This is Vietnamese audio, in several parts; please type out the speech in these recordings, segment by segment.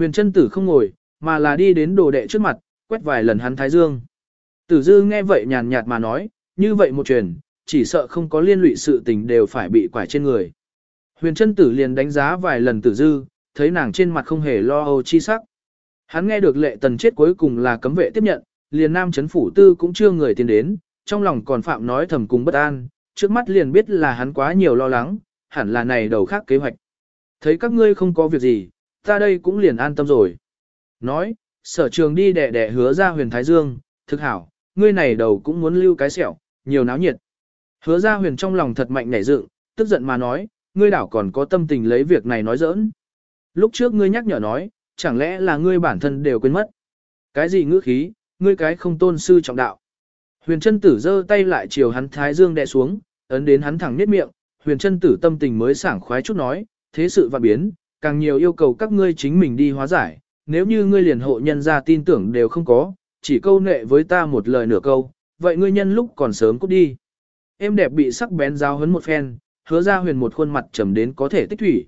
Huyền chân tử không ngồi, mà là đi đến đồ đệ trước mặt, quét vài lần hắn thái dương. Tử dư nghe vậy nhàn nhạt mà nói, như vậy một truyền, chỉ sợ không có liên lụy sự tình đều phải bị quải trên người. Huyền chân tử liền đánh giá vài lần tử dư, thấy nàng trên mặt không hề lo âu chi sắc. Hắn nghe được lệ tần chết cuối cùng là cấm vệ tiếp nhận, liền nam chấn phủ tư cũng chưa người tiến đến, trong lòng còn phạm nói thầm cùng bất an, trước mắt liền biết là hắn quá nhiều lo lắng, hẳn là này đầu khác kế hoạch. Thấy các ngươi không có việc gì, ta đây cũng liền an tâm rồi. Nói, sở trường đi đẻ đẻ hứa ra huyền Thái Dương, thực hảo, ngươi này đầu cũng muốn lưu cái sẹo, nhiều náo nhiệt. Hứa ra huyền trong lòng thật mạnh nảy dựng, tức giận mà nói, ngươi đảo còn có tâm tình lấy việc này nói giỡn. Lúc trước ngươi nhắc nhở nói, chẳng lẽ là ngươi bản thân đều quên mất. Cái gì ngữ khí, ngươi cái không tôn sư trọng đạo. Huyền chân tử giơ tay lại chiều hắn thái dương đè xuống, ấn đến hắn thẳng niết miệng, huyền chân tử tâm tình mới sảng khoái chút nói, thế sự vạn biến, càng nhiều yêu cầu các ngươi chính mình đi hóa giải, nếu như ngươi liền hộ nhân ra tin tưởng đều không có, chỉ câu nệ với ta một lời nửa câu, vậy ngươi nhân lúc còn sớm cút đi. Em đẹp bị sắc bén giao hấn một phen, hứa ra huyền một khuôn mặt trầm đến có thể tích thủy.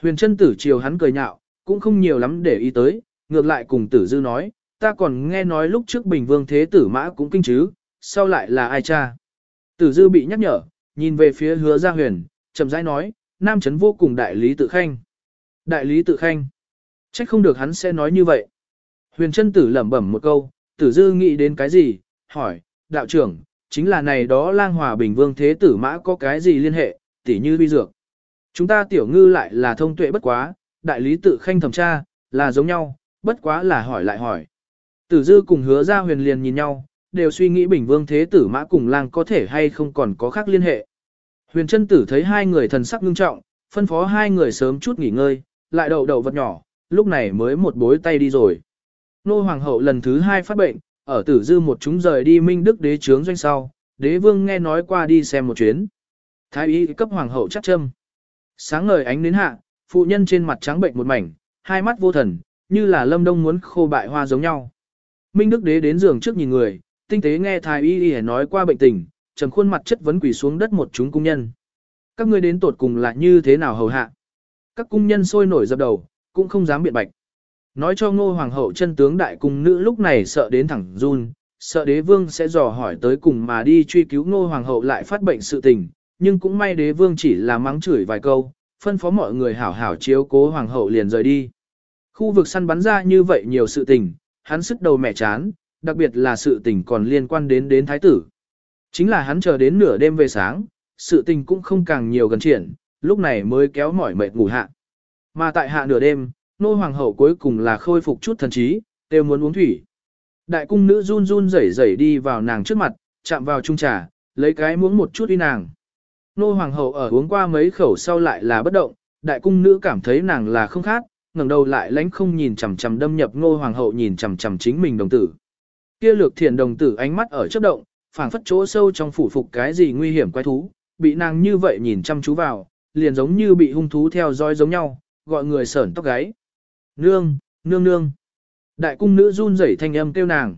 Huyền chân tử chiều hắn cười nhạo, cũng không nhiều lắm để ý tới, ngược lại cùng tử dư nói, ta còn nghe nói lúc trước bình vương thế tử mã cũng kinh chứ, sau lại là ai cha. Tử dư bị nhắc nhở, nhìn về phía hứa gia huyền, chậm rãi nói, nam chấn vô cùng đại lý tự khanh. Đại lý tự khanh. Trách không được hắn sẽ nói như vậy. Huyền chân tử lẩm bẩm một câu, tử dư nghĩ đến cái gì, hỏi, đạo trưởng, chính là này đó lang hòa bình vương thế tử mã có cái gì liên hệ, tỉ như vi dược. Chúng ta tiểu ngư lại là thông tuệ bất quá, đại lý tự khanh thẩm tra, là giống nhau, bất quá là hỏi lại hỏi. Tử dư cùng hứa ra huyền liền nhìn nhau, đều suy nghĩ bình vương thế tử mã cùng lang có thể hay không còn có khác liên hệ. Huyền chân tử thấy hai người thần sắc ngưng trọng, phân phó hai người sớm chút nghỉ ngơi, lại đậu đậu vật nhỏ, lúc này mới một bối tay đi rồi. Nô hoàng hậu lần thứ hai phát bệnh, ở tử dư một chúng rời đi minh đức đế trướng doanh sau, đế vương nghe nói qua đi xem một chuyến. Thái y cấp hoàng hậu chắc châm. Sáng ngời ánh đến hạ, phụ nhân trên mặt trắng bệnh một mảnh, hai mắt vô thần, như là lâm đông muốn khô bại hoa giống nhau. Minh đức đế đến giường trước nhìn người, tinh tế nghe thái y y nói qua bệnh tình, trầm khuôn mặt chất vấn quỳ xuống đất một chúng cung nhân. Các ngươi đến tột cùng là như thế nào hầu hạ? Các cung nhân sôi nổi dập đầu, cũng không dám biện bạch. Nói cho ngô hoàng hậu chân tướng đại cung nữ lúc này sợ đến thẳng run, sợ đế vương sẽ dò hỏi tới cùng mà đi truy cứu ngô hoàng hậu lại phát bệnh sự tình, nhưng cũng may đế vương chỉ là mắng chửi vài câu, phân phó mọi người hảo hảo chiếu cố hoàng hậu liền rời đi. Khu vực săn bắn ra như vậy nhiều sự tình, hắn sức đầu mẹ chán, đặc biệt là sự tình còn liên quan đến đến thái tử. Chính là hắn chờ đến nửa đêm về sáng, sự tình cũng không càng nhiều gần triển, lúc này mới kéo mỏi mệt ngủ hạ. Mà tại hạ nửa đêm, nô hoàng hậu cuối cùng là khôi phục chút thần trí, đều muốn uống thủy. Đại cung nữ run run rẩy rẩy đi vào nàng trước mặt, chạm vào chung trà, lấy cái muỗng một chút đi nàng. Nô hoàng hậu ở uống qua mấy khẩu sau lại là bất động, đại cung nữ cảm thấy nàng là không khác, ngẩng đầu lại lánh không nhìn chằm chằm đâm nhập nô hoàng hậu nhìn chằm chằm chính mình đồng tử. Kia lược thiền đồng tử ánh mắt ở chớp động, phảng phất chỗ sâu trong phủ phục cái gì nguy hiểm quái thú, bị nàng như vậy nhìn chăm chú vào, liền giống như bị hung thú theo dõi giống nhau, gọi người sởn tóc gáy. Nương, nương nương. Đại cung nữ run rẩy thanh âm kêu nàng.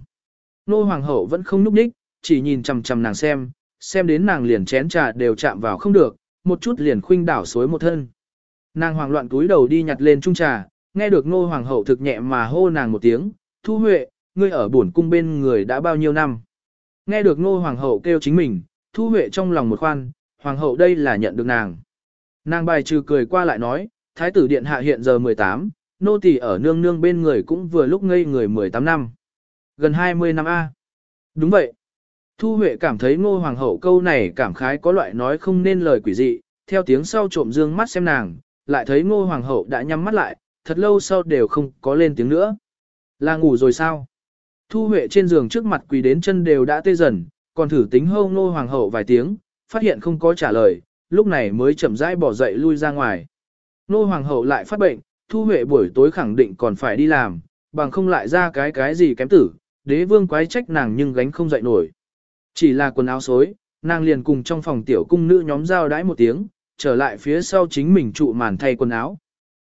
Nô hoàng hậu vẫn không núp đích, chỉ nhìn chằm chằm nàng xem, xem đến nàng liền chén trà đều chạm vào không được, một chút liền khuynh đảo suối một thân. Nàng hoàng loạn túi đầu đi nhặt lên chung trà, nghe được nô hoàng hậu thực nhẹ mà hô nàng một tiếng, thu huệ, ngươi ở bổn cung bên người đã bao nhiêu năm. Nghe được nô hoàng hậu kêu chính mình, thu huệ trong lòng một khoan, hoàng hậu đây là nhận được nàng. Nàng bài trừ cười qua lại nói, thái tử điện hạ hiện giờ 18, nô tỳ ở nương nương bên người cũng vừa lúc ngây người 18 năm. Gần 20 năm A. Đúng vậy. Thu Huệ cảm thấy ngô hoàng hậu câu này cảm khái có loại nói không nên lời quỷ dị, theo tiếng sau trộm dương mắt xem nàng, lại thấy ngô hoàng hậu đã nhắm mắt lại, thật lâu sau đều không có lên tiếng nữa. Là ngủ rồi sao? Thu Huệ trên giường trước mặt quỳ đến chân đều đã tê dần, còn thử tính hâu ngô hoàng hậu vài tiếng, phát hiện không có trả lời, lúc này mới chậm rãi bỏ dậy lui ra ngoài. nô hoàng hậu lại phát bệnh, Thu Huệ buổi tối khẳng định còn phải đi làm, bằng không lại ra cái cái gì kém tử, đế vương quái trách nàng nhưng gánh không dậy nổi. Chỉ là quần áo xối, nàng liền cùng trong phòng tiểu cung nữ nhóm giao đãi một tiếng, trở lại phía sau chính mình trụ màn thay quần áo.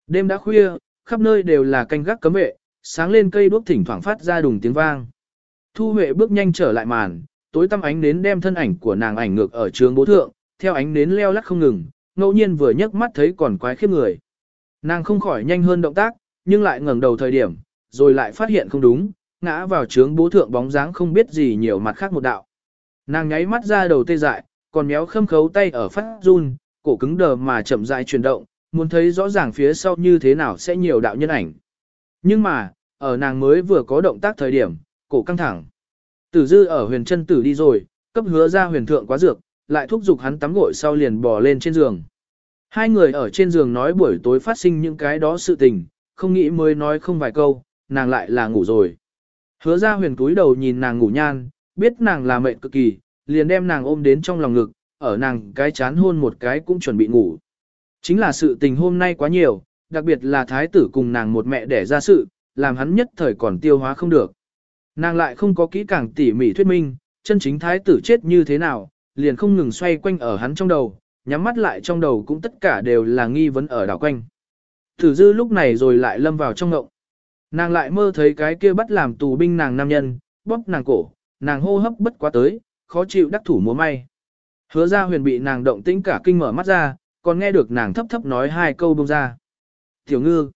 Đêm đã khuya, khắp nơi đều là canh gác cấm vệ, sáng lên cây đuốc thỉnh thoảng phát ra đùng tiếng vang. Thu Huệ bước nhanh trở lại màn, tối tăm ánh đến đem thân ảnh của nàng ảnh ngược ở trường bố thượng, theo ánh nến leo lắc không ngừng, ngẫu nhiên vừa nhấc mắt thấy còn quái khiếp người. Nàng không khỏi nhanh hơn động tác, nhưng lại ngẩng đầu thời điểm, rồi lại phát hiện không đúng, ngã vào trướng bố thượng bóng dáng không biết gì nhiều mặt khác một đạo. Nàng nháy mắt ra đầu tê dại, còn méo khâm khấu tay ở phát run, cổ cứng đờ mà chậm rãi chuyển động, muốn thấy rõ ràng phía sau như thế nào sẽ nhiều đạo nhân ảnh. Nhưng mà, ở nàng mới vừa có động tác thời điểm, cổ căng thẳng. Tử dư ở huyền chân tử đi rồi, cấp hứa ra huyền thượng quá dược, lại thúc giục hắn tắm gội sau liền bò lên trên giường. Hai người ở trên giường nói buổi tối phát sinh những cái đó sự tình, không nghĩ mới nói không vài câu, nàng lại là ngủ rồi. Hứa ra huyền túi đầu nhìn nàng ngủ nhan, biết nàng là mệt cực kỳ, liền đem nàng ôm đến trong lòng ngực, ở nàng cái chán hôn một cái cũng chuẩn bị ngủ. Chính là sự tình hôm nay quá nhiều, đặc biệt là thái tử cùng nàng một mẹ đẻ ra sự, làm hắn nhất thời còn tiêu hóa không được. Nàng lại không có kỹ càng tỉ mỉ thuyết minh, chân chính thái tử chết như thế nào, liền không ngừng xoay quanh ở hắn trong đầu, nhắm mắt lại trong đầu cũng tất cả đều là nghi vấn ở đảo quanh. Tử dư lúc này rồi lại lâm vào trong ngộng. Nàng lại mơ thấy cái kia bắt làm tù binh nàng nam nhân, bóp nàng cổ, nàng hô hấp bất quá tới, khó chịu đắc thủ múa may. Hứa ra huyền bị nàng động tĩnh cả kinh mở mắt ra, còn nghe được nàng thấp thấp nói hai câu bông ra. Tiểu ngư.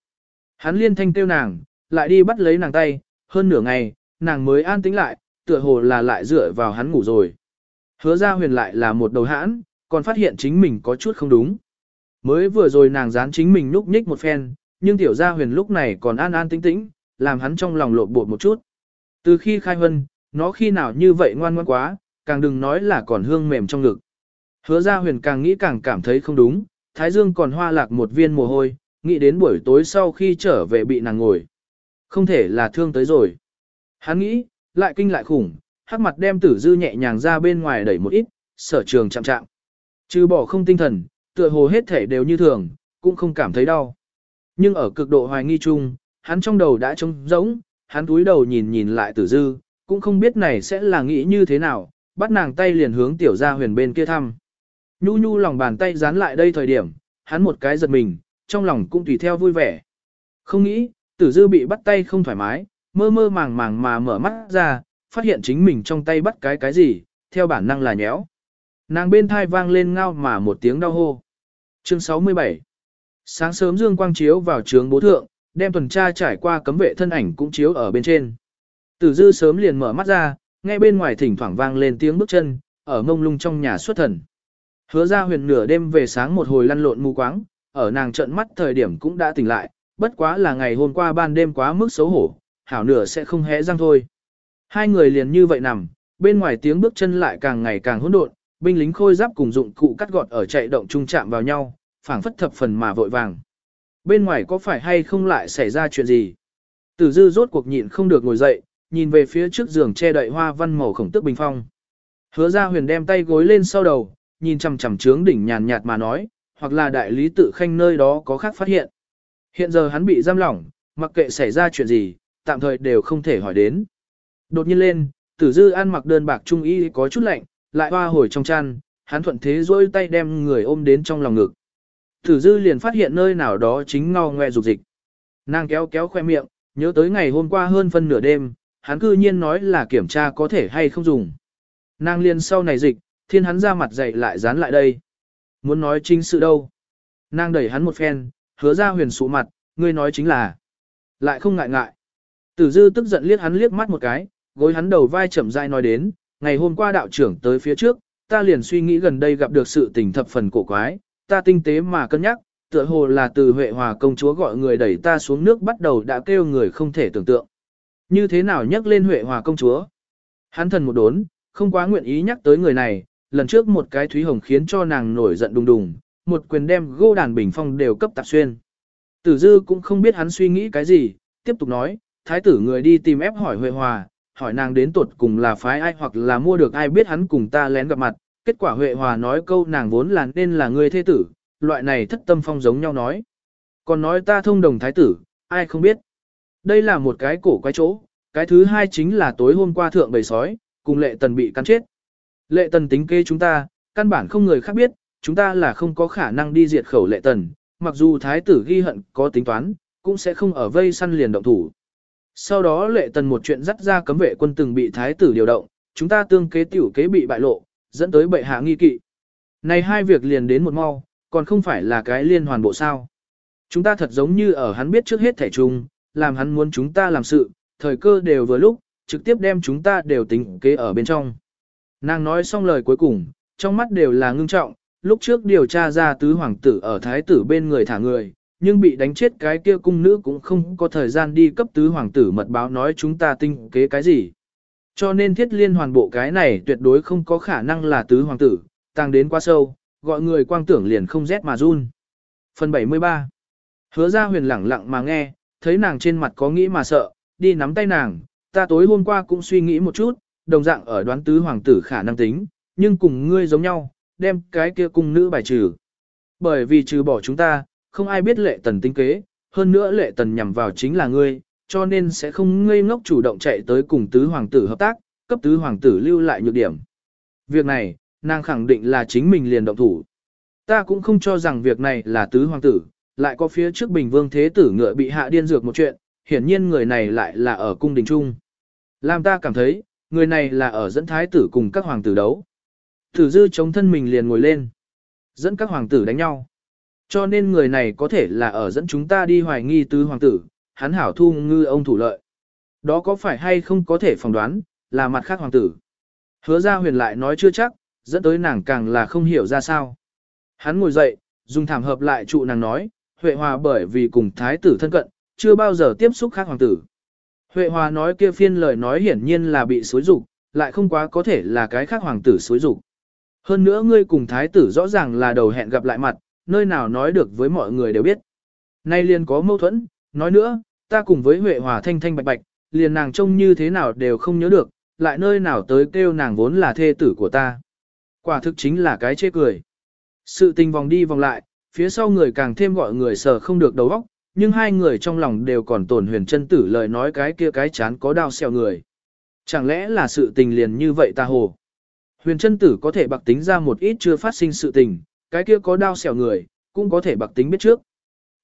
Hắn liên thanh kêu nàng, lại đi bắt lấy nàng tay, hơn nửa ngày, nàng mới an tĩnh lại, tựa hồ là lại dựa vào hắn ngủ rồi. Hứa ra huyền lại là một đầu hãn, còn phát hiện chính mình có chút không đúng. Mới vừa rồi nàng dán chính mình núp nhích một phen, nhưng tiểu gia huyền lúc này còn an an tĩnh tĩnh, làm hắn trong lòng lộn bột một chút. Từ khi khai huân, nó khi nào như vậy ngoan ngoan quá, càng đừng nói là còn hương mềm trong ngực. Hứa ra huyền càng nghĩ càng cảm thấy không đúng, Thái Dương còn hoa lạc một viên mồ hôi, nghĩ đến buổi tối sau khi trở về bị nàng ngồi. Không thể là thương tới rồi. Hắn nghĩ, lại kinh lại khủng, hắc mặt đem tử dư nhẹ nhàng ra bên ngoài đẩy một ít, sở trường chạm chạm. Trừ bỏ không tinh thần, tựa hồ hết thể đều như thường, cũng không cảm thấy đau. Nhưng ở cực độ hoài nghi chung, hắn trong đầu đã trống rỗng, hắn túi đầu nhìn nhìn lại tử dư, cũng không biết này sẽ là nghĩ như thế nào, bắt nàng tay liền hướng tiểu gia huyền bên kia thăm. Nhu nhu lòng bàn tay dán lại đây thời điểm, hắn một cái giật mình, trong lòng cũng tùy theo vui vẻ. Không nghĩ, tử dư bị bắt tay không thoải mái, mơ mơ màng màng mà mở mắt ra, phát hiện chính mình trong tay bắt cái cái gì, theo bản năng là nhéo. Nàng bên thai vang lên ngao mà một tiếng đau hô. Chương 67 Sáng sớm dương quang chiếu vào trường bố thượng, đem tuần tra trải qua cấm vệ thân ảnh cũng chiếu ở bên trên. Tử dư sớm liền mở mắt ra, nghe bên ngoài thỉnh thoảng vang lên tiếng bước chân, ở mông lung trong nhà xuất thần. Hứa ra huyền nửa đêm về sáng một hồi lăn lộn mù quáng, ở nàng trận mắt thời điểm cũng đã tỉnh lại, bất quá là ngày hôm qua ban đêm quá mức xấu hổ, hảo nửa sẽ không hé răng thôi. Hai người liền như vậy nằm, bên ngoài tiếng bước chân lại càng ngày càng hỗn độn, binh lính khôi giáp cùng dụng cụ cắt gọt ở chạy động trung chạm vào nhau, phảng phất thập phần mà vội vàng. Bên ngoài có phải hay không lại xảy ra chuyện gì? Tử dư rốt cuộc nhịn không được ngồi dậy, nhìn về phía trước giường che đậy hoa văn màu khổng tức bình phong. Hứa ra huyền đem tay gối lên sau đầu, nhìn chằm chằm trướng đỉnh nhàn nhạt mà nói, hoặc là đại lý tự khanh nơi đó có khác phát hiện. Hiện giờ hắn bị giam lỏng, mặc kệ xảy ra chuyện gì, tạm thời đều không thể hỏi đến. Đột nhiên lên, tử dư ăn mặc đơn bạc trung y có chút lạnh, lại hoa hồi trong chăn, hắn thuận thế dôi tay đem người ôm đến trong lòng ngực. Tử dư liền phát hiện nơi nào đó chính ngò ngoe dục dịch. Nàng kéo kéo khoe miệng, nhớ tới ngày hôm qua hơn phân nửa đêm, hắn cư nhiên nói là kiểm tra có thể hay không dùng. Nàng liền sau này dịch, thiên hắn ra mặt dậy lại dán lại đây. Muốn nói chính sự đâu. Nàng đẩy hắn một phen, hứa ra huyền sụ mặt, ngươi nói chính là. Lại không ngại ngại. Tử dư tức giận liếc hắn liếc mắt một cái, gối hắn đầu vai chậm rãi nói đến, ngày hôm qua đạo trưởng tới phía trước, ta liền suy nghĩ gần đây gặp được sự tình thập phần cổ quái, ta tinh tế mà cân nhắc, tựa hồ là từ Huệ Hòa công chúa gọi người đẩy ta xuống nước bắt đầu đã kêu người không thể tưởng tượng. Như thế nào nhắc lên Huệ Hòa công chúa? Hắn thần một đốn, không quá nguyện ý nhắc tới người này, lần trước một cái thúy hồng khiến cho nàng nổi giận đùng đùng, một quyền đem gô đàn bình phong đều cấp tạp xuyên. Tử dư cũng không biết hắn suy nghĩ cái gì, tiếp tục nói, thái tử người đi tìm ép hỏi Huệ Hòa, hỏi nàng đến tuột cùng là phái ai hoặc là mua được ai biết hắn cùng ta lén gặp mặt, kết quả Huệ Hòa nói câu nàng vốn là nên là người thế tử, loại này thất tâm phong giống nhau nói. Còn nói ta thông đồng thái tử, ai không biết. Đây là một cái cổ quái chỗ, cái thứ hai chính là tối hôm qua thượng bầy sói, cùng lệ tần bị cắn chết. Lệ tần tính kê chúng ta, căn bản không người khác biết, chúng ta là không có khả năng đi diệt khẩu lệ tần, mặc dù thái tử ghi hận có tính toán, cũng sẽ không ở vây săn liền động thủ. Sau đó lệ tần một chuyện dắt ra cấm vệ quân từng bị thái tử điều động, chúng ta tương kế tiểu kế bị bại lộ, dẫn tới bệ hạ nghi kỵ. Này hai việc liền đến một mau, còn không phải là cái liên hoàn bộ sao. Chúng ta thật giống như ở hắn biết trước hết thẻ chung, làm hắn muốn chúng ta làm sự, thời cơ đều vừa lúc, trực tiếp đem chúng ta đều tính kế ở bên trong. Nàng nói xong lời cuối cùng, trong mắt đều là ngưng trọng, lúc trước điều tra ra tứ hoàng tử ở thái tử bên người thả người, nhưng bị đánh chết cái kia cung nữ cũng không có thời gian đi cấp tứ hoàng tử mật báo nói chúng ta tinh kế cái gì. Cho nên thiết liên hoàn bộ cái này tuyệt đối không có khả năng là tứ hoàng tử, tăng đến quá sâu, gọi người quang tưởng liền không rét mà run. Phần 73 Hứa ra huyền lẳng lặng mà nghe, thấy nàng trên mặt có nghĩ mà sợ, đi nắm tay nàng, ta tối hôm qua cũng suy nghĩ một chút, đồng dạng ở đoán tứ hoàng tử khả năng tính, nhưng cùng ngươi giống nhau, đem cái kia cung nữ bài trừ. Bởi vì trừ bỏ chúng ta, không ai biết lệ tần tính kế, hơn nữa lệ tần nhằm vào chính là ngươi, cho nên sẽ không ngây ngốc chủ động chạy tới cùng tứ hoàng tử hợp tác, cấp tứ hoàng tử lưu lại nhược điểm. Việc này, nàng khẳng định là chính mình liền động thủ. Ta cũng không cho rằng việc này là tứ hoàng tử, lại có phía trước bình vương thế tử ngựa bị hạ điên dược một chuyện, hiển nhiên người này lại là ở cung đình trung. Làm ta cảm thấy, người này là ở dẫn thái tử cùng các hoàng tử đấu. Tử dư chống thân mình liền ngồi lên. Dẫn các hoàng tử đánh nhau. Cho nên người này có thể là ở dẫn chúng ta đi hoài nghi tứ hoàng tử, hắn hảo thu ngư ông thủ lợi. Đó có phải hay không có thể phỏng đoán, là mặt khác hoàng tử. Hứa ra huyền lại nói chưa chắc, dẫn tới nàng càng là không hiểu ra sao. Hắn ngồi dậy, dùng thảm hợp lại trụ nàng nói, Huệ Hòa bởi vì cùng thái tử thân cận, chưa bao giờ tiếp xúc khác hoàng tử. Huệ Hòa nói kia phiên lời nói hiển nhiên là bị xối dục, lại không quá có thể là cái khác hoàng tử xối dục. Hơn nữa ngươi cùng thái tử rõ ràng là đầu hẹn gặp lại mặt, nơi nào nói được với mọi người đều biết. Nay liền có mâu thuẫn, nói nữa, ta cùng với Huệ Hòa thanh thanh bạch bạch, liền nàng trông như thế nào đều không nhớ được, lại nơi nào tới kêu nàng vốn là thê tử của ta. Quả thực chính là cái chê cười. Sự tình vòng đi vòng lại, phía sau người càng thêm gọi người sợ không được đầu óc, nhưng hai người trong lòng đều còn tổn huyền chân tử lời nói cái kia cái chán có đau xèo người. Chẳng lẽ là sự tình liền như vậy ta hồ? Huyền chân tử có thể bạc tính ra một ít chưa phát sinh sự tình, cái kia có đao xẻo người, cũng có thể bạc tính biết trước.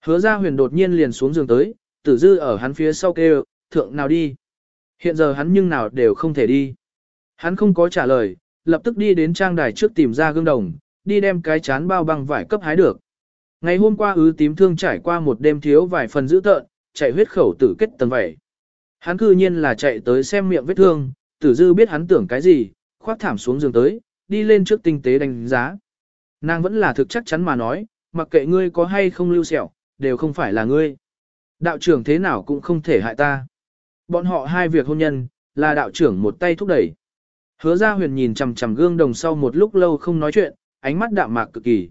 Hứa ra huyền đột nhiên liền xuống giường tới, tử dư ở hắn phía sau kêu, thượng nào đi. Hiện giờ hắn nhưng nào đều không thể đi. Hắn không có trả lời, lập tức đi đến trang đài trước tìm ra gương đồng, đi đem cái chán bao băng vải cấp hái được. Ngày hôm qua ứ tím thương trải qua một đêm thiếu vài phần dữ tợn, chạy huyết khẩu tử kết tầng vảy. Hắn cư nhiên là chạy tới xem miệng vết thương, tử dư biết hắn tưởng cái gì, khoác thảm xuống giường tới, đi lên trước tinh tế đánh giá. Nàng vẫn là thực chắc chắn mà nói, mặc kệ ngươi có hay không lưu sẹo, đều không phải là ngươi. Đạo trưởng thế nào cũng không thể hại ta. Bọn họ hai việc hôn nhân, là đạo trưởng một tay thúc đẩy. Hứa ra huyền nhìn chằm chằm gương đồng sau một lúc lâu không nói chuyện, ánh mắt đạm mạc cực kỳ.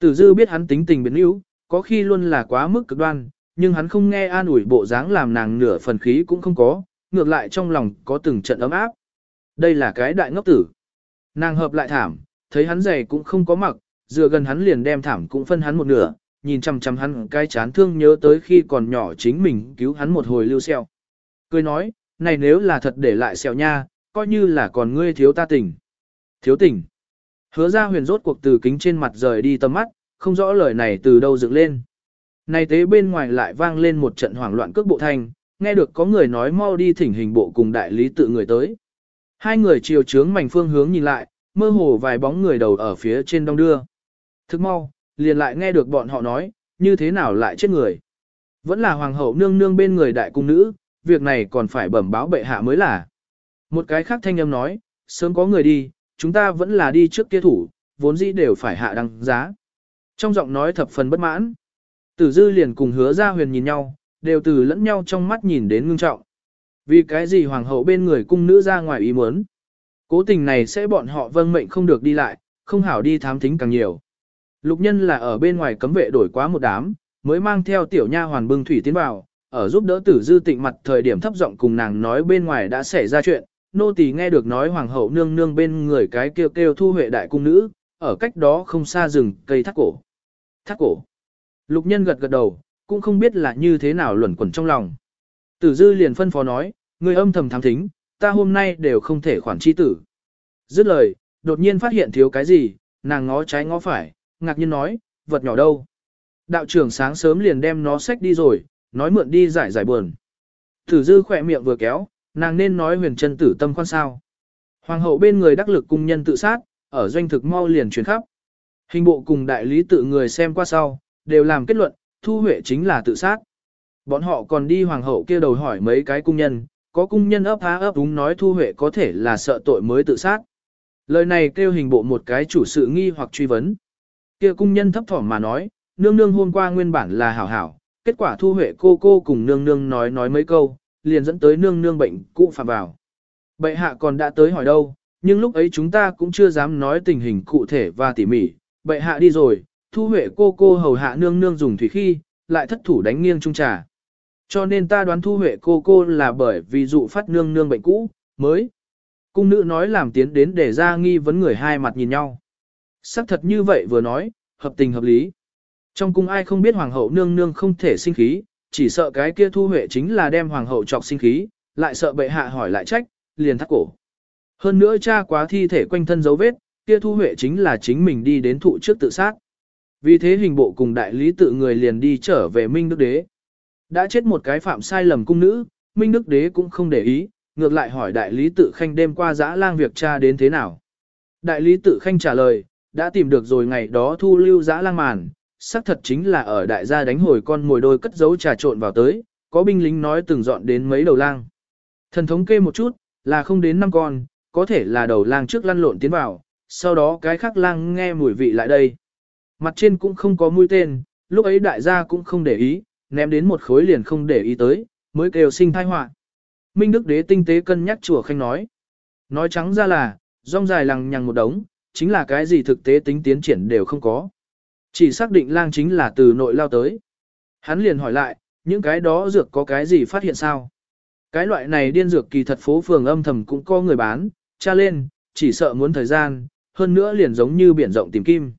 Tử dư biết hắn tính tình biến yếu, có khi luôn là quá mức cực đoan, nhưng hắn không nghe an ủi bộ dáng làm nàng nửa phần khí cũng không có, ngược lại trong lòng có từng trận ấm áp. Đây là cái đại ngốc tử. Nàng hợp lại thảm, thấy hắn giày cũng không có mặc, dựa gần hắn liền đem thảm cũng phân hắn một nửa, nhìn chằm chằm hắn cái chán thương nhớ tới khi còn nhỏ chính mình cứu hắn một hồi lưu xeo. Cười nói, này nếu là thật để lại xeo nha, coi như là còn ngươi thiếu ta tình. Thiếu tình. Hứa ra huyền rốt cuộc từ kính trên mặt rời đi tầm mắt, không rõ lời này từ đâu dựng lên. Này tế bên ngoài lại vang lên một trận hoảng loạn cước bộ thanh, nghe được có người nói mau đi thỉnh hình bộ cùng đại lý tự người tới. Hai người chiều trướng mảnh phương hướng nhìn lại, mơ hồ vài bóng người đầu ở phía trên đông đưa. Thức mau, liền lại nghe được bọn họ nói, như thế nào lại chết người. Vẫn là hoàng hậu nương nương bên người đại cung nữ, việc này còn phải bẩm báo bệ hạ mới là. Một cái khác thanh âm nói, sớm có người đi, chúng ta vẫn là đi trước kia thủ, vốn dĩ đều phải hạ đăng giá. Trong giọng nói thập phần bất mãn, tử dư liền cùng hứa ra huyền nhìn nhau, đều từ lẫn nhau trong mắt nhìn đến ngưng trọng. Vì cái gì hoàng hậu bên người cung nữ ra ngoài ý muốn. Cố tình này sẽ bọn họ vâng mệnh không được đi lại, không hảo đi thám thính càng nhiều. Lục nhân là ở bên ngoài cấm vệ đổi quá một đám, mới mang theo tiểu nha hoàn bưng thủy tiến vào, ở giúp đỡ tử dư tịnh mặt thời điểm thấp giọng cùng nàng nói bên ngoài đã xảy ra chuyện, nô tỳ nghe được nói hoàng hậu nương nương bên người cái kêu kêu thu huệ đại cung nữ, ở cách đó không xa rừng cây thác cổ. Thác cổ. Lục nhân gật gật đầu, cũng không biết là như thế nào luẩn quẩn trong lòng. Tử dư liền phân phó nói, người âm thầm thám thính, ta hôm nay đều không thể khoản chi tử. Dứt lời, đột nhiên phát hiện thiếu cái gì, nàng ngó trái ngó phải, ngạc nhiên nói, vật nhỏ đâu. Đạo trưởng sáng sớm liền đem nó xách đi rồi, nói mượn đi giải giải buồn. Tử dư khỏe miệng vừa kéo, nàng nên nói huyền chân tử tâm khoan sao. Hoàng hậu bên người đắc lực cung nhân tự sát, ở doanh thực mau liền truyền khắp. Hình bộ cùng đại lý tự người xem qua sau, đều làm kết luận, Thu Huệ chính là tự sát. Bọn họ còn đi hoàng hậu kia đầu hỏi mấy cái cung nhân, có cung nhân ấp há ấp đúng nói Thu Huệ có thể là sợ tội mới tự sát. Lời này kêu hình bộ một cái chủ sự nghi hoặc truy vấn. Kia cung nhân thấp thỏm mà nói, nương nương hôm qua nguyên bản là hảo hảo, kết quả Thu Huệ cô cô cùng nương nương nói nói mấy câu, liền dẫn tới nương nương bệnh cũ phạm vào. Bệ hạ còn đã tới hỏi đâu, nhưng lúc ấy chúng ta cũng chưa dám nói tình hình cụ thể và tỉ mỉ, bệ hạ đi rồi, Thu Huệ cô cô hầu hạ nương nương dùng thủy khi, lại thất thủ đánh nghiêng trung trà. Cho nên ta đoán Thu Huệ cô cô là bởi vì dụ phát nương nương bệnh cũ, mới. Cung nữ nói làm tiến đến để ra nghi vấn người hai mặt nhìn nhau. Sắc thật như vậy vừa nói, hợp tình hợp lý. Trong cung ai không biết hoàng hậu nương nương không thể sinh khí, chỉ sợ cái kia thu huệ chính là đem hoàng hậu trọc sinh khí, lại sợ bệ hạ hỏi lại trách, liền thắt cổ. Hơn nữa cha quá thi thể quanh thân dấu vết, kia thu huệ chính là chính mình đi đến thụ trước tự sát. Vì thế hình bộ cùng đại lý tự người liền đi trở về Minh Đức Đế. Đã chết một cái phạm sai lầm cung nữ, Minh Đức Đế cũng không để ý, ngược lại hỏi đại lý tự khanh đêm qua dã lang việc cha đến thế nào. Đại lý tự khanh trả lời, đã tìm được rồi ngày đó thu lưu dã lang màn, xác thật chính là ở đại gia đánh hồi con mồi đôi cất giấu trà trộn vào tới, có binh lính nói từng dọn đến mấy đầu lang. Thần thống kê một chút, là không đến năm con, có thể là đầu lang trước lăn lộn tiến vào, sau đó cái khác lang nghe mùi vị lại đây. Mặt trên cũng không có mũi tên, lúc ấy đại gia cũng không để ý, ném đến một khối liền không để ý tới, mới kêu sinh thai họa. Minh Đức Đế tinh tế cân nhắc chùa khanh nói. Nói trắng ra là, rong dài lằng nhằng một đống, chính là cái gì thực tế tính tiến triển đều không có. Chỉ xác định lang chính là từ nội lao tới. Hắn liền hỏi lại, những cái đó dược có cái gì phát hiện sao? Cái loại này điên dược kỳ thật phố phường âm thầm cũng có người bán, tra lên, chỉ sợ muốn thời gian, hơn nữa liền giống như biển rộng tìm kim.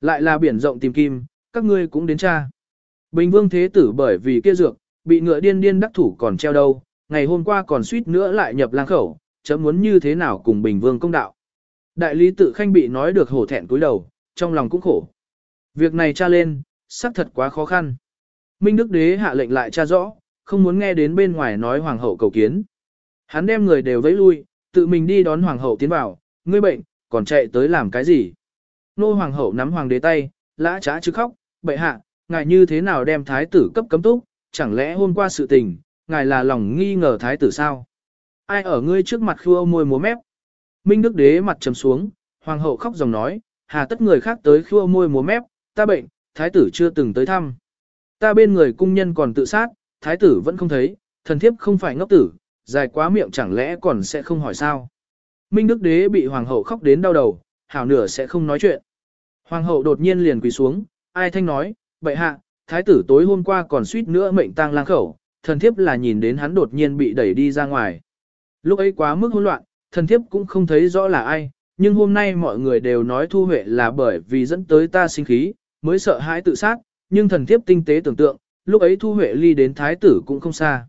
Lại là biển rộng tìm kim, các ngươi cũng đến tra. Bình vương thế tử bởi vì kia dược, bị ngựa điên điên đắc thủ còn treo đâu, ngày hôm qua còn suýt nữa lại nhập lang khẩu, chấm muốn như thế nào cùng Bình vương công đạo. Đại lý tự khanh bị nói được hổ thẹn cúi đầu, trong lòng cũng khổ. Việc này tra lên, xác thật quá khó khăn. Minh Đức Đế hạ lệnh lại tra rõ, không muốn nghe đến bên ngoài nói hoàng hậu cầu kiến. Hắn đem người đều vẫy lui, tự mình đi đón hoàng hậu tiến vào, ngươi bệnh, còn chạy tới làm cái gì? Nô hoàng hậu nắm hoàng đế tay, lã trá chứ khóc, bệ hạ, ngài như thế nào đem thái tử cấp cấm túc, chẳng lẽ hôm qua sự tình, ngài là lòng nghi ngờ thái tử sao? Ai ở ngươi trước mặt khua môi múa mép? Minh Đức Đế mặt trầm xuống, hoàng hậu khóc dòng nói, hà tất người khác tới khua môi múa mép, ta bệnh, thái tử chưa từng tới thăm. Ta bên người cung nhân còn tự sát, thái tử vẫn không thấy, thần thiếp không phải ngốc tử, dài quá miệng chẳng lẽ còn sẽ không hỏi sao. Minh Đức Đế bị hoàng hậu khóc đến đau đầu, hảo nửa sẽ không nói chuyện. Hoàng hậu đột nhiên liền quỳ xuống, ai thanh nói, bệ hạ, thái tử tối hôm qua còn suýt nữa mệnh tang lang khẩu, thần thiếp là nhìn đến hắn đột nhiên bị đẩy đi ra ngoài. Lúc ấy quá mức hỗn loạn, thần thiếp cũng không thấy rõ là ai, nhưng hôm nay mọi người đều nói Thu Huệ là bởi vì dẫn tới ta sinh khí, mới sợ hãi tự sát, nhưng thần thiếp tinh tế tưởng tượng, lúc ấy Thu Huệ ly đến thái tử cũng không xa.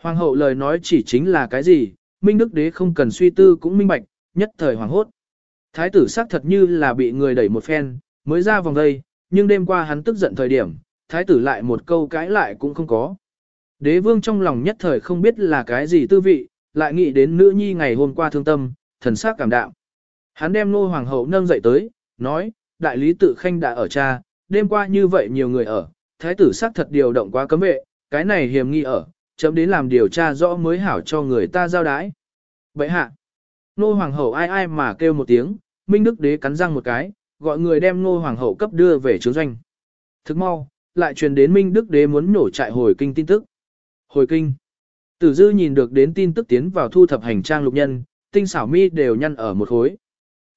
Hoàng hậu lời nói chỉ chính là cái gì, Minh Đức Đế không cần suy tư cũng minh bạch, nhất thời hoàng hốt. Thái tử xác thật như là bị người đẩy một phen, mới ra vòng đây, nhưng đêm qua hắn tức giận thời điểm, thái tử lại một câu cãi lại cũng không có. Đế vương trong lòng nhất thời không biết là cái gì tư vị, lại nghĩ đến nữ nhi ngày hôm qua thương tâm, thần sắc cảm đạm. Hắn đem nô hoàng hậu nâng dậy tới, nói, đại lý tự khanh đã ở cha, đêm qua như vậy nhiều người ở, thái tử xác thật điều động quá cấm vệ, cái này hiểm nghi ở, chấm đến làm điều tra rõ mới hảo cho người ta giao đái. Vậy hạ, nô hoàng hậu ai ai mà kêu một tiếng, minh đức đế cắn răng một cái, gọi người đem ngôi hoàng hậu cấp đưa về trướng doanh. Thức mau, lại truyền đến minh đức đế muốn nổ trại hồi kinh tin tức. Hồi kinh. Tử dư nhìn được đến tin tức tiến vào thu thập hành trang lục nhân, tinh xảo mi đều nhăn ở một khối.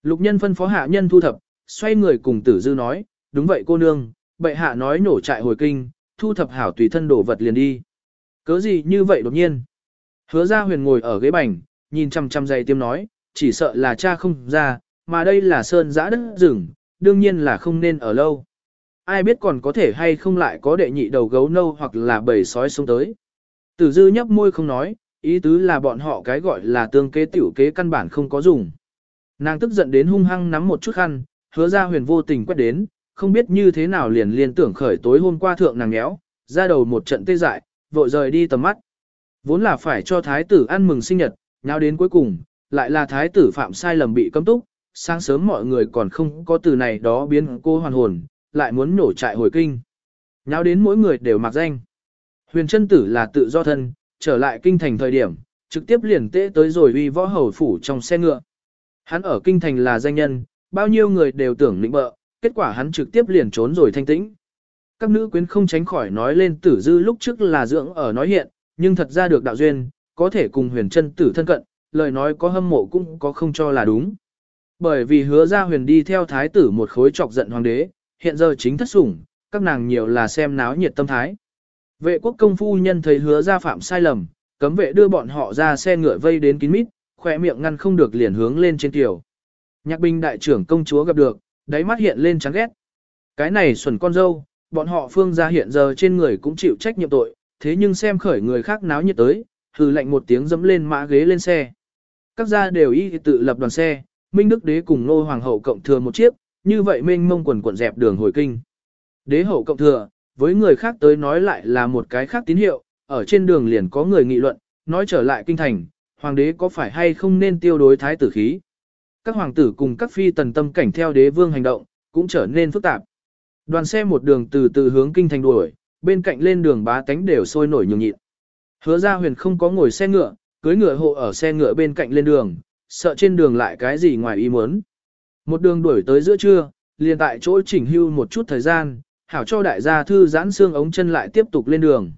Lục nhân phân phó hạ nhân thu thập, xoay người cùng tử dư nói, đúng vậy cô nương, bệ hạ nói nổ trại hồi kinh, thu thập hảo tùy thân đổ vật liền đi. Cớ gì như vậy đột nhiên? Hứa ra huyền ngồi ở ghế bành, nhìn chăm chăm dày tiêm nói, chỉ sợ là cha không ra, mà đây là sơn giã đất rừng, đương nhiên là không nên ở lâu. Ai biết còn có thể hay không lại có đệ nhị đầu gấu nâu hoặc là bầy sói xuống tới. Tử dư nhấp môi không nói, ý tứ là bọn họ cái gọi là tương kế tiểu kế căn bản không có dùng. Nàng tức giận đến hung hăng nắm một chút khăn, hứa ra huyền vô tình quét đến, không biết như thế nào liền liên tưởng khởi tối hôm qua thượng nàng nhéo, ra đầu một trận tê dại, vội rời đi tầm mắt. Vốn là phải cho thái tử ăn mừng sinh nhật, nhau đến cuối cùng, lại là thái tử phạm sai lầm bị cấm túc, sáng sớm mọi người còn không có từ này đó biến cô hoàn hồn, lại muốn nổ trại hồi kinh. nháo đến mỗi người đều mặc danh. Huyền chân tử là tự do thân, trở lại kinh thành thời điểm, trực tiếp liền tế tới rồi uy võ hầu phủ trong xe ngựa. Hắn ở kinh thành là danh nhân, bao nhiêu người đều tưởng lĩnh bợ, kết quả hắn trực tiếp liền trốn rồi thanh tĩnh. Các nữ quyến không tránh khỏi nói lên tử dư lúc trước là dưỡng ở nói hiện, nhưng thật ra được đạo duyên, có thể cùng huyền chân tử thân cận, lời nói có hâm mộ cũng có không cho là đúng. Bởi vì hứa ra huyền đi theo thái tử một khối chọc giận hoàng đế, hiện giờ chính thất sủng, các nàng nhiều là xem náo nhiệt tâm thái. Vệ quốc công phu nhân thấy hứa ra phạm sai lầm, cấm vệ đưa bọn họ ra xe ngựa vây đến kín mít, khỏe miệng ngăn không được liền hướng lên trên tiểu. Nhạc binh đại trưởng công chúa gặp được, đáy mắt hiện lên trắng ghét. Cái này xuẩn con dâu, bọn họ phương gia hiện giờ trên người cũng chịu trách nhiệm tội, thế nhưng xem khởi người khác náo nhiệt tới, hừ lạnh một tiếng dẫm lên mã ghế lên xe. Các gia đều y tự lập đoàn xe, Minh Đức Đế cùng Nô Hoàng hậu cộng thừa một chiếc, như vậy mênh mông quần quần dẹp đường hồi kinh. Đế hậu cộng thừa, với người khác tới nói lại là một cái khác tín hiệu, ở trên đường liền có người nghị luận, nói trở lại kinh thành, hoàng đế có phải hay không nên tiêu đối thái tử khí. Các hoàng tử cùng các phi tần tâm cảnh theo đế vương hành động, cũng trở nên phức tạp. Đoàn xe một đường từ từ hướng kinh thành đuổi, bên cạnh lên đường bá tánh đều sôi nổi nhường nhịn. Hứa ra huyền không có ngồi xe ngựa, cưới ngựa hộ ở xe ngựa bên cạnh lên đường, sợ trên đường lại cái gì ngoài ý muốn. Một đường đuổi tới giữa trưa, liền tại chỗ chỉnh hưu một chút thời gian, hảo cho đại gia thư giãn xương ống chân lại tiếp tục lên đường.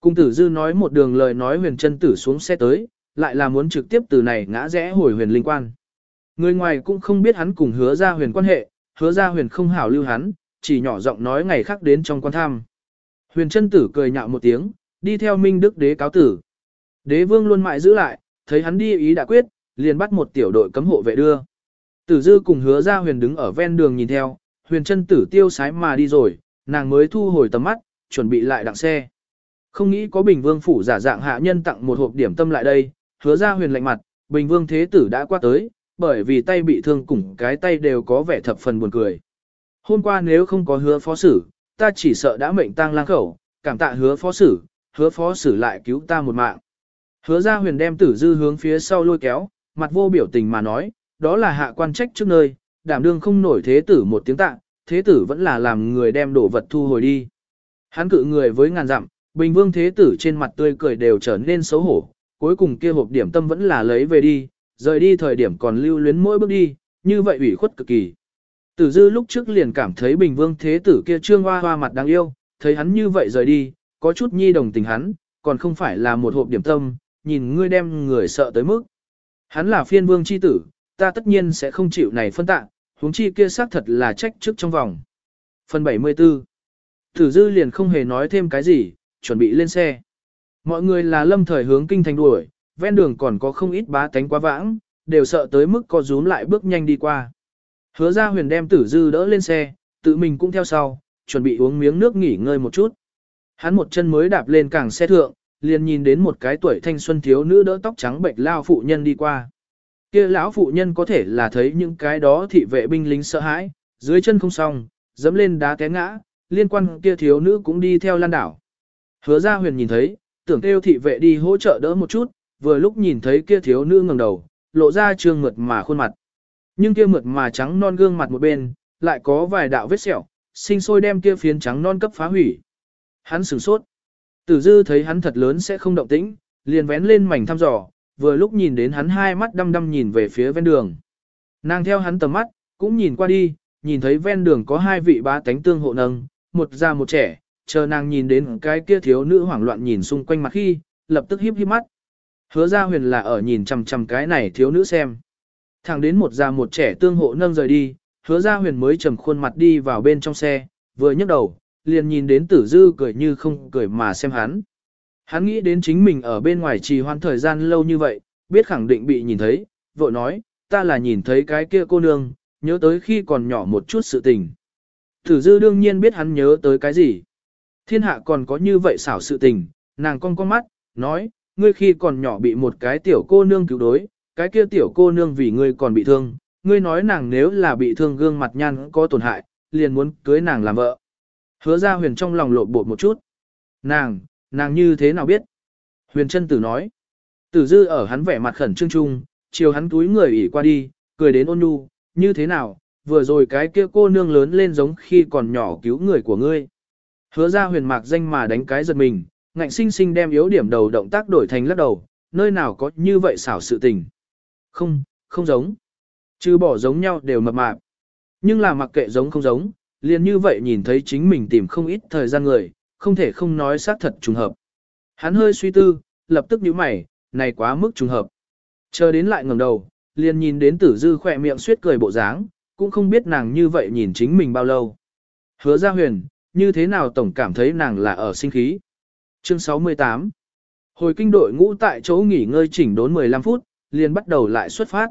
Cung tử dư nói một đường lời nói huyền chân tử xuống xe tới, lại là muốn trực tiếp từ này ngã rẽ hồi huyền linh quan. Người ngoài cũng không biết hắn cùng hứa ra huyền quan hệ, hứa ra huyền không hảo lưu hắn, chỉ nhỏ giọng nói ngày khác đến trong quan tham. Huyền chân tử cười nhạo một tiếng, đi theo minh đức đế cáo tử. Đế vương luôn mãi giữ lại, thấy hắn đi ý đã quyết, liền bắt một tiểu đội cấm hộ vệ đưa. Tử dư cùng hứa ra huyền đứng ở ven đường nhìn theo, huyền chân tử tiêu sái mà đi rồi, nàng mới thu hồi tầm mắt, chuẩn bị lại đặng xe. Không nghĩ có Bình Vương phủ giả dạng hạ nhân tặng một hộp điểm tâm lại đây, hứa ra huyền lạnh mặt, Bình Vương thế tử đã qua tới, bởi vì tay bị thương cùng cái tay đều có vẻ thập phần buồn cười. Hôm qua nếu không có hứa phó sử, ta chỉ sợ đã mệnh tang lang khẩu, cảm tạ hứa phó sử, hứa phó sử lại cứu ta một mạng. Hứa ra huyền đem tử dư hướng phía sau lôi kéo, mặt vô biểu tình mà nói, đó là hạ quan trách trước nơi, đảm đương không nổi thế tử một tiếng tạ, thế tử vẫn là làm người đem đồ vật thu hồi đi. Hắn cự người với ngàn dặm, bình vương thế tử trên mặt tươi cười đều trở nên xấu hổ, cuối cùng kia hộp điểm tâm vẫn là lấy về đi, rời đi thời điểm còn lưu luyến mỗi bước đi, như vậy ủy khuất cực kỳ. Tử dư lúc trước liền cảm thấy bình vương thế tử kia trương hoa hoa mặt đáng yêu, thấy hắn như vậy rời đi, có chút nhi đồng tình hắn, còn không phải là một hộp điểm tâm, nhìn ngươi đem người sợ tới mức. Hắn là phiên vương chi tử, ta tất nhiên sẽ không chịu này phân tạ, huống chi kia xác thật là trách trước trong vòng. Phần 74 Tử dư liền không hề nói thêm cái gì, chuẩn bị lên xe. Mọi người là lâm thời hướng kinh thành đuổi, ven đường còn có không ít bá tánh quá vãng, đều sợ tới mức co rúm lại bước nhanh đi qua. Hứa ra huyền đem tử dư đỡ lên xe, tự mình cũng theo sau, chuẩn bị uống miếng nước nghỉ ngơi một chút. Hắn một chân mới đạp lên càng xe thượng, liền nhìn đến một cái tuổi thanh xuân thiếu nữ đỡ tóc trắng bệnh lao phụ nhân đi qua. Kia lão phụ nhân có thể là thấy những cái đó thị vệ binh lính sợ hãi, dưới chân không xong, dẫm lên đá té ngã, liên quan kia thiếu nữ cũng đi theo lan đảo. Hứa ra huyền nhìn thấy, tưởng kêu thị vệ đi hỗ trợ đỡ một chút, vừa lúc nhìn thấy kia thiếu nữ ngẩng đầu, lộ ra trương mượt mà khuôn mặt. Nhưng kia mượt mà trắng non gương mặt một bên, lại có vài đạo vết sẹo, sinh sôi đem kia phiến trắng non cấp phá hủy. Hắn sửng sốt. Tử dư thấy hắn thật lớn sẽ không động tĩnh, liền vén lên mảnh thăm dò, vừa lúc nhìn đến hắn hai mắt đăm đăm nhìn về phía ven đường. Nàng theo hắn tầm mắt, cũng nhìn qua đi, nhìn thấy ven đường có hai vị bá tánh tương hộ nâng, một già một trẻ, chờ nàng nhìn đến cái kia thiếu nữ hoảng loạn nhìn xung quanh mặt khi, lập tức híp híp mắt. Hứa ra huyền là ở nhìn chằm chằm cái này thiếu nữ xem. Thẳng đến một già một trẻ tương hộ nâng rời đi, hứa ra huyền mới trầm khuôn mặt đi vào bên trong xe, vừa nhấc đầu, liền nhìn đến tử dư cười như không cười mà xem hắn. Hắn nghĩ đến chính mình ở bên ngoài trì hoãn thời gian lâu như vậy, biết khẳng định bị nhìn thấy, vội nói, ta là nhìn thấy cái kia cô nương, nhớ tới khi còn nhỏ một chút sự tình. Tử dư đương nhiên biết hắn nhớ tới cái gì. Thiên hạ còn có như vậy xảo sự tình, nàng con con mắt, nói, ngươi khi còn nhỏ bị một cái tiểu cô nương cứu đối, cái kia tiểu cô nương vì ngươi còn bị thương, ngươi nói nàng nếu là bị thương gương mặt nhan có tổn hại, liền muốn cưới nàng làm vợ. Hứa ra huyền trong lòng lộn bột một chút. Nàng, nàng như thế nào biết? Huyền chân tử nói. Tử dư ở hắn vẻ mặt khẩn trương trung, chiều hắn túi người ỉ qua đi, cười đến ôn nhu, như thế nào, vừa rồi cái kia cô nương lớn lên giống khi còn nhỏ cứu người của ngươi. Hứa ra huyền mạc danh mà đánh cái giật mình, ngạnh sinh sinh đem yếu điểm đầu động tác đổi thành lắc đầu, nơi nào có như vậy xảo sự tình. Không, không giống. Chứ bỏ giống nhau đều mập mạp. Nhưng là mặc kệ giống không giống, liền như vậy nhìn thấy chính mình tìm không ít thời gian người, không thể không nói xác thật trùng hợp. Hắn hơi suy tư, lập tức nhíu mày, này quá mức trùng hợp. Chờ đến lại ngẩng đầu, liền nhìn đến tử dư khỏe miệng suyết cười bộ dáng, cũng không biết nàng như vậy nhìn chính mình bao lâu. Hứa ra huyền, như thế nào tổng cảm thấy nàng là ở sinh khí. Chương 68 Hồi kinh đội ngũ tại chỗ nghỉ ngơi chỉnh đốn 15 phút, liền bắt đầu lại xuất phát.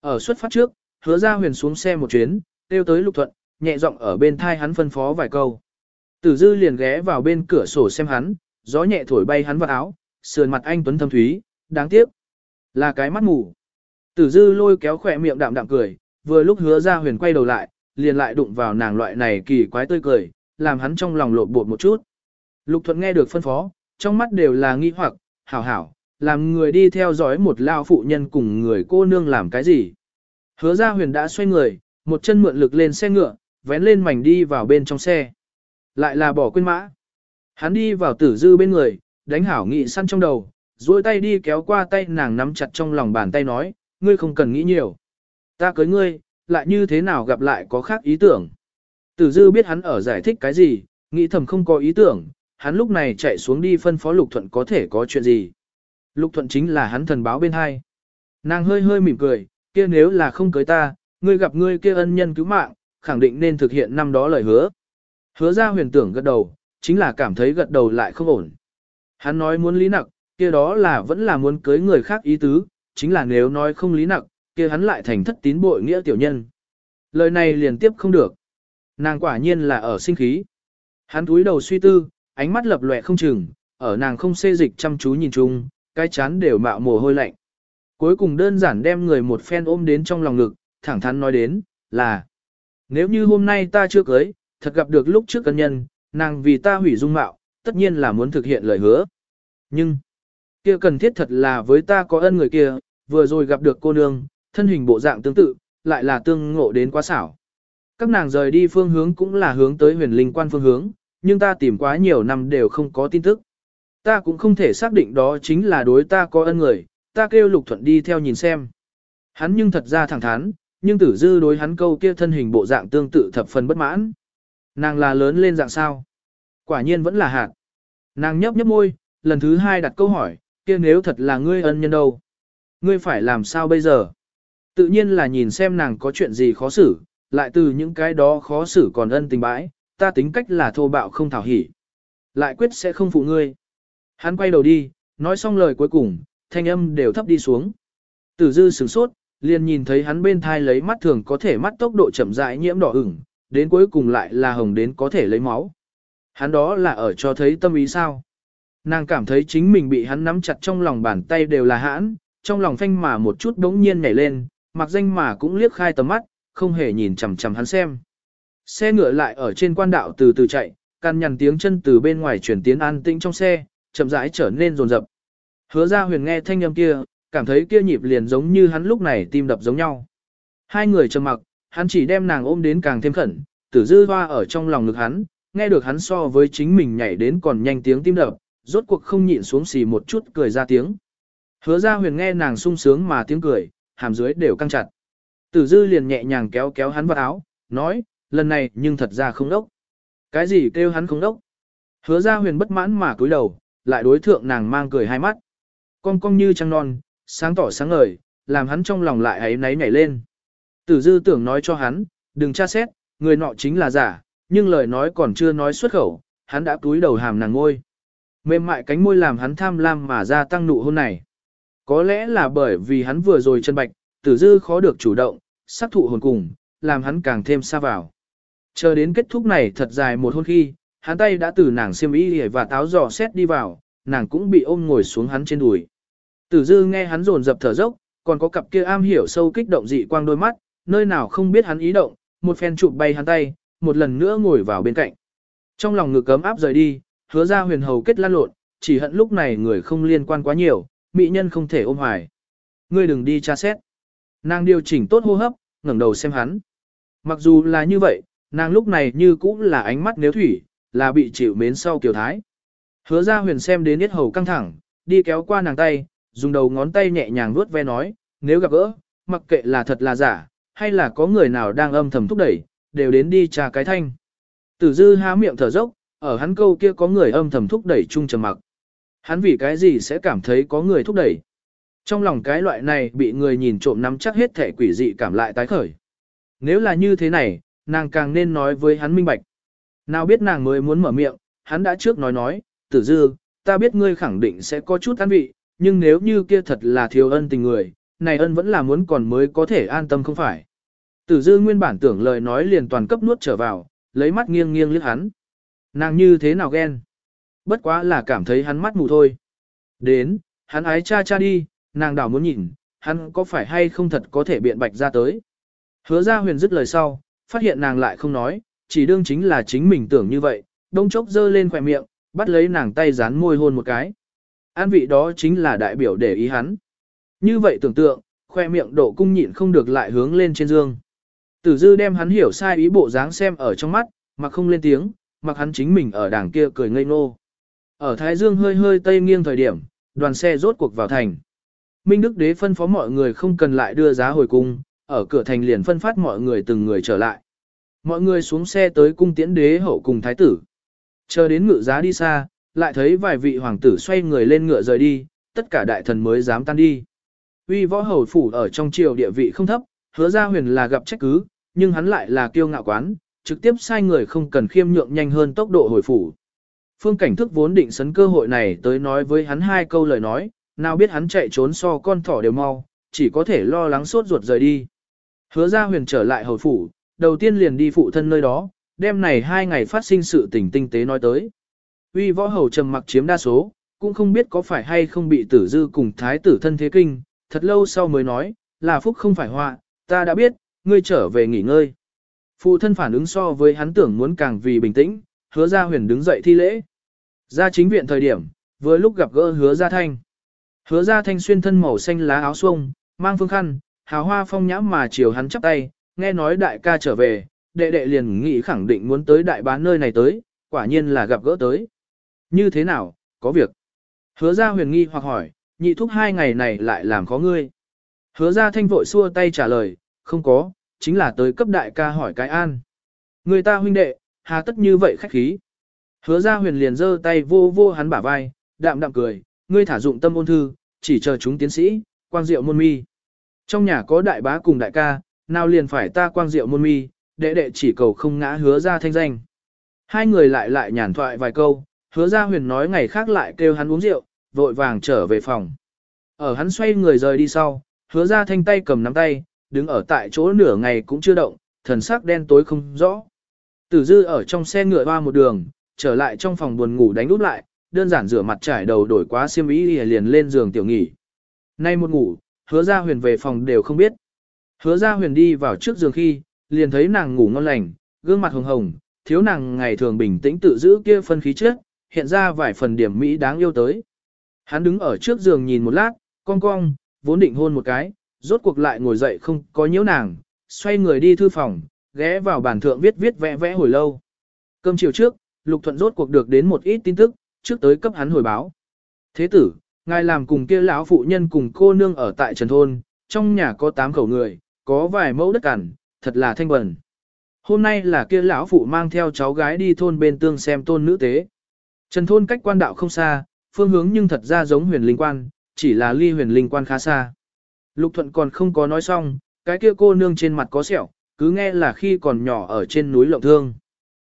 Ở xuất phát trước, hứa ra huyền xuống xe một chuyến, tiêu tới lục thuận, nhẹ giọng ở bên thai hắn phân phó vài câu. Tử dư liền ghé vào bên cửa sổ xem hắn, gió nhẹ thổi bay hắn vào áo, sườn mặt anh tuấn thâm thúy, đáng tiếc. Là cái mắt mù. Tử dư lôi kéo khỏe miệng đạm đạm cười, vừa lúc hứa ra huyền quay đầu lại, liền lại đụng vào nàng loại này kỳ quái tươi cười, làm hắn trong lòng lộn bột một chút. Lục thuận nghe được phân phó, trong mắt đều là nghi hoặc, hảo hảo, làm người đi theo dõi một lao phụ nhân cùng người cô nương làm cái gì. Hứa ra huyền đã xoay người, một chân mượn lực lên xe ngựa, vén lên mảnh đi vào bên trong xe. Lại là bỏ quên mã. Hắn đi vào tử dư bên người, đánh hảo nghị săn trong đầu, duỗi tay đi kéo qua tay nàng nắm chặt trong lòng bàn tay nói, ngươi không cần nghĩ nhiều. Ta cưới ngươi, lại như thế nào gặp lại có khác ý tưởng. Tử dư biết hắn ở giải thích cái gì, nghĩ thầm không có ý tưởng, hắn lúc này chạy xuống đi phân phó Lục Thuận có thể có chuyện gì. Lục Thuận chính là hắn thần báo bên hai. Nàng hơi hơi mỉm cười, kia nếu là không cưới ta, ngươi gặp ngươi kia ân nhân cứu mạng, khẳng định nên thực hiện năm đó lời hứa. Hứa ra huyền tưởng gật đầu, chính là cảm thấy gật đầu lại không ổn. Hắn nói muốn lý nặc, kia đó là vẫn là muốn cưới người khác ý tứ, chính là nếu nói không lý nặc, kia hắn lại thành thất tín bội nghĩa tiểu nhân. Lời này liền tiếp không được. Nàng quả nhiên là ở sinh khí. Hắn túi đầu suy tư, ánh mắt lập lòe không chừng, ở nàng không xê dịch chăm chú nhìn chung, cái chán đều mạo mồ hôi lạnh. Cuối cùng đơn giản đem người một phen ôm đến trong lòng ngực, thẳng thắn nói đến, là nếu như hôm nay ta chưa cưới, thật gặp được lúc trước cân nhân, nàng vì ta hủy dung mạo, tất nhiên là muốn thực hiện lời hứa. Nhưng, kia cần thiết thật là với ta có ân người kia, vừa rồi gặp được cô nương, thân hình bộ dạng tương tự, lại là tương ngộ đến quá xảo. Các nàng rời đi phương hướng cũng là hướng tới huyền linh quan phương hướng, nhưng ta tìm quá nhiều năm đều không có tin tức. Ta cũng không thể xác định đó chính là đối ta có ân người, ta kêu lục thuận đi theo nhìn xem. Hắn nhưng thật ra thẳng thắn, nhưng tử dư đối hắn câu kia thân hình bộ dạng tương tự thập phần bất mãn. Nàng là lớn lên dạng sao? Quả nhiên vẫn là hạt. Nàng nhấp nhấp môi, lần thứ hai đặt câu hỏi, kia nếu thật là ngươi ân nhân đâu? Ngươi phải làm sao bây giờ? Tự nhiên là nhìn xem nàng có chuyện gì khó xử, lại từ những cái đó khó xử còn ân tình bãi, ta tính cách là thô bạo không thảo hỉ. Lại quyết sẽ không phụ ngươi. Hắn quay đầu đi, nói xong lời cuối cùng, thanh âm đều thấp đi xuống. Tử dư sửng sốt, liền nhìn thấy hắn bên thai lấy mắt thường có thể mắt tốc độ chậm rãi nhiễm đỏ ửng, đến cuối cùng lại là hồng đến có thể lấy máu. Hắn đó là ở cho thấy tâm ý sao. Nàng cảm thấy chính mình bị hắn nắm chặt trong lòng bàn tay đều là hãn, trong lòng phanh mà một chút đống nhiên nhảy lên, mặc danh mà cũng liếc khai tầm mắt, không hề nhìn chằm chằm hắn xem. Xe ngựa lại ở trên quan đạo từ từ chạy, căn nhằn tiếng chân từ bên ngoài chuyển tiến an tĩnh trong xe, chậm rãi trở nên rồn rập. Hứa ra huyền nghe thanh âm kia, cảm thấy kia nhịp liền giống như hắn lúc này tim đập giống nhau. Hai người trầm mặc, hắn chỉ đem nàng ôm đến càng thêm khẩn, tử dư hoa ở trong lòng ngực hắn, nghe được hắn so với chính mình nhảy đến còn nhanh tiếng tim đập, rốt cuộc không nhịn xuống xì một chút cười ra tiếng. Hứa ra huyền nghe nàng sung sướng mà tiếng cười, hàm dưới đều căng chặt. Tử dư liền nhẹ nhàng kéo kéo hắn vào áo, nói, lần này nhưng thật ra không đốc. Cái gì kêu hắn không đốc? Hứa ra huyền bất mãn mà cúi đầu, lại đối thượng nàng mang cười hai mắt. Cong cong như trăng non, sáng tỏ sáng ngời, làm hắn trong lòng lại ấy náy nhảy lên. Tử dư tưởng nói cho hắn, đừng tra xét, người nọ chính là giả, nhưng lời nói còn chưa nói xuất khẩu, hắn đã cúi đầu hàm nàng ngôi. Mềm mại cánh môi làm hắn tham lam mà ra tăng nụ hôn này. Có lẽ là bởi vì hắn vừa rồi chân bạch, tử dư khó được chủ động, sắc thụ hồn cùng, làm hắn càng thêm xa vào. Chờ đến kết thúc này thật dài một hôn khi, hắn tay đã từ nàng xiêm y và táo giò xét đi vào, nàng cũng bị ôm ngồi xuống hắn trên đùi. Tử dư nghe hắn rồn dập thở dốc, còn có cặp kia am hiểu sâu kích động dị quang đôi mắt, nơi nào không biết hắn ý động, một phen chụp bay hắn tay, một lần nữa ngồi vào bên cạnh. Trong lòng ngực cấm áp rời đi, hứa ra huyền hầu kết lan lộn, chỉ hận lúc này người không liên quan quá nhiều, mỹ nhân không thể ôm hoài. Ngươi đừng đi tra xét. Nàng điều chỉnh tốt hô hấp, ngẩng đầu xem hắn. Mặc dù là như vậy, nàng lúc này như cũng là ánh mắt nếu thủy, là bị chịu mến sau kiều thái. Hứa ra huyền xem đến yết hầu căng thẳng, đi kéo qua nàng tay, dùng đầu ngón tay nhẹ nhàng vuốt ve nói, nếu gặp gỡ, mặc kệ là thật là giả, hay là có người nào đang âm thầm thúc đẩy, đều đến đi trà cái thanh. Tử dư há miệng thở dốc, ở hắn câu kia có người âm thầm thúc đẩy chung trầm mặc. Hắn vì cái gì sẽ cảm thấy có người thúc đẩy. Trong lòng cái loại này bị người nhìn trộm nắm chắc hết thể quỷ dị cảm lại tái khởi. Nếu là như thế này, nàng càng nên nói với hắn minh bạch. Nào biết nàng mới muốn mở miệng, hắn đã trước nói nói, tử dư, ta biết ngươi khẳng định sẽ có chút an vị, nhưng nếu như kia thật là thiếu ân tình người, này ân vẫn là muốn còn mới có thể an tâm không phải. Tử dư nguyên bản tưởng lời nói liền toàn cấp nuốt trở vào, lấy mắt nghiêng nghiêng liếc hắn. Nàng như thế nào ghen? Bất quá là cảm thấy hắn mắt mù thôi. Đến, hắn ái cha cha đi, nàng đảo muốn nhìn, hắn có phải hay không thật có thể biện bạch ra tới. Hứa ra huyền dứt lời sau, phát hiện nàng lại không nói, chỉ đương chính là chính mình tưởng như vậy, đông chốc dơ lên khỏe miệng, bắt lấy nàng tay dán môi hôn một cái. An vị đó chính là đại biểu để ý hắn. Như vậy tưởng tượng, khoe miệng độ cung nhịn không được lại hướng lên trên dương. Tử dư đem hắn hiểu sai ý bộ dáng xem ở trong mắt, mà không lên tiếng, mặc hắn chính mình ở đảng kia cười ngây ngô. Ở Thái Dương hơi hơi tây nghiêng thời điểm, đoàn xe rốt cuộc vào thành. Minh Đức Đế phân phó mọi người không cần lại đưa giá hồi cung, ở cửa thành liền phân phát mọi người từng người trở lại. Mọi người xuống xe tới cung tiễn đế hậu cùng thái tử. Chờ đến ngự giá đi xa, lại thấy vài vị hoàng tử xoay người lên ngựa rời đi, tất cả đại thần mới dám tan đi. Uy võ hầu phủ ở trong triều địa vị không thấp, hứa ra huyền là gặp trách cứ, nhưng hắn lại là kiêu ngạo quán, trực tiếp sai người không cần khiêm nhượng nhanh hơn tốc độ hồi phủ. Phương cảnh thức vốn định sấn cơ hội này tới nói với hắn hai câu lời nói, nào biết hắn chạy trốn so con thỏ đều mau, chỉ có thể lo lắng sốt ruột rời đi. Hứa ra huyền trở lại hồi phủ, đầu tiên liền đi phụ thân nơi đó, đêm này hai ngày phát sinh sự tình tinh tế nói tới. Uy võ hầu trầm mặc chiếm đa số, cũng không biết có phải hay không bị tử dư cùng thái tử thân thế kinh, thật lâu sau mới nói, là phúc không phải họa, ta đã biết, ngươi trở về nghỉ ngơi. Phụ thân phản ứng so với hắn tưởng muốn càng vì bình tĩnh, hứa ra huyền đứng dậy thi lễ. Ra chính viện thời điểm, vừa lúc gặp gỡ hứa ra thanh. Hứa ra thanh xuyên thân màu xanh lá áo xuông, mang phương khăn, hào hoa phong nhã mà chiều hắn chắp tay, nghe nói đại ca trở về, đệ đệ liền nghĩ khẳng định muốn tới đại bán nơi này tới, quả nhiên là gặp gỡ tới. Như thế nào, có việc. Hứa ra huyền nghi hoặc hỏi, nhị thúc hai ngày này lại làm khó ngươi. Hứa ra thanh vội xua tay trả lời, không có, chính là tới cấp đại ca hỏi cái an. Người ta huynh đệ, hà tất như vậy khách khí. Hứa ra huyền liền giơ tay vô vô hắn bả vai, đạm đạm cười, ngươi thả dụng tâm ôn thư, chỉ chờ chúng tiến sĩ, quang diệu môn mi. Trong nhà có đại bá cùng đại ca, nào liền phải ta quang diệu môn mi, đệ đệ chỉ cầu không ngã hứa ra thanh danh. Hai người lại lại nhàn thoại vài câu, hứa ra huyền nói ngày khác lại kêu hắn uống rượu, vội vàng trở về phòng. Ở hắn xoay người rời đi sau, hứa ra thanh tay cầm nắm tay, đứng ở tại chỗ nửa ngày cũng chưa động, thần sắc đen tối không rõ. Tử dư ở trong xe ngựa hoa một đường, trở lại trong phòng buồn ngủ đánh úp lại, đơn giản rửa mặt trải đầu đổi quá xiêm y liền lên giường tiểu nghỉ. Nay một ngủ, hứa ra huyền về phòng đều không biết. Hứa ra huyền đi vào trước giường khi, liền thấy nàng ngủ ngon lành, gương mặt hồng hồng, thiếu nàng ngày thường bình tĩnh tự giữ kia phân khí trước, hiện ra vài phần điểm mỹ đáng yêu tới. Hắn đứng ở trước giường nhìn một lát, cong cong, vốn định hôn một cái, rốt cuộc lại ngồi dậy không có nhiễu nàng, xoay người đi thư phòng, ghé vào bàn thượng viết viết vẽ vẽ hồi lâu. Cơm chiều trước, Lục Thuận rốt cuộc được đến một ít tin tức, trước tới cấp hắn hồi báo. Thế tử, ngài làm cùng kia lão phụ nhân cùng cô nương ở tại Trần Thôn, trong nhà có 8 khẩu người, có vài mẫu đất cằn, thật là thanh bẩn. Hôm nay là kia lão phụ mang theo cháu gái đi thôn bên tương xem tôn nữ tế. Trần Thôn cách quan đạo không xa, phương hướng nhưng thật ra giống huyền linh quan, chỉ là ly huyền linh quan khá xa. Lục Thuận còn không có nói xong, cái kia cô nương trên mặt có sẹo, cứ nghe là khi còn nhỏ ở trên núi Lộng Thương.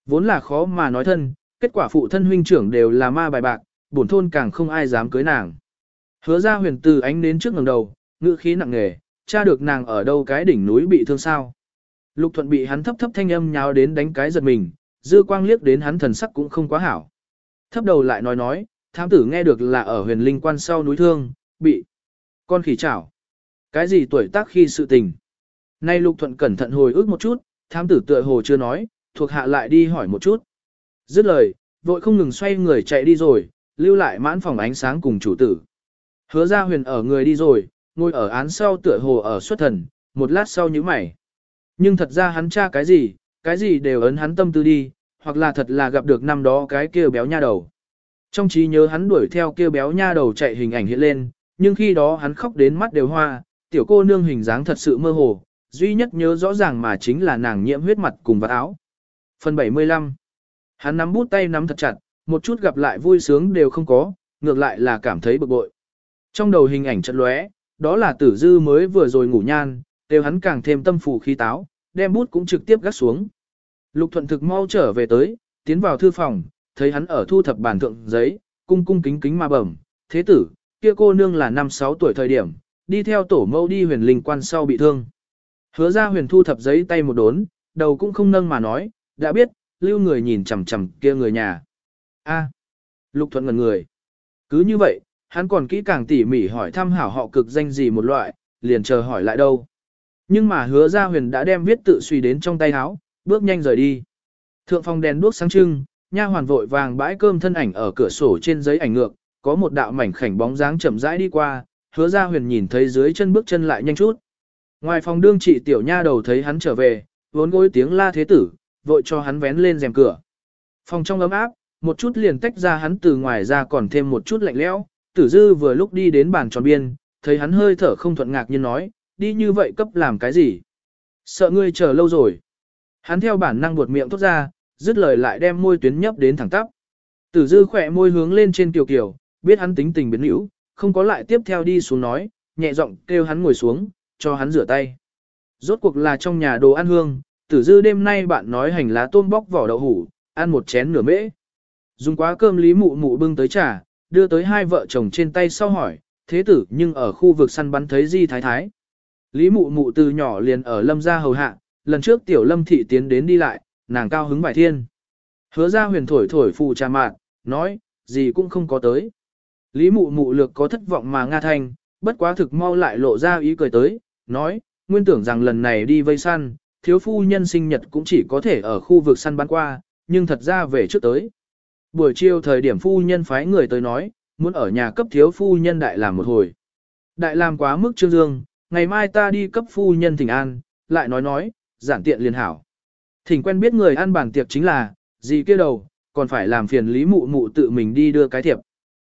Vốn là khó mà nói thân, kết quả phụ thân huynh trưởng đều là ma bài bạc, bổn thôn càng không ai dám cưới nàng. Hứa ra huyền từ ánh đến trước ngẩng đầu, ngữ khí nặng nề, cha được nàng ở đâu cái đỉnh núi bị thương sao. Lục thuận bị hắn thấp thấp thanh âm nháo đến đánh cái giật mình, dư quang liếc đến hắn thần sắc cũng không quá hảo. Thấp đầu lại nói nói, thám tử nghe được là ở huyền linh quan sau núi thương, bị con khỉ chảo. Cái gì tuổi tác khi sự tình. Nay lục thuận cẩn thận hồi ức một chút, thám tử tựa hồ chưa nói, thuộc hạ lại đi hỏi một chút. Dứt lời, vội không ngừng xoay người chạy đi rồi, lưu lại mãn phòng ánh sáng cùng chủ tử. Hứa ra huyền ở người đi rồi, ngồi ở án sau tựa hồ ở xuất thần, một lát sau như mày. Nhưng thật ra hắn tra cái gì, cái gì đều ấn hắn tâm tư đi, hoặc là thật là gặp được năm đó cái kia béo nha đầu. Trong trí nhớ hắn đuổi theo kia béo nha đầu chạy hình ảnh hiện lên, nhưng khi đó hắn khóc đến mắt đều hoa, tiểu cô nương hình dáng thật sự mơ hồ, duy nhất nhớ rõ ràng mà chính là nàng nhiễm huyết mặt cùng vạt áo. Phần 75 Hắn nắm bút tay nắm thật chặt, một chút gặp lại vui sướng đều không có, ngược lại là cảm thấy bực bội. Trong đầu hình ảnh chật lóe, đó là tử dư mới vừa rồi ngủ nhan, đều hắn càng thêm tâm phủ khí táo, đem bút cũng trực tiếp gắt xuống. Lục thuận thực mau trở về tới, tiến vào thư phòng, thấy hắn ở thu thập bản thượng giấy, cung cung kính kính mà bẩm, thế tử, kia cô nương là năm sáu tuổi thời điểm, đi theo tổ mẫu đi huyền linh quan sau bị thương. Hứa ra huyền thu thập giấy tay một đốn, đầu cũng không nâng mà nói, đã biết, lưu người nhìn chằm chằm kia người nhà. A, lục thuận ngần người. Cứ như vậy, hắn còn kỹ càng tỉ mỉ hỏi thăm hảo họ cực danh gì một loại, liền chờ hỏi lại đâu. Nhưng mà hứa ra huyền đã đem viết tự suy đến trong tay áo, bước nhanh rời đi. Thượng phòng đèn đuốc sáng trưng, nha hoàn vội vàng bãi cơm thân ảnh ở cửa sổ trên giấy ảnh ngược, có một đạo mảnh khảnh bóng dáng chậm rãi đi qua, hứa ra huyền nhìn thấy dưới chân bước chân lại nhanh chút. Ngoài phòng đương trị tiểu nha đầu thấy hắn trở về, vốn gối tiếng la thế tử, vội cho hắn vén lên rèm cửa. Phòng trong ấm áp, một chút liền tách ra hắn từ ngoài ra còn thêm một chút lạnh lẽo. Tử dư vừa lúc đi đến bàn tròn biên, thấy hắn hơi thở không thuận ngạc nhiên nói, đi như vậy cấp làm cái gì? Sợ ngươi chờ lâu rồi. Hắn theo bản năng buột miệng thốt ra, dứt lời lại đem môi tuyến nhấp đến thẳng tắp. Tử dư khỏe môi hướng lên trên kiều kiều, biết hắn tính tình biến hữu, không có lại tiếp theo đi xuống nói, nhẹ giọng kêu hắn ngồi xuống, cho hắn rửa tay. Rốt cuộc là trong nhà đồ ăn hương, tử dư đêm nay bạn nói hành lá tôm bóc vỏ đậu hủ, ăn một chén nửa mễ. Dùng quá cơm lý mụ mụ bưng tới trà, đưa tới hai vợ chồng trên tay sau hỏi, thế tử nhưng ở khu vực săn bắn thấy di thái thái. Lý mụ mụ từ nhỏ liền ở lâm gia hầu hạ, lần trước tiểu lâm thị tiến đến đi lại, nàng cao hứng bài thiên. Hứa ra huyền thổi thổi phù trà mạn, nói, gì cũng không có tới. Lý mụ mụ lược có thất vọng mà nga thanh, bất quá thực mau lại lộ ra ý cười tới, nói, nguyên tưởng rằng lần này đi vây săn, thiếu phu nhân sinh nhật cũng chỉ có thể ở khu vực săn bắn qua, nhưng thật ra về trước tới. Buổi chiều thời điểm phu nhân phái người tới nói, muốn ở nhà cấp thiếu phu nhân đại làm một hồi. Đại làm quá mức trương dương, ngày mai ta đi cấp phu nhân thỉnh an, lại nói nói, giản tiện liền hảo. Thỉnh quen biết người ăn bàn tiệc chính là, gì kia đầu, còn phải làm phiền lý mụ mụ tự mình đi đưa cái thiệp.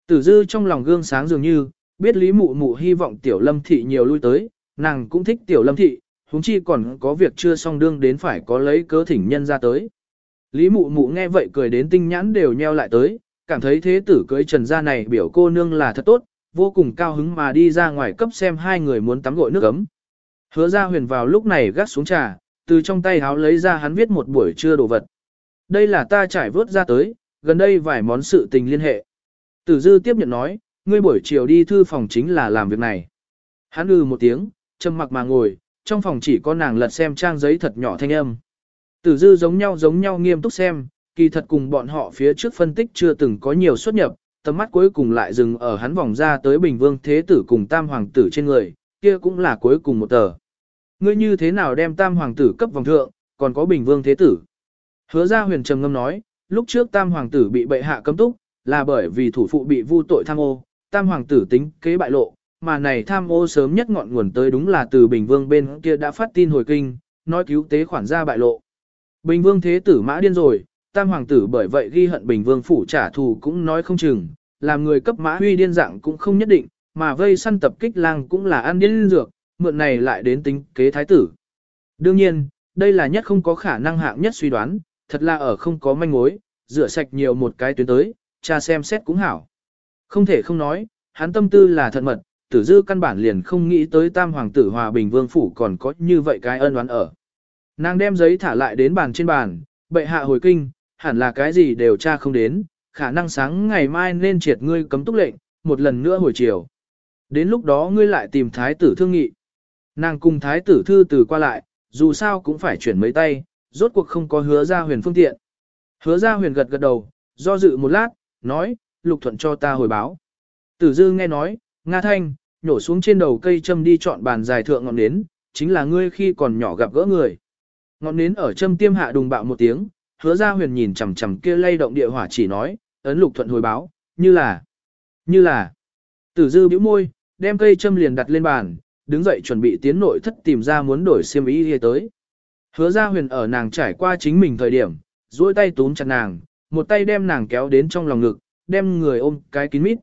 Tử dư trong lòng gương sáng dường như, biết lý mụ mụ hy vọng tiểu lâm thị nhiều lui tới, nàng cũng thích tiểu lâm thị, huống chi còn có việc chưa xong đương đến phải có lấy cớ thỉnh nhân ra tới. Lý mụ mụ nghe vậy cười đến tinh nhãn đều nheo lại tới, cảm thấy thế tử cưới trần gia này biểu cô nương là thật tốt, vô cùng cao hứng mà đi ra ngoài cấp xem hai người muốn tắm gội nước ấm. Hứa ra huyền vào lúc này gắt xuống trà, từ trong tay háo lấy ra hắn viết một buổi trưa đồ vật. Đây là ta trải vớt ra tới, gần đây vài món sự tình liên hệ. Tử dư tiếp nhận nói, ngươi buổi chiều đi thư phòng chính là làm việc này. Hắn ư một tiếng, trầm mặc mà ngồi, trong phòng chỉ có nàng lật xem trang giấy thật nhỏ thanh âm. Tử dư giống nhau giống nhau nghiêm túc xem, kỳ thật cùng bọn họ phía trước phân tích chưa từng có nhiều xuất nhập, tầm mắt cuối cùng lại dừng ở hắn vòng ra tới Bình Vương Thế Tử cùng Tam Hoàng Tử trên người, kia cũng là cuối cùng một tờ. Ngươi như thế nào đem Tam Hoàng Tử cấp vòng thượng, còn có Bình Vương Thế Tử? Hứa ra huyền trầm ngâm nói, lúc trước Tam Hoàng Tử bị bệ hạ cấm túc, là bởi vì thủ phụ bị vu tội tham ô, Tam Hoàng Tử tính kế bại lộ, mà này tham ô sớm nhất ngọn nguồn tới đúng là từ Bình Vương bên kia đã phát tin hồi kinh, nói cứu tế khoản ra bại lộ. Bình Vương Thế Tử mã điên rồi, Tam Hoàng Tử bởi vậy ghi hận Bình Vương phủ trả thù cũng nói không chừng, làm người cấp mã huy điên dạng cũng không nhất định, mà vây săn tập kích lang cũng là ăn điên dược, mượn này lại đến tính kế thái tử. Đương nhiên, đây là nhất không có khả năng hạng nhất suy đoán, thật là ở không có manh mối, rửa sạch nhiều một cái tuyến tới, cha xem xét cũng hảo. Không thể không nói, hắn tâm tư là thật mật, tử dư căn bản liền không nghĩ tới tam hoàng tử hòa bình vương phủ còn có như vậy cái ân oán ở. Nàng đem giấy thả lại đến bàn trên bàn, bệ hạ hồi kinh, hẳn là cái gì đều tra không đến, khả năng sáng ngày mai nên triệt ngươi cấm túc lệnh, một lần nữa hồi chiều. Đến lúc đó ngươi lại tìm thái tử thương nghị. Nàng cùng thái tử thư từ qua lại, dù sao cũng phải chuyển mấy tay, rốt cuộc không có hứa ra huyền phương tiện. Hứa ra huyền gật gật đầu, do dự một lát, nói, lục thuận cho ta hồi báo. Tử dư nghe nói, Nga Thanh, nhổ xuống trên đầu cây châm đi chọn bàn dài thượng ngọn nến, chính là ngươi khi còn nhỏ gặp gỡ người. Ngọn nến ở châm tiêm hạ đùng bạo một tiếng, hứa ra huyền nhìn chằm chằm kia lay động địa hỏa chỉ nói, ấn lục thuận hồi báo, như là, như là. Tử dư bĩu môi, đem cây châm liền đặt lên bàn, đứng dậy chuẩn bị tiến nội thất tìm ra muốn đổi xiêm y đi tới. Hứa ra huyền ở nàng trải qua chính mình thời điểm, duỗi tay túm chặt nàng, một tay đem nàng kéo đến trong lòng ngực, đem người ôm cái kín mít.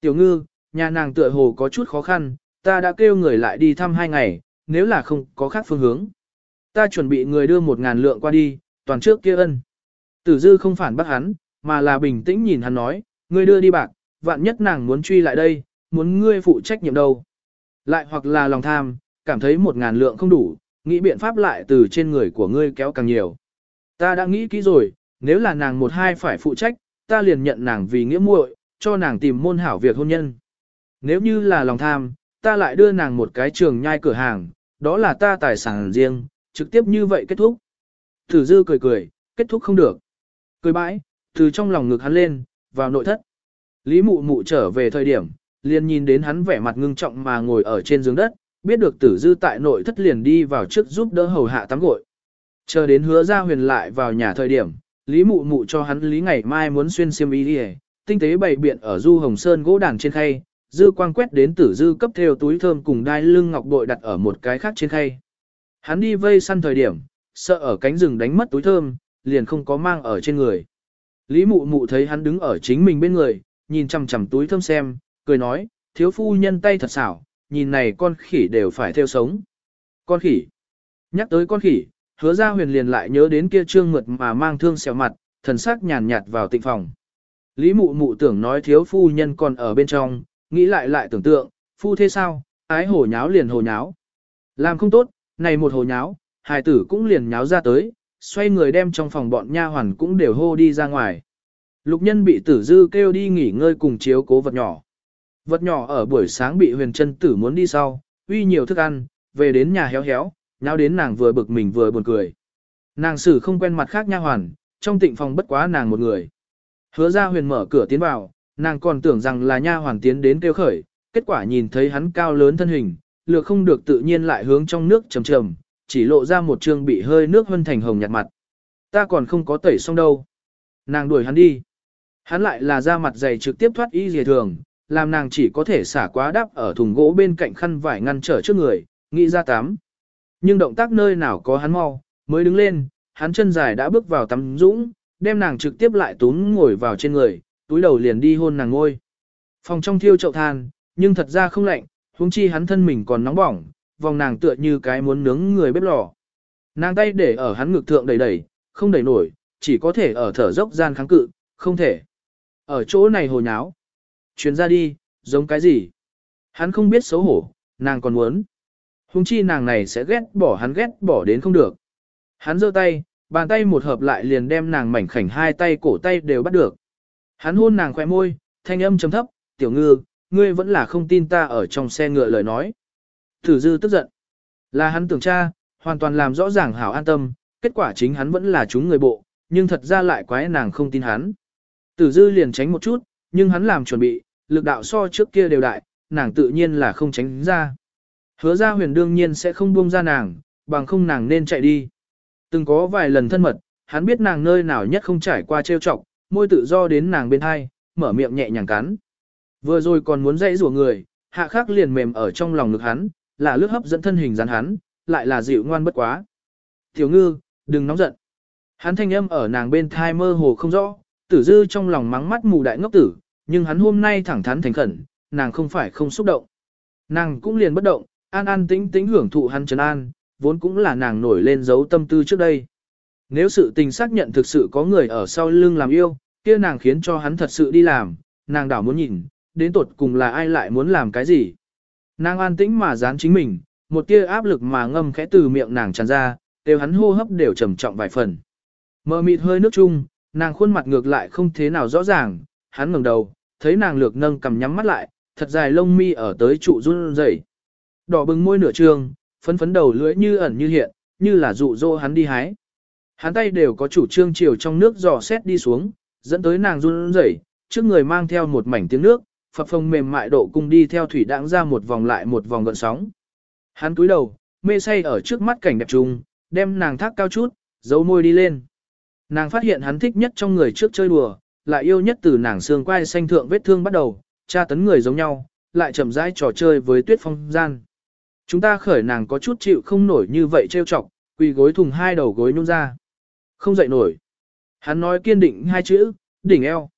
Tiểu ngư, nhà nàng tựa hồ có chút khó khăn, ta đã kêu người lại đi thăm hai ngày, nếu là không có khác phương hướng. Ta chuẩn bị người đưa một ngàn lượng qua đi, toàn trước kia ân. Tử dư không phản bác hắn, mà là bình tĩnh nhìn hắn nói, ngươi đưa đi bạc, vạn nhất nàng muốn truy lại đây, muốn ngươi phụ trách nhiệm đâu. Lại hoặc là lòng tham, cảm thấy một ngàn lượng không đủ, nghĩ biện pháp lại từ trên người của ngươi kéo càng nhiều. Ta đã nghĩ kỹ rồi, nếu là nàng một hai phải phụ trách, ta liền nhận nàng vì nghĩa muội, cho nàng tìm môn hảo việc hôn nhân. Nếu như là lòng tham, ta lại đưa nàng một cái trường nhai cửa hàng, đó là ta tài sản riêng, trực tiếp như vậy kết thúc. Thử dư cười cười, kết thúc không được. Cười bãi, từ trong lòng ngực hắn lên, vào nội thất. Lý mụ mụ trở về thời điểm, liền nhìn đến hắn vẻ mặt ngưng trọng mà ngồi ở trên giường đất, biết được tử dư tại nội thất liền đi vào trước giúp đỡ hầu hạ tắm gội. Chờ đến hứa ra huyền lại vào nhà thời điểm, Lý mụ mụ cho hắn lý ngày mai muốn xuyên xiêm y đi tinh tế bày biện ở du hồng sơn gỗ đàn trên khay, dư quang quét đến tử dư cấp theo túi thơm cùng đai lưng ngọc bội đặt ở một cái khác trên khay. Hắn đi vây săn thời điểm, sợ ở cánh rừng đánh mất túi thơm, liền không có mang ở trên người. Lý mụ mụ thấy hắn đứng ở chính mình bên người, nhìn chằm chằm túi thơm xem, cười nói, thiếu phu nhân tay thật xảo, nhìn này con khỉ đều phải theo sống. Con khỉ. Nhắc tới con khỉ, hứa ra huyền liền lại nhớ đến kia trương mượt mà mang thương xẻo mặt, thần sắc nhàn nhạt vào tịnh phòng. Lý mụ mụ tưởng nói thiếu phu nhân còn ở bên trong, nghĩ lại lại tưởng tượng, phu thế sao, ái hồ nháo liền hồ nháo. Làm không tốt, này một hồ nháo, hài tử cũng liền nháo ra tới, xoay người đem trong phòng bọn nha hoàn cũng đều hô đi ra ngoài. Lục nhân bị tử dư kêu đi nghỉ ngơi cùng chiếu cố vật nhỏ. Vật nhỏ ở buổi sáng bị huyền chân tử muốn đi sau, uy nhiều thức ăn, về đến nhà héo héo, nháo đến nàng vừa bực mình vừa buồn cười. Nàng xử không quen mặt khác nha hoàn, trong tịnh phòng bất quá nàng một người. Hứa ra huyền mở cửa tiến vào, nàng còn tưởng rằng là nha hoàn tiến đến kêu khởi, kết quả nhìn thấy hắn cao lớn thân hình, lược không được tự nhiên lại hướng trong nước trầm trầm, chỉ lộ ra một trương bị hơi nước hân thành hồng nhạt mặt. Ta còn không có tẩy xong đâu. Nàng đuổi hắn đi. Hắn lại là ra mặt dày trực tiếp thoát y dề thường, làm nàng chỉ có thể xả quá đắp ở thùng gỗ bên cạnh khăn vải ngăn trở trước người, nghĩ ra tắm. Nhưng động tác nơi nào có hắn mau, mới đứng lên, hắn chân dài đã bước vào tắm dũng, đem nàng trực tiếp lại tún ngồi vào trên người, túi đầu liền đi hôn nàng ngôi. Phòng trong thiêu chậu than, nhưng thật ra không lạnh, huống chi hắn thân mình còn nóng bỏng, vòng nàng tựa như cái muốn nướng người bếp lò. Nàng tay để ở hắn ngực thượng đẩy đẩy, không đẩy nổi, chỉ có thể ở thở dốc gian kháng cự, không thể. Ở chỗ này hồ nháo. Chuyến ra đi, giống cái gì? Hắn không biết xấu hổ, nàng còn muốn. Hùng chi nàng này sẽ ghét bỏ hắn ghét bỏ đến không được. Hắn giơ tay, bàn tay một hợp lại liền đem nàng mảnh khảnh hai tay cổ tay đều bắt được. Hắn hôn nàng khỏe môi, thanh âm trầm thấp, tiểu ngư, ngươi vẫn là không tin ta ở trong xe ngựa lời nói. Thử dư tức giận. Là hắn tưởng cha, hoàn toàn làm rõ ràng hảo an tâm, kết quả chính hắn vẫn là chúng người bộ, nhưng thật ra lại quái nàng không tin hắn. Tử dư liền tránh một chút, nhưng hắn làm chuẩn bị, lực đạo so trước kia đều đại, nàng tự nhiên là không tránh ra. Hứa ra huyền đương nhiên sẽ không buông ra nàng, bằng không nàng nên chạy đi. Từng có vài lần thân mật, hắn biết nàng nơi nào nhất không trải qua trêu chọc, môi tự do đến nàng bên hai, mở miệng nhẹ nhàng cắn. Vừa rồi còn muốn dãy rủa người, hạ khắc liền mềm ở trong lòng ngực hắn, là lướt hấp dẫn thân hình rắn hắn, lại là dịu ngoan bất quá. Tiểu ngư, đừng nóng giận. Hắn thanh âm ở nàng bên thai mơ hồ không rõ, tử dư trong lòng mắng mắt mù đại ngốc tử, nhưng hắn hôm nay thẳng thắn thành khẩn, nàng không phải không xúc động. Nàng cũng liền bất động, an an tĩnh tĩnh hưởng thụ hắn trấn an, vốn cũng là nàng nổi lên dấu tâm tư trước đây. Nếu sự tình xác nhận thực sự có người ở sau lưng làm yêu, kia nàng khiến cho hắn thật sự đi làm, nàng đảo muốn nhìn, đến tột cùng là ai lại muốn làm cái gì. Nàng an tĩnh mà dán chính mình, một tia áp lực mà ngâm khẽ từ miệng nàng tràn ra, đều hắn hô hấp đều trầm trọng vài phần. Mờ mịt hơi nước chung, nàng khuôn mặt ngược lại không thế nào rõ ràng, hắn ngẩng đầu, thấy nàng lược nâng cầm nhắm mắt lại, thật dài lông mi ở tới trụ run rẩy. Đỏ bừng môi nửa trường, phấn phấn đầu lưỡi như ẩn như hiện, như là dụ dỗ hắn đi hái. Hắn tay đều có chủ trương chiều trong nước dò xét đi xuống, dẫn tới nàng run rẩy, trước người mang theo một mảnh tiếng nước, phập phồng mềm mại độ cung đi theo thủy đãng ra một vòng lại một vòng gợn sóng. Hắn cúi đầu, mê say ở trước mắt cảnh đẹp trùng, đem nàng thác cao chút, giấu môi đi lên. Nàng phát hiện hắn thích nhất trong người trước chơi đùa, lại yêu nhất từ nàng xương quai xanh thượng vết thương bắt đầu, tra tấn người giống nhau, lại chậm rãi trò chơi với tuyết phong gian. Chúng ta khởi nàng có chút chịu không nổi như vậy trêu chọc, quỳ gối thùng hai đầu gối nhún ra. Không dậy nổi. Hắn nói kiên định hai chữ, đỉnh eo.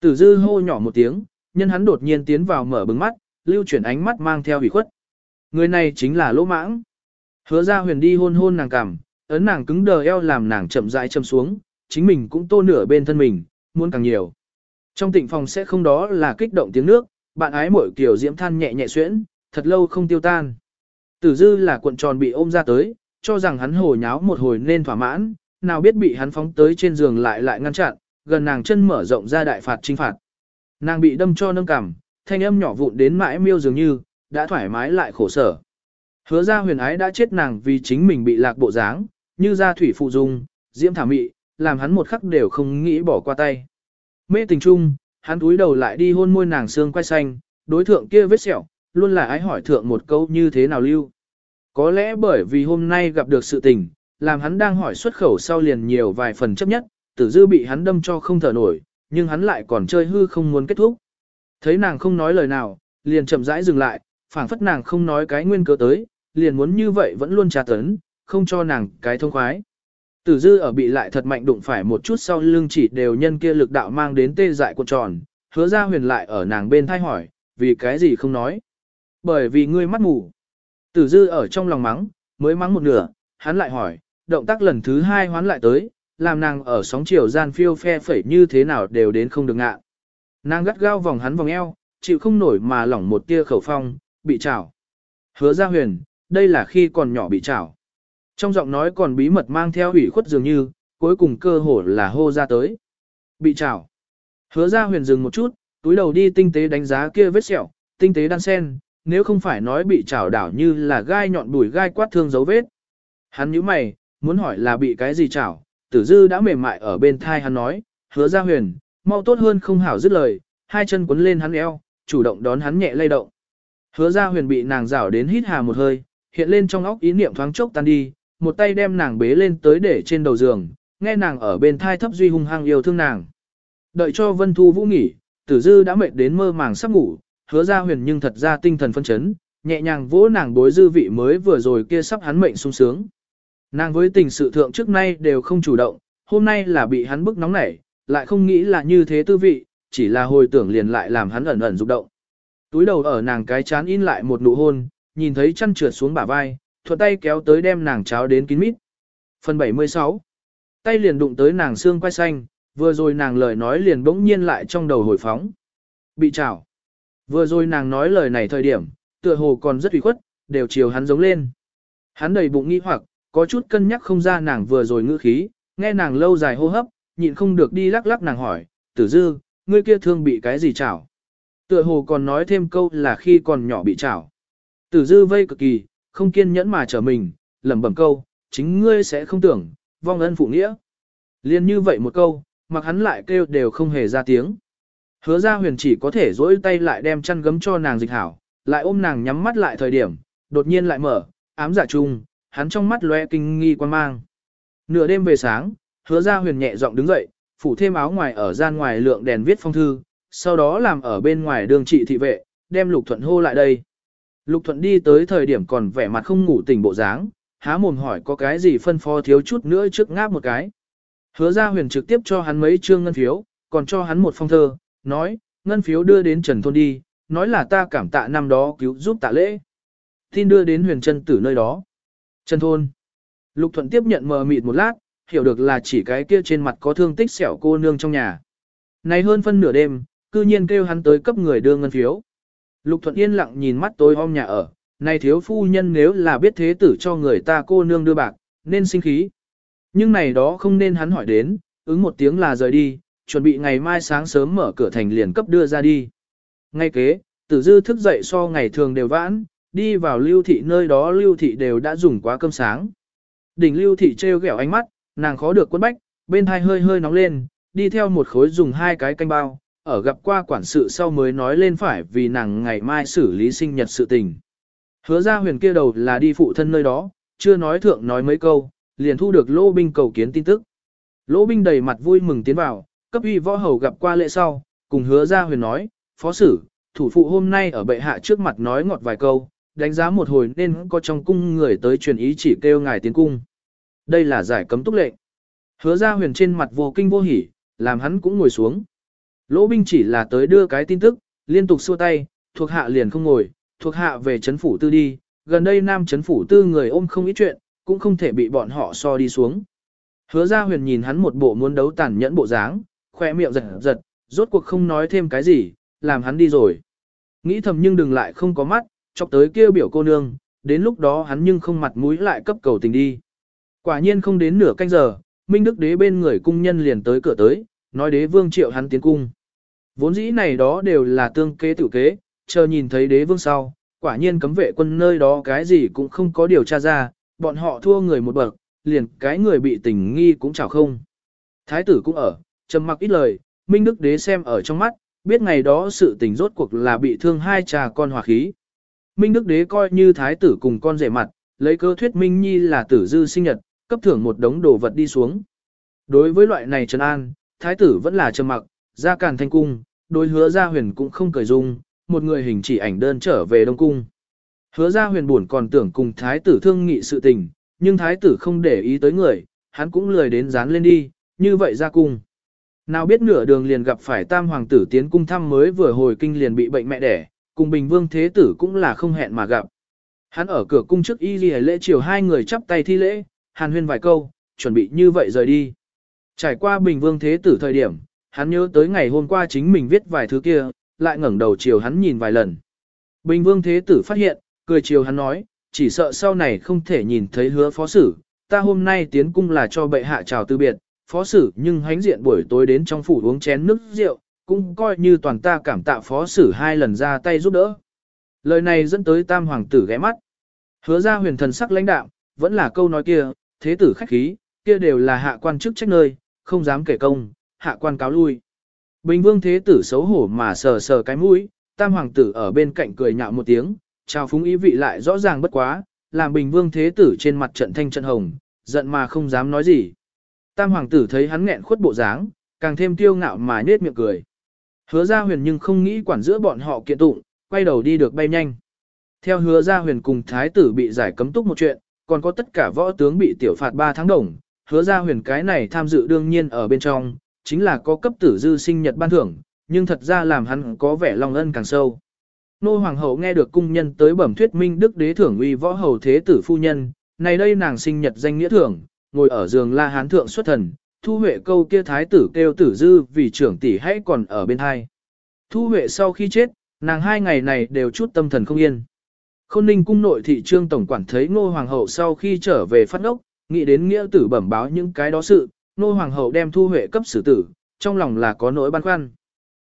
Tử dư hô nhỏ một tiếng, nhân hắn đột nhiên tiến vào mở bừng mắt, lưu chuyển ánh mắt mang theo hủy khuất. Người này chính là lỗ mãng. Hứa ra huyền đi hôn hôn nàng cằm, ấn nàng cứng đờ eo làm nàng chậm rãi châm xuống, chính mình cũng tô nửa bên thân mình, muốn càng nhiều. Trong tịnh phòng sẽ không đó là kích động tiếng nước, bạn ái mỗi kiểu diễm than nhẹ nhẹ xuyễn, thật lâu không tiêu tan. Tử dư là cuộn tròn bị ôm ra tới, cho rằng hắn hồ nháo một hồi nên thỏa mãn, nào biết bị hắn phóng tới trên giường lại lại ngăn chặn, gần nàng chân mở rộng ra đại phạt trinh phạt. Nàng bị đâm cho nâng cằm, thanh âm nhỏ vụn đến mãi miêu dường như, đã thoải mái lại khổ sở. Hứa ra huyền ái đã chết nàng vì chính mình bị lạc bộ dáng, như ra thủy phụ dung, diễm thả mị, làm hắn một khắc đều không nghĩ bỏ qua tay. Mê tình trung, hắn túi đầu lại đi hôn môi nàng xương quay xanh, đối thượng kia vết sẹo, luôn là ái hỏi thượng một câu như thế nào lưu. Có lẽ bởi vì hôm nay gặp được sự tình, làm hắn đang hỏi xuất khẩu sau liền nhiều vài phần chấp nhất, tử dư bị hắn đâm cho không thở nổi, nhưng hắn lại còn chơi hư không muốn kết thúc. Thấy nàng không nói lời nào, liền chậm rãi dừng lại, phảng phất nàng không nói cái nguyên cớ tới, liền muốn như vậy vẫn luôn trà tấn, không cho nàng cái thông khoái. Tử dư ở bị lại thật mạnh đụng phải một chút sau lưng chỉ đều nhân kia lực đạo mang đến tê dại cuộn tròn, hứa ra huyền lại ở nàng bên thay hỏi, vì cái gì không nói. Bởi vì ngươi mắt mù. Tử dư ở trong lòng mắng, mới mắng một nửa, hắn lại hỏi, động tác lần thứ hai hoán lại tới, làm nàng ở sóng chiều gian phiêu phe phẩy như thế nào đều đến không được ngạ. Nàng gắt gao vòng hắn vòng eo, chịu không nổi mà lỏng một tia khẩu phong, bị chảo. Hứa ra huyền, đây là khi còn nhỏ bị chảo. Trong giọng nói còn bí mật mang theo ủy khuất dường như, cuối cùng cơ hồ là hô ra tới. Bị chảo. Hứa ra huyền dừng một chút, túi đầu đi tinh tế đánh giá kia vết sẹo, tinh tế đan sen, nếu không phải nói bị chảo đảo như là gai nhọn bùi gai quát thương dấu vết. Hắn nhíu mày, muốn hỏi là bị cái gì chảo, tử dư đã mềm mại ở bên thai hắn nói, hứa ra huyền, mau tốt hơn không hảo dứt lời, hai chân quấn lên hắn eo, chủ động đón hắn nhẹ lay động. Hứa ra huyền bị nàng rảo đến hít hà một hơi, hiện lên trong óc ý niệm thoáng chốc tan đi, một tay đem nàng bế lên tới để trên đầu giường, nghe nàng ở bên thai thấp duy hung hăng yêu thương nàng. Đợi cho Vân Thu Vũ nghỉ, Tử Dư đã mệt đến mơ màng sắp ngủ, hứa ra huyền nhưng thật ra tinh thần phân chấn, nhẹ nhàng vỗ nàng bối dư vị mới vừa rồi kia sắp hắn mệnh sung sướng. Nàng với tình sự thượng trước nay đều không chủ động, hôm nay là bị hắn bức nóng nảy, lại không nghĩ là như thế tư vị, chỉ là hồi tưởng liền lại làm hắn ẩn ẩn rụng động. Túi đầu ở nàng cái chán in lại một nụ hôn, nhìn thấy chăn trượt xuống bả vai, thuận tay kéo tới đem nàng cháo đến kín mít. Phần 76 Tay liền đụng tới nàng xương quay xanh, vừa rồi nàng lời nói liền bỗng nhiên lại trong đầu hồi phóng. Bị chảo. Vừa rồi nàng nói lời này thời điểm, tựa hồ còn rất ủy khuất, đều chiều hắn giống lên. Hắn đầy bụng nghi hoặc, có chút cân nhắc không ra nàng vừa rồi ngữ khí, nghe nàng lâu dài hô hấp, nhịn không được đi lắc lắc nàng hỏi, tử dư, ngươi kia thương bị cái gì chảo? Tựa hồ còn nói thêm câu là khi còn nhỏ bị chảo. Tử dư vây cực kỳ, không kiên nhẫn mà trở mình, lẩm bẩm câu, chính ngươi sẽ không tưởng, vong ân phụ nghĩa. Liên như vậy một câu, mặc hắn lại kêu đều không hề ra tiếng. Hứa ra huyền chỉ có thể dỗi tay lại đem chăn gấm cho nàng dịch hảo, lại ôm nàng nhắm mắt lại thời điểm, đột nhiên lại mở, ám giả chung, hắn trong mắt lóe kinh nghi quan mang. Nửa đêm về sáng, hứa ra huyền nhẹ giọng đứng dậy, phủ thêm áo ngoài ở gian ngoài lượng đèn viết phong thư, sau đó làm ở bên ngoài đường trị thị vệ, đem lục thuận hô lại đây. Lục thuận đi tới thời điểm còn vẻ mặt không ngủ tỉnh bộ dáng, há mồm hỏi có cái gì phân phó thiếu chút nữa trước ngáp một cái. Hứa ra huyền trực tiếp cho hắn mấy trương ngân phiếu, còn cho hắn một phong thơ, nói, ngân phiếu đưa đến Trần Thôn đi, nói là ta cảm tạ năm đó cứu giúp tạ lễ. Tin đưa đến huyền chân tử nơi đó. Trần Thôn. Lục Thuận tiếp nhận mờ mịt một lát, hiểu được là chỉ cái kia trên mặt có thương tích sẹo cô nương trong nhà. Này hơn phân nửa đêm, cư nhiên kêu hắn tới cấp người đưa ngân phiếu. Lục Thuận yên lặng nhìn mắt tối om nhà ở, này thiếu phu nhân nếu là biết thế tử cho người ta cô nương đưa bạc, nên sinh khí. Nhưng này đó không nên hắn hỏi đến, ứng một tiếng là rời đi, chuẩn bị ngày mai sáng sớm mở cửa thành liền cấp đưa ra đi. Ngay kế, tử dư thức dậy so ngày thường đều vãn, đi vào lưu thị nơi đó lưu thị đều đã dùng quá cơm sáng. Đỉnh lưu thị treo ghẹo ánh mắt, nàng khó được quân bách, bên hai hơi hơi nóng lên, đi theo một khối dùng hai cái canh bao, ở gặp qua quản sự sau mới nói lên phải vì nàng ngày mai xử lý sinh nhật sự tình. Hứa ra huyền kia đầu là đi phụ thân nơi đó, chưa nói thượng nói mấy câu, liền thu được lỗ binh cầu kiến tin tức. Lỗ binh đầy mặt vui mừng tiến vào, cấp uy võ hầu gặp qua lễ sau, cùng hứa ra huyền nói, phó sử, thủ phụ hôm nay ở bệ hạ trước mặt nói ngọt vài câu, đánh giá một hồi nên có trong cung người tới truyền ý chỉ kêu ngài tiến cung. Đây là giải cấm túc lệnh. Hứa ra huyền trên mặt vô kinh vô hỉ, làm hắn cũng ngồi xuống. Lỗ binh chỉ là tới đưa cái tin tức, liên tục xua tay, thuộc hạ liền không ngồi, thuộc hạ về chấn phủ tư đi, gần đây nam chấn phủ tư người ôm không ít chuyện, cũng không thể bị bọn họ so đi xuống. Hứa ra huyền nhìn hắn một bộ muốn đấu tàn nhẫn bộ dáng, khoe miệng giật giật, rốt cuộc không nói thêm cái gì, làm hắn đi rồi. Nghĩ thầm nhưng đừng lại không có mắt, chọc tới kêu biểu cô nương, đến lúc đó hắn nhưng không mặt mũi lại cấp cầu tình đi. Quả nhiên không đến nửa canh giờ, Minh Đức đế bên người cung nhân liền tới cửa tới, nói đế vương triệu hắn tiến cung. Vốn dĩ này đó đều là tương kế tự kế, chờ nhìn thấy đế vương sau, quả nhiên cấm vệ quân nơi đó cái gì cũng không có điều tra ra, bọn họ thua người một bậc, liền cái người bị tình nghi cũng chào không. Thái tử cũng ở, trầm mặc ít lời, Minh Đức đế xem ở trong mắt, biết ngày đó sự tình rốt cuộc là bị thương hai trà con hòa khí. Minh Đức đế coi như thái tử cùng con rể mặt, lấy cơ thuyết Minh Nhi là tử dư sinh nhật, cấp thưởng một đống đồ vật đi xuống. Đối với loại này trần an, thái tử vẫn là trầm mặc, ra càn thanh cung, đối hứa gia huyền cũng không cởi dung, một người hình chỉ ảnh đơn trở về Đông Cung. Hứa gia huyền buồn còn tưởng cùng thái tử thương nghị sự tình, nhưng thái tử không để ý tới người, hắn cũng lười đến dán lên đi, như vậy ra cung. Nào biết nửa đường liền gặp phải tam hoàng tử tiến cung thăm mới vừa hồi kinh liền bị bệnh mẹ đẻ, cùng bình vương thế tử cũng là không hẹn mà gặp. Hắn ở cửa cung trước y ghi lễ chiều hai người chắp tay thi lễ, hàn huyên vài câu, chuẩn bị như vậy rời đi. Trải qua bình vương thế tử thời điểm, hắn nhớ tới ngày hôm qua chính mình viết vài thứ kia, lại ngẩng đầu chiều hắn nhìn vài lần. Bình vương thế tử phát hiện, cười chiều hắn nói, chỉ sợ sau này không thể nhìn thấy hứa phó sử, ta hôm nay tiến cung là cho bệ hạ chào từ biệt, phó sử nhưng hánh diện buổi tối đến trong phủ uống chén nước rượu, cũng coi như toàn ta cảm tạ phó sử hai lần ra tay giúp đỡ. Lời này dẫn tới tam hoàng tử ghé mắt. Hứa ra huyền thần sắc lãnh đạo, vẫn là câu nói kia, thế tử khách khí, kia đều là hạ quan chức trách nơi, không dám kể công, hạ quan cáo lui. Bình vương thế tử xấu hổ mà sờ sờ cái mũi, tam hoàng tử ở bên cạnh cười nhạo một tiếng, chào phúng ý vị lại rõ ràng bất quá, làm bình vương thế tử trên mặt trận thanh trận hồng, giận mà không dám nói gì. Tam hoàng tử thấy hắn nghẹn khuất bộ dáng, càng thêm tiêu ngạo mà nết miệng cười. Hứa ra huyền nhưng không nghĩ quản giữa bọn họ kiện tụng, quay đầu đi được bay nhanh. Theo hứa ra huyền cùng thái tử bị giải cấm túc một chuyện, còn có tất cả võ tướng bị tiểu phạt 3 tháng đồng, hứa ra huyền cái này tham dự đương nhiên ở bên trong, chính là có cấp tử dư sinh nhật ban thưởng, nhưng thật ra làm hắn có vẻ lòng ân càng sâu. Nô hoàng hậu nghe được cung nhân tới bẩm thuyết minh đức đế thưởng uy võ hầu thế tử phu nhân, này đây nàng sinh nhật danh nghĩa thưởng, ngồi ở giường la hán thượng xuất thần, thu huệ câu kia thái tử kêu tử dư vì trưởng tỷ hãy còn ở bên hai. Thu huệ sau khi chết, nàng hai ngày này đều chút tâm thần không yên. Khôn ninh cung nội thị trương tổng quản thấy ngô hoàng hậu sau khi trở về phát ốc, nghĩ đến nghĩa tử bẩm báo những cái đó sự, nô hoàng hậu đem thu huệ cấp xử tử, trong lòng là có nỗi băn khoăn.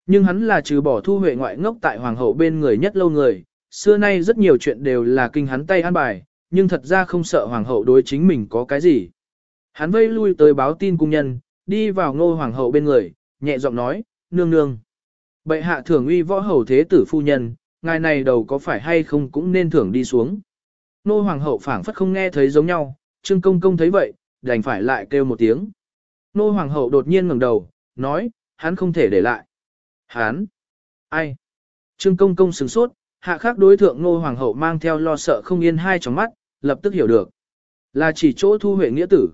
Nhưng hắn là trừ bỏ thu huệ ngoại ngốc tại hoàng hậu bên người nhất lâu người, xưa nay rất nhiều chuyện đều là kinh hắn tay an bài, nhưng thật ra không sợ hoàng hậu đối chính mình có cái gì. Hắn vây lui tới báo tin cung nhân, đi vào ngô hoàng hậu bên người, nhẹ giọng nói, nương nương. Bệ hạ thưởng uy võ hầu thế tử phu nhân, ngài này đầu có phải hay không cũng nên thưởng đi xuống. Nô hoàng hậu phảng phất không nghe thấy giống nhau, trương công công thấy vậy, đành phải lại kêu một tiếng. Nô hoàng hậu đột nhiên ngẩng đầu, nói, hắn không thể để lại. Hắn? Ai? Trương công công sửng sốt, hạ khắc đối thượng nô hoàng hậu mang theo lo sợ không yên hai tròng mắt, lập tức hiểu được. Là chỉ chỗ thu huệ nghĩa tử.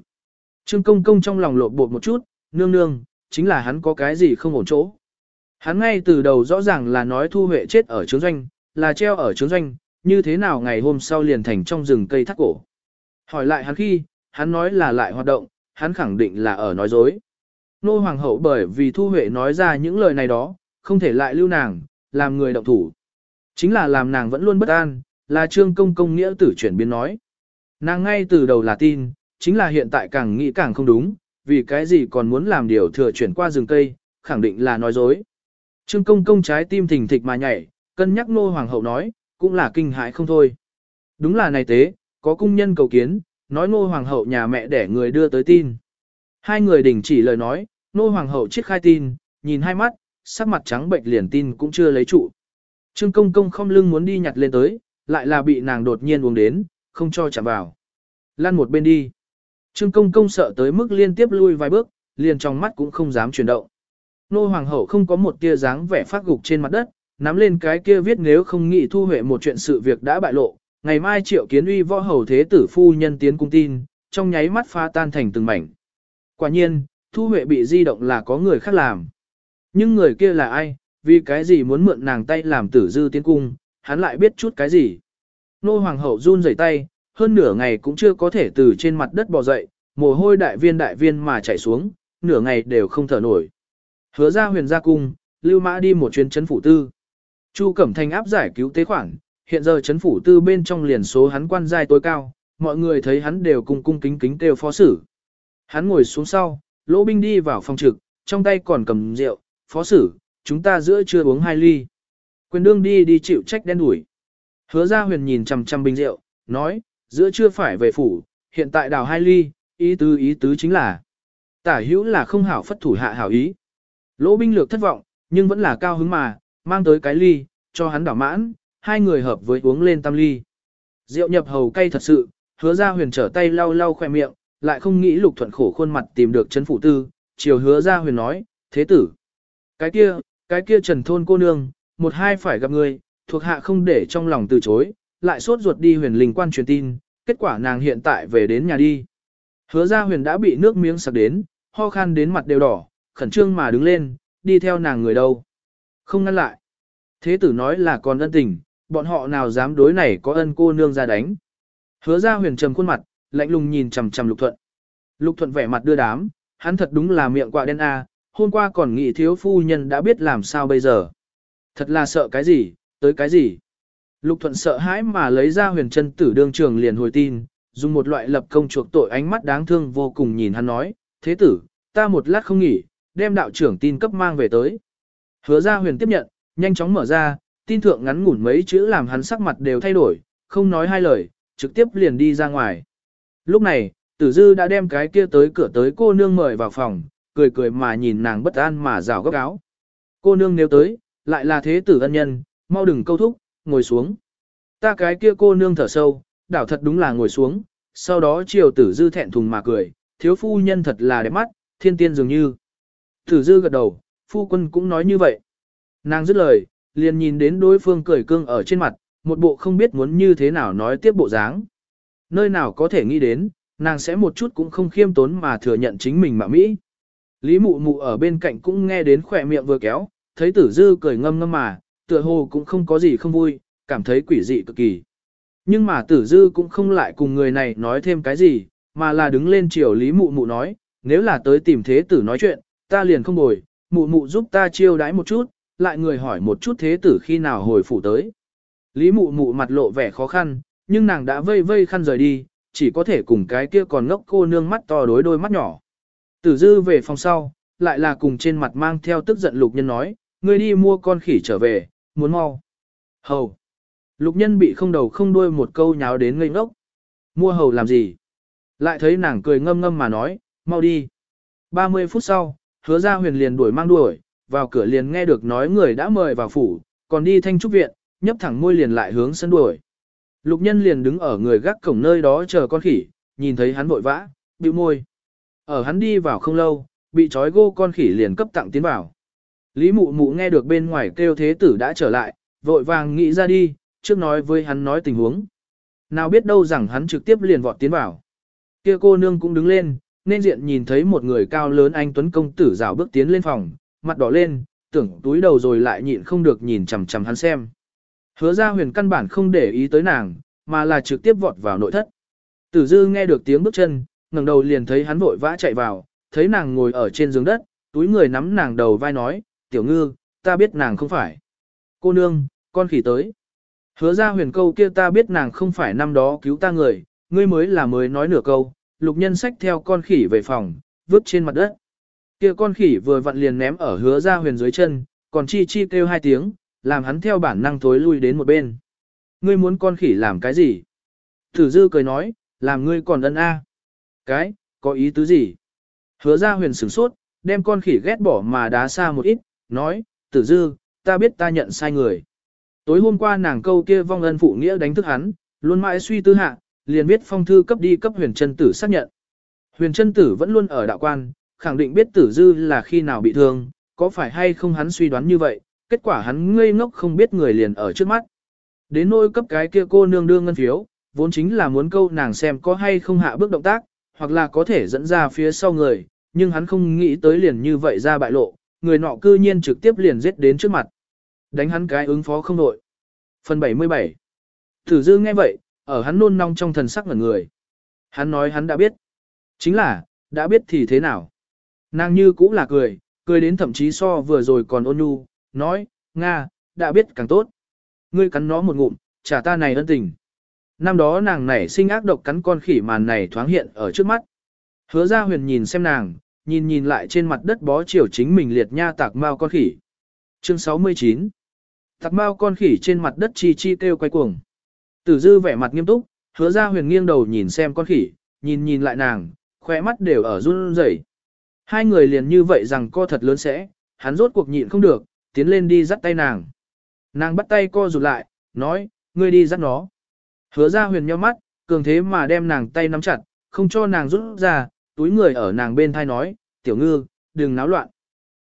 Trương công công trong lòng lộn bột một chút, nương nương, chính là hắn có cái gì không ổn chỗ. Hắn ngay từ đầu rõ ràng là nói thu huệ chết ở trướng doanh, là treo ở trướng doanh, như thế nào ngày hôm sau liền thành trong rừng cây thắt cổ. Hỏi lại hắn khi, hắn nói là lại hoạt động, hắn khẳng định là ở nói dối. Nô hoàng hậu bởi vì thu huệ nói ra những lời này đó, không thể lại lưu nàng, làm người động thủ. Chính là làm nàng vẫn luôn bất an, là trương công công nghĩa tử chuyển biến nói. Nàng ngay từ đầu là tin, chính là hiện tại càng nghĩ càng không đúng, vì cái gì còn muốn làm điều thừa chuyển qua rừng cây, khẳng định là nói dối. Trương công công trái tim thình thịch mà nhảy, cân nhắc nô hoàng hậu nói, cũng là kinh hãi không thôi. Đúng là này tế, có cung nhân cầu kiến, nói nô hoàng hậu nhà mẹ để người đưa tới tin. Hai người đình chỉ lời nói, nô hoàng hậu chiếc khai tin, nhìn hai mắt, sắc mặt trắng bệnh liền tin cũng chưa lấy trụ. Trương công công không lưng muốn đi nhặt lên tới, lại là bị nàng đột nhiên uống đến, không cho chạm vào. lan một bên đi. Trương công công sợ tới mức liên tiếp lui vài bước, liền trong mắt cũng không dám chuyển động. Nô hoàng hậu không có một tia dáng vẻ phát gục trên mặt đất, nắm lên cái kia viết nếu không nghĩ thu huệ một chuyện sự việc đã bại lộ, ngày mai triệu kiến uy võ hầu thế tử phu nhân tiến cung tin, trong nháy mắt pha tan thành từng mảnh. Quả nhiên, Thu Huệ bị di động là có người khác làm. Nhưng người kia là ai, vì cái gì muốn mượn nàng tay làm tử dư tiến cung, hắn lại biết chút cái gì. Nô hoàng hậu run rẩy tay, hơn nửa ngày cũng chưa có thể từ trên mặt đất bò dậy, mồ hôi đại viên đại viên mà chảy xuống, nửa ngày đều không thở nổi. Hứa ra huyền ra cung, lưu mã đi một chuyến chấn phủ tư. Chu Cẩm Thành áp giải cứu tế khoản, hiện giờ chấn phủ tư bên trong liền số hắn quan giai tối cao, mọi người thấy hắn đều cung cung kính kính kêu phó sử. Hắn ngồi xuống sau, lỗ binh đi vào phòng trực, trong tay còn cầm rượu, phó sử, chúng ta giữa chưa uống hai ly. Quyền đương đi đi chịu trách đen đuổi. Hứa ra huyền nhìn chằm chằm bình rượu, nói, giữa chưa phải về phủ, hiện tại đào hai ly, ý tứ ý tứ chính là. Tả hữu là không hảo phất thủ hạ hảo ý. Lỗ binh lược thất vọng, nhưng vẫn là cao hứng mà, mang tới cái ly, cho hắn đảo mãn, hai người hợp với uống lên tam ly. Rượu nhập hầu cay thật sự, hứa ra huyền trở tay lau lau khoe miệng, lại không nghĩ lục thuận khổ khuôn mặt tìm được chân phụ tư, chiều hứa ra huyền nói, thế tử. Cái kia, cái kia trần thôn cô nương, một hai phải gặp người, thuộc hạ không để trong lòng từ chối, lại sốt ruột đi huyền linh quan truyền tin, kết quả nàng hiện tại về đến nhà đi. Hứa ra huyền đã bị nước miếng sặc đến, ho khan đến mặt đều đỏ, khẩn trương mà đứng lên, đi theo nàng người đâu. Không ngăn lại. Thế tử nói là còn ân tình, bọn họ nào dám đối này có ân cô nương ra đánh. Hứa ra huyền trầm khuôn mặt, lạnh lùng nhìn chằm chằm lục thuận. Lục thuận vẻ mặt đưa đám, hắn thật đúng là miệng quạ đen a, hôm qua còn nghĩ thiếu phu nhân đã biết làm sao bây giờ. Thật là sợ cái gì, tới cái gì. Lục thuận sợ hãi mà lấy ra huyền chân tử đương trường liền hồi tin, dùng một loại lập công chuộc tội ánh mắt đáng thương vô cùng nhìn hắn nói, thế tử, ta một lát không nghỉ, đem đạo trưởng tin cấp mang về tới. Hứa ra huyền tiếp nhận, nhanh chóng mở ra, tin thượng ngắn ngủn mấy chữ làm hắn sắc mặt đều thay đổi, không nói hai lời, trực tiếp liền đi ra ngoài. Lúc này, tử dư đã đem cái kia tới cửa tới cô nương mời vào phòng, cười cười mà nhìn nàng bất an mà rào gấp áo. Cô nương nếu tới, lại là thế tử ân nhân, mau đừng câu thúc, ngồi xuống. Ta cái kia cô nương thở sâu, đảo thật đúng là ngồi xuống, sau đó chiều tử dư thẹn thùng mà cười, thiếu phu nhân thật là đẹp mắt, thiên tiên dường như. Tử dư gật đầu, phu quân cũng nói như vậy. Nàng dứt lời, liền nhìn đến đối phương cười cương ở trên mặt, một bộ không biết muốn như thế nào nói tiếp bộ dáng. Nơi nào có thể nghĩ đến, nàng sẽ một chút cũng không khiêm tốn mà thừa nhận chính mình mà Mỹ. Lý mụ mụ ở bên cạnh cũng nghe đến khỏe miệng vừa kéo, thấy tử dư cười ngâm ngâm mà, tựa hồ cũng không có gì không vui, cảm thấy quỷ dị cực kỳ. Nhưng mà tử dư cũng không lại cùng người này nói thêm cái gì, mà là đứng lên chiều lý mụ mụ nói, nếu là tới tìm thế tử nói chuyện, ta liền không bồi, mụ mụ giúp ta chiêu đãi một chút, lại người hỏi một chút thế tử khi nào hồi phủ tới. Lý mụ mụ mặt lộ vẻ khó khăn, nhưng nàng đã vây vây khăn rời đi, chỉ có thể cùng cái kia còn ngốc cô nương mắt to đối đôi mắt nhỏ. Tử dư về phòng sau, lại là cùng trên mặt mang theo tức giận lục nhân nói, ngươi đi mua con khỉ trở về, muốn mau. Hầu. Lục nhân bị không đầu không đuôi một câu nháo đến ngây ngốc. Mua hầu làm gì? Lại thấy nàng cười ngâm ngâm mà nói, mau đi. 30 phút sau, hứa ra huyền liền đuổi mang đuổi, vào cửa liền nghe được nói người đã mời vào phủ, còn đi thanh trúc viện, nhấp thẳng môi liền lại hướng sân đuổi. Lục nhân liền đứng ở người gác cổng nơi đó chờ con khỉ, nhìn thấy hắn vội vã, bĩu môi. Ở hắn đi vào không lâu, bị trói gô con khỉ liền cấp tặng tiến vào. Lý mụ mụ nghe được bên ngoài kêu thế tử đã trở lại, vội vàng nghĩ ra đi, trước nói với hắn nói tình huống. Nào biết đâu rằng hắn trực tiếp liền vọt tiến vào. Kia cô nương cũng đứng lên, nên diện nhìn thấy một người cao lớn anh Tuấn Công Tử rào bước tiến lên phòng, mặt đỏ lên, tưởng túi đầu rồi lại nhịn không được nhìn chằm chằm hắn xem. Hứa ra huyền căn bản không để ý tới nàng, mà là trực tiếp vọt vào nội thất. Tử dư nghe được tiếng bước chân, ngẩng đầu liền thấy hắn vội vã chạy vào, thấy nàng ngồi ở trên giường đất, túi người nắm nàng đầu vai nói, tiểu ngư, ta biết nàng không phải. Cô nương, con khỉ tới. Hứa ra huyền câu kia ta biết nàng không phải năm đó cứu ta người, ngươi mới là mới nói nửa câu, lục nhân sách theo con khỉ về phòng, vứt trên mặt đất. Kia con khỉ vừa vặn liền ném ở hứa ra huyền dưới chân, còn chi chi kêu hai tiếng, làm hắn theo bản năng thối lui đến một bên. Ngươi muốn con khỉ làm cái gì? Thử dư cười nói, làm ngươi còn ân a. Cái, có ý tứ gì? Hứa ra huyền sửng sốt, đem con khỉ ghét bỏ mà đá xa một ít, nói, tử dư, ta biết ta nhận sai người. Tối hôm qua nàng câu kia vong ân phụ nghĩa đánh thức hắn, luôn mãi suy tư hạ, liền viết phong thư cấp đi cấp huyền chân tử xác nhận. Huyền chân tử vẫn luôn ở đạo quan, khẳng định biết tử dư là khi nào bị thương, có phải hay không hắn suy đoán như vậy, kết quả hắn ngây ngốc không biết người liền ở trước mắt. Đến nỗi cấp cái kia cô nương đương ngân phiếu, vốn chính là muốn câu nàng xem có hay không hạ bước động tác, hoặc là có thể dẫn ra phía sau người, nhưng hắn không nghĩ tới liền như vậy ra bại lộ, người nọ cư nhiên trực tiếp liền giết đến trước mặt. Đánh hắn cái ứng phó không nội. Phần 77 Tử dư nghe vậy, ở hắn nôn nong trong thần sắc ngẩn người. Hắn nói hắn đã biết. Chính là, đã biết thì thế nào? Nàng như cũng là cười, cười đến thậm chí so vừa rồi còn ôn nhu, nói, Nga, đã biết càng tốt. Ngươi cắn nó một ngụm, trả ta này ân tình. Năm đó nàng nảy sinh ác độc cắn con khỉ màn này thoáng hiện ở trước mắt. Hứa ra huyền nhìn xem nàng, nhìn nhìn lại trên mặt đất bó chiều chính mình liệt nha tạc mao con khỉ. Chương 69 Tạc mao con khỉ trên mặt đất chi chi kêu quay cuồng. Tử dư vẻ mặt nghiêm túc, hứa ra huyền nghiêng đầu nhìn xem con khỉ, nhìn nhìn lại nàng, khóe mắt đều ở run rẩy. Hai người liền như vậy rằng co thật lớn sẽ, hắn rốt cuộc nhịn không được, tiến lên đi dắt tay nàng. Nàng bắt tay co rụt lại, nói, ngươi đi dắt nó. Hứa ra huyền nhau mắt, cường thế mà đem nàng tay nắm chặt, không cho nàng rút ra, túi người ở nàng bên thai nói, tiểu ngư, đừng náo loạn.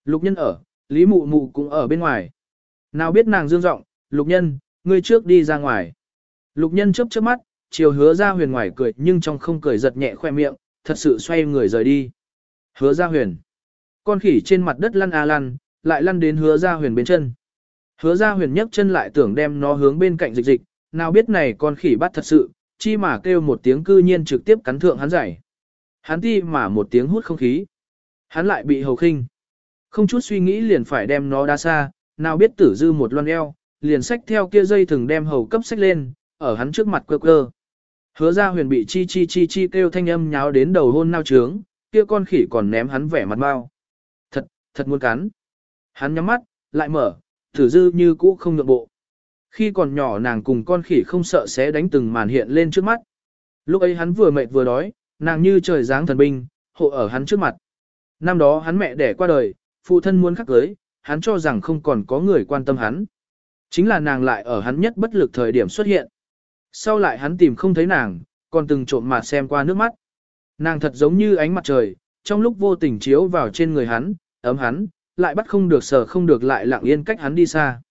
Lục nhân ở, Lý Mụ Mụ cũng ở bên ngoài. Nào biết nàng dương giọng, lục nhân, ngươi trước đi ra ngoài. Lục nhân chớp chớp mắt, chiều hứa ra huyền ngoài cười nhưng trong không cười giật nhẹ khoe miệng, thật sự xoay người rời đi. Hứa ra huyền. Con khỉ trên mặt đất lăn a lăn, lại lăn đến hứa ra huyền bên chân. Hứa ra huyền nhấc chân lại tưởng đem nó hướng bên cạnh dịch dịch, nào biết này con khỉ bắt thật sự, chi mà kêu một tiếng cư nhiên trực tiếp cắn thượng hắn giải. Hắn ti mà một tiếng hút không khí. Hắn lại bị hầu khinh. Không chút suy nghĩ liền phải đem nó đá xa, nào biết tử dư một loan eo, liền xách theo kia dây thừng đem hầu cấp xách lên, ở hắn trước mặt quơ quơ. Hứa ra huyền bị chi chi chi chi kêu thanh âm nháo đến đầu hôn nao trướng, kia con khỉ còn ném hắn vẻ mặt bao. Thật, thật muốn cắn. Hắn nhắm mắt, lại mở, thử dư như cũ không nhượng bộ. Khi còn nhỏ nàng cùng con khỉ không sợ sẽ đánh từng màn hiện lên trước mắt. Lúc ấy hắn vừa mệt vừa đói, nàng như trời giáng thần binh, hộ ở hắn trước mặt. Năm đó hắn mẹ đẻ qua đời, phụ thân muốn khắc cưới, hắn cho rằng không còn có người quan tâm hắn. Chính là nàng lại ở hắn nhất bất lực thời điểm xuất hiện. Sau lại hắn tìm không thấy nàng, còn từng trộm mà xem qua nước mắt. Nàng thật giống như ánh mặt trời, trong lúc vô tình chiếu vào trên người hắn, ấm hắn, lại bắt không được sờ không được lại lặng yên cách hắn đi xa.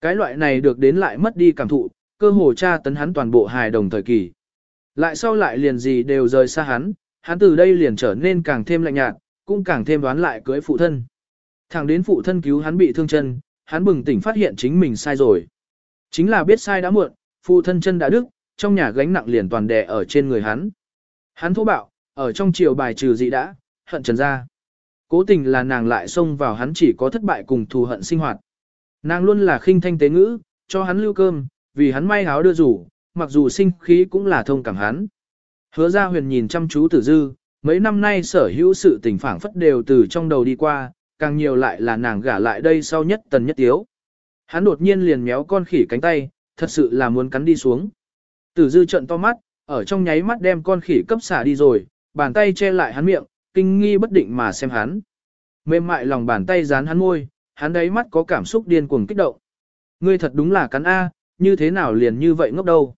Cái loại này được đến lại mất đi cảm thụ, cơ hồ tra tấn hắn toàn bộ hài đồng thời kỳ. Lại sau lại liền gì đều rời xa hắn, hắn từ đây liền trở nên càng thêm lạnh nhạt, cũng càng thêm đoán lại cưới phụ thân. Thẳng đến phụ thân cứu hắn bị thương chân, hắn bừng tỉnh phát hiện chính mình sai rồi. Chính là biết sai đã muộn, phụ thân chân đã đứt, trong nhà gánh nặng liền toàn đè ở trên người hắn. Hắn thô bạo, ở trong chiều bài trừ dị đã, hận trần ra. Cố tình là nàng lại xông vào hắn chỉ có thất bại cùng thù hận sinh hoạt. Nàng luôn là khinh thanh tế ngữ, cho hắn lưu cơm, vì hắn may áo đưa rủ, mặc dù sinh khí cũng là thông cảm hắn. Hứa ra huyền nhìn chăm chú tử dư, mấy năm nay sở hữu sự tình phản phất đều từ trong đầu đi qua, càng nhiều lại là nàng gả lại đây sau nhất tần nhất tiếu. Hắn đột nhiên liền méo con khỉ cánh tay, thật sự là muốn cắn đi xuống. Tử dư trận to mắt, ở trong nháy mắt đem con khỉ cấp xả đi rồi, bàn tay che lại hắn miệng, kinh nghi bất định mà xem hắn. Mềm mại lòng bàn tay dán hắn môi, hắn đấy mắt có cảm xúc điên cuồng kích động. Ngươi thật đúng là cắn A, như thế nào liền như vậy ngốc đâu.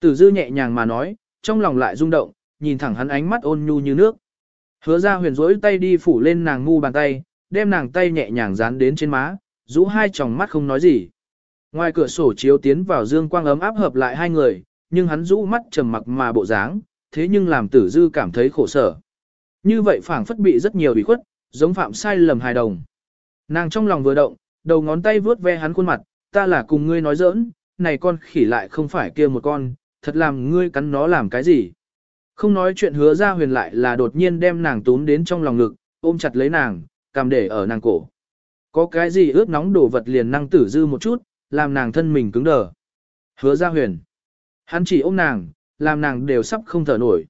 Tử dư nhẹ nhàng mà nói, trong lòng lại rung động, nhìn thẳng hắn ánh mắt ôn nhu như nước. Hứa ra huyền rỗi tay đi phủ lên nàng ngu bàn tay, đem nàng tay nhẹ nhàng dán đến trên má, rũ hai tròng mắt không nói gì. Ngoài cửa sổ chiếu tiến vào dương quang ấm áp hợp lại hai người, nhưng hắn rũ mắt trầm mặc mà bộ dáng, thế nhưng làm tử dư cảm thấy khổ sở. Như vậy phảng phất bị rất nhiều bị khuất, giống phạm sai lầm hài đồng. Nàng trong lòng vừa động, đầu ngón tay vuốt ve hắn khuôn mặt, ta là cùng ngươi nói giỡn, này con khỉ lại không phải kia một con, thật làm ngươi cắn nó làm cái gì. Không nói chuyện hứa ra huyền lại là đột nhiên đem nàng túm đến trong lòng ngực, ôm chặt lấy nàng, cầm để ở nàng cổ. Có cái gì ướt nóng đổ vật liền năng tử dư một chút, làm nàng thân mình cứng đờ. Hứa ra huyền. Hắn chỉ ôm nàng, làm nàng đều sắp không thở nổi.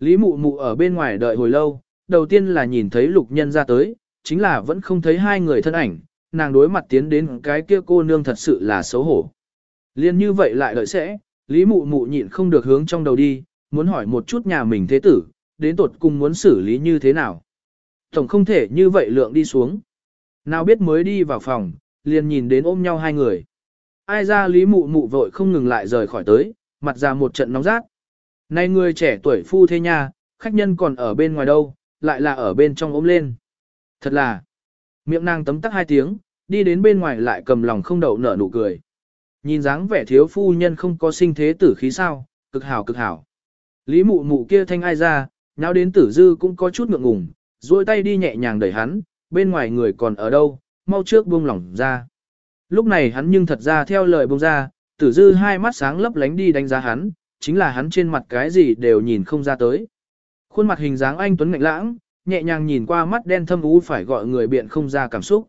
Lý mụ mụ ở bên ngoài đợi hồi lâu, đầu tiên là nhìn thấy lục nhân ra tới, chính là vẫn không thấy hai người thân ảnh, nàng đối mặt tiến đến cái kia cô nương thật sự là xấu hổ. Liên như vậy lại đợi sẽ, Lý mụ mụ nhịn không được hướng trong đầu đi, muốn hỏi một chút nhà mình thế tử, đến tột cùng muốn xử lý như thế nào. Tổng không thể như vậy lượng đi xuống. Nào biết mới đi vào phòng, liền nhìn đến ôm nhau hai người. Ai ra Lý mụ mụ vội không ngừng lại rời khỏi tới, mặt ra một trận nóng rát. Nay người trẻ tuổi phu thế nha, khách nhân còn ở bên ngoài đâu, lại là ở bên trong ôm lên. Thật là, miệng nàng tấm tắc hai tiếng, đi đến bên ngoài lại cầm lòng không đậu nở nụ cười. Nhìn dáng vẻ thiếu phu nhân không có sinh thế tử khí sao, cực hảo cực hảo. Lý mụ mụ kia thanh ai ra, nháo đến tử dư cũng có chút ngượng ngùng, duỗi tay đi nhẹ nhàng đẩy hắn, bên ngoài người còn ở đâu, mau trước buông lỏng ra. Lúc này hắn nhưng thật ra theo lời buông ra, tử dư hai mắt sáng lấp lánh đi đánh giá hắn, chính là hắn trên mặt cái gì đều nhìn không ra tới. Khuôn mặt hình dáng anh tuấn ngạnh lãng, nhẹ nhàng nhìn qua mắt đen thâm u phải gọi người biện không ra cảm xúc.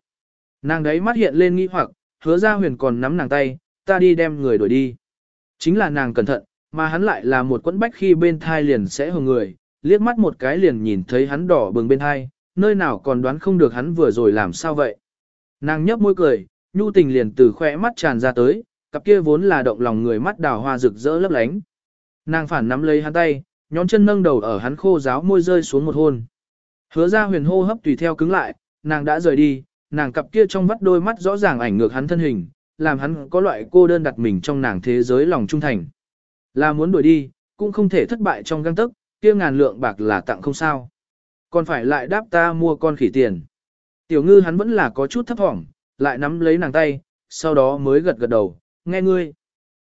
Nàng đấy mắt hiện lên nghi hoặc, hứa ra huyền còn nắm nàng tay, ta đi đem người đuổi đi. Chính là nàng cẩn thận, mà hắn lại là một quẫn bách khi bên thai liền sẽ hờ người, liếc mắt một cái liền nhìn thấy hắn đỏ bừng bên thai, nơi nào còn đoán không được hắn vừa rồi làm sao vậy. Nàng nhấp môi cười, nhu tình liền từ khỏe mắt tràn ra tới, cặp kia vốn là động lòng người mắt đào hoa rực rỡ lấp lánh. Nàng phản nắm lấy hắn tay, nhón chân nâng đầu ở hắn khô giáo môi rơi xuống một hôn. Hứa ra huyền hô hấp tùy theo cứng lại, nàng đã rời đi, nàng cặp kia trong vắt đôi mắt rõ ràng ảnh ngược hắn thân hình, làm hắn có loại cô đơn đặt mình trong nàng thế giới lòng trung thành. Là muốn đuổi đi, cũng không thể thất bại trong găng tức, kia ngàn lượng bạc là tặng không sao. Còn phải lại đáp ta mua con khỉ tiền. Tiểu ngư hắn vẫn là có chút thấp thỏm, lại nắm lấy nàng tay, sau đó mới gật gật đầu, nghe ngươi.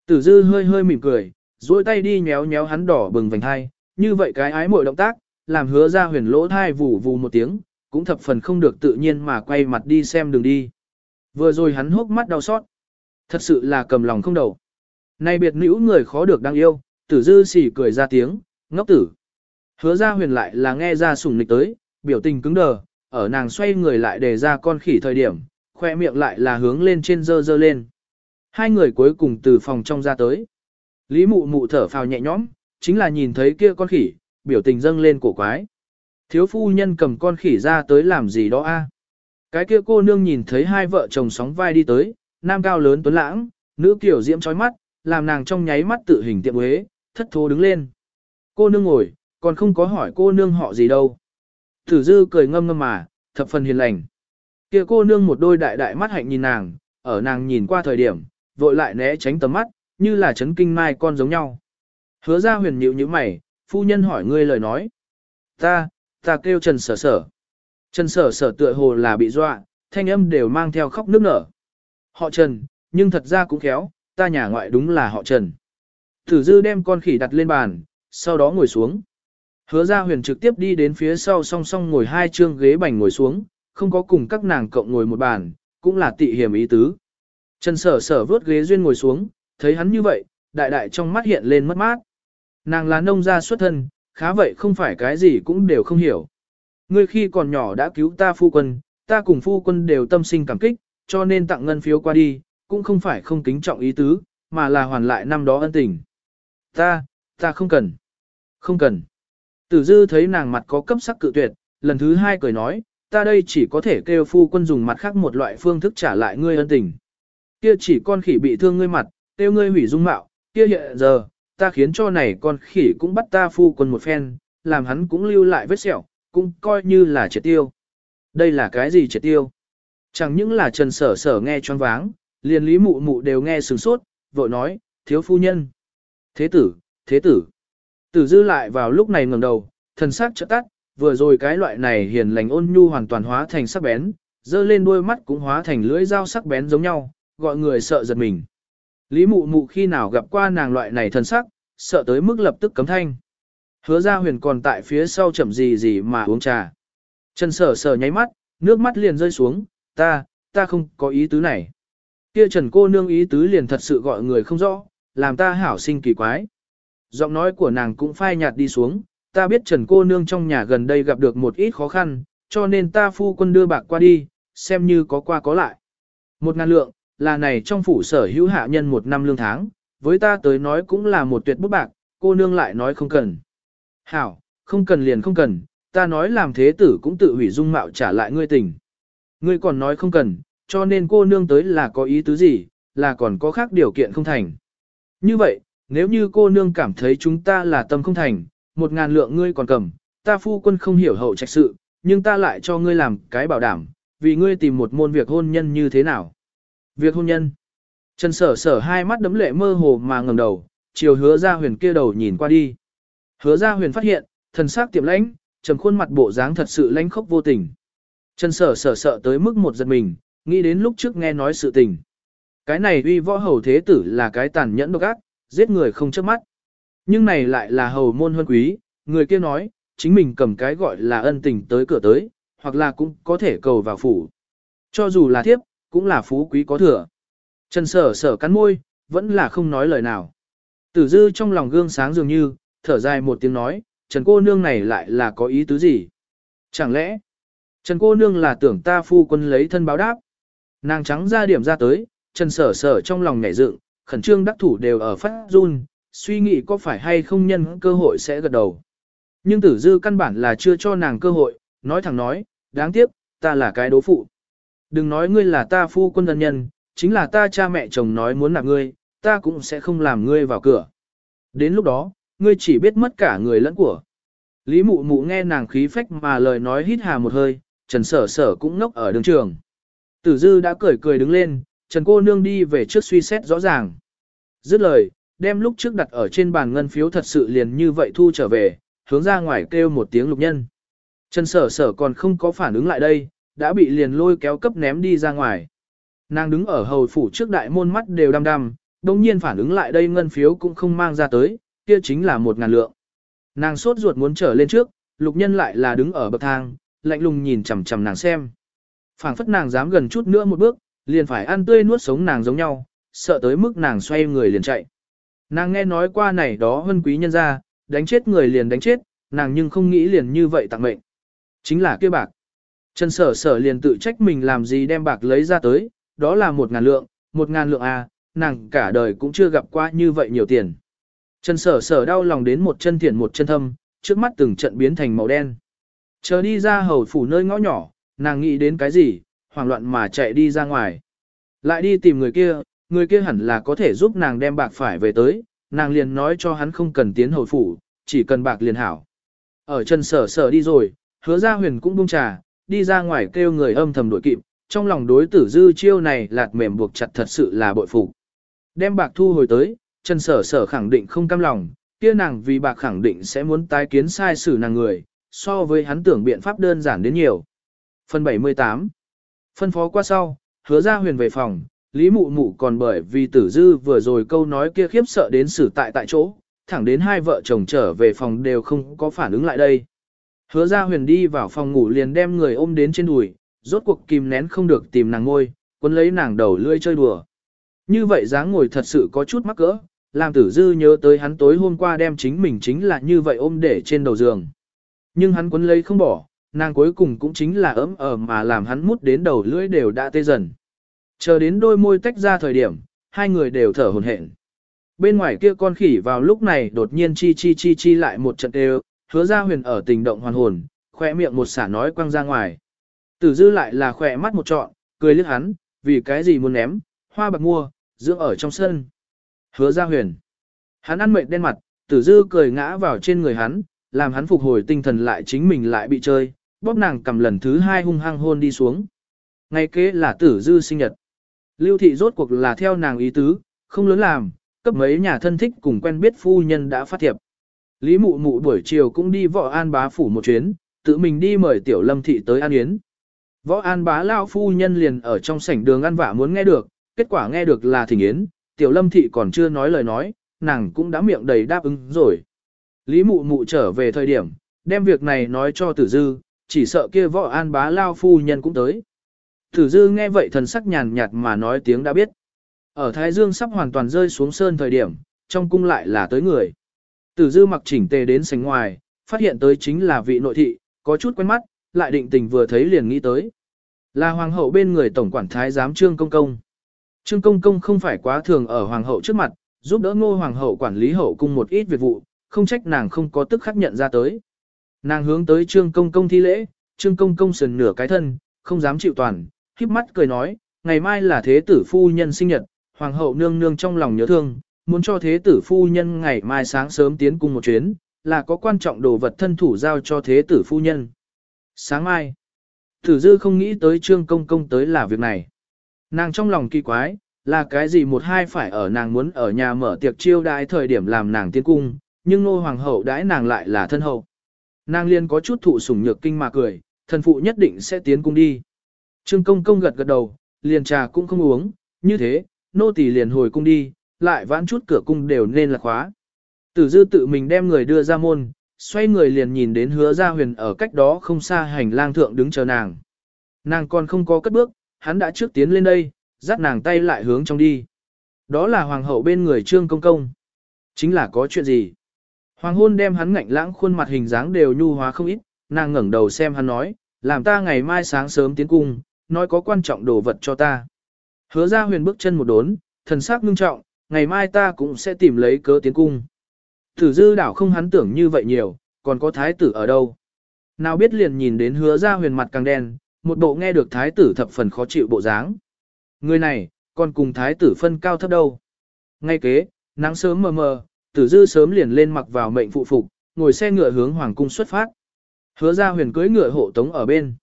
Tử dư hơi hơi mỉm cười, duỗi tay đi nhéo nhéo hắn đỏ bừng vành hai, như vậy cái ái mội động tác, làm hứa ra huyền lỗ thai vù vù một tiếng, cũng thập phần không được tự nhiên mà quay mặt đi xem đường đi. Vừa rồi hắn hốc mắt đau xót. Thật sự là cầm lòng không đầu. Này biệt nữ người khó được đang yêu, tử dư xỉ cười ra tiếng, ngốc tử. Hứa ra huyền lại là nghe ra sùng nịch tới, biểu tình cứng đờ, ở nàng xoay người lại để ra con khỉ thời điểm, khoe miệng lại là hướng lên trên dơ dơ lên. Hai người cuối cùng từ phòng trong ra tới. Lý mụ mụ thở phào nhẹ nhõm, chính là nhìn thấy kia con khỉ, biểu tình dâng lên cổ quái. Thiếu phu nhân cầm con khỉ ra tới làm gì đó a? Cái kia cô nương nhìn thấy hai vợ chồng sóng vai đi tới, nam cao lớn tuấn lãng, nữ kiểu diễm chói mắt, làm nàng trong nháy mắt tự hình tiệm huế, thất thố đứng lên. Cô nương ngồi, còn không có hỏi cô nương họ gì đâu. Thử dư cười ngâm ngâm mà, thập phần hiền lành. Kia cô nương một đôi đại đại mắt hạnh nhìn nàng, ở nàng nhìn qua thời điểm, vội lại né tránh tầm mắt, như là chấn kinh mai con giống nhau. Hứa ra huyền nhịu như mày, phu nhân hỏi ngươi lời nói. Ta, ta kêu Trần Sở Sở. Trần Sở Sở tựa hồ là bị dọa, thanh âm đều mang theo khóc nước nở. Họ Trần, nhưng thật ra cũng khéo, ta nhà ngoại đúng là họ Trần. Thử dư đem con khỉ đặt lên bàn, sau đó ngồi xuống. Hứa ra huyền trực tiếp đi đến phía sau song song ngồi hai chương ghế bành ngồi xuống, không có cùng các nàng cộng ngồi một bàn, cũng là tị hiểm ý tứ. Trần sở sở vớt ghế duyên ngồi xuống, thấy hắn như vậy, đại đại trong mắt hiện lên mất mát. Nàng là nông gia xuất thân, khá vậy không phải cái gì cũng đều không hiểu. Ngươi khi còn nhỏ đã cứu ta phu quân, ta cùng phu quân đều tâm sinh cảm kích, cho nên tặng ngân phiếu qua đi, cũng không phải không kính trọng ý tứ, mà là hoàn lại năm đó ân tình. Ta, ta không cần. Không cần. Tử dư thấy nàng mặt có cấp sắc cự tuyệt, lần thứ hai cười nói, ta đây chỉ có thể kêu phu quân dùng mặt khác một loại phương thức trả lại ngươi ân tình. Kia chỉ con khỉ bị thương ngươi mặt, tiêu ngươi hủy dung mạo, kia hiện giờ, ta khiến cho này con khỉ cũng bắt ta phu quân một phen, làm hắn cũng lưu lại vết sẹo, cũng coi như là triệt tiêu. Đây là cái gì triệt tiêu? Chẳng những là trần sở sở nghe choáng váng, liền lý mụ mụ đều nghe sừng sốt, vội nói, thiếu phu nhân. Thế tử, thế tử. Tử dư lại vào lúc này ngẩng đầu, thần sắc chợt tắt, vừa rồi cái loại này hiền lành ôn nhu hoàn toàn hóa thành sắc bén, dơ lên đôi mắt cũng hóa thành lưỡi dao sắc bén giống nhau, gọi người sợ giật mình. Lý mụ mụ khi nào gặp qua nàng loại này thần sắc, sợ tới mức lập tức cấm thanh. Hứa ra huyền còn tại phía sau chậm gì gì mà uống trà. Trần sở sở nháy mắt, nước mắt liền rơi xuống, ta, ta không có ý tứ này. Kia trần cô nương ý tứ liền thật sự gọi người không rõ, làm ta hảo sinh kỳ quái. Giọng nói của nàng cũng phai nhạt đi xuống, ta biết trần cô nương trong nhà gần đây gặp được một ít khó khăn, cho nên ta phu quân đưa bạc qua đi, xem như có qua có lại. Một ngàn lượng, là này trong phủ sở hữu hạ nhân một năm lương tháng, với ta tới nói cũng là một tuyệt bút bạc, cô nương lại nói không cần. Hảo, không cần liền không cần, ta nói làm thế tử cũng tự hủy dung mạo trả lại ngươi tình. Ngươi còn nói không cần, cho nên cô nương tới là có ý tứ gì, là còn có khác điều kiện không thành. Như vậy, nếu như cô nương cảm thấy chúng ta là tâm không thành, một ngàn lượng ngươi còn cầm, ta phu quân không hiểu hậu trạch sự, nhưng ta lại cho ngươi làm cái bảo đảm, vì ngươi tìm một môn việc hôn nhân như thế nào. Việc hôn nhân. Trần sở sở hai mắt đấm lệ mơ hồ mà ngẩng đầu, chiều hứa ra huyền kia đầu nhìn qua đi. Hứa ra huyền phát hiện, thần sắc tiệm lãnh, trầm khuôn mặt bộ dáng thật sự lãnh khốc vô tình. Trần sở sở sợ tới mức một giật mình, nghĩ đến lúc trước nghe nói sự tình. Cái này uy võ hầu thế tử là cái tàn nhẫn độc ác, giết người không chớp mắt. Nhưng này lại là hầu môn huân quý, người kia nói, chính mình cầm cái gọi là ân tình tới cửa tới, hoặc là cũng có thể cầu vào phủ. Cho dù là thiếp, cũng là phú quý có thừa. Trần sở sở cắn môi, vẫn là không nói lời nào. Tử dư trong lòng gương sáng dường như, thở dài một tiếng nói, Trần cô nương này lại là có ý tứ gì? Chẳng lẽ, Trần cô nương là tưởng ta phu quân lấy thân báo đáp? Nàng trắng ra điểm ra tới, Trần sở sở trong lòng nhảy dựng, khẩn trương đắc thủ đều ở phát run, suy nghĩ có phải hay không nhân cơ hội sẽ gật đầu. Nhưng tử dư căn bản là chưa cho nàng cơ hội, nói thẳng nói, đáng tiếc, ta là cái đố phụ. Đừng nói ngươi là ta phu quân ân nhân, chính là ta cha mẹ chồng nói muốn nạp ngươi, ta cũng sẽ không làm ngươi vào cửa. Đến lúc đó, ngươi chỉ biết mất cả người lẫn của. Lý mụ mụ nghe nàng khí phách mà lời nói hít hà một hơi, trần sở sở cũng ngốc ở đường trường. Tử dư đã cười cười đứng lên, trần cô nương đi về trước suy xét rõ ràng. Dứt lời, đem lúc trước đặt ở trên bàn ngân phiếu thật sự liền như vậy thu trở về, hướng ra ngoài kêu một tiếng lục nhân. Trần sở sở còn không có phản ứng lại đây, đã bị liền lôi kéo cấp ném đi ra ngoài. Nàng đứng ở hầu phủ trước đại môn mắt đều đăm đăm, đồng nhiên phản ứng lại đây ngân phiếu cũng không mang ra tới, kia chính là một ngàn lượng. Nàng sốt ruột muốn trở lên trước, lục nhân lại là đứng ở bậc thang, lạnh lùng nhìn chằm chằm nàng xem. phảng phất nàng dám gần chút nữa một bước, liền phải ăn tươi nuốt sống nàng giống nhau, sợ tới mức nàng xoay người liền chạy. Nàng nghe nói qua này đó hân quý nhân ra, đánh chết người liền đánh chết, nàng nhưng không nghĩ liền như vậy tặng mệnh. Chính là kia bạc. Trần sở sở liền tự trách mình làm gì đem bạc lấy ra tới, đó là một ngàn lượng, một ngàn lượng à, nàng cả đời cũng chưa gặp qua như vậy nhiều tiền. Trần sở sở đau lòng đến một chân thiện một chân thâm, trước mắt từng trận biến thành màu đen. Chờ đi ra hầu phủ nơi ngõ nhỏ, nàng nghĩ đến cái gì, hoảng loạn mà chạy đi ra ngoài. Lại đi tìm người kia, người kia hẳn là có thể giúp nàng đem bạc phải về tới, nàng liền nói cho hắn không cần tiến hầu phủ, chỉ cần bạc liền hảo. Ở Trần sở sở đi rồi, hứa ra huyền cũng buông trà, đi ra ngoài kêu người âm thầm đuổi kịp, trong lòng đối tử dư chiêu này lạt mềm buộc chặt thật sự là bội phục. Đem bạc thu hồi tới, Trần Sở Sở khẳng định không cam lòng, kia nàng vì bạc khẳng định sẽ muốn tái kiến sai xử nàng người, so với hắn tưởng biện pháp đơn giản đến nhiều. Phần 78 Phân phó qua sau, hứa ra huyền về phòng, Lý Mụ Mụ còn bởi vì tử dư vừa rồi câu nói kia khiếp sợ đến xử tại tại chỗ, thẳng đến hai vợ chồng trở về phòng đều không có phản ứng lại đây. Hứa ra huyền đi vào phòng ngủ liền đem người ôm đến trên đùi, rốt cuộc kìm nén không được tìm nàng ngôi, quân lấy nàng đầu lươi chơi đùa. Như vậy dáng ngồi thật sự có chút mắc cỡ, làm tử dư nhớ tới hắn tối hôm qua đem chính mình chính là như vậy ôm để trên đầu giường. Nhưng hắn quấn lấy không bỏ, nàng cuối cùng cũng chính là ấm ở mà làm hắn mút đến đầu lưỡi đều đã tê dần. Chờ đến đôi môi tách ra thời điểm, hai người đều thở hồn hển. Bên ngoài kia con khỉ vào lúc này đột nhiên chi chi chi chi lại một trận đều, hứa ra huyền ở tình động hoàn hồn, khỏe miệng một xả nói quăng ra ngoài. Tử dư lại là khỏe mắt một trọn, cười liếc hắn, vì cái gì muốn ném, hoa bạc mua, dưỡng ở trong sân. Hứa ra huyền. Hắn ăn mệt đen mặt, tử dư cười ngã vào trên người hắn, làm hắn phục hồi tinh thần lại chính mình lại bị chơi, bóp nàng cầm lần thứ hai hung hăng hôn đi xuống. Ngay kế là tử dư sinh nhật. Lưu thị rốt cuộc là theo nàng ý tứ, không lớn làm, cấp mấy nhà thân thích cùng quen biết phu nhân đã phát thiệp. Lý mụ mụ buổi chiều cũng đi võ an bá phủ một chuyến, tự mình đi mời tiểu lâm thị tới An yến. Võ an bá lao phu nhân liền ở trong sảnh đường ăn vả muốn nghe được, kết quả nghe được là thỉnh yến, tiểu lâm thị còn chưa nói lời nói, nàng cũng đã miệng đầy đáp ứng rồi. Lý mụ mụ trở về thời điểm, đem việc này nói cho tử dư, chỉ sợ kia võ an bá lao phu nhân cũng tới. Tử dư nghe vậy thần sắc nhàn nhạt mà nói tiếng đã biết. Ở Thái Dương sắp hoàn toàn rơi xuống sơn thời điểm, trong cung lại là tới người. Tử dư mặc chỉnh tề đến sánh ngoài, phát hiện tới chính là vị nội thị, có chút quen mắt, lại định tình vừa thấy liền nghĩ tới. Là hoàng hậu bên người tổng quản thái giám trương công công. Trương công công không phải quá thường ở hoàng hậu trước mặt, giúp đỡ ngôi hoàng hậu quản lý hậu cung một ít việc vụ, không trách nàng không có tức khắc nhận ra tới. Nàng hướng tới trương công công thi lễ, trương công công sườn nửa cái thân, không dám chịu toàn, khiếp mắt cười nói, ngày mai là thế tử phu nhân sinh nhật, hoàng hậu nương nương trong lòng nhớ thương, muốn cho thế tử phu nhân ngày mai sáng sớm tiến cung một chuyến, là có quan trọng đồ vật thân thủ giao cho thế tử phu nhân. Sáng mai, tử dư không nghĩ tới trương công công tới là việc này. Nàng trong lòng kỳ quái, là cái gì một hai phải ở nàng muốn ở nhà mở tiệc chiêu đãi thời điểm làm nàng tiến cung, nhưng nô hoàng hậu đãi nàng lại là thân hậu. Nàng liên có chút thụ sủng nhược kinh mà cười, thần phụ nhất định sẽ tiến cung đi. Trương công công gật gật đầu, liền trà cũng không uống, như thế, nô tỳ liền hồi cung đi, lại vãn chút cửa cung đều nên là khóa. Tử dư tự mình đem người đưa ra môn, xoay người liền nhìn đến hứa gia huyền ở cách đó không xa hành lang thượng đứng chờ nàng. Nàng còn không có cất bước, hắn đã trước tiến lên đây, dắt nàng tay lại hướng trong đi. Đó là hoàng hậu bên người trương công công. Chính là có chuyện gì? Hoàng hôn đem hắn ngạnh lãng khuôn mặt hình dáng đều nhu hóa không ít, nàng ngẩng đầu xem hắn nói, làm ta ngày mai sáng sớm tiến cung, nói có quan trọng đồ vật cho ta. Hứa ra huyền bước chân một đốn, thần sắc ngưng trọng, ngày mai ta cũng sẽ tìm lấy cớ tiến cung. Thử dư đảo không hắn tưởng như vậy nhiều, còn có thái tử ở đâu. Nào biết liền nhìn đến hứa ra huyền mặt càng đen, một bộ nghe được thái tử thập phần khó chịu bộ dáng. Người này, còn cùng thái tử phân cao thấp đâu. Ngay kế, nắng sớm mờ mờ, tử dư sớm liền lên mặc vào mệnh phụ phục, ngồi xe ngựa hướng hoàng cung xuất phát. Hứa ra huyền cưới ngựa hộ tống ở bên.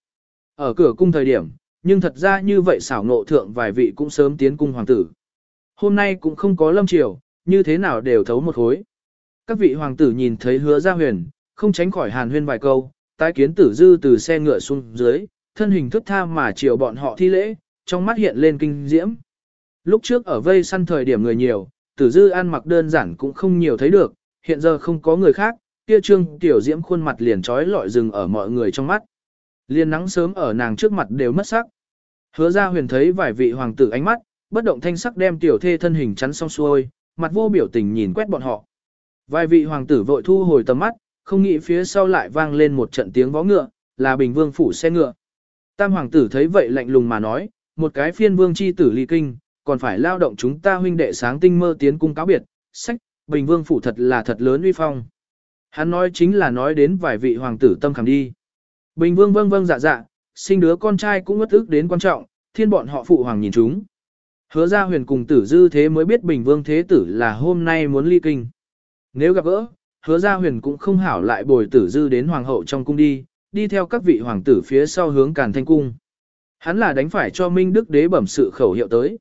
Ở cửa cung thời điểm, nhưng thật ra như vậy xảo ngộ thượng vài vị cũng sớm tiến cung hoàng tử. Hôm nay cũng không có lâm triều, như thế nào đều thấu một hối. Các vị hoàng tử nhìn thấy hứa ra huyền, không tránh khỏi hàn huyên vài câu, tái kiến tử dư từ xe ngựa xuống dưới, thân hình thức tha mà chiều bọn họ thi lễ, trong mắt hiện lên kinh diễm. Lúc trước ở vây săn thời điểm người nhiều, tử dư ăn mặc đơn giản cũng không nhiều thấy được, hiện giờ không có người khác, kia trương tiểu diễm khuôn mặt liền trói lọi rừng ở mọi người trong mắt. Liên nắng sớm ở nàng trước mặt đều mất sắc. Hứa ra huyền thấy vài vị hoàng tử ánh mắt, bất động thanh sắc đem tiểu thê thân hình chắn xong xuôi, mặt vô biểu tình nhìn quét bọn họ. Vài vị hoàng tử vội thu hồi tầm mắt, không nghĩ phía sau lại vang lên một trận tiếng vó ngựa, là bình vương phủ xe ngựa. Tam hoàng tử thấy vậy lạnh lùng mà nói, một cái phiên vương chi tử ly kinh, còn phải lao động chúng ta huynh đệ sáng tinh mơ tiến cung cáo biệt, sách, bình vương phủ thật là thật lớn uy phong. Hắn nói chính là nói đến vài vị hoàng tử tâm khảm đi. Bình vương vâng vâng dạ dạ, sinh đứa con trai cũng ngất ức đến quan trọng, thiên bọn họ phụ hoàng nhìn chúng. Hứa ra huyền cùng tử dư thế mới biết bình vương thế tử là hôm nay muốn ly kinh. Nếu gặp gỡ, hứa ra huyền cũng không hảo lại bồi tử dư đến hoàng hậu trong cung đi, đi theo các vị hoàng tử phía sau hướng càn thanh cung. Hắn là đánh phải cho Minh Đức đế bẩm sự khẩu hiệu tới.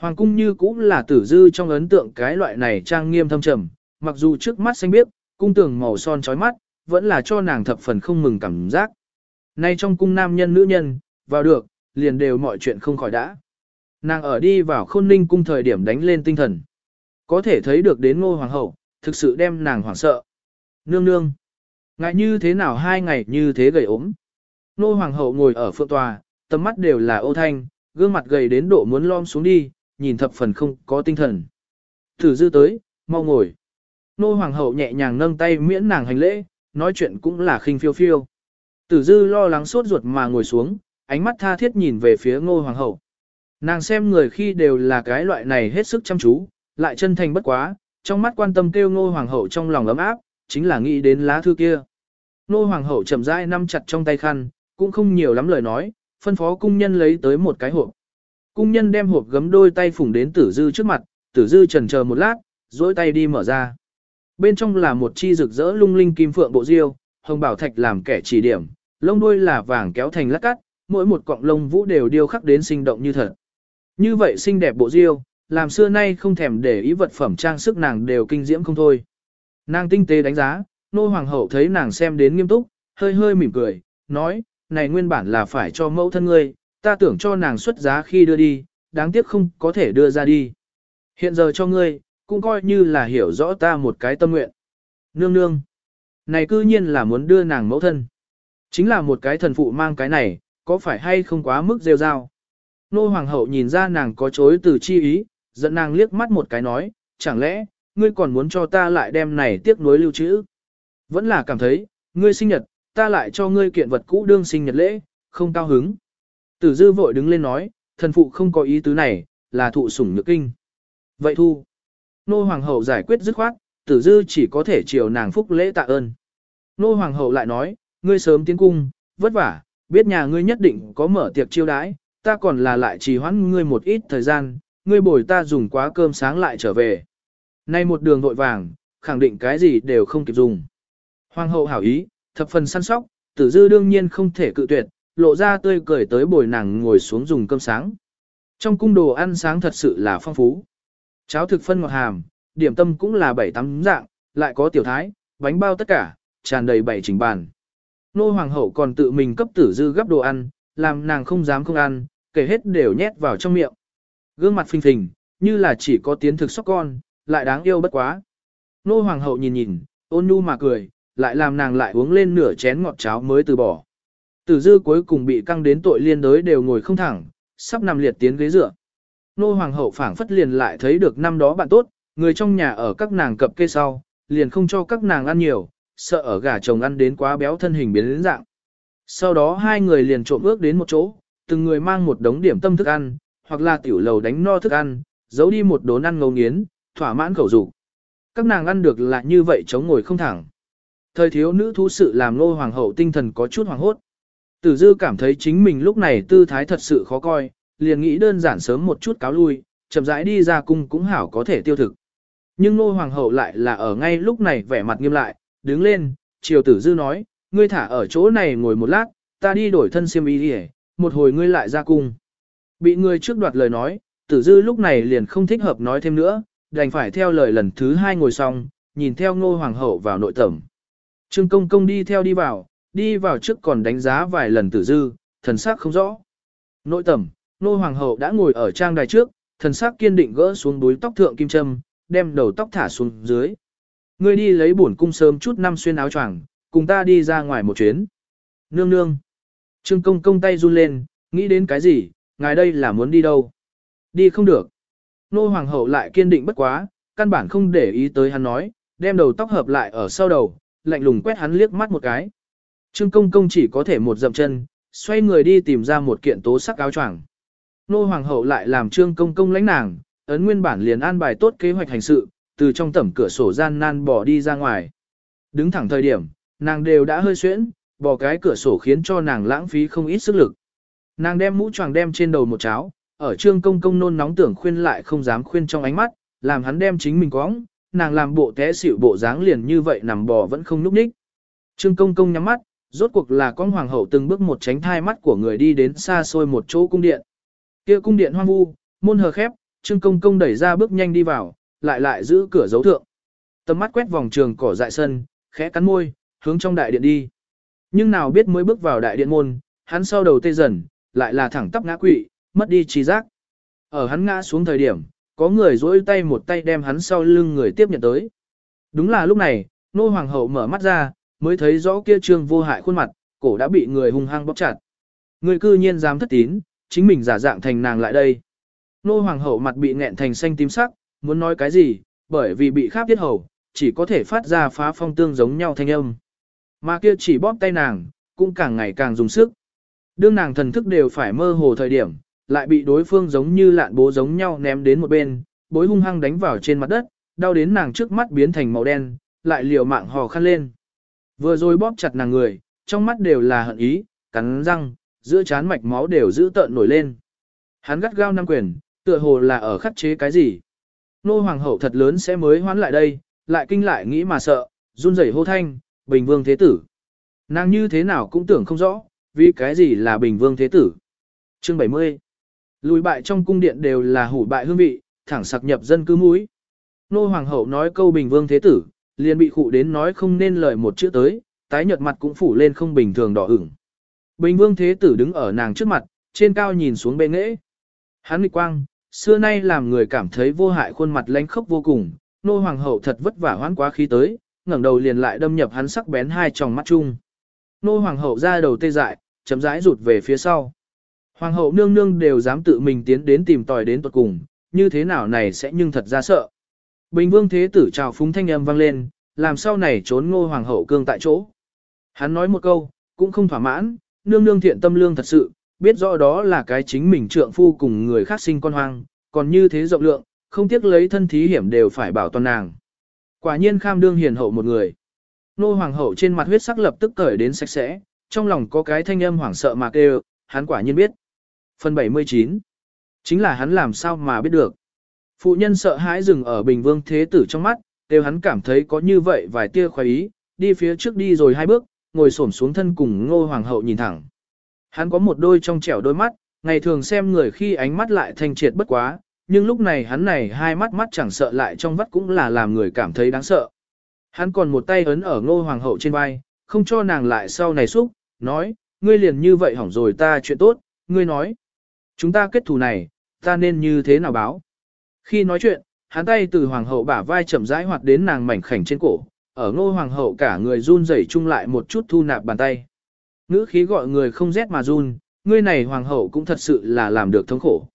Hoàng cung như cũng là tử dư trong ấn tượng cái loại này trang nghiêm thâm trầm, mặc dù trước mắt xanh biếc, cung tường màu son chói mắt, vẫn là cho nàng thập phần không mừng cảm giác. Nay trong cung nam nhân nữ nhân, vào được, liền đều mọi chuyện không khỏi đã. Nàng ở đi vào khôn ninh cung thời điểm đánh lên tinh thần. Có thể thấy được đến ngôi hoàng hậu, thực sự đem nàng hoảng sợ. Nương nương. Ngại như thế nào hai ngày như thế gầy ốm. Nô hoàng hậu ngồi ở phượng tòa, tầm mắt đều là ô thanh, gương mặt gầy đến độ muốn lom xuống đi, nhìn thập phần không có tinh thần. Thử dư tới, mau ngồi. Nô hoàng hậu nhẹ nhàng nâng tay miễn nàng hành lễ, nói chuyện cũng là khinh phiêu phiêu. Tử dư lo lắng sốt ruột mà ngồi xuống, ánh mắt tha thiết nhìn về phía ngô hoàng hậu. Nàng xem người khi đều là cái loại này hết sức chăm chú, lại chân thành bất quá, trong mắt quan tâm kêu ngô hoàng hậu trong lòng ấm áp, chính là nghĩ đến lá thư kia. Ngô hoàng hậu chậm rãi nắm chặt trong tay khăn, cũng không nhiều lắm lời nói, phân phó cung nhân lấy tới một cái hộp. Cung nhân đem hộp gấm đôi tay phủng đến tử dư trước mặt, tử dư trần chờ một lát, duỗi tay đi mở ra. Bên trong là một chi rực rỡ lung linh kim phượng bộ diêu, hồng bảo thạch làm kẻ chỉ điểm, lông đuôi là vàng kéo thành lát cắt, mỗi một cọng lông vũ đều điêu khắc đến sinh động như thật. Như vậy xinh đẹp bộ diêu, làm xưa nay không thèm để ý vật phẩm trang sức nàng đều kinh diễm không thôi. Nàng tinh tế đánh giá, nô hoàng hậu thấy nàng xem đến nghiêm túc, hơi hơi mỉm cười, nói, này nguyên bản là phải cho mẫu thân ngươi, ta tưởng cho nàng xuất giá khi đưa đi, đáng tiếc không có thể đưa ra đi. Hiện giờ cho ngươi, cũng coi như là hiểu rõ ta một cái tâm nguyện. Nương nương, này cư nhiên là muốn đưa nàng mẫu thân. Chính là một cái thần phụ mang cái này, có phải hay không quá mức rêu rao. Nô hoàng hậu nhìn ra nàng có chối từ chi ý, giận nàng liếc mắt một cái nói, chẳng lẽ, ngươi còn muốn cho ta lại đem này tiếc nuối lưu trữ. Vẫn là cảm thấy, ngươi sinh nhật, ta lại cho ngươi kiện vật cũ đương sinh nhật lễ, không cao hứng. Tử dư vội đứng lên nói, thần phụ không có ý tứ này, là thụ sủng nhược kinh. Vậy thu. Nô hoàng hậu giải quyết dứt khoát, tử dư chỉ có thể chiều nàng phúc lễ tạ ơn. Nô hoàng hậu lại nói, ngươi sớm tiến cung, vất vả, biết nhà ngươi nhất định có mở tiệc chiêu đãi, ta còn là lại trì hoãn ngươi một ít thời gian, ngươi bồi ta dùng quá cơm sáng lại trở về. Nay một đường vội vàng, khẳng định cái gì đều không kịp dùng. Hoàng hậu hảo ý, thập phần săn sóc, tử dư đương nhiên không thể cự tuyệt, lộ ra tươi cười tới bồi nàng ngồi xuống dùng cơm sáng. Trong cung đồ ăn sáng thật sự là phong phú. Cháo thực phân ngọt hàm, điểm tâm cũng là bảy tắm dạng, lại có tiểu thái, bánh bao tất cả, tràn đầy bảy trình bàn. Nô hoàng hậu còn tự mình cấp tử dư gấp đồ ăn, làm nàng không dám không ăn, kể hết đều nhét vào trong miệng. Gương mặt phình phình, như là chỉ có tiến thực sóc con, lại đáng yêu bất quá. Nô hoàng hậu nhìn nhìn, ôn nhu mà cười, lại làm nàng lại uống lên nửa chén ngọt cháo mới từ bỏ. Tử dư cuối cùng bị căng đến tội liên đới đều ngồi không thẳng, sắp nằm liệt tiến ghế dựa. Nô hoàng hậu phảng phất liền lại thấy được năm đó bạn tốt, người trong nhà ở các nàng cập kê sau, liền không cho các nàng ăn nhiều, sợ ở gà chồng ăn đến quá béo thân hình biến đến dạng. Sau đó hai người liền trộm ước đến một chỗ, từng người mang một đống điểm tâm thức ăn, hoặc là tiểu lầu đánh no thức ăn, giấu đi một đốn ăn ngấu nghiến, thỏa mãn khẩu dục. Các nàng ăn được là như vậy chống ngồi không thẳng. Thời thiếu nữ thú sự làm nô hoàng hậu tinh thần có chút hoàng hốt. Tử dư cảm thấy chính mình lúc này tư thái thật sự khó coi, liền nghĩ đơn giản sớm một chút cáo lui, chậm rãi đi ra cung cũng hảo có thể tiêu thực. Nhưng nô hoàng hậu lại là ở ngay lúc này vẻ mặt nghiêm lại, đứng lên, triều tử dư nói, ngươi thả ở chỗ này ngồi một lát, ta đi đổi thân xiêm y đi một hồi ngươi lại ra cung. Bị người trước đoạt lời nói, tử dư lúc này liền không thích hợp nói thêm nữa, đành phải theo lời lần thứ hai ngồi xong, nhìn theo ngô hoàng hậu vào nội tẩm. Trương công công đi theo đi vào, đi vào trước còn đánh giá vài lần tử dư, thần sắc không rõ. Nội tẩm, ngô hoàng hậu đã ngồi ở trang đài trước, thần sắc kiên định gỡ xuống đuôi tóc thượng kim châm, đem đầu tóc thả xuống dưới. Ngươi đi lấy bổn cung sớm chút năm xuyên áo choàng, cùng ta đi ra ngoài một chuyến. Nương nương. Trương công công tay run lên, nghĩ đến cái gì, ngài đây là muốn đi đâu? Đi không được. Nô hoàng hậu lại kiên định bất quá, căn bản không để ý tới hắn nói, đem đầu tóc hợp lại ở sau đầu, lạnh lùng quét hắn liếc mắt một cái. Trương công công chỉ có thể một dậm chân, xoay người đi tìm ra một kiện tố sắc áo choàng. Nô hoàng hậu lại làm trương công công lãnh nàng, ấn nguyên bản liền an bài tốt kế hoạch hành sự, từ trong tẩm cửa sổ gian nan bỏ đi ra ngoài. Đứng thẳng thời điểm, nàng đều đã hơi xuyễn, bỏ cái cửa sổ khiến cho nàng lãng phí không ít sức lực. Nàng đem mũ choàng đem trên đầu một cháo, ở trương công công nôn nóng tưởng khuyên lại không dám khuyên trong ánh mắt, làm hắn đem chính mình quóng, nàng làm bộ té xỉu bộ dáng liền như vậy nằm bò vẫn không núp ních. Trương công công nhắm mắt, rốt cuộc là con hoàng hậu từng bước một tránh thai mắt của người đi đến xa xôi một chỗ cung điện. Kia cung điện hoang vu, môn hờ khép, trương công công đẩy ra bước nhanh đi vào, lại lại giữ cửa dấu thượng. Tầm mắt quét vòng trường cỏ dại sân, khẽ cắn môi, hướng trong đại điện đi. Nhưng nào biết mới bước vào đại điện môn, hắn sau đầu tê dần, lại là thẳng tắp ngã quỵ, mất đi trí giác. Ở hắn ngã xuống thời điểm, có người dỗi tay một tay đem hắn sau lưng người tiếp nhận tới. Đúng là lúc này, nô hoàng hậu mở mắt ra, mới thấy rõ kia trương vô hại khuôn mặt, cổ đã bị người hung hăng bóp chặt. Người cư nhiên dám thất tín, chính mình giả dạng thành nàng lại đây. Nô hoàng hậu mặt bị nghẹn thành xanh tím sắc, muốn nói cái gì, bởi vì bị kháp tiết hầu, chỉ có thể phát ra phá phong tương giống nhau thanh âm. Mà kia chỉ bóp tay nàng, cũng càng ngày càng dùng sức. Đương nàng thần thức đều phải mơ hồ thời điểm, lại bị đối phương giống như lạn bố giống nhau ném đến một bên, bối hung hăng đánh vào trên mặt đất, đau đến nàng trước mắt biến thành màu đen, lại liều mạng hò khăn lên. Vừa rồi bóp chặt nàng người, trong mắt đều là hận ý, cắn răng, giữa chán mạch máu đều giữ tợn nổi lên. Hắn gắt gao năm quyền, tựa hồ là ở khắc chế cái gì. Nô hoàng hậu thật lớn sẽ mới hoán lại đây, lại kinh lại nghĩ mà sợ, run rẩy hô thanh, bình vương thế tử. Nàng như thế nào cũng tưởng không rõ, vì cái gì là bình vương thế tử. Chương 70 Lùi bại trong cung điện đều là hủ bại hương vị, thẳng sặc nhập dân cư mũi. Nô hoàng hậu nói câu bình vương thế tử, liền bị khụ đến nói không nên lời một chữ tới, tái nhợt mặt cũng phủ lên không bình thường đỏ ửng. Bình vương thế tử đứng ở nàng trước mặt, trên cao nhìn xuống bệ nghễ. Hắn nghịch quang, xưa nay làm người cảm thấy vô hại khuôn mặt lánh khốc vô cùng, nô hoàng hậu thật vất vả hoán quá khí tới, ngẩng đầu liền lại đâm nhập hắn sắc bén hai tròng mắt chung. Nô hoàng hậu ra đầu tê dại, chấm rãi rụt về phía sau. Hoàng hậu nương nương đều dám tự mình tiến đến tìm tòi đến tuật cùng, như thế nào này sẽ nhưng thật ra sợ. Bình vương thế tử chào phúng thanh âm vang lên, làm sau này trốn ngô hoàng hậu cương tại chỗ. Hắn nói một câu, cũng không thỏa mãn, nương nương thiện tâm lương thật sự, biết rõ đó là cái chính mình trượng phu cùng người khác sinh con hoang, còn như thế rộng lượng, không tiếc lấy thân thí hiểm đều phải bảo toàn nàng. Quả nhiên kham đương hiền hậu một người. Nô hoàng hậu trên mặt huyết sắc lập tức cởi đến sạch sẽ, trong lòng có cái thanh âm hoảng sợ mà kêu, hắn quả nhiên biết. Phần 79 Chính là hắn làm sao mà biết được. Phụ nhân sợ hãi dừng ở bình vương thế tử trong mắt, đều hắn cảm thấy có như vậy vài tia khoái ý, đi phía trước đi rồi hai bước, ngồi xổm xuống thân cùng ngô hoàng hậu nhìn thẳng. Hắn có một đôi trong trẻo đôi mắt, ngày thường xem người khi ánh mắt lại thanh triệt bất quá, nhưng lúc này hắn này hai mắt mắt chẳng sợ lại trong vắt cũng là làm người cảm thấy đáng sợ. Hắn còn một tay ấn ở ngô hoàng hậu trên vai, không cho nàng lại sau này xúc, nói, ngươi liền như vậy hỏng rồi ta chuyện tốt, ngươi nói. Chúng ta kết thù này, ta nên như thế nào báo? Khi nói chuyện, hắn tay từ hoàng hậu bả vai chậm rãi hoạt đến nàng mảnh khảnh trên cổ, ở ngô hoàng hậu cả người run rẩy chung lại một chút thu nạp bàn tay. Ngữ khí gọi người không rét mà run, ngươi này hoàng hậu cũng thật sự là làm được thống khổ.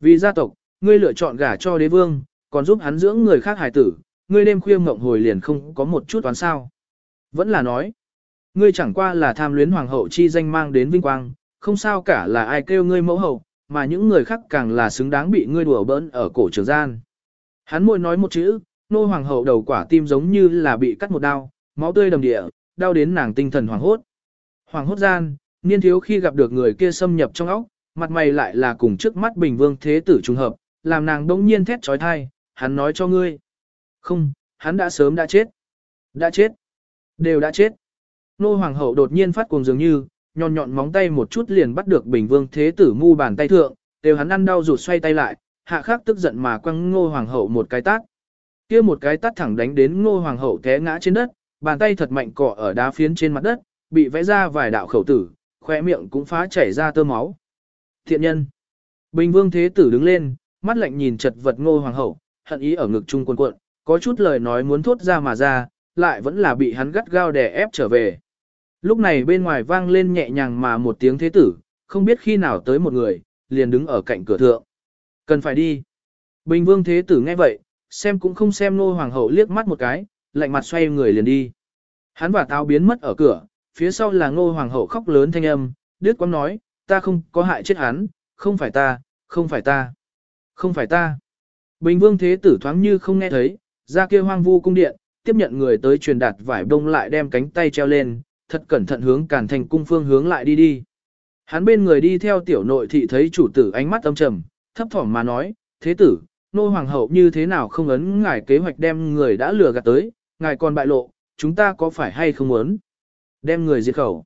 Vì gia tộc, ngươi lựa chọn gả cho đế vương, còn giúp hắn dưỡng người khác hài tử, ngươi đêm khuya mộng hồi liền không có một chút toán sao. Vẫn là nói, ngươi chẳng qua là tham luyến hoàng hậu chi danh mang đến vinh quang, không sao cả là ai kêu ngươi mẫu hậu, mà những người khác càng là xứng đáng bị ngươi đùa bỡn ở cổ trường gian. Hắn môi nói một chữ, nô hoàng hậu đầu quả tim giống như là bị cắt một đao, máu tươi đầm địa, đau đến nàng tinh thần hoàng hốt. Hoàng hốt gian, niên thiếu khi gặp được người kia xâm nhập trong óc, mặt mày lại là cùng trước mắt bình vương thế tử trùng hợp, làm nàng đông nhiên thét trói thai, hắn nói cho ngươi. Không, hắn đã sớm đã chết. Đã chết. Đều đã chết. Nô hoàng hậu đột nhiên phát cuồng dường như, nhọn nhọn móng tay một chút liền bắt được bình vương thế tử mu bàn tay thượng, đều hắn ăn đau rụt xoay tay lại, hạ khắc tức giận mà quăng ngô hoàng hậu một cái tát. kia một cái tát thẳng đánh đến ngô hoàng hậu té ngã trên đất, bàn tay thật mạnh cọ ở đá phiến trên mặt đất, bị vẽ ra vài đạo khẩu tử, khóe miệng cũng phá chảy ra tơ máu. Thiện nhân. Bình vương thế tử đứng lên, mắt lạnh nhìn chật vật ngô hoàng hậu, hận ý ở ngực trung quân cuộn, có chút lời nói muốn thốt ra mà ra, lại vẫn là bị hắn gắt gao đè ép trở về. Lúc này bên ngoài vang lên nhẹ nhàng mà một tiếng thế tử, không biết khi nào tới một người, liền đứng ở cạnh cửa thượng. Cần phải đi. Bình vương thế tử nghe vậy, xem cũng không xem nô hoàng hậu liếc mắt một cái, lạnh mặt xoay người liền đi. Hắn và táo biến mất ở cửa, phía sau là ngô hoàng hậu khóc lớn thanh âm, đứt quắm nói, ta không có hại chết hắn, không phải ta, không phải ta, không phải ta. Bình vương thế tử thoáng như không nghe thấy, ra kia hoang vu cung điện, tiếp nhận người tới truyền đạt vải đông lại đem cánh tay treo lên, thật cẩn thận hướng cản thành cung phương hướng lại đi đi. Hắn bên người đi theo tiểu nội thị thấy chủ tử ánh mắt âm trầm, thấp thỏm mà nói, thế tử, nô hoàng hậu như thế nào không ấn ngài kế hoạch đem người đã lừa gạt tới, ngài còn bại lộ, chúng ta có phải hay không muốn đem người diệt khẩu.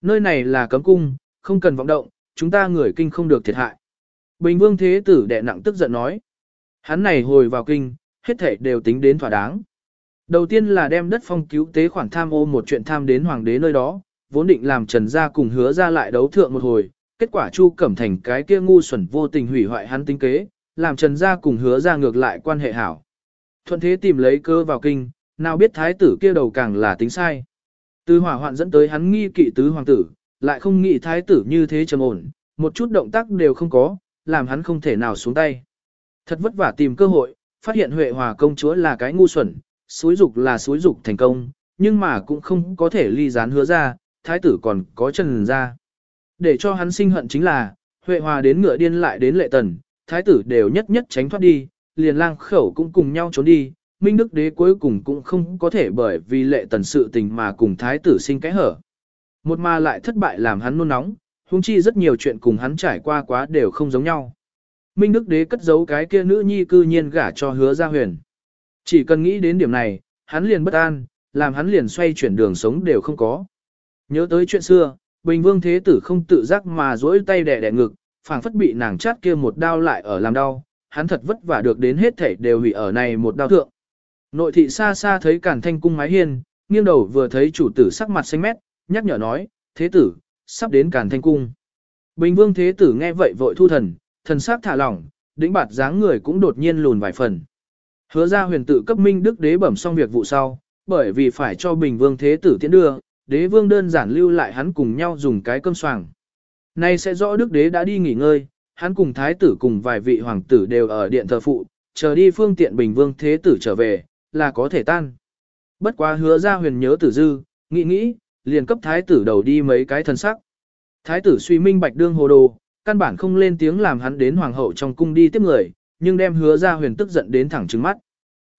Nơi này là cấm cung, không cần vọng động, chúng ta người kinh không được thiệt hại. Bình vương thế tử đệ nặng tức giận nói. Hắn này hồi vào kinh, hết thể đều tính đến thỏa đáng. Đầu tiên là đem đất phong cứu tế khoản tham ô một chuyện tham đến hoàng đế nơi đó, vốn định làm Trần gia cùng hứa ra lại đấu thượng một hồi, kết quả Chu Cẩm Thành cái kia ngu xuẩn vô tình hủy hoại hắn tính kế, làm Trần gia cùng hứa ra ngược lại quan hệ hảo. Thuận thế tìm lấy cơ vào kinh, nào biết thái tử kia đầu càng là tính sai. Từ hỏa hoạn dẫn tới hắn nghi kỵ tứ hoàng tử, lại không nghĩ thái tử như thế trầm ổn, một chút động tác đều không có, làm hắn không thể nào xuống tay. Thật vất vả tìm cơ hội, phát hiện Huệ Hòa công chúa là cái ngu xuẩn, suối dục là suối dục thành công, nhưng mà cũng không có thể ly gián hứa ra, thái tử còn có trần ra. Để cho hắn sinh hận chính là, Huệ Hòa đến ngựa điên lại đến lệ tần, thái tử đều nhất nhất tránh thoát đi, liền lang khẩu cũng cùng nhau trốn đi, Minh Đức Đế cuối cùng cũng không có thể bởi vì lệ tần sự tình mà cùng thái tử sinh cái hở. Một mà lại thất bại làm hắn nôn nóng, huống chi rất nhiều chuyện cùng hắn trải qua quá đều không giống nhau. Minh Đức Đế cất giấu cái kia nữ nhi cư nhiên gả cho hứa gia huyền. Chỉ cần nghĩ đến điểm này, hắn liền bất an, làm hắn liền xoay chuyển đường sống đều không có. Nhớ tới chuyện xưa, Bình Vương Thế Tử không tự giác mà duỗi tay đè đè ngực, phảng phất bị nàng chát kia một đau lại ở làm đau, hắn thật vất vả được đến hết thảy đều hủy ở này một đau thượng. Nội thị xa xa thấy cản thanh cung mái hiên, nghiêng đầu vừa thấy chủ tử sắc mặt xanh mét, nhắc nhở nói, thế tử, sắp đến càn thanh cung. Bình vương thế tử nghe vậy vội thu thần, thần sắc thả lỏng, đĩnh bạt dáng người cũng đột nhiên lùn vài phần. Hứa ra huyền tự cấp minh đức đế bẩm xong việc vụ sau, bởi vì phải cho bình vương thế tử tiến đưa, đế vương đơn giản lưu lại hắn cùng nhau dùng cái cơm soảng. Nay sẽ rõ đức đế đã đi nghỉ ngơi, hắn cùng thái tử cùng vài vị hoàng tử đều ở điện thờ phụ, chờ đi phương tiện bình vương thế tử trở về, là có thể tan. Bất quá hứa ra huyền nhớ tử dư, nghĩ nghĩ, liền cấp thái tử đầu đi mấy cái thân sắc. Thái tử suy minh bạch đương hồ đồ, căn bản không lên tiếng làm hắn đến hoàng hậu trong cung đi tiếp người, nhưng đem hứa ra huyền tức giận đến thẳng trứng mắt.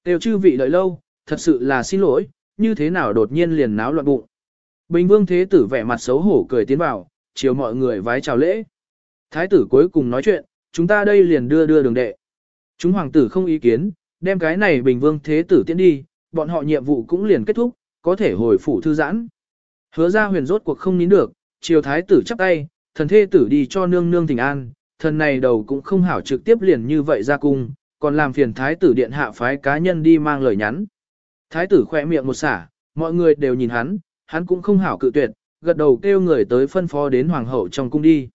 tiêu chư vị đợi lâu, thật sự là xin lỗi, như thế nào đột nhiên liền náo loạn bụng. Bình vương thế tử vẻ mặt xấu hổ cười tiến vào, chiều mọi người vái chào lễ. Thái tử cuối cùng nói chuyện, chúng ta đây liền đưa đưa đường đệ. Chúng hoàng tử không ý kiến, đem cái này bình vương thế tử tiến đi, bọn họ nhiệm vụ cũng liền kết thúc, có thể hồi phủ thư giãn. Hứa ra huyền rốt cuộc không nín được, chiều thái tử chắp tay, thần thê tử đi cho nương nương tình an, thần này đầu cũng không hảo trực tiếp liền như vậy ra cung, còn làm phiền thái tử điện hạ phái cá nhân đi mang lời nhắn. Thái tử khỏe miệng một xả, mọi người đều nhìn hắn, hắn cũng không hảo cự tuyệt, gật đầu kêu người tới phân phó đến hoàng hậu trong cung đi.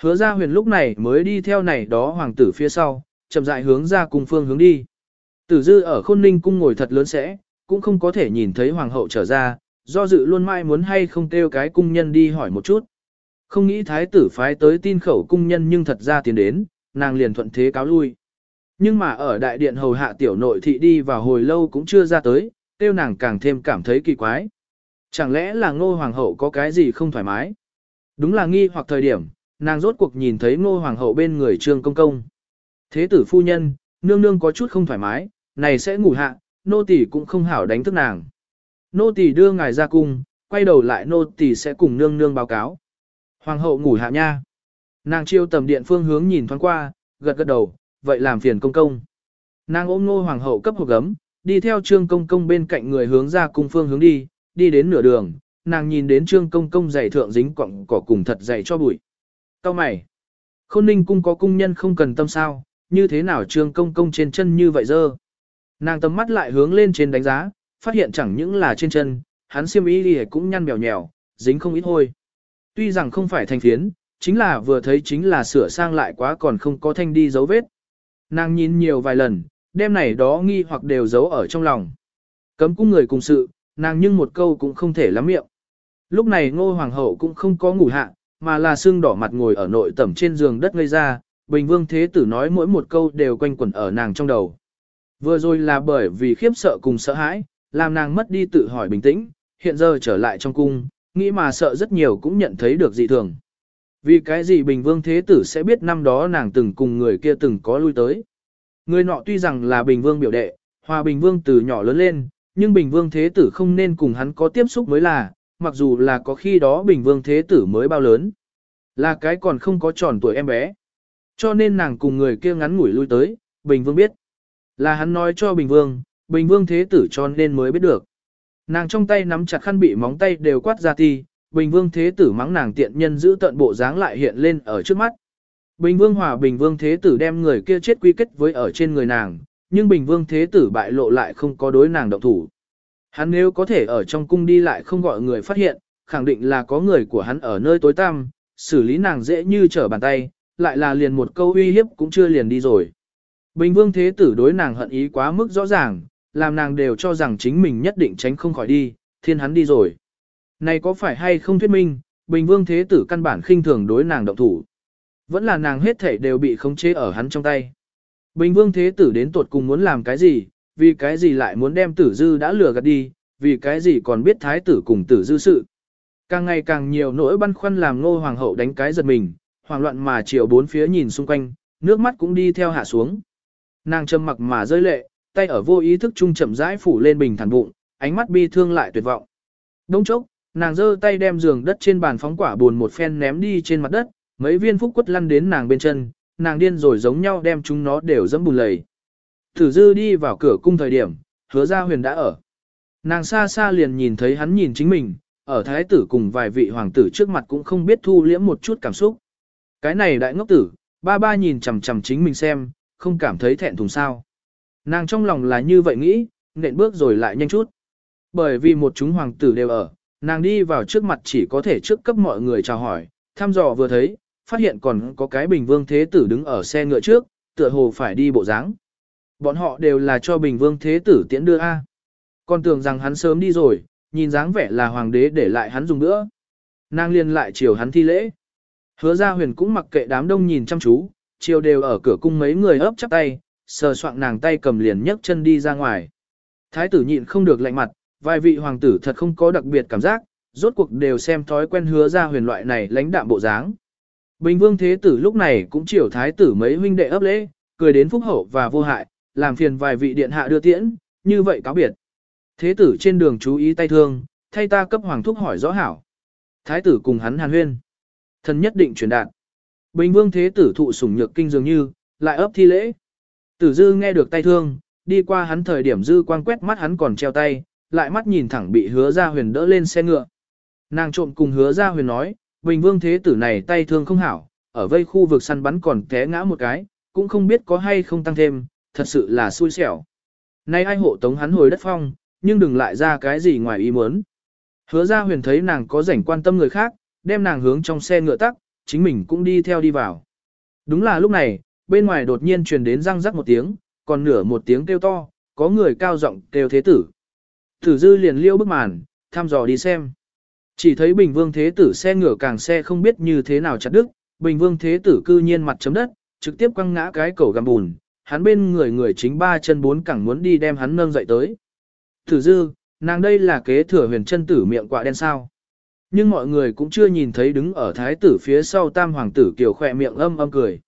Hứa ra huyền lúc này mới đi theo này đó hoàng tử phía sau, chậm rãi hướng ra cung phương hướng đi. Tử dư ở khôn ninh cung ngồi thật lớn sẽ, cũng không có thể nhìn thấy hoàng hậu trở ra, do dự luôn mai muốn hay không kêu cái cung nhân đi hỏi một chút. Không nghĩ thái tử phái tới tin khẩu cung nhân nhưng thật ra tiến đến, nàng liền thuận thế cáo lui. Nhưng mà ở đại điện hầu hạ tiểu nội thị đi vào hồi lâu cũng chưa ra tới, tiêu nàng càng thêm cảm thấy kỳ quái. Chẳng lẽ là ngô hoàng hậu có cái gì không thoải mái? Đúng là nghi hoặc thời điểm, nàng rốt cuộc nhìn thấy ngô hoàng hậu bên người trương công công. Thế tử phu nhân, nương nương có chút không thoải mái, này sẽ ngủ hạ, nô tỳ cũng không hảo đánh thức nàng. Nô tỳ đưa ngài ra cung, quay đầu lại nô tỳ sẽ cùng nương nương báo cáo. Hoàng hậu ngủ hạ nha. Nàng chiêu tầm điện phương hướng nhìn thoáng qua, gật gật đầu, vậy làm phiền công công. Nàng ôm nô hoàng hậu cấp hộp gấm, đi theo trương công công bên cạnh người hướng ra cung phương hướng đi, đi đến nửa đường, nàng nhìn đến trương công công giày thượng dính cọng cỏ cùng thật dày cho bụi. Cao mày. Khôn ninh cung có cung nhân không cần tâm sao, như thế nào trương công công trên chân như vậy dơ. Nàng tầm mắt lại hướng lên trên đánh giá, phát hiện chẳng những là trên chân, hắn xiêm y đi cũng nhăn bèo nhèo, dính không ít hôi. Tuy rằng không phải thành phiến, chính là vừa thấy chính là sửa sang lại quá còn không có thanh đi dấu vết. Nàng nhìn nhiều vài lần, đêm này đó nghi hoặc đều giấu ở trong lòng. Cấm cung người cùng sự, nàng nhưng một câu cũng không thể lắm miệng. Lúc này ngô hoàng hậu cũng không có ngủ hạ, mà là sưng đỏ mặt ngồi ở nội tẩm trên giường đất ngây ra, bình vương thế tử nói mỗi một câu đều quanh quẩn ở nàng trong đầu. Vừa rồi là bởi vì khiếp sợ cùng sợ hãi, làm nàng mất đi tự hỏi bình tĩnh, hiện giờ trở lại trong cung, nghĩ mà sợ rất nhiều cũng nhận thấy được dị thường. Vì cái gì Bình Vương Thế Tử sẽ biết năm đó nàng từng cùng người kia từng có lui tới. Người nọ tuy rằng là Bình Vương biểu đệ, hòa Bình Vương từ nhỏ lớn lên, nhưng Bình Vương Thế Tử không nên cùng hắn có tiếp xúc mới là, mặc dù là có khi đó Bình Vương Thế Tử mới bao lớn. Là cái còn không có tròn tuổi em bé. Cho nên nàng cùng người kia ngắn ngủi lui tới, Bình Vương biết. Là hắn nói cho Bình Vương, Bình Vương Thế Tử cho nên mới biết được. Nàng trong tay nắm chặt khăn bị móng tay đều quát ra ti, Bình Vương Thế Tử mắng nàng tiện nhân giữ tận bộ dáng lại hiện lên ở trước mắt. Bình Vương Hòa Bình Vương Thế Tử đem người kia chết quy kết với ở trên người nàng, nhưng Bình Vương Thế Tử bại lộ lại không có đối nàng động thủ. Hắn nếu có thể ở trong cung đi lại không gọi người phát hiện, khẳng định là có người của hắn ở nơi tối tăm, xử lý nàng dễ như trở bàn tay, lại là liền một câu uy hiếp cũng chưa liền đi rồi. Bình Vương Thế Tử đối nàng hận ý quá mức rõ ràng, làm nàng đều cho rằng chính mình nhất định tránh không khỏi đi, thiên hắn đi rồi. Này có phải hay không thuyết minh, Bình Vương Thế Tử căn bản khinh thường đối nàng động thủ. Vẫn là nàng hết thể đều bị khống chế ở hắn trong tay. Bình Vương Thế Tử đến tuột cùng muốn làm cái gì, vì cái gì lại muốn đem tử dư đã lừa gạt đi, vì cái gì còn biết thái tử cùng tử dư sự. Càng ngày càng nhiều nỗi băn khoăn làm ngô hoàng hậu đánh cái giật mình, hoảng loạn mà chiều bốn phía nhìn xung quanh, nước mắt cũng đi theo hạ xuống. Nàng trầm mặc mà rơi lệ, tay ở vô ý thức trung chậm rãi phủ lên bình thản bụng, ánh mắt bi thương lại tuyệt vọng. Đông chốc, nàng giơ tay đem giường đất trên bàn phóng quả buồn một phen ném đi trên mặt đất, mấy viên phúc quất lăn đến nàng bên chân, nàng điên rồi giống nhau đem chúng nó đều dẫm bùn lầy. Thử dư đi vào cửa cung thời điểm, hứa ra huyền đã ở. Nàng xa xa liền nhìn thấy hắn nhìn chính mình, ở thái tử cùng vài vị hoàng tử trước mặt cũng không biết thu liễm một chút cảm xúc. Cái này đại ngốc tử, ba ba nhìn chằm chằm chính mình xem, không cảm thấy thẹn thùng sao. Nàng trong lòng là như vậy nghĩ, nện bước rồi lại nhanh chút. Bởi vì một chúng hoàng tử đều ở, nàng đi vào trước mặt chỉ có thể trước cấp mọi người chào hỏi, thăm dò vừa thấy, phát hiện còn có cái bình vương thế tử đứng ở xe ngựa trước, tựa hồ phải đi bộ dáng. Bọn họ đều là cho bình vương thế tử tiễn đưa A. Còn tưởng rằng hắn sớm đi rồi, nhìn dáng vẻ là hoàng đế để lại hắn dùng nữa. Nàng liền lại chiều hắn thi lễ. Hứa ra huyền cũng mặc kệ đám đông nhìn chăm chú, chiều đều ở cửa cung mấy người ấp chắp tay, sờ soạng nàng tay cầm liền nhấc chân đi ra ngoài. Thái tử nhịn không được lạnh mặt, vài vị hoàng tử thật không có đặc biệt cảm giác, rốt cuộc đều xem thói quen hứa ra huyền loại này lãnh đạm bộ dáng. Bình vương thế tử lúc này cũng chiều thái tử mấy huynh đệ ấp lễ, cười đến phúc hậu và vô hại, làm phiền vài vị điện hạ đưa tiễn, như vậy cáo biệt. Thế tử trên đường chú ý tay thương, thay ta cấp hoàng thúc hỏi rõ hảo. Thái tử cùng hắn hàn huyên. Thần nhất định truyền đạt. Bình vương thế tử thụ sủng nhược kinh dường như, lại ấp thi lễ. Tử dư nghe được tay thương, đi qua hắn thời điểm dư quang quét mắt hắn còn treo tay, lại mắt nhìn thẳng bị hứa ra huyền đỡ lên xe ngựa. Nàng trộm cùng hứa ra huyền nói, bình vương thế tử này tay thương không hảo, ở vây khu vực săn bắn còn té ngã một cái, cũng không biết có hay không tăng thêm, thật sự là xui xẻo. Nay ai hộ tống hắn hồi đất phong, nhưng đừng lại ra cái gì ngoài ý muốn. Hứa ra huyền thấy nàng có rảnh quan tâm người khác, đem nàng hướng trong xe ngựa tắc, chính mình cũng đi theo đi vào. Đúng là lúc này, bên ngoài đột nhiên truyền đến răng rắc một tiếng, còn nửa một tiếng kêu to, có người cao giọng kêu thế tử. Tử dư liền liêu bức màn, thăm dò đi xem. Chỉ thấy Bình Vương Thế Tử xe ngựa càng xe không biết như thế nào chặt đứt, Bình Vương Thế Tử cư nhiên mặt chấm đất, trực tiếp quăng ngã cái cầu gầm bùn, hắn bên người người chính ba chân bốn cẳng muốn đi đem hắn nâng dậy tới. Tử dư, nàng đây là kế thừa huyền chân tử miệng quạ đen sao. Nhưng mọi người cũng chưa nhìn thấy đứng ở thái tử phía sau tam hoàng tử kiều khỏe miệng âm âm cười.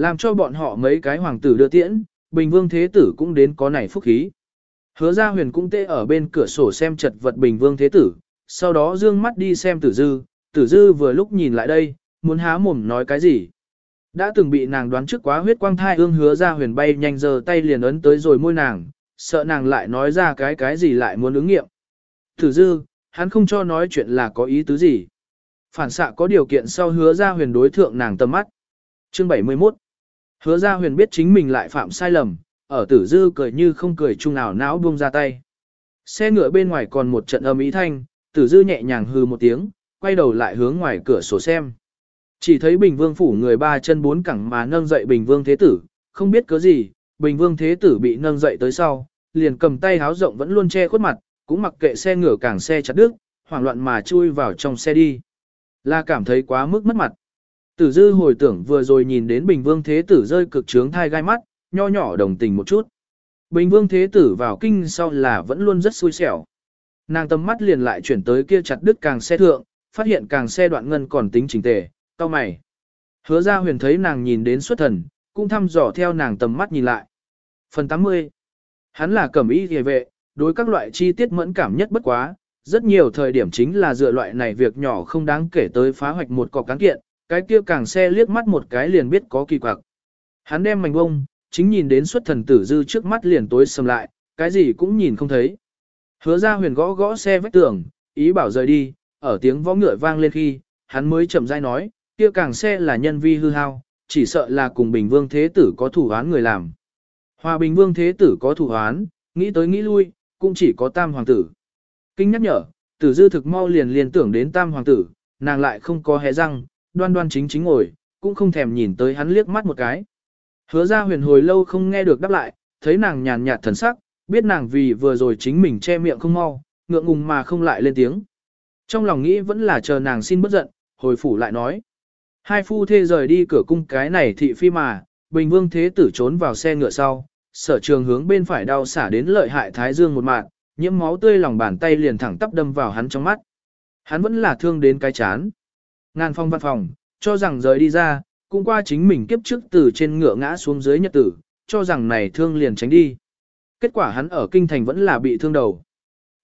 Làm cho bọn họ mấy cái hoàng tử đưa tiễn, bình vương thế tử cũng đến có này phúc khí. Hứa ra huyền cũng tê ở bên cửa sổ xem chật vật bình vương thế tử, sau đó dương mắt đi xem tử dư, tử dư vừa lúc nhìn lại đây, muốn há mồm nói cái gì. Đã từng bị nàng đoán trước quá huyết quang thai ương hứa ra huyền bay nhanh giờ tay liền ấn tới rồi môi nàng, sợ nàng lại nói ra cái cái gì lại muốn ứng nghiệm. Tử dư, hắn không cho nói chuyện là có ý tứ gì. Phản xạ có điều kiện sau hứa ra huyền đối thượng nàng tầm mắt. Chương 71 Hứa ra huyền biết chính mình lại phạm sai lầm, ở tử dư cười như không cười chung nào não buông ra tay. Xe ngựa bên ngoài còn một trận âm ý thanh, tử dư nhẹ nhàng hư một tiếng, quay đầu lại hướng ngoài cửa sổ xem. Chỉ thấy bình vương phủ người ba chân bốn cẳng mà nâng dậy bình vương thế tử, không biết cớ gì, bình vương thế tử bị nâng dậy tới sau, liền cầm tay háo rộng vẫn luôn che khuất mặt, cũng mặc kệ xe ngựa càng xe chặt đứt, hoảng loạn mà chui vào trong xe đi. Là cảm thấy quá mức mất mặt. Tử dư hồi tưởng vừa rồi nhìn đến Bình Vương Thế Tử rơi cực trướng thai gai mắt, nho nhỏ đồng tình một chút. Bình Vương Thế Tử vào kinh sau là vẫn luôn rất xui xẻo. Nàng tầm mắt liền lại chuyển tới kia chặt đứt càng xe thượng, phát hiện càng xe đoạn ngân còn tính chỉnh tề, cao mày. Hứa ra huyền thấy nàng nhìn đến xuất thần, cũng thăm dò theo nàng tầm mắt nhìn lại. Phần 80 Hắn là cẩm y hề vệ, đối các loại chi tiết mẫn cảm nhất bất quá, rất nhiều thời điểm chính là dựa loại này việc nhỏ không đáng kể tới phá hoạch một cọc cán kiện, cái kia càng xe liếc mắt một cái liền biết có kỳ quặc. Hắn đem mảnh bông, chính nhìn đến xuất thần tử dư trước mắt liền tối sầm lại, cái gì cũng nhìn không thấy. Hứa ra huyền gõ gõ xe vách tường, ý bảo rời đi, ở tiếng võ ngựa vang lên khi, hắn mới chậm rãi nói, kia càng xe là nhân vi hư hao, chỉ sợ là cùng Bình Vương Thế Tử có thủ án người làm. Hòa Bình Vương Thế Tử có thủ án, nghĩ tới nghĩ lui, cũng chỉ có tam hoàng tử. Kinh nhắc nhở, tử dư thực mau liền liền tưởng đến tam hoàng tử, nàng lại không có hé răng, đoan đoan chính chính ngồi, cũng không thèm nhìn tới hắn liếc mắt một cái. Hứa ra huyền hồi lâu không nghe được đáp lại, thấy nàng nhàn nhạt thần sắc, biết nàng vì vừa rồi chính mình che miệng không mau, ngượng ngùng mà không lại lên tiếng. Trong lòng nghĩ vẫn là chờ nàng xin bất giận, hồi phủ lại nói. Hai phu thê rời đi cửa cung cái này thị phi mà, Bình Vương Thế Tử trốn vào xe ngựa sau, sở trường hướng bên phải đau xả đến lợi hại Thái Dương một mạng, nhiễm máu tươi lòng bàn tay liền thẳng tắp đâm vào hắn trong mắt. Hắn vẫn là thương đến cái chán. Ngàn phong văn phòng, cho rằng rời đi ra, cũng qua chính mình kiếp trước từ trên ngựa ngã xuống dưới nhật tử, cho rằng này thương liền tránh đi. Kết quả hắn ở kinh thành vẫn là bị thương đầu.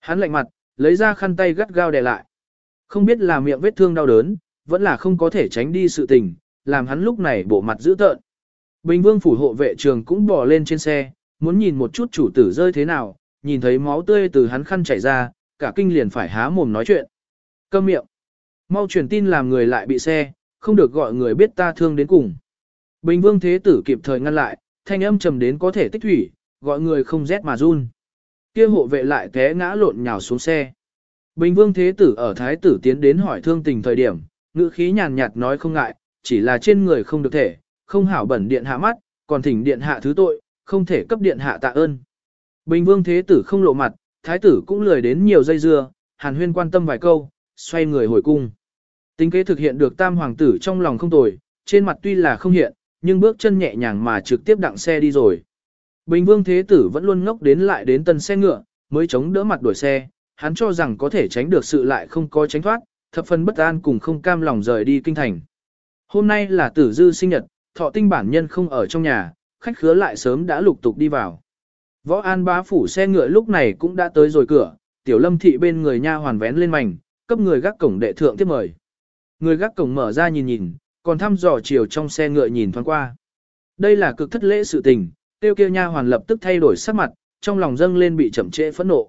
Hắn lạnh mặt, lấy ra khăn tay gắt gao đè lại. Không biết là miệng vết thương đau đớn, vẫn là không có thể tránh đi sự tình, làm hắn lúc này bộ mặt dữ tợn. Bình vương phủ hộ vệ trường cũng bò lên trên xe, muốn nhìn một chút chủ tử rơi thế nào, nhìn thấy máu tươi từ hắn khăn chảy ra, cả kinh liền phải há mồm nói chuyện. Câm miệng. Mau truyền tin làm người lại bị xe, không được gọi người biết ta thương đến cùng. Bình vương thế tử kịp thời ngăn lại, thanh âm trầm đến có thể tích thủy, gọi người không rét mà run. Kia hộ vệ lại té ngã lộn nhào xuống xe. Bình vương thế tử ở thái tử tiến đến hỏi thương tình thời điểm, ngữ khí nhàn nhạt nói không ngại, chỉ là trên người không được thể, không hảo bẩn điện hạ mắt, còn thỉnh điện hạ thứ tội, không thể cấp điện hạ tạ ơn. Bình vương thế tử không lộ mặt, thái tử cũng lười đến nhiều dây dưa, hàn huyên quan tâm vài câu, xoay người hồi cung. Tính kế thực hiện được tam hoàng tử trong lòng không tồi, trên mặt tuy là không hiện, nhưng bước chân nhẹ nhàng mà trực tiếp đặng xe đi rồi. Bình vương thế tử vẫn luôn ngốc đến lại đến tân xe ngựa, mới chống đỡ mặt đuổi xe, hắn cho rằng có thể tránh được sự lại không có tránh thoát, thập phần bất an cùng không cam lòng rời đi kinh thành. Hôm nay là tử dư sinh nhật, thọ tinh bản nhân không ở trong nhà, khách khứa lại sớm đã lục tục đi vào. Võ An bá phủ xe ngựa lúc này cũng đã tới rồi cửa, tiểu lâm thị bên người nha hoàn vén lên mảnh, cấp người gác cổng đệ thượng tiếp mời. Người gác cổng mở ra nhìn nhìn, còn thăm dò chiều trong xe ngựa nhìn thoáng qua. Đây là cực thất lễ sự tình, tiêu kia nha hoàn lập tức thay đổi sắc mặt, trong lòng dâng lên bị chậm trễ phẫn nộ.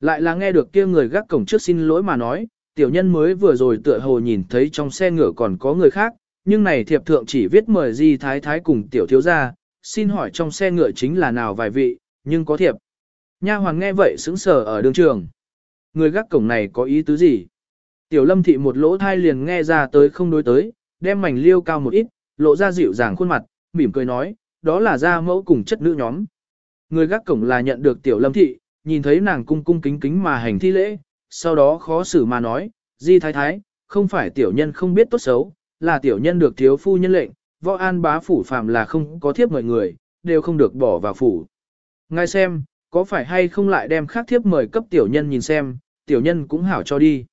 Lại là nghe được kia người gác cổng trước xin lỗi mà nói, tiểu nhân mới vừa rồi tựa hồ nhìn thấy trong xe ngựa còn có người khác, nhưng này thiệp thượng chỉ viết mời di thái thái cùng tiểu thiếu gia, xin hỏi trong xe ngựa chính là nào vài vị, nhưng có thiệp. Nha hoàn nghe vậy sững sờ ở đường trường. Người gác cổng này có ý tứ gì? Tiểu lâm thị một lỗ thai liền nghe ra tới không đối tới, đem mảnh liêu cao một ít, lộ ra dịu dàng khuôn mặt, mỉm cười nói, đó là gia mẫu cùng chất nữ nhóm. Người gác cổng là nhận được tiểu lâm thị, nhìn thấy nàng cung cung kính kính mà hành thi lễ, sau đó khó xử mà nói, di thái thái, không phải tiểu nhân không biết tốt xấu, là tiểu nhân được thiếu phu nhân lệnh, võ an bá phủ phạm là không có thiếp mời người, đều không được bỏ vào phủ. Ngài xem, có phải hay không lại đem khác thiếp mời cấp tiểu nhân nhìn xem, tiểu nhân cũng hảo cho đi.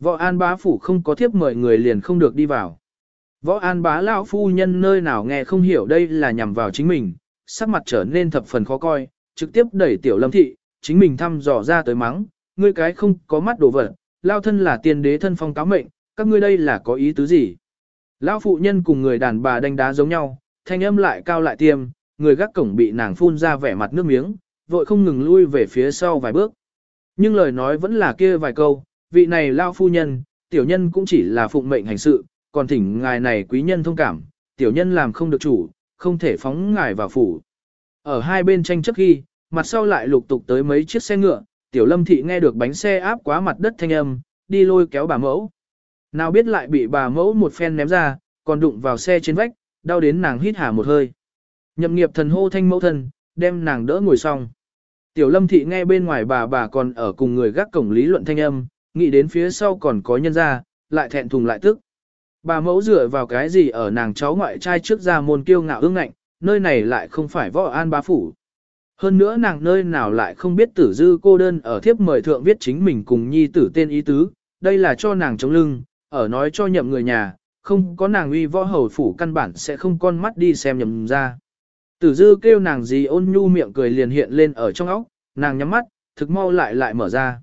Võ an bá phủ không có thiếp mời người liền không được đi vào. Võ an bá lão phu nhân nơi nào nghe không hiểu đây là nhằm vào chính mình, sắc mặt trở nên thập phần khó coi, trực tiếp đẩy tiểu lâm thị, chính mình thăm dò ra tới mắng, ngươi cái không có mắt đồ vật, lao thân là tiên đế thân phong cáo mệnh, các ngươi đây là có ý tứ gì? Lão phụ nhân cùng người đàn bà đánh đá giống nhau, thanh âm lại cao lại tiêm, người gác cổng bị nàng phun ra vẻ mặt nước miếng, vội không ngừng lui về phía sau vài bước. Nhưng lời nói vẫn là kia vài câu, vị này lao phu nhân, tiểu nhân cũng chỉ là phụng mệnh hành sự, còn thỉnh ngài này quý nhân thông cảm, tiểu nhân làm không được chủ, không thể phóng ngài vào phủ. Ở hai bên tranh chấp ghi mặt sau lại lục tục tới mấy chiếc xe ngựa, tiểu lâm thị nghe được bánh xe áp quá mặt đất thanh âm, đi lôi kéo bà mẫu. Nào biết lại bị bà mẫu một phen ném ra, còn đụng vào xe trên vách, đau đến nàng hít hà một hơi. Nhậm nghiệp thần hô thanh mẫu thân, đem nàng đỡ ngồi xong. Tiểu lâm thị nghe bên ngoài bà bà còn ở cùng người gác cổng lý luận thanh âm, nghĩ đến phía sau còn có nhân ra, lại thẹn thùng lại tức. Bà mẫu dựa vào cái gì ở nàng cháu ngoại trai trước ra môn kiêu ngạo ương ngạnh, nơi này lại không phải võ an bá phủ. Hơn nữa nàng nơi nào lại không biết tử dư cô đơn ở thiếp mời thượng viết chính mình cùng nhi tử tên ý tứ, đây là cho nàng chống lưng, ở nói cho nhậm người nhà, không có nàng uy võ hầu phủ căn bản sẽ không con mắt đi xem nhậm ra. Tử dư kêu nàng gì ôn nhu miệng cười liền hiện lên ở trong óc, nàng nhắm mắt, thực mau lại lại mở ra.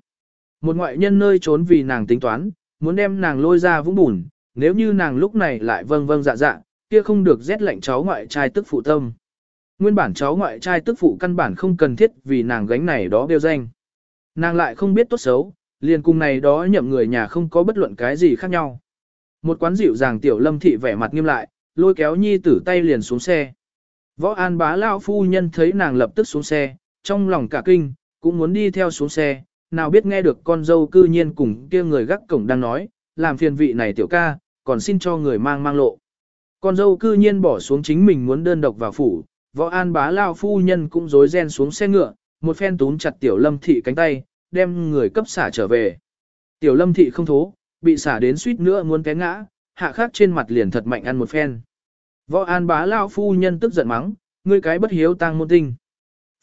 Một ngoại nhân nơi trốn vì nàng tính toán, muốn đem nàng lôi ra vũng bùn, nếu như nàng lúc này lại vâng vâng dạ dạ, kia không được rét lạnh cháu ngoại trai tức phụ tâm. Nguyên bản cháu ngoại trai tức phụ căn bản không cần thiết vì nàng gánh này đó đeo danh. Nàng lại không biết tốt xấu, liền cùng này đó nhậm người nhà không có bất luận cái gì khác nhau. Một quán dịu dàng tiểu lâm thị vẻ mặt nghiêm lại, lôi kéo nhi tử tay liền xuống xe. Võ an bá lão phu nhân thấy nàng lập tức xuống xe, trong lòng cả kinh, cũng muốn đi theo xuống xe, nào biết nghe được con dâu cư nhiên cùng kia người gác cổng đang nói, làm phiền vị này tiểu ca, còn xin cho người mang mang lộ. Con dâu cư nhiên bỏ xuống chính mình muốn đơn độc vào phủ, võ an bá lao phu nhân cũng rối ren xuống xe ngựa, một phen túm chặt tiểu lâm thị cánh tay, đem người cấp xả trở về. Tiểu lâm thị không thố, bị xả đến suýt nữa muốn té ngã, hạ khắc trên mặt liền thật mạnh ăn một phen. Võ an bá lao phu nhân tức giận mắng, ngươi cái bất hiếu tang môn tinh.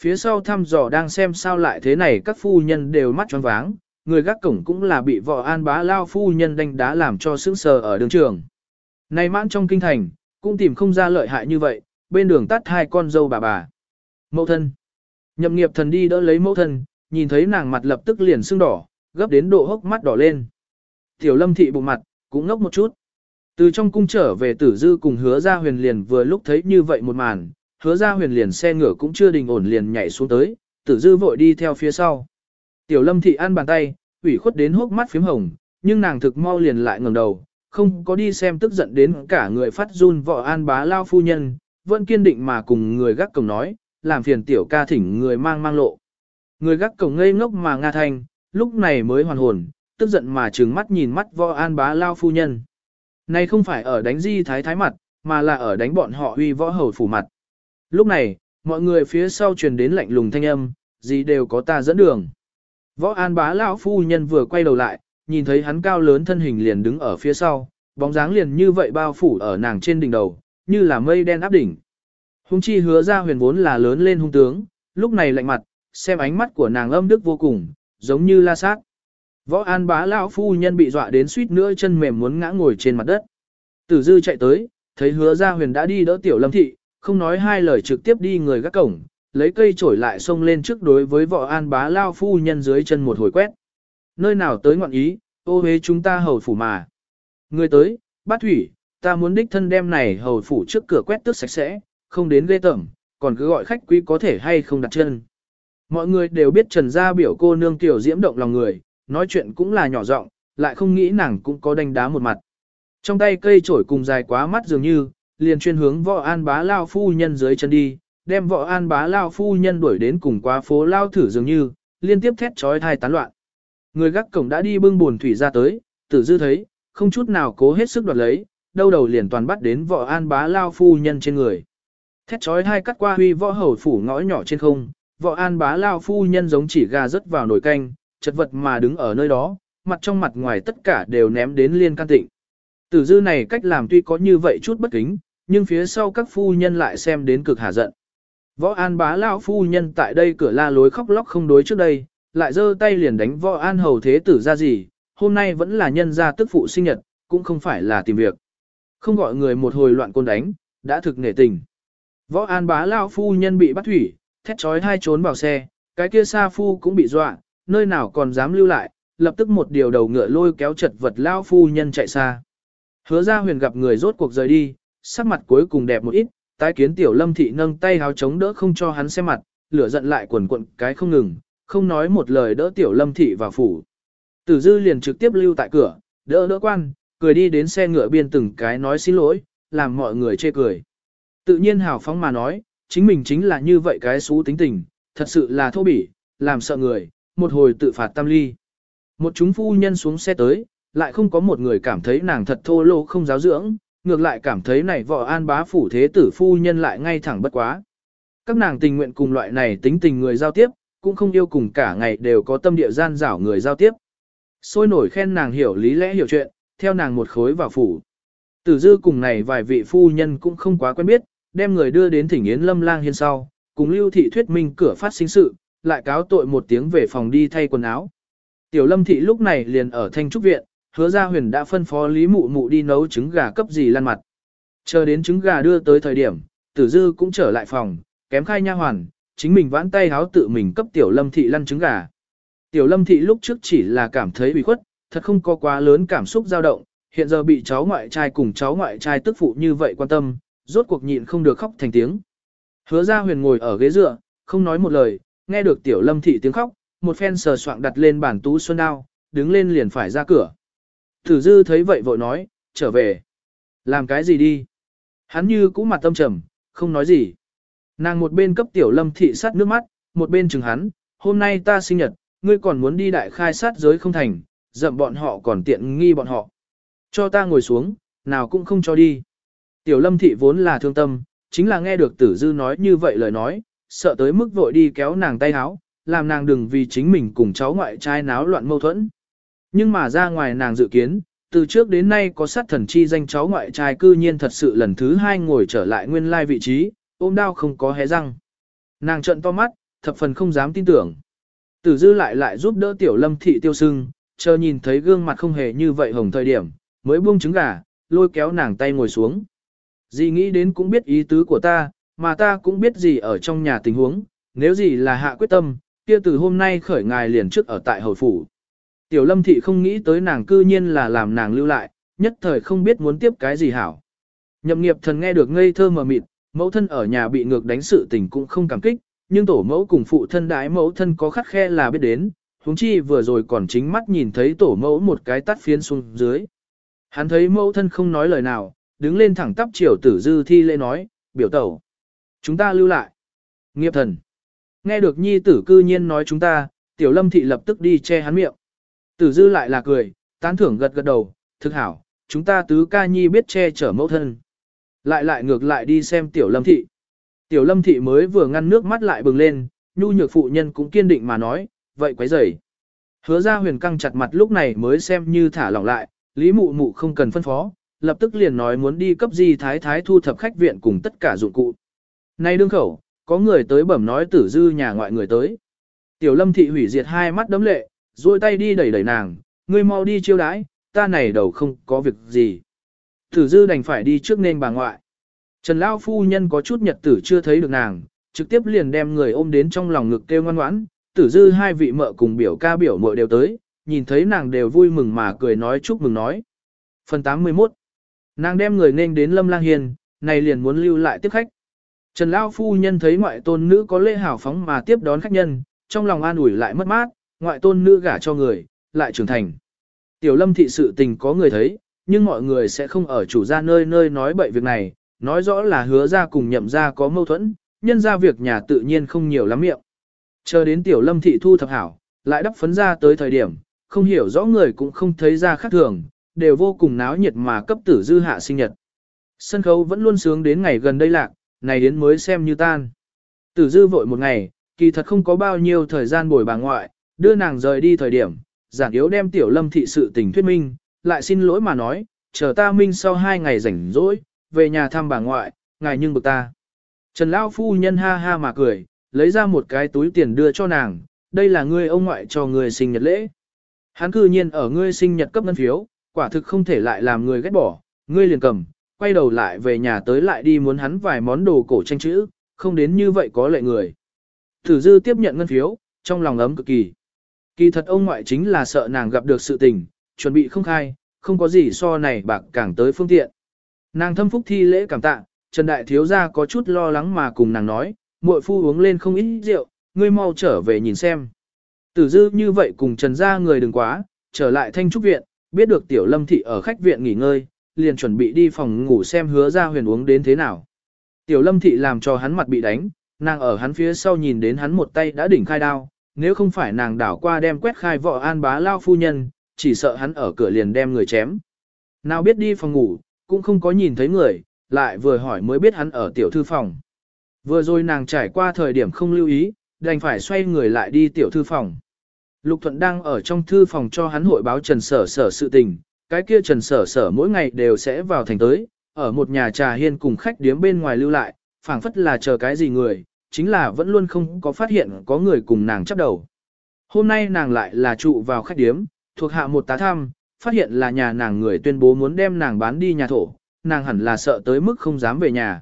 Phía sau thăm dò đang xem sao lại thế này các phu nhân đều mắt tròn váng, người gác cổng cũng là bị vợ an bá lao phu nhân đánh đá làm cho sững sờ ở đường trường. Này mãn trong kinh thành, cũng tìm không ra lợi hại như vậy, bên đường tắt hai con dâu bà bà. Mẫu thân. Nhậm nghiệp thần đi đỡ lấy mẫu thân, nhìn thấy nàng mặt lập tức liền sưng đỏ, gấp đến độ hốc mắt đỏ lên. Tiểu lâm thị bụng mặt, cũng ngốc một chút. Từ trong cung trở về tử dư cùng hứa ra huyền liền vừa lúc thấy như vậy một màn, hứa ra huyền liền xe ngựa cũng chưa đình ổn liền nhảy xuống tới, tử dư vội đi theo phía sau. Tiểu lâm thị ăn bàn tay, ủy khuất đến hốc mắt phím hồng, nhưng nàng thực mau liền lại ngẩng đầu, không có đi xem tức giận đến cả người phát run vợ an bá lao phu nhân, vẫn kiên định mà cùng người gác cổng nói, làm phiền tiểu ca thỉnh người mang mang lộ. Người gác cổng ngây ngốc mà nga thanh, lúc này mới hoàn hồn, tức giận mà trừng mắt nhìn mắt võ an bá lao phu nhân. Này không phải ở đánh di thái thái mặt, mà là ở đánh bọn họ uy võ hầu phủ mặt. Lúc này, mọi người phía sau truyền đến lạnh lùng thanh âm, gì đều có ta dẫn đường. Võ an bá lão phu nhân vừa quay đầu lại, nhìn thấy hắn cao lớn thân hình liền đứng ở phía sau, bóng dáng liền như vậy bao phủ ở nàng trên đỉnh đầu, như là mây đen áp đỉnh. Hùng chi hứa ra huyền vốn là lớn lên hung tướng, lúc này lạnh mặt, xem ánh mắt của nàng âm đức vô cùng, giống như la sát. Võ an bá lão phu nhân bị dọa đến suýt nữa chân mềm muốn ngã ngồi trên mặt đất. Tử dư chạy tới, thấy hứa ra huyền đã đi đỡ tiểu lâm thị, không nói hai lời trực tiếp đi người gác cổng, lấy cây chổi lại xông lên trước đối với võ an bá lao phu nhân dưới chân một hồi quét. Nơi nào tới ngọn ý, ô hế chúng ta hầu phủ mà. Người tới, bát thủy, ta muốn đích thân đem này hầu phủ trước cửa quét tước sạch sẽ, không đến ghê tẩm, còn cứ gọi khách quý có thể hay không đặt chân. Mọi người đều biết trần gia biểu cô nương tiểu diễm động lòng người, nói chuyện cũng là nhỏ giọng, lại không nghĩ nàng cũng có đánh đá một mặt. Trong tay cây chổi cùng dài quá mắt dường như, liền chuyên hướng võ an bá lao phu nhân dưới chân đi, đem võ an bá lao phu nhân đuổi đến cùng quá phố lao thử dường như, liên tiếp thét trói thai tán loạn. Người gác cổng đã đi bưng buồn thủy ra tới, tử dư thấy, không chút nào cố hết sức đoạt lấy, đâu đầu liền toàn bắt đến võ an bá lao phu nhân trên người. Thét trói hai cắt qua huy võ hầu phủ ngõ nhỏ trên không, võ an bá lao phu nhân giống chỉ gà rớt vào nồi canh, chật vật mà đứng ở nơi đó, mặt trong mặt ngoài tất cả đều ném đến liên can tịnh. Tử dư này cách làm tuy có như vậy chút bất kính, nhưng phía sau các phu nhân lại xem đến cực hà giận. Võ an bá lão phu nhân tại đây cửa la lối khóc lóc không đối trước đây, lại giơ tay liền đánh võ an hầu thế tử ra gì, hôm nay vẫn là nhân gia tức phụ sinh nhật, cũng không phải là tìm việc. Không gọi người một hồi loạn côn đánh, đã thực nể tình. Võ an bá lão phu nhân bị bắt thủy, thét chói hai trốn vào xe, cái kia sa phu cũng bị dọa, nơi nào còn dám lưu lại, lập tức một điều đầu ngựa lôi kéo chật vật lão phu nhân chạy xa. Hứa ra huyền gặp người rốt cuộc rời đi, sắc mặt cuối cùng đẹp một ít, tái kiến tiểu lâm thị nâng tay háo chống đỡ không cho hắn xem mặt, lửa giận lại quần quận cái không ngừng, không nói một lời đỡ tiểu lâm thị vào phủ. Tử dư liền trực tiếp lưu tại cửa, đỡ đỡ quan, cười đi đến xe ngựa biên từng cái nói xin lỗi, làm mọi người chê cười. Tự nhiên hào phóng mà nói, chính mình chính là như vậy cái xú tính tình, thật sự là thô bỉ, làm sợ người, một hồi tự phạt tam ly. Một chúng phu nhân xuống xe tới, lại không có một người cảm thấy nàng thật thô lô không giáo dưỡng, ngược lại cảm thấy này vợ an bá phủ thế tử phu nhân lại ngay thẳng bất quá. Các nàng tình nguyện cùng loại này tính tình người giao tiếp, cũng không yêu cùng cả ngày đều có tâm địa gian rảo người giao tiếp. Sôi nổi khen nàng hiểu lý lẽ hiểu chuyện, theo nàng một khối vào phủ. Tử dư cùng này vài vị phu nhân cũng không quá quen biết, đem người đưa đến thỉnh yến lâm lang hiên sau, cùng lưu thị thuyết minh cửa phát sinh sự, lại cáo tội một tiếng về phòng đi thay quần áo. Tiểu lâm thị lúc này liền ở thanh trúc viện, hứa ra huyền đã phân phó lý mụ mụ đi nấu trứng gà cấp gì lăn mặt. Chờ đến trứng gà đưa tới thời điểm, tử dư cũng trở lại phòng, kém khai nha hoàn, chính mình vãn tay háo tự mình cấp tiểu lâm thị lăn trứng gà. Tiểu lâm thị lúc trước chỉ là cảm thấy bị khuất, thật không có quá lớn cảm xúc dao động, hiện giờ bị cháu ngoại trai cùng cháu ngoại trai tức phụ như vậy quan tâm, rốt cuộc nhịn không được khóc thành tiếng. Hứa ra huyền ngồi ở ghế dựa, không nói một lời, nghe được tiểu lâm thị tiếng khóc, một phen sờ soạng đặt lên bản tú xuân đao, đứng lên liền phải ra cửa. Tử dư thấy vậy vội nói, trở về. Làm cái gì đi? Hắn như cũ mặt tâm trầm, không nói gì. Nàng một bên cấp tiểu lâm thị sát nước mắt, một bên chừng hắn, hôm nay ta sinh nhật, ngươi còn muốn đi đại khai sát giới không thành, dậm bọn họ còn tiện nghi bọn họ. Cho ta ngồi xuống, nào cũng không cho đi. Tiểu lâm thị vốn là thương tâm, chính là nghe được tử dư nói như vậy lời nói, sợ tới mức vội đi kéo nàng tay háo, làm nàng đừng vì chính mình cùng cháu ngoại trai náo loạn mâu thuẫn. Nhưng mà ra ngoài nàng dự kiến, từ trước đến nay có sát thần chi danh cháu ngoại trai cư nhiên thật sự lần thứ hai ngồi trở lại nguyên lai vị trí, ôm đau không có hé răng. Nàng trợn to mắt, thập phần không dám tin tưởng. Tử dư lại lại giúp đỡ tiểu lâm thị tiêu sưng, chờ nhìn thấy gương mặt không hề như vậy hồng thời điểm, mới buông trứng gà, lôi kéo nàng tay ngồi xuống. Dì nghĩ đến cũng biết ý tứ của ta, mà ta cũng biết gì ở trong nhà tình huống, nếu gì là hạ quyết tâm, kia từ hôm nay khởi ngài liền trước ở tại hồi phủ. Tiểu lâm thị không nghĩ tới nàng cư nhiên là làm nàng lưu lại, nhất thời không biết muốn tiếp cái gì hảo. Nhậm nghiệp thần nghe được ngây thơ mờ mịt, mẫu thân ở nhà bị ngược đánh sự tình cũng không cảm kích, nhưng tổ mẫu cùng phụ thân đái mẫu thân có khắc khe là biết đến, huống chi vừa rồi còn chính mắt nhìn thấy tổ mẫu một cái tắt phiến xuống dưới. Hắn thấy mẫu thân không nói lời nào, đứng lên thẳng tắp chiều tử dư thi lễ nói, biểu tẩu. Chúng ta lưu lại. Nghiệp thần. Nghe được nhi tử cư nhiên nói chúng ta, tiểu lâm thị lập tức đi che hắn miệng. Tử dư lại là cười, tán thưởng gật gật đầu, thực hảo, chúng ta tứ ca nhi biết che chở mẫu thân. Lại lại ngược lại đi xem tiểu lâm thị. Tiểu lâm thị mới vừa ngăn nước mắt lại bừng lên, nhu nhược phụ nhân cũng kiên định mà nói, vậy quấy rầy. Hứa ra huyền căng chặt mặt lúc này mới xem như thả lỏng lại, lý mụ mụ không cần phân phó, lập tức liền nói muốn đi cấp di thái thái thu thập khách viện cùng tất cả dụng cụ. Nay đương khẩu, có người tới bẩm nói tử dư nhà ngoại người tới. Tiểu lâm thị hủy diệt hai mắt đấm lệ, duỗi tay đi đẩy đẩy nàng, ngươi mau đi chiêu đãi, ta này đầu không có việc gì. Tử dư đành phải đi trước nên bà ngoại. Trần Lao phu nhân có chút nhật tử chưa thấy được nàng, trực tiếp liền đem người ôm đến trong lòng ngực kêu ngoan ngoãn, tử dư hai vị mợ cùng biểu ca biểu muội đều tới, nhìn thấy nàng đều vui mừng mà cười nói chúc mừng nói. Phần 81 Nàng đem người nên đến Lâm Lang Hiền, này liền muốn lưu lại tiếp khách. Trần Lao phu nhân thấy ngoại tôn nữ có lễ hảo phóng mà tiếp đón khách nhân, trong lòng an ủi lại mất mát, ngoại tôn nữ gả cho người, lại trưởng thành. Tiểu lâm thị sự tình có người thấy, nhưng mọi người sẽ không ở chủ gia nơi nơi nói bậy việc này, nói rõ là hứa ra cùng nhậm ra có mâu thuẫn, nhân ra việc nhà tự nhiên không nhiều lắm miệng. Chờ đến tiểu lâm thị thu thập hảo, lại đắp phấn ra tới thời điểm, không hiểu rõ người cũng không thấy ra khác thường, đều vô cùng náo nhiệt mà cấp tử dư hạ sinh nhật. Sân khấu vẫn luôn sướng đến ngày gần đây lạc, này đến mới xem như tan. Tử dư vội một ngày, kỳ thật không có bao nhiêu thời gian bồi bà ngoại, đưa nàng rời đi thời điểm, giản yếu đem tiểu lâm thị sự tình thuyết minh, lại xin lỗi mà nói, chờ ta minh sau hai ngày rảnh rỗi, về nhà thăm bà ngoại, ngài nhưng bực ta. Trần Lao Phu Nhân ha ha mà cười, lấy ra một cái túi tiền đưa cho nàng, đây là ngươi ông ngoại cho ngươi sinh nhật lễ. Hắn cư nhiên ở ngươi sinh nhật cấp ngân phiếu, quả thực không thể lại làm người ghét bỏ, ngươi liền cầm, quay đầu lại về nhà tới lại đi muốn hắn vài món đồ cổ tranh chữ, không đến như vậy có lệ người. Thử dư tiếp nhận ngân phiếu, trong lòng ấm cực kỳ. Kỳ thật ông ngoại chính là sợ nàng gặp được sự tình, chuẩn bị không khai, không có gì so này bạc càng tới phương tiện. Nàng thâm phúc thi lễ cảm tạ, Trần Đại Thiếu Gia có chút lo lắng mà cùng nàng nói, muội phu uống lên không ít rượu, ngươi mau trở về nhìn xem. Tử dư như vậy cùng Trần Gia người đừng quá, trở lại thanh trúc viện, biết được Tiểu Lâm Thị ở khách viện nghỉ ngơi, liền chuẩn bị đi phòng ngủ xem hứa ra huyền uống đến thế nào. Tiểu Lâm Thị làm cho hắn mặt bị đánh, nàng ở hắn phía sau nhìn đến hắn một tay đã đỉnh khai đao, nếu không phải nàng đảo qua đem quét khai vợ an bá lao phu nhân, chỉ sợ hắn ở cửa liền đem người chém. Nào biết đi phòng ngủ, cũng không có nhìn thấy người, lại vừa hỏi mới biết hắn ở tiểu thư phòng. Vừa rồi nàng trải qua thời điểm không lưu ý, đành phải xoay người lại đi tiểu thư phòng. Lục Thuận đang ở trong thư phòng cho hắn hội báo Trần Sở Sở sự tình, cái kia Trần Sở Sở mỗi ngày đều sẽ vào thành tới, ở một nhà trà hiên cùng khách điếm bên ngoài lưu lại, phảng phất là chờ cái gì người, chính là vẫn luôn không có phát hiện có người cùng nàng chấp đầu. Hôm nay nàng lại là trụ vào khách điếm, thuộc hạ một tá thăm, phát hiện là nhà nàng người tuyên bố muốn đem nàng bán đi nhà thổ, nàng hẳn là sợ tới mức không dám về nhà.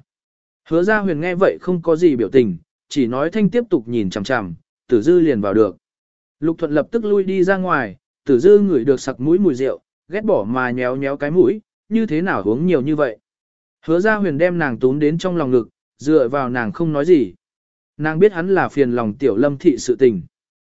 Hứa ra huyền nghe vậy không có gì biểu tình, chỉ nói thanh tiếp tục nhìn chằm chằm, tử dư liền vào được. Lục thuận lập tức lui đi ra ngoài, tử dư ngửi được sặc mũi mùi rượu, ghét bỏ mà nhéo nhéo cái mũi, như thế nào uống nhiều như vậy. Hứa ra huyền đem nàng túm đến trong lòng ngực, dựa vào nàng không nói gì. Nàng biết hắn là phiền lòng tiểu lâm thị sự tình.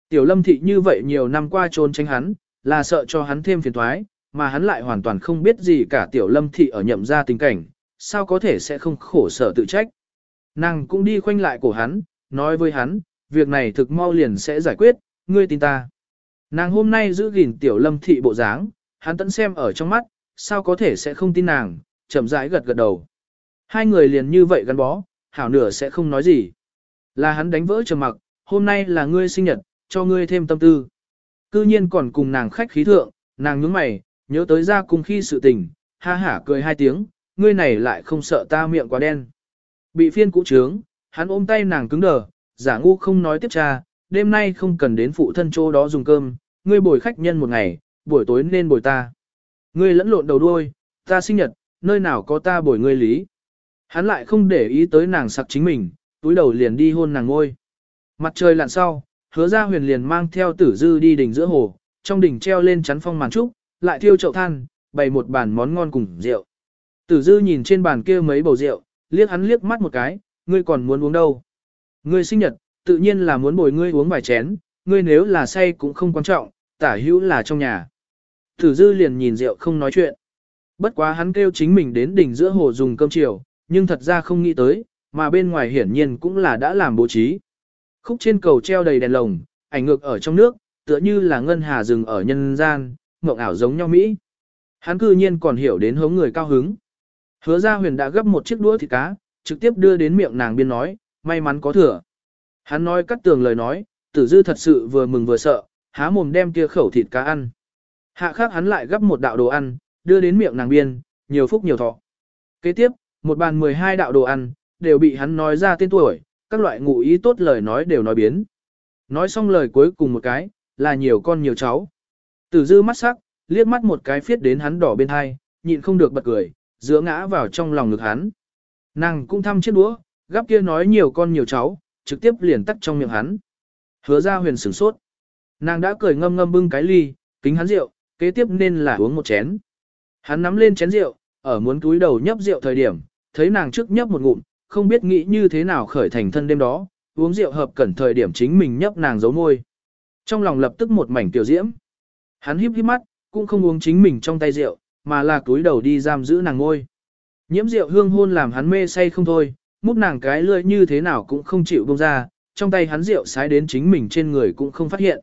Tiểu lâm thị như vậy nhiều năm qua trốn tránh hắn, là sợ cho hắn thêm phiền thoái, mà hắn lại hoàn toàn không biết gì cả tiểu lâm thị ở nhậm ra tình cảnh, sao có thể sẽ không khổ sở tự trách. Nàng cũng đi khoanh lại cổ hắn, nói với hắn, việc này thực mau liền sẽ giải quyết, ngươi tin ta. Nàng hôm nay giữ gìn tiểu lâm thị bộ dáng, hắn tận xem ở trong mắt, sao có thể sẽ không tin nàng, chậm rãi gật gật đầu. Hai người liền như vậy gắn bó, hảo nửa sẽ không nói gì. Là hắn đánh vỡ trầm mặc, hôm nay là ngươi sinh nhật, cho ngươi thêm tâm tư. Cư nhiên còn cùng nàng khách khí thượng, nàng nhướng mày, nhớ tới ra cùng khi sự tình, ha hả cười hai tiếng, ngươi này lại không sợ ta miệng quá đen. Bị phiên cũ trướng, hắn ôm tay nàng cứng đờ, giả ngu không nói tiếp cha, đêm nay không cần đến phụ thân chỗ đó dùng cơm, ngươi bồi khách nhân một ngày, buổi tối nên bồi ta. Ngươi lẫn lộn đầu đuôi, ta sinh nhật, nơi nào có ta bồi ngươi lý. Hắn lại không để ý tới nàng sặc chính mình, túi đầu liền đi hôn nàng ngôi. Mặt trời lặn sau, hứa ra huyền liền mang theo tử dư đi đỉnh giữa hồ, trong đỉnh treo lên chắn phong màn trúc, lại thiêu chậu than, bày một bàn món ngon cùng rượu. Tử dư nhìn trên bàn kia mấy bầu rượu, liếc hắn liếc mắt một cái, ngươi còn muốn uống đâu. Ngươi sinh nhật, tự nhiên là muốn bồi ngươi uống vài chén, ngươi nếu là say cũng không quan trọng, tả hữu là trong nhà. Tử dư liền nhìn rượu không nói chuyện. Bất quá hắn kêu chính mình đến đỉnh giữa hồ dùng cơm chiều, nhưng thật ra không nghĩ tới, mà bên ngoài hiển nhiên cũng là đã làm bố trí. Khúc trên cầu treo đầy đèn lồng, ảnh ngược ở trong nước, tựa như là ngân hà rừng ở nhân gian, mộng ảo giống nhau Mỹ. Hắn cư nhiên còn hiểu đến hống người cao hứng. Hứa ra huyền đã gấp một chiếc đũa thịt cá, trực tiếp đưa đến miệng nàng biên nói, may mắn có thừa. Hắn nói cắt tường lời nói, tử dư thật sự vừa mừng vừa sợ, há mồm đem kia khẩu thịt cá ăn. Hạ khác hắn lại gấp một đạo đồ ăn, đưa đến miệng nàng biên, nhiều phúc nhiều thọ. Kế tiếp, một bàn 12 đạo đồ ăn, đều bị hắn nói ra tên tuổi, các loại ngụ ý tốt lời nói đều nói biến. Nói xong lời cuối cùng một cái, là nhiều con nhiều cháu. Tử dư mắt sắc, liếc mắt một cái phiết đến hắn đỏ bên hai, nhịn không được bật cười, giữa ngã vào trong lòng ngực hắn. Nàng cũng thăm chiếc đũa, gắp kia nói nhiều con nhiều cháu, trực tiếp liền tắt trong miệng hắn. Hứa ra huyền sửng sốt. Nàng đã cười ngâm ngâm bưng cái ly, kính hắn rượu, kế tiếp nên là uống một chén. Hắn nắm lên chén rượu, ở muốn túi đầu nhấp rượu thời điểm, thấy nàng trước nhấp một ngụm, không biết nghĩ như thế nào khởi thành thân đêm đó, uống rượu hợp cẩn thời điểm chính mình nhấp nàng giấu môi. Trong lòng lập tức một mảnh tiểu diễm. Hắn híp híp mắt, cũng không uống chính mình trong tay rượu, mà là túi đầu đi giam giữ nàng ngôi. Nhiễm rượu hương hôn làm hắn mê say không thôi, mút nàng cái lưỡi như thế nào cũng không chịu buông ra, trong tay hắn rượu sái đến chính mình trên người cũng không phát hiện.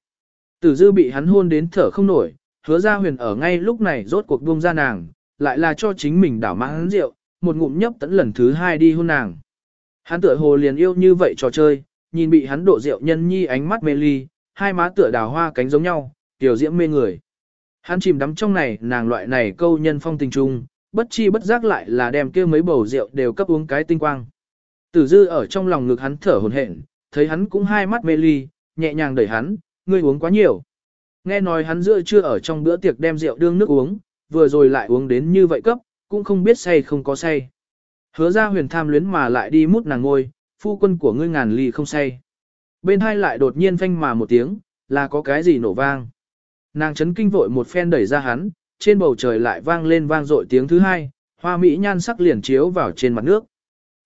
Tử dư bị hắn hôn đến thở không nổi, hứa ra huyền ở ngay lúc này rốt cuộc buông ra nàng, lại là cho chính mình đảo mãn hắn rượu, một ngụm nhấp tẫn lần thứ hai đi hôn nàng. Hắn tựa hồ liền yêu như vậy trò chơi, nhìn bị hắn độ rượu nhân nhi ánh mắt mê ly, hai má tựa đào hoa cánh giống nhau, tiểu diễm mê người. Hắn chìm đắm trong này, nàng loại này câu nhân phong tình trung, bất chi bất giác lại là đem kia mấy bầu rượu đều cấp uống cái tinh quang. Tử dư ở trong lòng ngực hắn thở hổn hển, thấy hắn cũng hai mắt mê ly, nhẹ nhàng đẩy hắn, ngươi uống quá nhiều. Nghe nói hắn giữa chưa ở trong bữa tiệc đem rượu đương nước uống, vừa rồi lại uống đến như vậy cấp, cũng không biết say không có say. Hứa ra huyền tham luyến mà lại đi mút nàng ngôi, phu quân của ngươi ngàn ly không say. Bên hai lại đột nhiên phanh mà một tiếng, là có cái gì nổ vang. Nàng chấn kinh vội một phen đẩy ra hắn, trên bầu trời lại vang lên vang dội tiếng thứ hai, hoa mỹ nhan sắc liền chiếu vào trên mặt nước.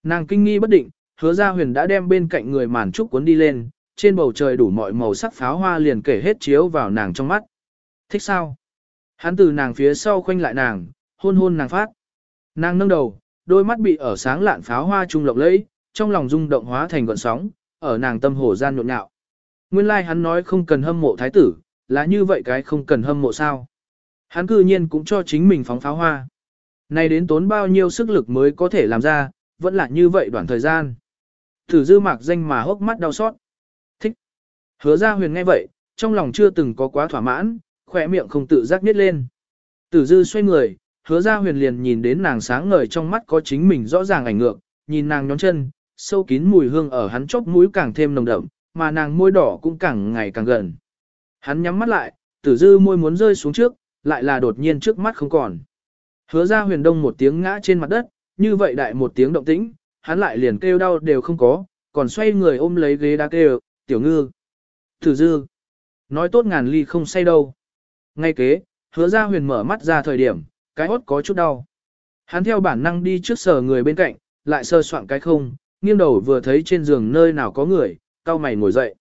Nàng kinh nghi bất định, hứa ra huyền đã đem bên cạnh người màn trúc cuốn đi lên, trên bầu trời đủ mọi màu sắc pháo hoa liền kể hết chiếu vào nàng trong mắt. Thích sao? Hắn từ nàng phía sau khoanh lại nàng, hôn hôn nàng phát. Nàng nâng đầu, đôi mắt bị ở sáng lạn pháo hoa trung lộng lẫy, trong lòng rung động hóa thành gọn sóng, ở nàng tâm hồ gian nhộn nhạo. Nguyên lai like hắn nói không cần hâm mộ thái tử, là như vậy cái không cần hâm mộ sao. Hắn cư nhiên cũng cho chính mình phóng pháo hoa. Này đến tốn bao nhiêu sức lực mới có thể làm ra, vẫn là như vậy đoạn thời gian. Thử dư mạc danh mà hốc mắt đau xót. Thích. Hứa ra huyền nghe vậy, trong lòng chưa từng có quá thỏa mãn, khỏe miệng không tự giác nít lên. Tử dư xoay người, hứa ra huyền liền nhìn đến nàng sáng ngời trong mắt có chính mình rõ ràng ảnh ngược, nhìn nàng nhón chân, sâu kín mùi hương ở hắn chóp mũi càng thêm nồng đậm, mà nàng môi đỏ cũng càng ngày càng gần. Hắn nhắm mắt lại, tử dư môi muốn rơi xuống trước, lại là đột nhiên trước mắt không còn. Hứa ra huyền đông một tiếng ngã trên mặt đất, như vậy đại một tiếng động tĩnh, hắn lại liền kêu đau đều không có, còn xoay người ôm lấy ghế đá kêu, tiểu ngư. Tử dư. Nói tốt ngàn ly không say đâu. Ngay kế, hứa ra huyền mở mắt ra thời điểm, cái hốt có chút đau. Hắn theo bản năng đi trước sờ người bên cạnh, lại sơ soạn cái không, nghiêng đầu vừa thấy trên giường nơi nào có người, cao mày ngồi dậy.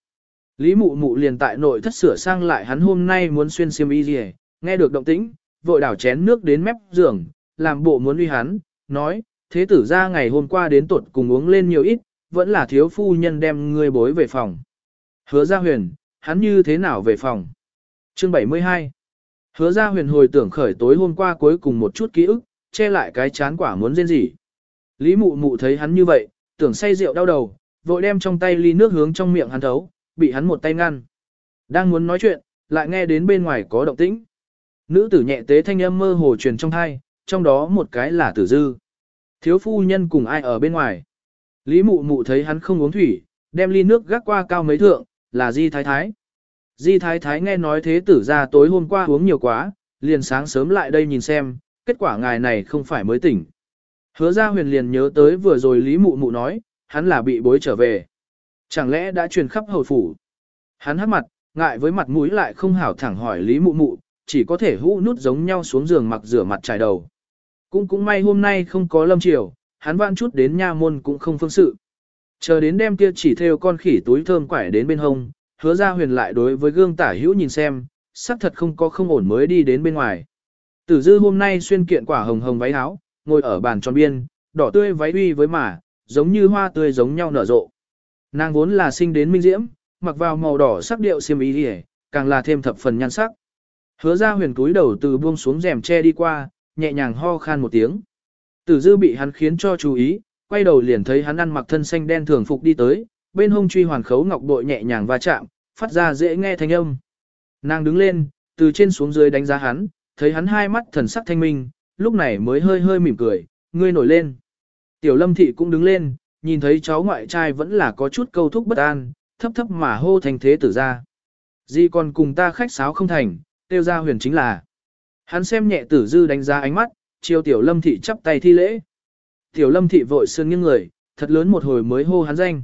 Lý mụ mụ liền tại nội thất sửa sang lại hắn hôm nay muốn xuyên xiêm y gì, nghe được động tĩnh, vội đảo chén nước đến mép giường, làm bộ muốn uy hắn, nói, thế tử ra ngày hôm qua đến tuột cùng uống lên nhiều ít, vẫn là thiếu phu nhân đem ngươi bối về phòng. Hứa ra huyền, hắn như thế nào về phòng? Chương 72 Hứa ra huyền hồi tưởng khởi tối hôm qua cuối cùng một chút ký ức, che lại cái chán quả muốn rên gì. Lý mụ mụ thấy hắn như vậy, tưởng say rượu đau đầu, vội đem trong tay ly nước hướng trong miệng hắn thấu, bị hắn một tay ngăn. Đang muốn nói chuyện, lại nghe đến bên ngoài có động tĩnh. Nữ tử nhẹ tế thanh âm mơ hồ truyền trong thai, trong đó một cái là tử dư. Thiếu phu nhân cùng ai ở bên ngoài. Lý mụ mụ thấy hắn không uống thủy, đem ly nước gác qua cao mấy thượng, là di thái thái. Di thái thái nghe nói thế tử ra tối hôm qua uống nhiều quá, liền sáng sớm lại đây nhìn xem, kết quả ngài này không phải mới tỉnh. Hứa ra huyền liền nhớ tới vừa rồi Lý mụ mụ nói, hắn là bị bối trở về. Chẳng lẽ đã truyền khắp hầu phủ? Hắn hắc mặt, ngại với mặt mũi lại không hảo thẳng hỏi Lý mụ mụ, chỉ có thể hũ nút giống nhau xuống giường mặc rửa mặt trải đầu. Cũng cũng may hôm nay không có lâm chiều, hắn vãn chút đến nha môn cũng không phương sự. Chờ đến đêm kia chỉ theo con khỉ túi thơm quải đến bên hông, hứa ra huyền lại đối với gương tả hữu nhìn xem, xác thật không có không ổn mới đi đến bên ngoài. Tử dư hôm nay xuyên kiện quả hồng hồng váy áo, ngồi ở bàn tròn biên, đỏ tươi váy uy với mà, giống như hoa tươi giống nhau nở rộ. Nàng vốn là sinh đến minh diễm, mặc vào màu đỏ sắc điệu xiêm ý đi càng là thêm thập phần nhan sắc. Hứa ra huyền túi đầu từ buông xuống rèm che đi qua, nhẹ nhàng ho khan một tiếng. Tử dư bị hắn khiến cho chú ý, quay đầu liền thấy hắn ăn mặc thân xanh đen thường phục đi tới, bên hông truy hoàn khấu ngọc bội nhẹ nhàng va chạm, phát ra dễ nghe thanh âm. Nàng đứng lên, từ trên xuống dưới đánh giá hắn, thấy hắn hai mắt thần sắc thanh minh, lúc này mới hơi hơi mỉm cười, ngươi nổi lên. Tiểu lâm thị cũng đứng lên, nhìn thấy cháu ngoại trai vẫn là có chút câu thúc bất an, thấp thấp mà hô thành thế tử ra. Di còn cùng ta khách sáo không thành, tiêu ra huyền chính là. Hắn xem nhẹ tử dư đánh giá ánh mắt, chiều tiểu lâm thị chắp tay thi lễ. Tiểu lâm thị vội sơn nghiêng người, thật lớn một hồi mới hô hắn danh.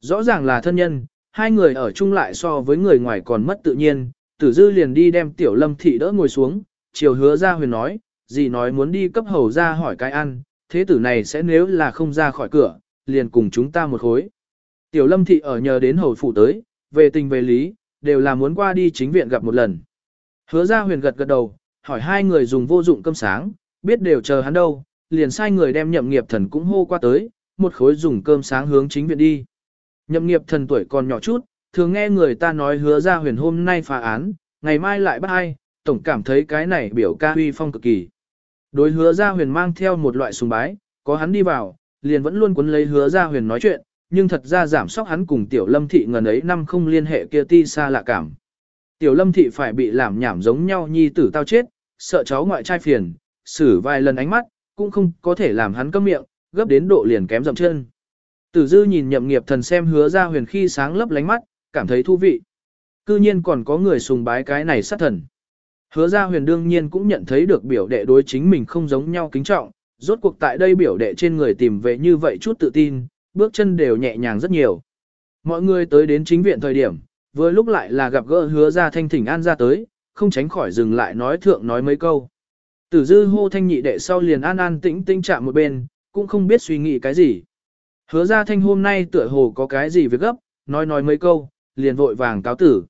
Rõ ràng là thân nhân, hai người ở chung lại so với người ngoài còn mất tự nhiên, tử dư liền đi đem tiểu lâm thị đỡ ngồi xuống, chiều hứa ra huyền nói, gì nói muốn đi cấp hầu ra hỏi cái ăn, thế tử này sẽ nếu là không ra khỏi cửa, liền cùng chúng ta một khối. Tiểu lâm thị ở nhờ đến hầu phủ tới, về tình về lý, đều là muốn qua đi chính viện gặp một lần. Hứa ra huyền gật gật đầu, hỏi hai người dùng vô dụng cơm sáng, biết đều chờ hắn đâu, liền sai người đem nhậm nghiệp thần cũng hô qua tới, một khối dùng cơm sáng hướng chính viện đi. Nhậm nghiệp thần tuổi còn nhỏ chút, thường nghe người ta nói hứa ra huyền hôm nay phá án, ngày mai lại bắt ai, tổng cảm thấy cái này biểu ca huy phong cực kỳ. Đối hứa ra huyền mang theo một loại sùng bái, có hắn đi vào, liền vẫn luôn cuốn lấy hứa ra huyền nói chuyện, nhưng thật ra giảm sóc hắn cùng tiểu lâm thị ngần ấy năm không liên hệ kia ti xa lạ cảm. Tiểu lâm thị phải bị làm nhảm giống nhau nhi tử tao chết, sợ cháu ngoại trai phiền, xử vài lần ánh mắt, cũng không có thể làm hắn câm miệng, gấp đến độ liền kém dậm chân. Tử dư nhìn nhậm nghiệp thần xem hứa ra huyền khi sáng lấp lánh mắt, cảm thấy thú vị. Cư nhiên còn có người sùng bái cái này sát thần. Hứa ra huyền đương nhiên cũng nhận thấy được biểu đệ đối chính mình không giống nhau kính trọng, rốt cuộc tại đây biểu đệ trên người tìm về như vậy chút tự tin, bước chân đều nhẹ nhàng rất nhiều. Mọi người tới đến chính viện thời điểm, vừa lúc lại là gặp gỡ hứa ra thanh thỉnh an ra tới, không tránh khỏi dừng lại nói thượng nói mấy câu. Tử dư hô thanh nhị đệ sau liền an an tĩnh tĩnh chạm một bên, cũng không biết suy nghĩ cái gì. Hứa ra thanh hôm nay tựa hồ có cái gì việc gấp, nói nói mấy câu, liền vội vàng cáo tử.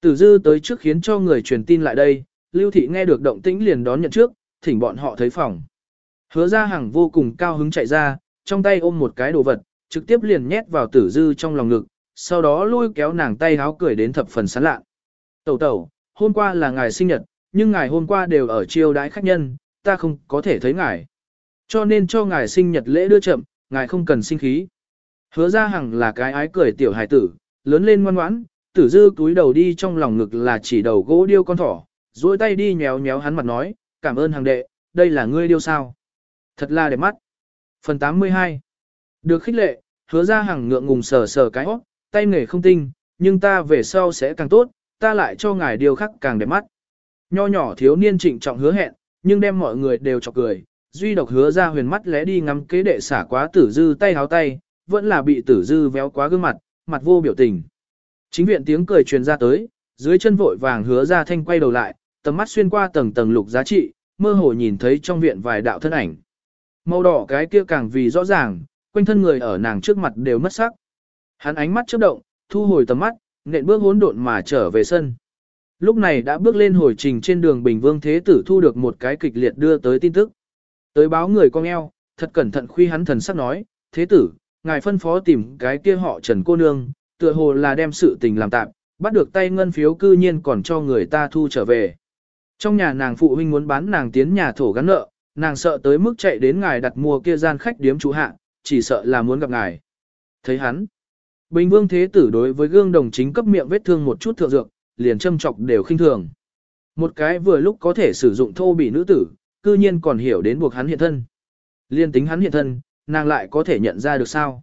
Tử dư tới trước khiến cho người truyền tin lại đây, lưu thị nghe được động tĩnh liền đón nhận trước, thỉnh bọn họ thấy phòng. Hứa ra hàng vô cùng cao hứng chạy ra, trong tay ôm một cái đồ vật, trực tiếp liền nhét vào tử dư trong lòng ngực, sau đó lôi kéo nàng tay háo cười đến thập phần sán lạ. Tẩu tẩu, hôm qua là ngài sinh nhật, nhưng ngài hôm qua đều ở chiêu đái khách nhân, ta không có thể thấy ngài. Cho nên cho ngài sinh nhật lễ đưa chậm, ngài không cần sinh khí. Hứa ra hằng là cái ái cười tiểu hài tử, lớn lên ngoan ngoãn, tử dư túi đầu đi trong lòng ngực là chỉ đầu gỗ điêu con thỏ, duỗi tay đi nhéo nhéo hắn mặt nói, cảm ơn hàng đệ, đây là ngươi điêu sao. Thật là đẹp mắt. Phần 82 Được khích lệ, hứa ra hằng ngượng ngùng sờ sờ cái hót, tay nghề không tinh, nhưng ta về sau sẽ càng tốt, ta lại cho ngài điều khắc càng đẹp mắt. Nho nhỏ thiếu niên trịnh trọng hứa hẹn, nhưng đem mọi người đều chọc cười, duy độc hứa ra huyền mắt lẽ đi ngắm kế đệ xả quá tử dư tay háo tay, vẫn là bị tử dư véo quá gương mặt, mặt vô biểu tình. Chính viện tiếng cười truyền ra tới, dưới chân vội vàng hứa ra thanh quay đầu lại, tầm mắt xuyên qua tầng tầng lục giá trị, mơ hồ nhìn thấy trong viện vài đạo thân ảnh. Màu đỏ cái kia càng vì rõ ràng, quanh thân người ở nàng trước mặt đều mất sắc. Hắn ánh mắt chớp động, thu hồi tầm mắt, nện bước hỗn độn mà trở về sân. Lúc này đã bước lên hồi trình trên đường Bình Vương Thế Tử thu được một cái kịch liệt đưa tới tin tức. Tới báo người con eo, thật cẩn thận khuy hắn thần sắc nói, Thế Tử, ngài phân phó tìm cái kia họ Trần cô nương, tựa hồ là đem sự tình làm tạm, bắt được tay ngân phiếu cư nhiên còn cho người ta thu trở về. Trong nhà nàng phụ huynh muốn bán nàng tiến nhà thổ gắn nợ, nàng sợ tới mức chạy đến ngài đặt mua kia gian khách điếm chủ hạ, chỉ sợ là muốn gặp ngài. Thấy hắn, Bình Vương Thế Tử đối với gương đồng chính cấp miệng vết thương một chút thượng dược, liền châm chọc đều khinh thường. Một cái vừa lúc có thể sử dụng thô bị nữ tử, cư nhiên còn hiểu đến buộc hắn hiện thân. Liên tính hắn hiện thân, nàng lại có thể nhận ra được sao.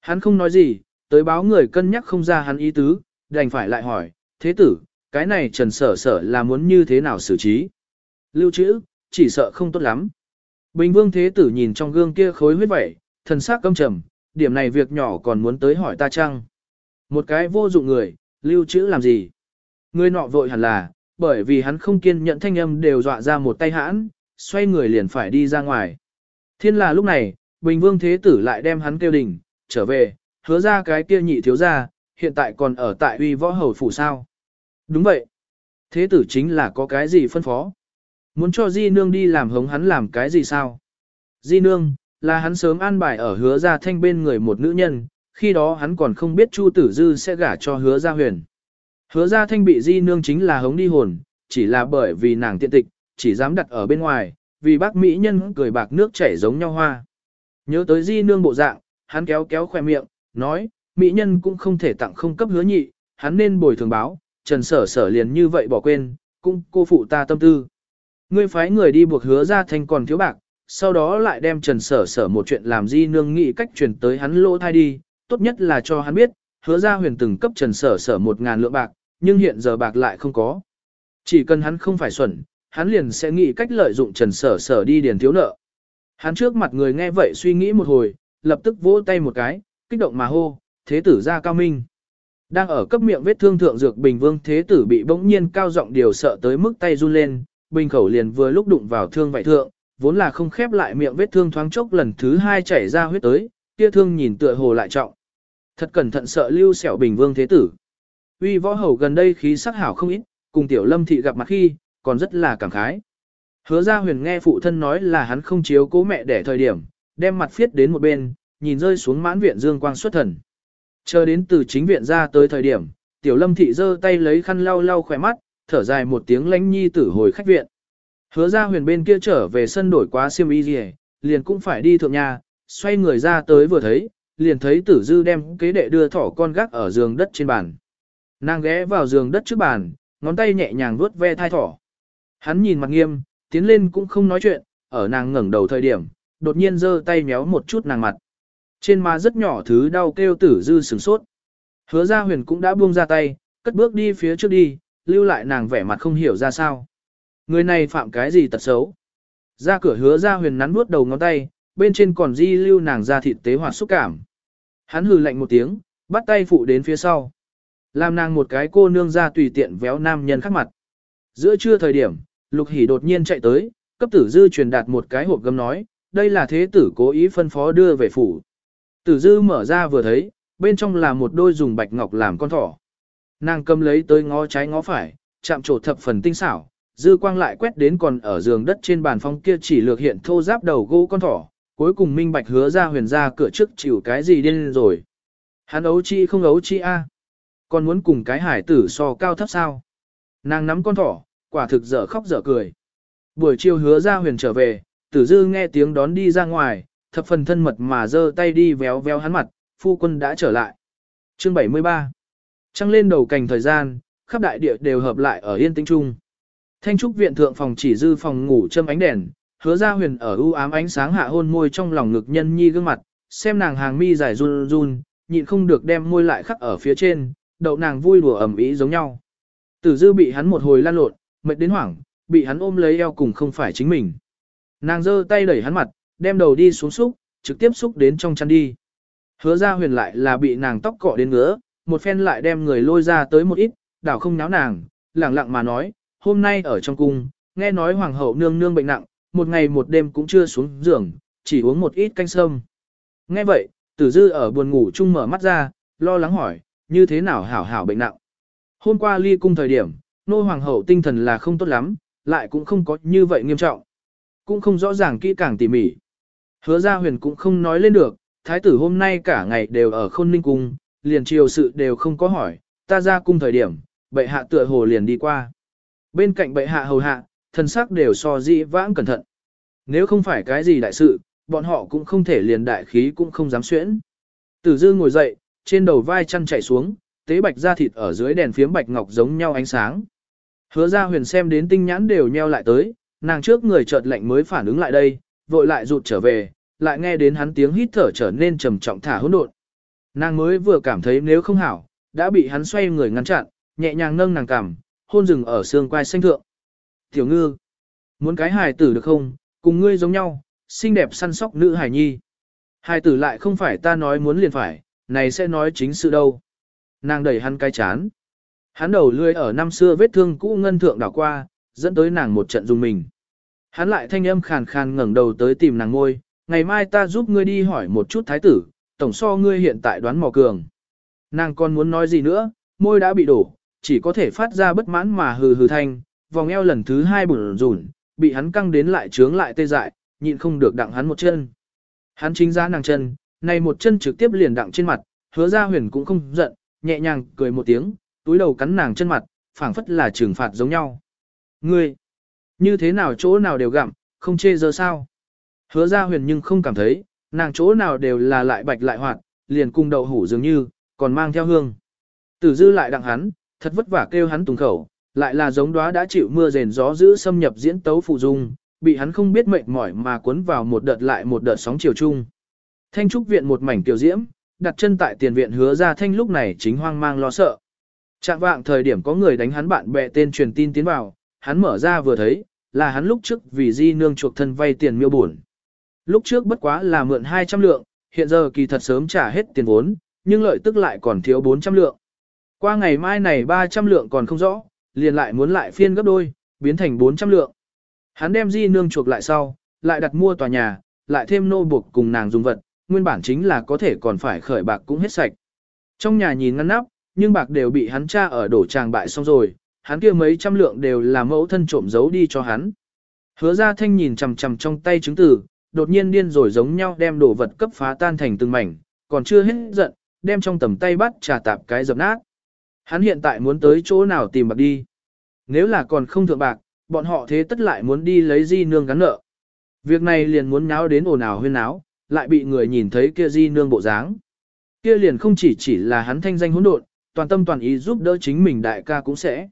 Hắn không nói gì, tới báo người cân nhắc không ra hắn ý tứ, đành phải lại hỏi, thế tử, cái này trần sở sở là muốn như thế nào xử trí. Lưu trữ, chỉ sợ không tốt lắm. Bình vương thế tử nhìn trong gương kia khối huyết vẩy, thần sắc căm trầm, điểm này việc nhỏ còn muốn tới hỏi ta chăng? Một cái vô dụng người, lưu trữ làm gì? Người nọ vội hẳn là, bởi vì hắn không kiên nhận thanh âm đều dọa ra một tay hãn, xoay người liền phải đi ra ngoài. Thiên là lúc này, Bình Vương Thế Tử lại đem hắn kêu đỉnh, trở về, hứa ra cái kia nhị thiếu ra, hiện tại còn ở tại uy võ hầu phủ sao. Đúng vậy. Thế tử chính là có cái gì phân phó. Muốn cho Di Nương đi làm hống hắn làm cái gì sao? Di Nương, là hắn sớm an bài ở hứa ra thanh bên người một nữ nhân, khi đó hắn còn không biết Chu Tử Dư sẽ gả cho hứa ra huyền. Hứa ra thanh bị Di Nương chính là hống đi hồn, chỉ là bởi vì nàng tiện tịch, chỉ dám đặt ở bên ngoài, vì bác Mỹ nhân cười bạc nước chảy giống nhau hoa. Nhớ tới Di Nương bộ dạng, hắn kéo kéo khoe miệng, nói, Mỹ nhân cũng không thể tặng không cấp hứa nhị, hắn nên bồi thường báo, trần sở sở liền như vậy bỏ quên, cũng cô phụ ta tâm tư. Ngươi phái người đi buộc hứa ra thanh còn thiếu bạc, sau đó lại đem trần sở sở một chuyện làm di nương nghĩ cách truyền tới hắn lỗ thai đi, tốt nhất là cho hắn biết, hứa ra huyền từng cấp trần sở sở một ngàn lượng bạc, nhưng hiện giờ bạc lại không có. Chỉ cần hắn không phải xuẩn, hắn liền sẽ nghĩ cách lợi dụng trần sở sở đi điền thiếu nợ. Hắn trước mặt người nghe vậy suy nghĩ một hồi, lập tức vỗ tay một cái, kích động mà hô, thế tử ra cao minh. Đang ở cấp miệng vết thương thượng dược bình vương thế tử bị bỗng nhiên cao giọng điều sợ tới mức tay run lên, bình khẩu liền vừa lúc đụng vào thương vậy thượng, vốn là không khép lại miệng vết thương thoáng chốc lần thứ hai chảy ra huyết tới, kia thương nhìn tựa hồ lại trọng. Thật cẩn thận sợ lưu sẹo bình vương thế tử. Uy võ hầu gần đây khí sắc hảo không ít, cùng tiểu lâm thị gặp mặt khi, còn rất là cảm khái. Hứa ra huyền nghe phụ thân nói là hắn không chiếu cố mẹ để thời điểm, đem mặt phiết đến một bên, nhìn rơi xuống mãn viện dương quang xuất thần. Chờ đến từ chính viện ra tới thời điểm, tiểu lâm thị giơ tay lấy khăn lau lau khỏe mắt, thở dài một tiếng lánh nhi tử hồi khách viện. Hứa ra huyền bên kia trở về sân đổi quá xiêm y gì, liền cũng phải đi thượng nhà, xoay người ra tới vừa thấy, liền thấy tử dư đem kế đệ đưa thỏ con gác ở giường đất trên bàn. Nàng ghé vào giường đất trước bàn, ngón tay nhẹ nhàng vuốt ve thai thỏ. Hắn nhìn mặt nghiêm, tiến lên cũng không nói chuyện, ở nàng ngẩng đầu thời điểm, đột nhiên giơ tay méo một chút nàng mặt. Trên má rất nhỏ thứ đau kêu tử dư sửng sốt. Hứa ra huyền cũng đã buông ra tay, cất bước đi phía trước đi, lưu lại nàng vẻ mặt không hiểu ra sao. Người này phạm cái gì tật xấu. Ra cửa hứa ra huyền nắn bước đầu ngón tay, bên trên còn di lưu nàng ra thịt tế hoạt xúc cảm. Hắn hừ lạnh một tiếng, bắt tay phụ đến phía sau. Làm nàng một cái cô nương ra tùy tiện véo nam nhân khắc mặt. Giữa trưa thời điểm, Lục Hỷ đột nhiên chạy tới, cấp tử dư truyền đạt một cái hộp gấm nói, đây là thế tử cố ý phân phó đưa về phủ. Tử dư mở ra vừa thấy, bên trong là một đôi dùng bạch ngọc làm con thỏ. Nàng cầm lấy tới ngó trái ngó phải, chạm trổ thập phần tinh xảo, dư quang lại quét đến còn ở giường đất trên bàn phong kia chỉ lược hiện thô giáp đầu gỗ con thỏ, cuối cùng minh bạch hứa ra huyền ra cửa trước chịu cái gì điên rồi. Hắn ấu chi không ấu chi a Còn muốn cùng cái hải tử so cao thấp sao? Nàng nắm con thỏ, quả thực dở khóc dở cười. Buổi chiều hứa ra huyền trở về, tử dư nghe tiếng đón đi ra ngoài, thập phần thân mật mà giơ tay đi véo véo hắn mặt, phu quân đã trở lại. Chương 73 Trăng lên đầu cành thời gian, khắp đại địa đều hợp lại ở yên tĩnh trung. Thanh trúc viện thượng phòng chỉ dư phòng ngủ châm ánh đèn, hứa ra huyền ở u ám ánh sáng hạ hôn môi trong lòng ngực nhân nhi gương mặt, xem nàng hàng mi dài run run, nhịn không được đem môi lại khắc ở phía trên, đậu nàng vui đùa ẩm ý giống nhau. Tử dư bị hắn một hồi lan lộn, mệt đến hoảng, bị hắn ôm lấy eo cùng không phải chính mình. Nàng giơ tay đẩy hắn mặt, đem đầu đi xuống xúc, trực tiếp xúc đến trong chăn đi. Hứa ra huyền lại là bị nàng tóc cọ đến ngứa, một phen lại đem người lôi ra tới một ít, đảo không náo nàng, lẳng lặng mà nói, hôm nay ở trong cung, nghe nói hoàng hậu nương nương bệnh nặng, một ngày một đêm cũng chưa xuống giường, chỉ uống một ít canh sâm. Nghe vậy, tử dư ở buồn ngủ chung mở mắt ra, lo lắng hỏi, như thế nào hảo hảo bệnh nặng. Hôm qua ly cung thời điểm, nô hoàng hậu tinh thần là không tốt lắm, lại cũng không có như vậy nghiêm trọng. Cũng không rõ ràng kỹ càng tỉ mỉ. Hứa ra huyền cũng không nói lên được, thái tử hôm nay cả ngày đều ở khôn ninh cung, liền chiều sự đều không có hỏi, ta ra cung thời điểm, bệ hạ tựa hồ liền đi qua. Bên cạnh bệ hạ hầu hạ, thần sắc đều so dĩ vãng cẩn thận. Nếu không phải cái gì đại sự, bọn họ cũng không thể liền đại khí cũng không dám xuyễn. Tử dư ngồi dậy, trên đầu vai chăn chạy xuống, tế bạch da thịt ở dưới đèn phiếm bạch ngọc giống nhau ánh sáng. Hứa ra huyền xem đến tinh nhãn đều nheo lại tới, nàng trước người chợt lạnh mới phản ứng lại đây, vội lại rụt trở về, lại nghe đến hắn tiếng hít thở trở nên trầm trọng thả hỗn độn. Nàng mới vừa cảm thấy nếu không hảo, đã bị hắn xoay người ngăn chặn, nhẹ nhàng nâng nàng cằm, hôn rừng ở xương quai xanh thượng. Tiểu ngư, muốn cái hài tử được không, cùng ngươi giống nhau, xinh đẹp săn sóc nữ hài nhi. Hài tử lại không phải ta nói muốn liền phải, này sẽ nói chính sự đâu. Nàng đẩy hắn cái chán. Hắn đầu lươi ở năm xưa vết thương cũ ngân thượng đảo qua, dẫn tới nàng một trận dùng mình. Hắn lại thanh âm khàn khàn ngẩng đầu tới tìm nàng ngôi, ngày mai ta giúp ngươi đi hỏi một chút thái tử, tổng so ngươi hiện tại đoán mò cường. Nàng còn muốn nói gì nữa, môi đã bị đổ, chỉ có thể phát ra bất mãn mà hừ hừ thanh, vòng eo lần thứ hai bùn rủn, bị hắn căng đến lại trướng lại tê dại, nhịn không được đặng hắn một chân. Hắn chính ra nàng chân, này một chân trực tiếp liền đặng trên mặt, hứa ra huyền cũng không giận, nhẹ nhàng cười một tiếng, túi đầu cắn nàng chân mặt, phảng phất là trừng phạt giống nhau. Ngươi, như thế nào chỗ nào đều gặm, không chê giờ sao? Hứa ra huyền nhưng không cảm thấy, nàng chỗ nào đều là lại bạch lại hoạt, liền cung đậu hủ dường như, còn mang theo hương. Tử dư lại đặng hắn, thật vất vả kêu hắn tùng khẩu, lại là giống đóa đã chịu mưa rền gió giữ xâm nhập diễn tấu phụ dung, bị hắn không biết mệt mỏi mà cuốn vào một đợt lại một đợt sóng chiều chung. Thanh trúc viện một mảnh tiểu diễm, đặt chân tại tiền viện hứa ra thanh lúc này chính hoang mang lo sợ. Trạng vạng thời điểm có người đánh hắn bạn bè tên truyền tin tiến vào, hắn mở ra vừa thấy, là hắn lúc trước vì di nương chuộc thân vay tiền miêu buồn. Lúc trước bất quá là mượn 200 lượng, hiện giờ kỳ thật sớm trả hết tiền vốn, nhưng lợi tức lại còn thiếu 400 lượng. Qua ngày mai này 300 lượng còn không rõ, liền lại muốn lại phiên gấp đôi, biến thành 400 lượng. Hắn đem di nương chuộc lại sau, lại đặt mua tòa nhà, lại thêm nô buộc cùng nàng dùng vật, nguyên bản chính là có thể còn phải khởi bạc cũng hết sạch. Trong nhà nhìn ngăn nắp, nhưng bạc đều bị hắn tra ở đổ tràng bại xong rồi, hắn kia mấy trăm lượng đều là mẫu thân trộm giấu đi cho hắn. Hứa ra thanh nhìn chằm chằm trong tay chứng tử, đột nhiên điên rồi giống nhau đem đồ vật cấp phá tan thành từng mảnh, còn chưa hết giận, đem trong tầm tay bắt trà tạp cái dập nát. Hắn hiện tại muốn tới chỗ nào tìm bạc đi. Nếu là còn không thượng bạc, bọn họ thế tất lại muốn đi lấy di nương gắn nợ. Việc này liền muốn nháo đến ồn ào huyên náo, lại bị người nhìn thấy kia di nương bộ dáng. Kia liền không chỉ chỉ là hắn thanh danh hỗn độn, toàn tâm toàn ý giúp đỡ chính mình đại ca cũng sẽ.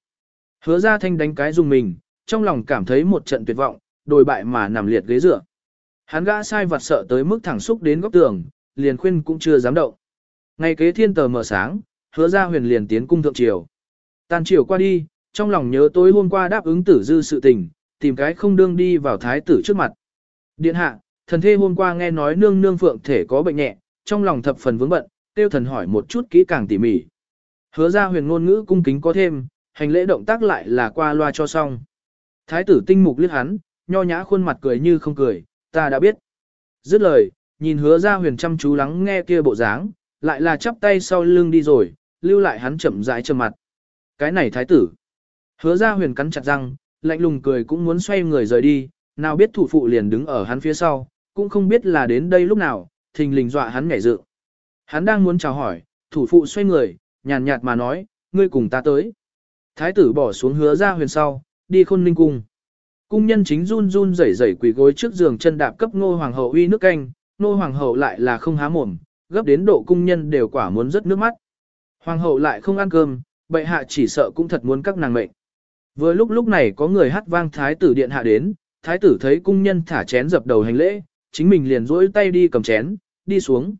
Hứa ra thanh đánh cái dùng mình, trong lòng cảm thấy một trận tuyệt vọng, đồi bại mà nằm liệt ghế dựa. Hắn gã sai vặt sợ tới mức thẳng xúc đến góc tường, liền khuyên cũng chưa dám động. Ngày kế thiên tờ mở sáng, hứa ra huyền liền tiến cung thượng triều. Tàn triều qua đi, trong lòng nhớ tối hôm qua đáp ứng tử dư sự tình, tìm cái không đương đi vào thái tử trước mặt. Điện hạ, thần thê hôm qua nghe nói nương nương phượng thể có bệnh nhẹ, trong lòng thập phần vướng bận, tiêu thần hỏi một chút kỹ càng tỉ mỉ. Hứa ra huyền ngôn ngữ cung kính có thêm, hành lễ động tác lại là qua loa cho xong. Thái tử tinh mục liếc hắn, nho nhã khuôn mặt cười như không cười, ta đã biết. Dứt lời, nhìn hứa ra huyền chăm chú lắng nghe kia bộ dáng, lại là chắp tay sau lưng đi rồi, lưu lại hắn chậm rãi trầm mặt. Cái này thái tử. Hứa ra huyền cắn chặt răng, lạnh lùng cười cũng muốn xoay người rời đi, nào biết thủ phụ liền đứng ở hắn phía sau, cũng không biết là đến đây lúc nào, thình lình dọa hắn nhảy dự. Hắn đang muốn chào hỏi, thủ phụ xoay người, nhàn nhạt mà nói, ngươi cùng ta tới. Thái tử bỏ xuống hứa ra huyền sau, đi khôn ninh cung. Cung nhân chính run run rẩy rẩy quỳ gối trước giường chân đạp cấp ngô hoàng hậu uy nước canh, ngô hoàng hậu lại là không há mồm, gấp đến độ cung nhân đều quả muốn rớt nước mắt. Hoàng hậu lại không ăn cơm, bệ hạ chỉ sợ cũng thật muốn các nàng mệnh. Vừa lúc lúc này có người hát vang thái tử điện hạ đến, thái tử thấy cung nhân thả chén dập đầu hành lễ, chính mình liền rỗi tay đi cầm chén, đi xuống.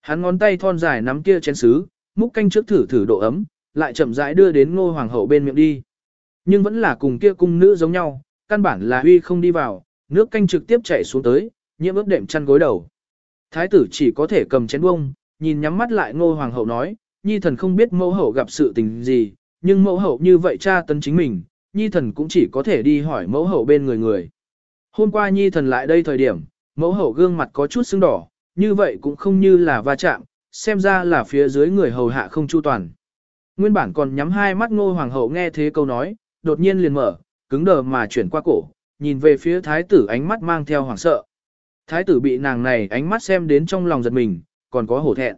Hắn ngón tay thon dài nắm kia chén sứ, múc canh trước thử thử độ ấm, lại chậm rãi đưa đến ngô hoàng hậu bên miệng đi. Nhưng vẫn là cùng kia cung nữ giống nhau, căn bản là huy không đi vào, nước canh trực tiếp chảy xuống tới, nhiễm ướt đệm chăn gối đầu. Thái tử chỉ có thể cầm chén bông, nhìn nhắm mắt lại ngô hoàng hậu nói, nhi thần không biết mẫu hậu gặp sự tình gì, nhưng mẫu hậu như vậy cha tấn chính mình, nhi thần cũng chỉ có thể đi hỏi mẫu hậu bên người người. Hôm qua nhi thần lại đây thời điểm, mẫu hậu gương mặt có chút sưng đỏ, như vậy cũng không như là va chạm, xem ra là phía dưới người hầu hạ không chu toàn. Nguyên bản còn nhắm hai mắt ngô hoàng hậu nghe thế câu nói, đột nhiên liền mở, cứng đờ mà chuyển qua cổ, nhìn về phía thái tử ánh mắt mang theo hoảng sợ. Thái tử bị nàng này ánh mắt xem đến trong lòng giật mình, còn có hổ thẹn.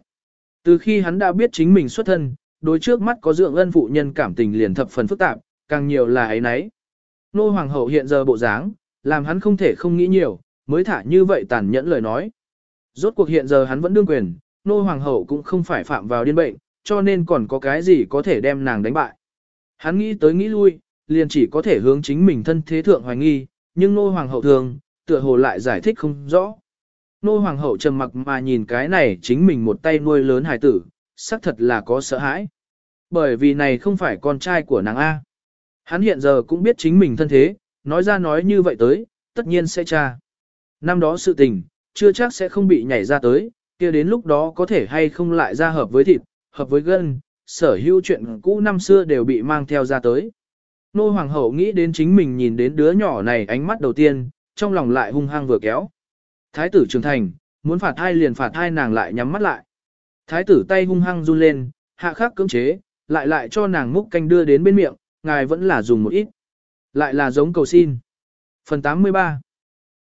Từ khi hắn đã biết chính mình xuất thân, đối trước mắt có dưỡng ân phụ nhân cảm tình liền thập phần phức tạp, càng nhiều là ấy nấy. Nô hoàng hậu hiện giờ bộ dáng, làm hắn không thể không nghĩ nhiều, mới thả như vậy tàn nhẫn lời nói. Rốt cuộc hiện giờ hắn vẫn đương quyền, nô hoàng hậu cũng không phải phạm vào điên bệnh, cho nên còn có cái gì có thể đem nàng đánh bại. Hắn nghĩ tới nghĩ lui, liền chỉ có thể hướng chính mình thân thế thượng hoài nghi, nhưng nô hoàng hậu thường, tựa hồ lại giải thích không rõ. Nô hoàng hậu trầm mặc mà nhìn cái này chính mình một tay nuôi lớn hài tử, xác thật là có sợ hãi. Bởi vì này không phải con trai của nàng A. Hắn hiện giờ cũng biết chính mình thân thế, nói ra nói như vậy tới, tất nhiên sẽ tra. Năm đó sự tình, chưa chắc sẽ không bị nhảy ra tới, kia đến lúc đó có thể hay không lại ra hợp với thịt, hợp với gân, sở hữu chuyện cũ năm xưa đều bị mang theo ra tới. Nô hoàng hậu nghĩ đến chính mình nhìn đến đứa nhỏ này ánh mắt đầu tiên, trong lòng lại hung hăng vừa kéo. Thái tử trưởng thành, muốn phạt hai liền phạt hai nàng lại nhắm mắt lại. Thái tử tay hung hăng run lên, hạ khắc cưỡng chế, lại lại cho nàng múc canh đưa đến bên miệng, ngài vẫn là dùng một ít. Lại là giống cầu xin. Phần 83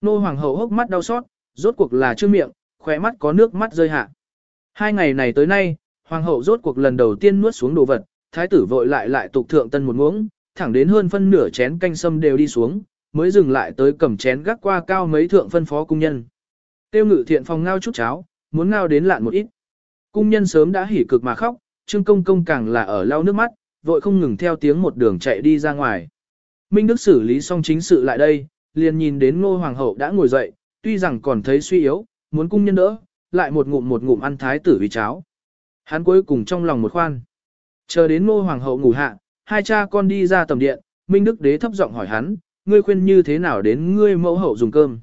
Nô hoàng hậu hốc mắt đau xót, rốt cuộc là chưa miệng, khóe mắt có nước mắt rơi hạ. Hai ngày này tới nay, hoàng hậu rốt cuộc lần đầu tiên nuốt xuống đồ vật, thái tử vội lại lại tục thượng tân một muỗng, thẳng đến hơn phân nửa chén canh sâm đều đi xuống, mới dừng lại tới cầm chén gác qua cao mấy thượng phân phó cung nhân. Tiêu ngự thiện phòng ngao chút cháo, muốn ngao đến lạn một ít. Cung nhân sớm đã hỉ cực mà khóc, trương công công càng là ở lau nước mắt, vội không ngừng theo tiếng một đường chạy đi ra ngoài. Minh Đức xử lý xong chính sự lại đây, liền nhìn đến ngô hoàng hậu đã ngồi dậy, tuy rằng còn thấy suy yếu, muốn cung nhân đỡ, lại một ngụm một ngụm ăn thái tử vì cháo. Hắn cuối cùng trong lòng một khoan. Chờ đến ngô hoàng hậu ngủ hạ, hai cha con đi ra tầm điện, Minh Đức đế thấp giọng hỏi hắn, ngươi khuyên như thế nào đến ngươi mẫu hậu dùng cơm.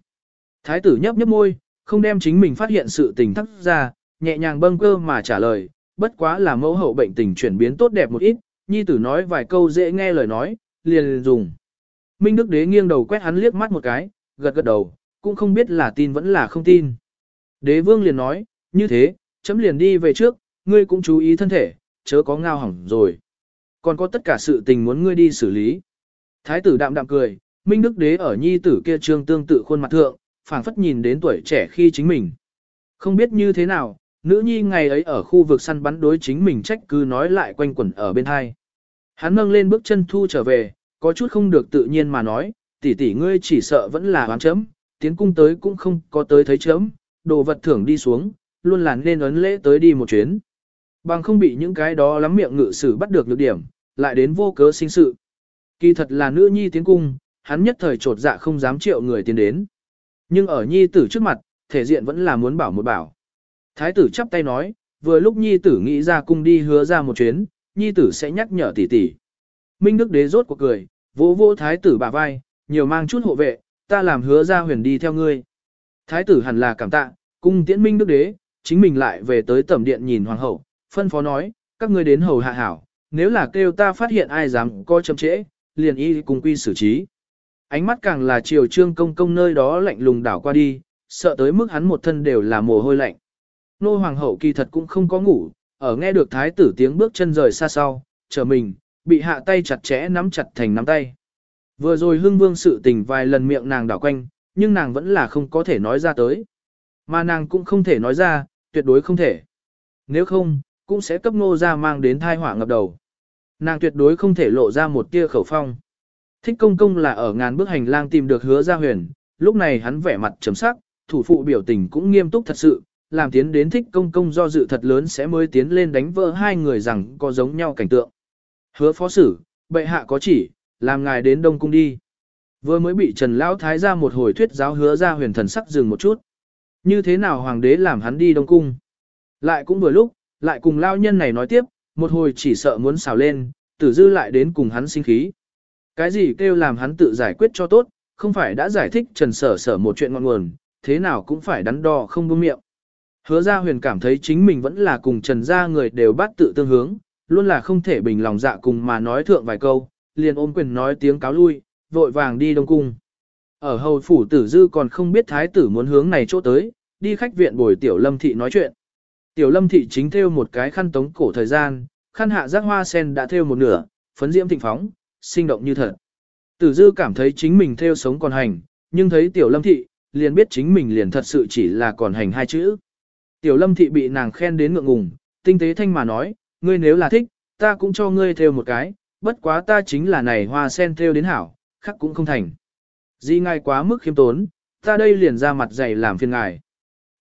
Thái tử nhấp nhấp môi, không đem chính mình phát hiện sự tình thắc ra, nhẹ nhàng bâng cơ mà trả lời, bất quá là mẫu hậu bệnh tình chuyển biến tốt đẹp một ít, nhi tử nói vài câu dễ nghe lời nói, liền dùng. Minh Đức Đế nghiêng đầu quét hắn liếc mắt một cái, gật gật đầu, cũng không biết là tin vẫn là không tin. Đế vương liền nói, như thế, chấm liền đi về trước, ngươi cũng chú ý thân thể, chớ có ngao hỏng rồi. Còn có tất cả sự tình muốn ngươi đi xử lý. Thái tử đạm đạm cười, Minh Đức Đế ở nhi tử kia trương tương tự khuôn mặt thượng, phảng phất nhìn đến tuổi trẻ khi chính mình. Không biết như thế nào, nữ nhi ngày ấy ở khu vực săn bắn đối chính mình trách cứ nói lại quanh quẩn ở bên hai. Hắn nâng lên bước chân thu trở về, có chút không được tự nhiên mà nói, tỷ tỷ ngươi chỉ sợ vẫn là hoán chấm, tiến cung tới cũng không có tới thấy chấm, đồ vật thưởng đi xuống, luôn là nên ấn lễ tới đi một chuyến. Bằng không bị những cái đó lắm miệng ngự sử bắt được lược điểm, lại đến vô cớ sinh sự. Kỳ thật là nữ nhi tiến cung, hắn nhất thời trột dạ không dám triệu người tiến đến. Nhưng ở nhi tử trước mặt, thể diện vẫn là muốn bảo một bảo. Thái tử chắp tay nói, vừa lúc nhi tử nghĩ ra cung đi hứa ra một chuyến, nhi tử sẽ nhắc nhở tỷ tỷ. Minh Đức Đế rốt cuộc cười, vỗ vỗ thái tử bả vai, nhiều mang chút hộ vệ, ta làm hứa ra huyền đi theo ngươi. Thái tử hẳn là cảm tạ, cung tiễn Minh Đức Đế, chính mình lại về tới tẩm điện nhìn hoàng hậu, phân phó nói, các ngươi đến hầu hạ hảo, nếu là kêu ta phát hiện ai dám coi chậm trễ, liền y cùng quy xử trí. Ánh mắt càng là chiều trương công công nơi đó lạnh lùng đảo qua đi, sợ tới mức hắn một thân đều là mồ hôi lạnh. Nô hoàng hậu kỳ thật cũng không có ngủ, ở nghe được thái tử tiếng bước chân rời xa sau, chờ mình, bị hạ tay chặt chẽ nắm chặt thành nắm tay. Vừa rồi hưng vương sự tình vài lần miệng nàng đảo quanh, nhưng nàng vẫn là không có thể nói ra tới. Mà nàng cũng không thể nói ra, tuyệt đối không thể. Nếu không, cũng sẽ cấp nô ra mang đến thai họa ngập đầu. Nàng tuyệt đối không thể lộ ra một tia khẩu phong. Thích công công là ở ngàn bước hành lang tìm được hứa gia huyền, lúc này hắn vẻ mặt chấm sắc, thủ phụ biểu tình cũng nghiêm túc thật sự, làm tiến đến thích công công do dự thật lớn sẽ mới tiến lên đánh vỡ hai người rằng có giống nhau cảnh tượng. Hứa phó sử, bệ hạ có chỉ, làm ngài đến Đông Cung đi. Vừa mới bị Trần Lão Thái ra một hồi thuyết giáo hứa ra huyền thần sắc dừng một chút. Như thế nào hoàng đế làm hắn đi Đông Cung? Lại cũng vừa lúc, lại cùng lao nhân này nói tiếp, một hồi chỉ sợ muốn xào lên, tử dư lại đến cùng hắn sinh khí. Cái gì kêu làm hắn tự giải quyết cho tốt, không phải đã giải thích trần sở sở một chuyện ngọn nguồn, thế nào cũng phải đắn đo không buông miệng. Hứa ra huyền cảm thấy chính mình vẫn là cùng trần gia người đều bắt tự tương hướng, luôn là không thể bình lòng dạ cùng mà nói thượng vài câu, liền ôm quyền nói tiếng cáo lui, vội vàng đi đông cung. Ở hầu phủ tử dư còn không biết thái tử muốn hướng này chỗ tới, đi khách viện bồi tiểu lâm thị nói chuyện. Tiểu lâm thị chính theo một cái khăn tống cổ thời gian, khăn hạ giác hoa sen đã theo một nửa, phấn diễm thịnh phóng, sinh động như thật. Tử dư cảm thấy chính mình theo sống còn hành, nhưng thấy tiểu lâm thị, liền biết chính mình liền thật sự chỉ là còn hành hai chữ. Tiểu lâm thị bị nàng khen đến ngượng ngùng, tinh tế thanh mà nói, ngươi nếu là thích, ta cũng cho ngươi theo một cái, bất quá ta chính là này hoa sen theo đến hảo, khắc cũng không thành. Di ngài quá mức khiêm tốn, ta đây liền ra mặt dày làm phiền ngài.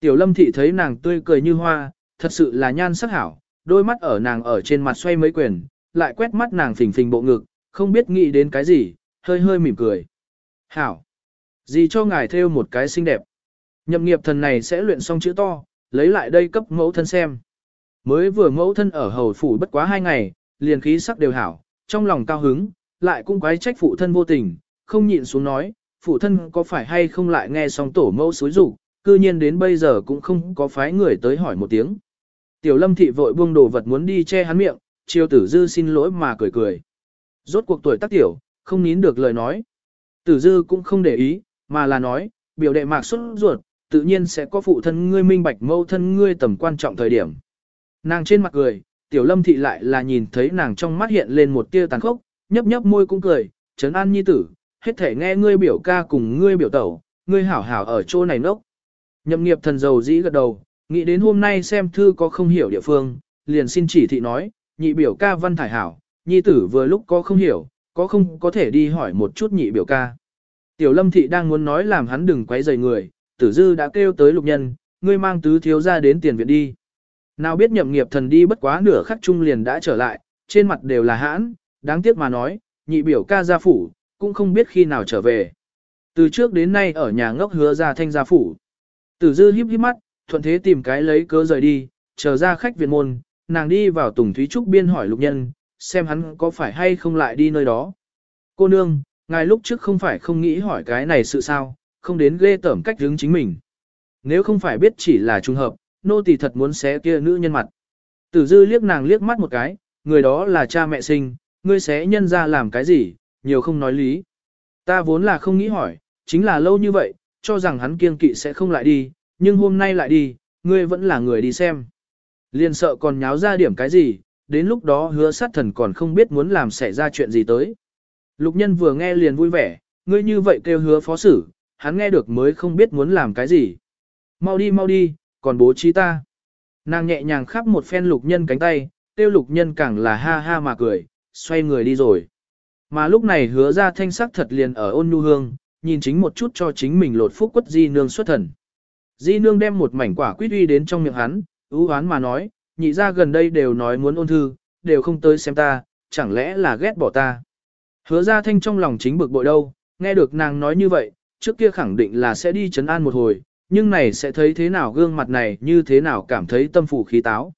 Tiểu lâm thị thấy nàng tươi cười như hoa, thật sự là nhan sắc hảo, đôi mắt ở nàng ở trên mặt xoay mấy quyền, lại quét mắt nàng phình phình bộ ngực, không biết nghĩ đến cái gì, hơi hơi mỉm cười. Hảo! Gì cho ngài theo một cái xinh đẹp. Nhậm nghiệp thần này sẽ luyện xong chữ to, lấy lại đây cấp mẫu thân xem. Mới vừa mẫu thân ở hầu phủ bất quá hai ngày, liền khí sắc đều hảo, trong lòng cao hứng, lại cũng quái trách phụ thân vô tình, không nhịn xuống nói, phụ thân có phải hay không lại nghe xong tổ mẫu xối rủ, cư nhiên đến bây giờ cũng không có phái người tới hỏi một tiếng. Tiểu lâm thị vội buông đồ vật muốn đi che hắn miệng, triều tử dư xin lỗi mà cười cười. Rốt cuộc tuổi tác tiểu, không nín được lời nói. Tử dư cũng không để ý, mà là nói, biểu đệ mạc xuất ruột, tự nhiên sẽ có phụ thân ngươi minh bạch mâu thân ngươi tầm quan trọng thời điểm. Nàng trên mặt cười, tiểu lâm thị lại là nhìn thấy nàng trong mắt hiện lên một tia tàn khốc, nhấp nhấp môi cũng cười, trấn an nhi tử, hết thể nghe ngươi biểu ca cùng ngươi biểu tẩu, ngươi hảo hảo ở chỗ này nốc. Nhậm nghiệp thần dầu dĩ gật đầu, nghĩ đến hôm nay xem thư có không hiểu địa phương, liền xin chỉ thị nói, nhị biểu ca văn thải hảo, nhi tử vừa lúc có không hiểu, có không có thể đi hỏi một chút nhị biểu ca. Tiểu lâm thị đang muốn nói làm hắn đừng quấy rầy người, tử dư đã kêu tới lục nhân, ngươi mang tứ thiếu ra đến tiền viện đi. Nào biết nhậm nghiệp thần đi bất quá nửa khắc chung liền đã trở lại, trên mặt đều là hãn, đáng tiếc mà nói, nhị biểu ca gia phủ, cũng không biết khi nào trở về. Từ trước đến nay ở nhà ngốc hứa ra thanh gia phủ. Tử dư híp híp mắt, thuận thế tìm cái lấy cớ rời đi, chờ ra khách viện môn, nàng đi vào Tùng Thúy Trúc biên hỏi lục nhân, xem hắn có phải hay không lại đi nơi đó. Cô nương, ngài lúc trước không phải không nghĩ hỏi cái này sự sao, không đến ghê tởm cách hướng chính mình. Nếu không phải biết chỉ là trùng hợp, nô tỳ thật muốn xé kia nữ nhân mặt. Tử dư liếc nàng liếc mắt một cái, người đó là cha mẹ sinh, ngươi xé nhân ra làm cái gì, nhiều không nói lý. Ta vốn là không nghĩ hỏi, chính là lâu như vậy, cho rằng hắn kiên kỵ sẽ không lại đi, nhưng hôm nay lại đi, ngươi vẫn là người đi xem. Liên sợ còn nháo ra điểm cái gì, đến lúc đó hứa sát thần còn không biết muốn làm xảy ra chuyện gì tới. Lục nhân vừa nghe liền vui vẻ, ngươi như vậy kêu hứa phó xử, hắn nghe được mới không biết muốn làm cái gì. Mau đi mau đi, còn bố trí ta. Nàng nhẹ nhàng khắp một phen lục nhân cánh tay, tiêu lục nhân càng là ha ha mà cười, xoay người đi rồi. Mà lúc này hứa ra thanh sắc thật liền ở ôn nhu hương, nhìn chính một chút cho chính mình lột phúc quất di nương xuất thần. Di nương đem một mảnh quả quýt uy đến trong miệng hắn, ưu hoán mà nói, nhị ra gần đây đều nói muốn ôn thư, đều không tới xem ta, chẳng lẽ là ghét bỏ ta. Hứa ra thanh trong lòng chính bực bội đâu, nghe được nàng nói như vậy, trước kia khẳng định là sẽ đi chấn an một hồi, nhưng này sẽ thấy thế nào gương mặt này như thế nào cảm thấy tâm phủ khí táo.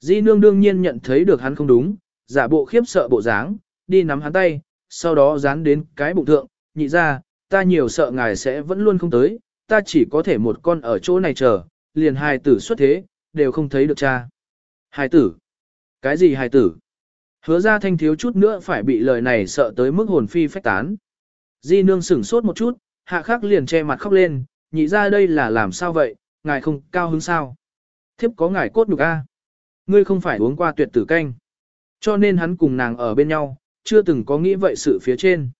Di nương đương nhiên nhận thấy được hắn không đúng, giả bộ khiếp sợ bộ dáng, đi nắm hắn tay, sau đó dán đến cái bụng thượng, nhị ra, ta nhiều sợ ngài sẽ vẫn luôn không tới, ta chỉ có thể một con ở chỗ này chờ, liền hài tử xuất thế, đều không thấy được cha. Hài tử? Cái gì hài tử? Hứa ra thanh thiếu chút nữa phải bị lời này sợ tới mức hồn phi phách tán. Di nương sửng sốt một chút, hạ khắc liền che mặt khóc lên, nhị ra đây là làm sao vậy, ngài không cao hứng sao? Thiếp có ngài cốt nhục a Ngươi không phải uống qua tuyệt tử canh. Cho nên hắn cùng nàng ở bên nhau, chưa từng có nghĩ vậy sự phía trên.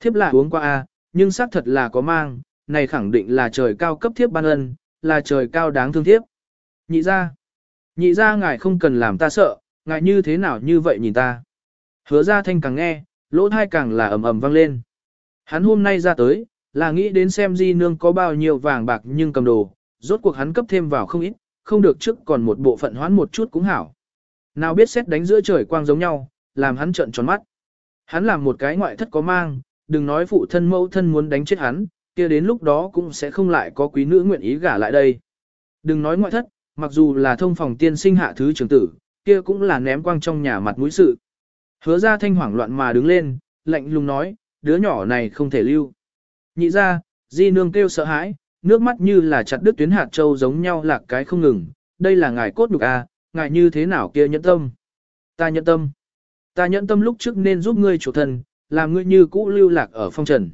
Thiếp, là uống qua a nhưng xác thật là có mang, này khẳng định là trời cao cấp thiếp ban ân, là trời cao đáng thương thiếp. Nhị ra, nhị ra ngài không cần làm ta sợ, ngài như thế nào như vậy nhìn ta. Hứa ra thanh càng nghe, lỗ thai càng là ầm ầm vang lên. Hắn hôm nay ra tới, là nghĩ đến xem di nương có bao nhiêu vàng bạc nhưng cầm đồ, rốt cuộc hắn cấp thêm vào không ít, không được trước còn một bộ phận hoán một chút cũng hảo. Nào biết xét đánh giữa trời quang giống nhau, làm hắn trợn tròn mắt. Hắn làm một cái ngoại thất có mang, đừng nói phụ thân mẫu thân muốn đánh chết hắn, kia đến lúc đó cũng sẽ không lại có quý nữ nguyện ý gả lại đây. Đừng nói ngoại thất, mặc dù là thông phòng tiên sinh hạ thứ trưởng tử, kia cũng là ném quang trong nhà mặt mũi sự. Hứa ra thanh hoảng loạn mà đứng lên, lạnh lùng nói, đứa nhỏ này không thể lưu. Nhị ra, di nương kêu sợ hãi, nước mắt như là chặt đứt tuyến hạt châu giống nhau lạc cái không ngừng, đây là ngài cốt nhục à, ngài như thế nào kia nhẫn tâm. Ta nhẫn tâm. Ta nhẫn tâm lúc trước nên giúp ngươi chủ thần làm ngươi như cũ lưu lạc ở phong trần.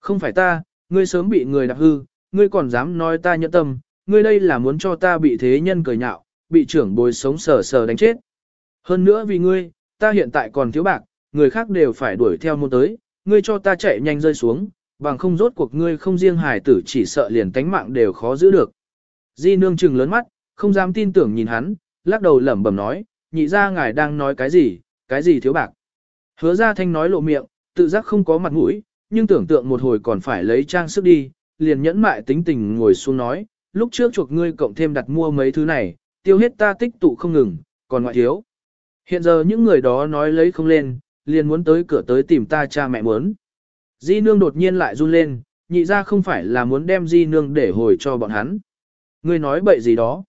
Không phải ta, ngươi sớm bị người đạp hư, ngươi còn dám nói ta nhẫn tâm, ngươi đây là muốn cho ta bị thế nhân cười nhạo, bị trưởng bồi sống sờ sờ đánh chết. Hơn nữa vì ngươi, ta hiện tại còn thiếu bạc, người khác đều phải đuổi theo môn tới, ngươi cho ta chạy nhanh rơi xuống, bằng không rốt cuộc ngươi không riêng hài tử chỉ sợ liền tánh mạng đều khó giữ được. Di nương trừng lớn mắt, không dám tin tưởng nhìn hắn, lắc đầu lẩm bẩm nói, nhị ra ngài đang nói cái gì, cái gì thiếu bạc. Hứa ra thanh nói lộ miệng, tự giác không có mặt mũi, nhưng tưởng tượng một hồi còn phải lấy trang sức đi, liền nhẫn mại tính tình ngồi xuống nói, lúc trước chuộc ngươi cộng thêm đặt mua mấy thứ này, tiêu hết ta tích tụ không ngừng, còn ngoại thiếu. Hiện giờ những người đó nói lấy không lên, liền muốn tới cửa tới tìm ta cha mẹ muốn. Di nương đột nhiên lại run lên, nhị ra không phải là muốn đem di nương để hồi cho bọn hắn. Ngươi nói bậy gì đó.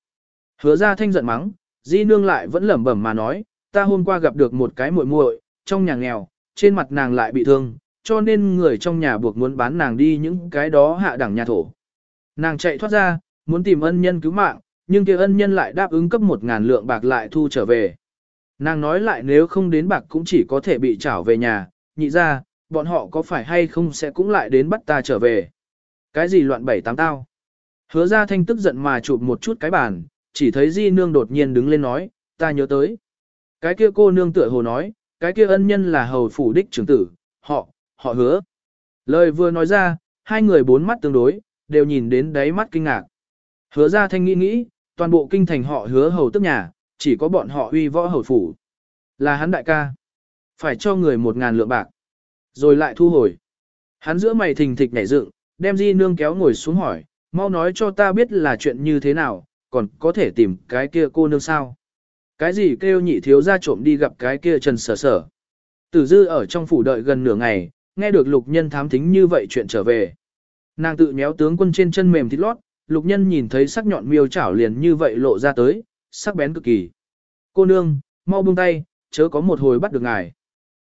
Hứa ra thanh giận mắng, di nương lại vẫn lẩm bẩm mà nói, ta hôm qua gặp được một cái muội muội trong nhà nghèo, trên mặt nàng lại bị thương, cho nên người trong nhà buộc muốn bán nàng đi những cái đó hạ đẳng nhà thổ. Nàng chạy thoát ra, muốn tìm ân nhân cứu mạng, nhưng kia ân nhân lại đáp ứng cấp một ngàn lượng bạc lại thu trở về. Nàng nói lại nếu không đến bạc cũng chỉ có thể bị trảo về nhà, nhị ra, bọn họ có phải hay không sẽ cũng lại đến bắt ta trở về. Cái gì loạn bảy tám tao? Hứa ra thanh tức giận mà chụp một chút cái bàn, chỉ thấy di nương đột nhiên đứng lên nói, ta nhớ tới. Cái kia cô nương tựa hồ nói, cái kia ân nhân là hầu phủ đích trưởng tử, họ, họ hứa. Lời vừa nói ra, hai người bốn mắt tương đối, đều nhìn đến đáy mắt kinh ngạc. Hứa ra thanh nghĩ nghĩ, toàn bộ kinh thành họ hứa hầu tức nhà, chỉ có bọn họ uy võ hầu phủ. Là hắn đại ca. Phải cho người một ngàn lượng bạc. Rồi lại thu hồi. Hắn giữa mày thình thịch nhảy dựng, đem di nương kéo ngồi xuống hỏi, mau nói cho ta biết là chuyện như thế nào, còn có thể tìm cái kia cô nương sao. Cái gì kêu nhị thiếu ra trộm đi gặp cái kia trần sở sở. Tử dư ở trong phủ đợi gần nửa ngày, nghe được lục nhân thám thính như vậy chuyện trở về. Nàng tự méo tướng quân trên chân mềm thịt lót, lục nhân nhìn thấy sắc nhọn miêu chảo liền như vậy lộ ra tới, sắc bén cực kỳ. Cô nương, mau buông tay, chớ có một hồi bắt được ngài.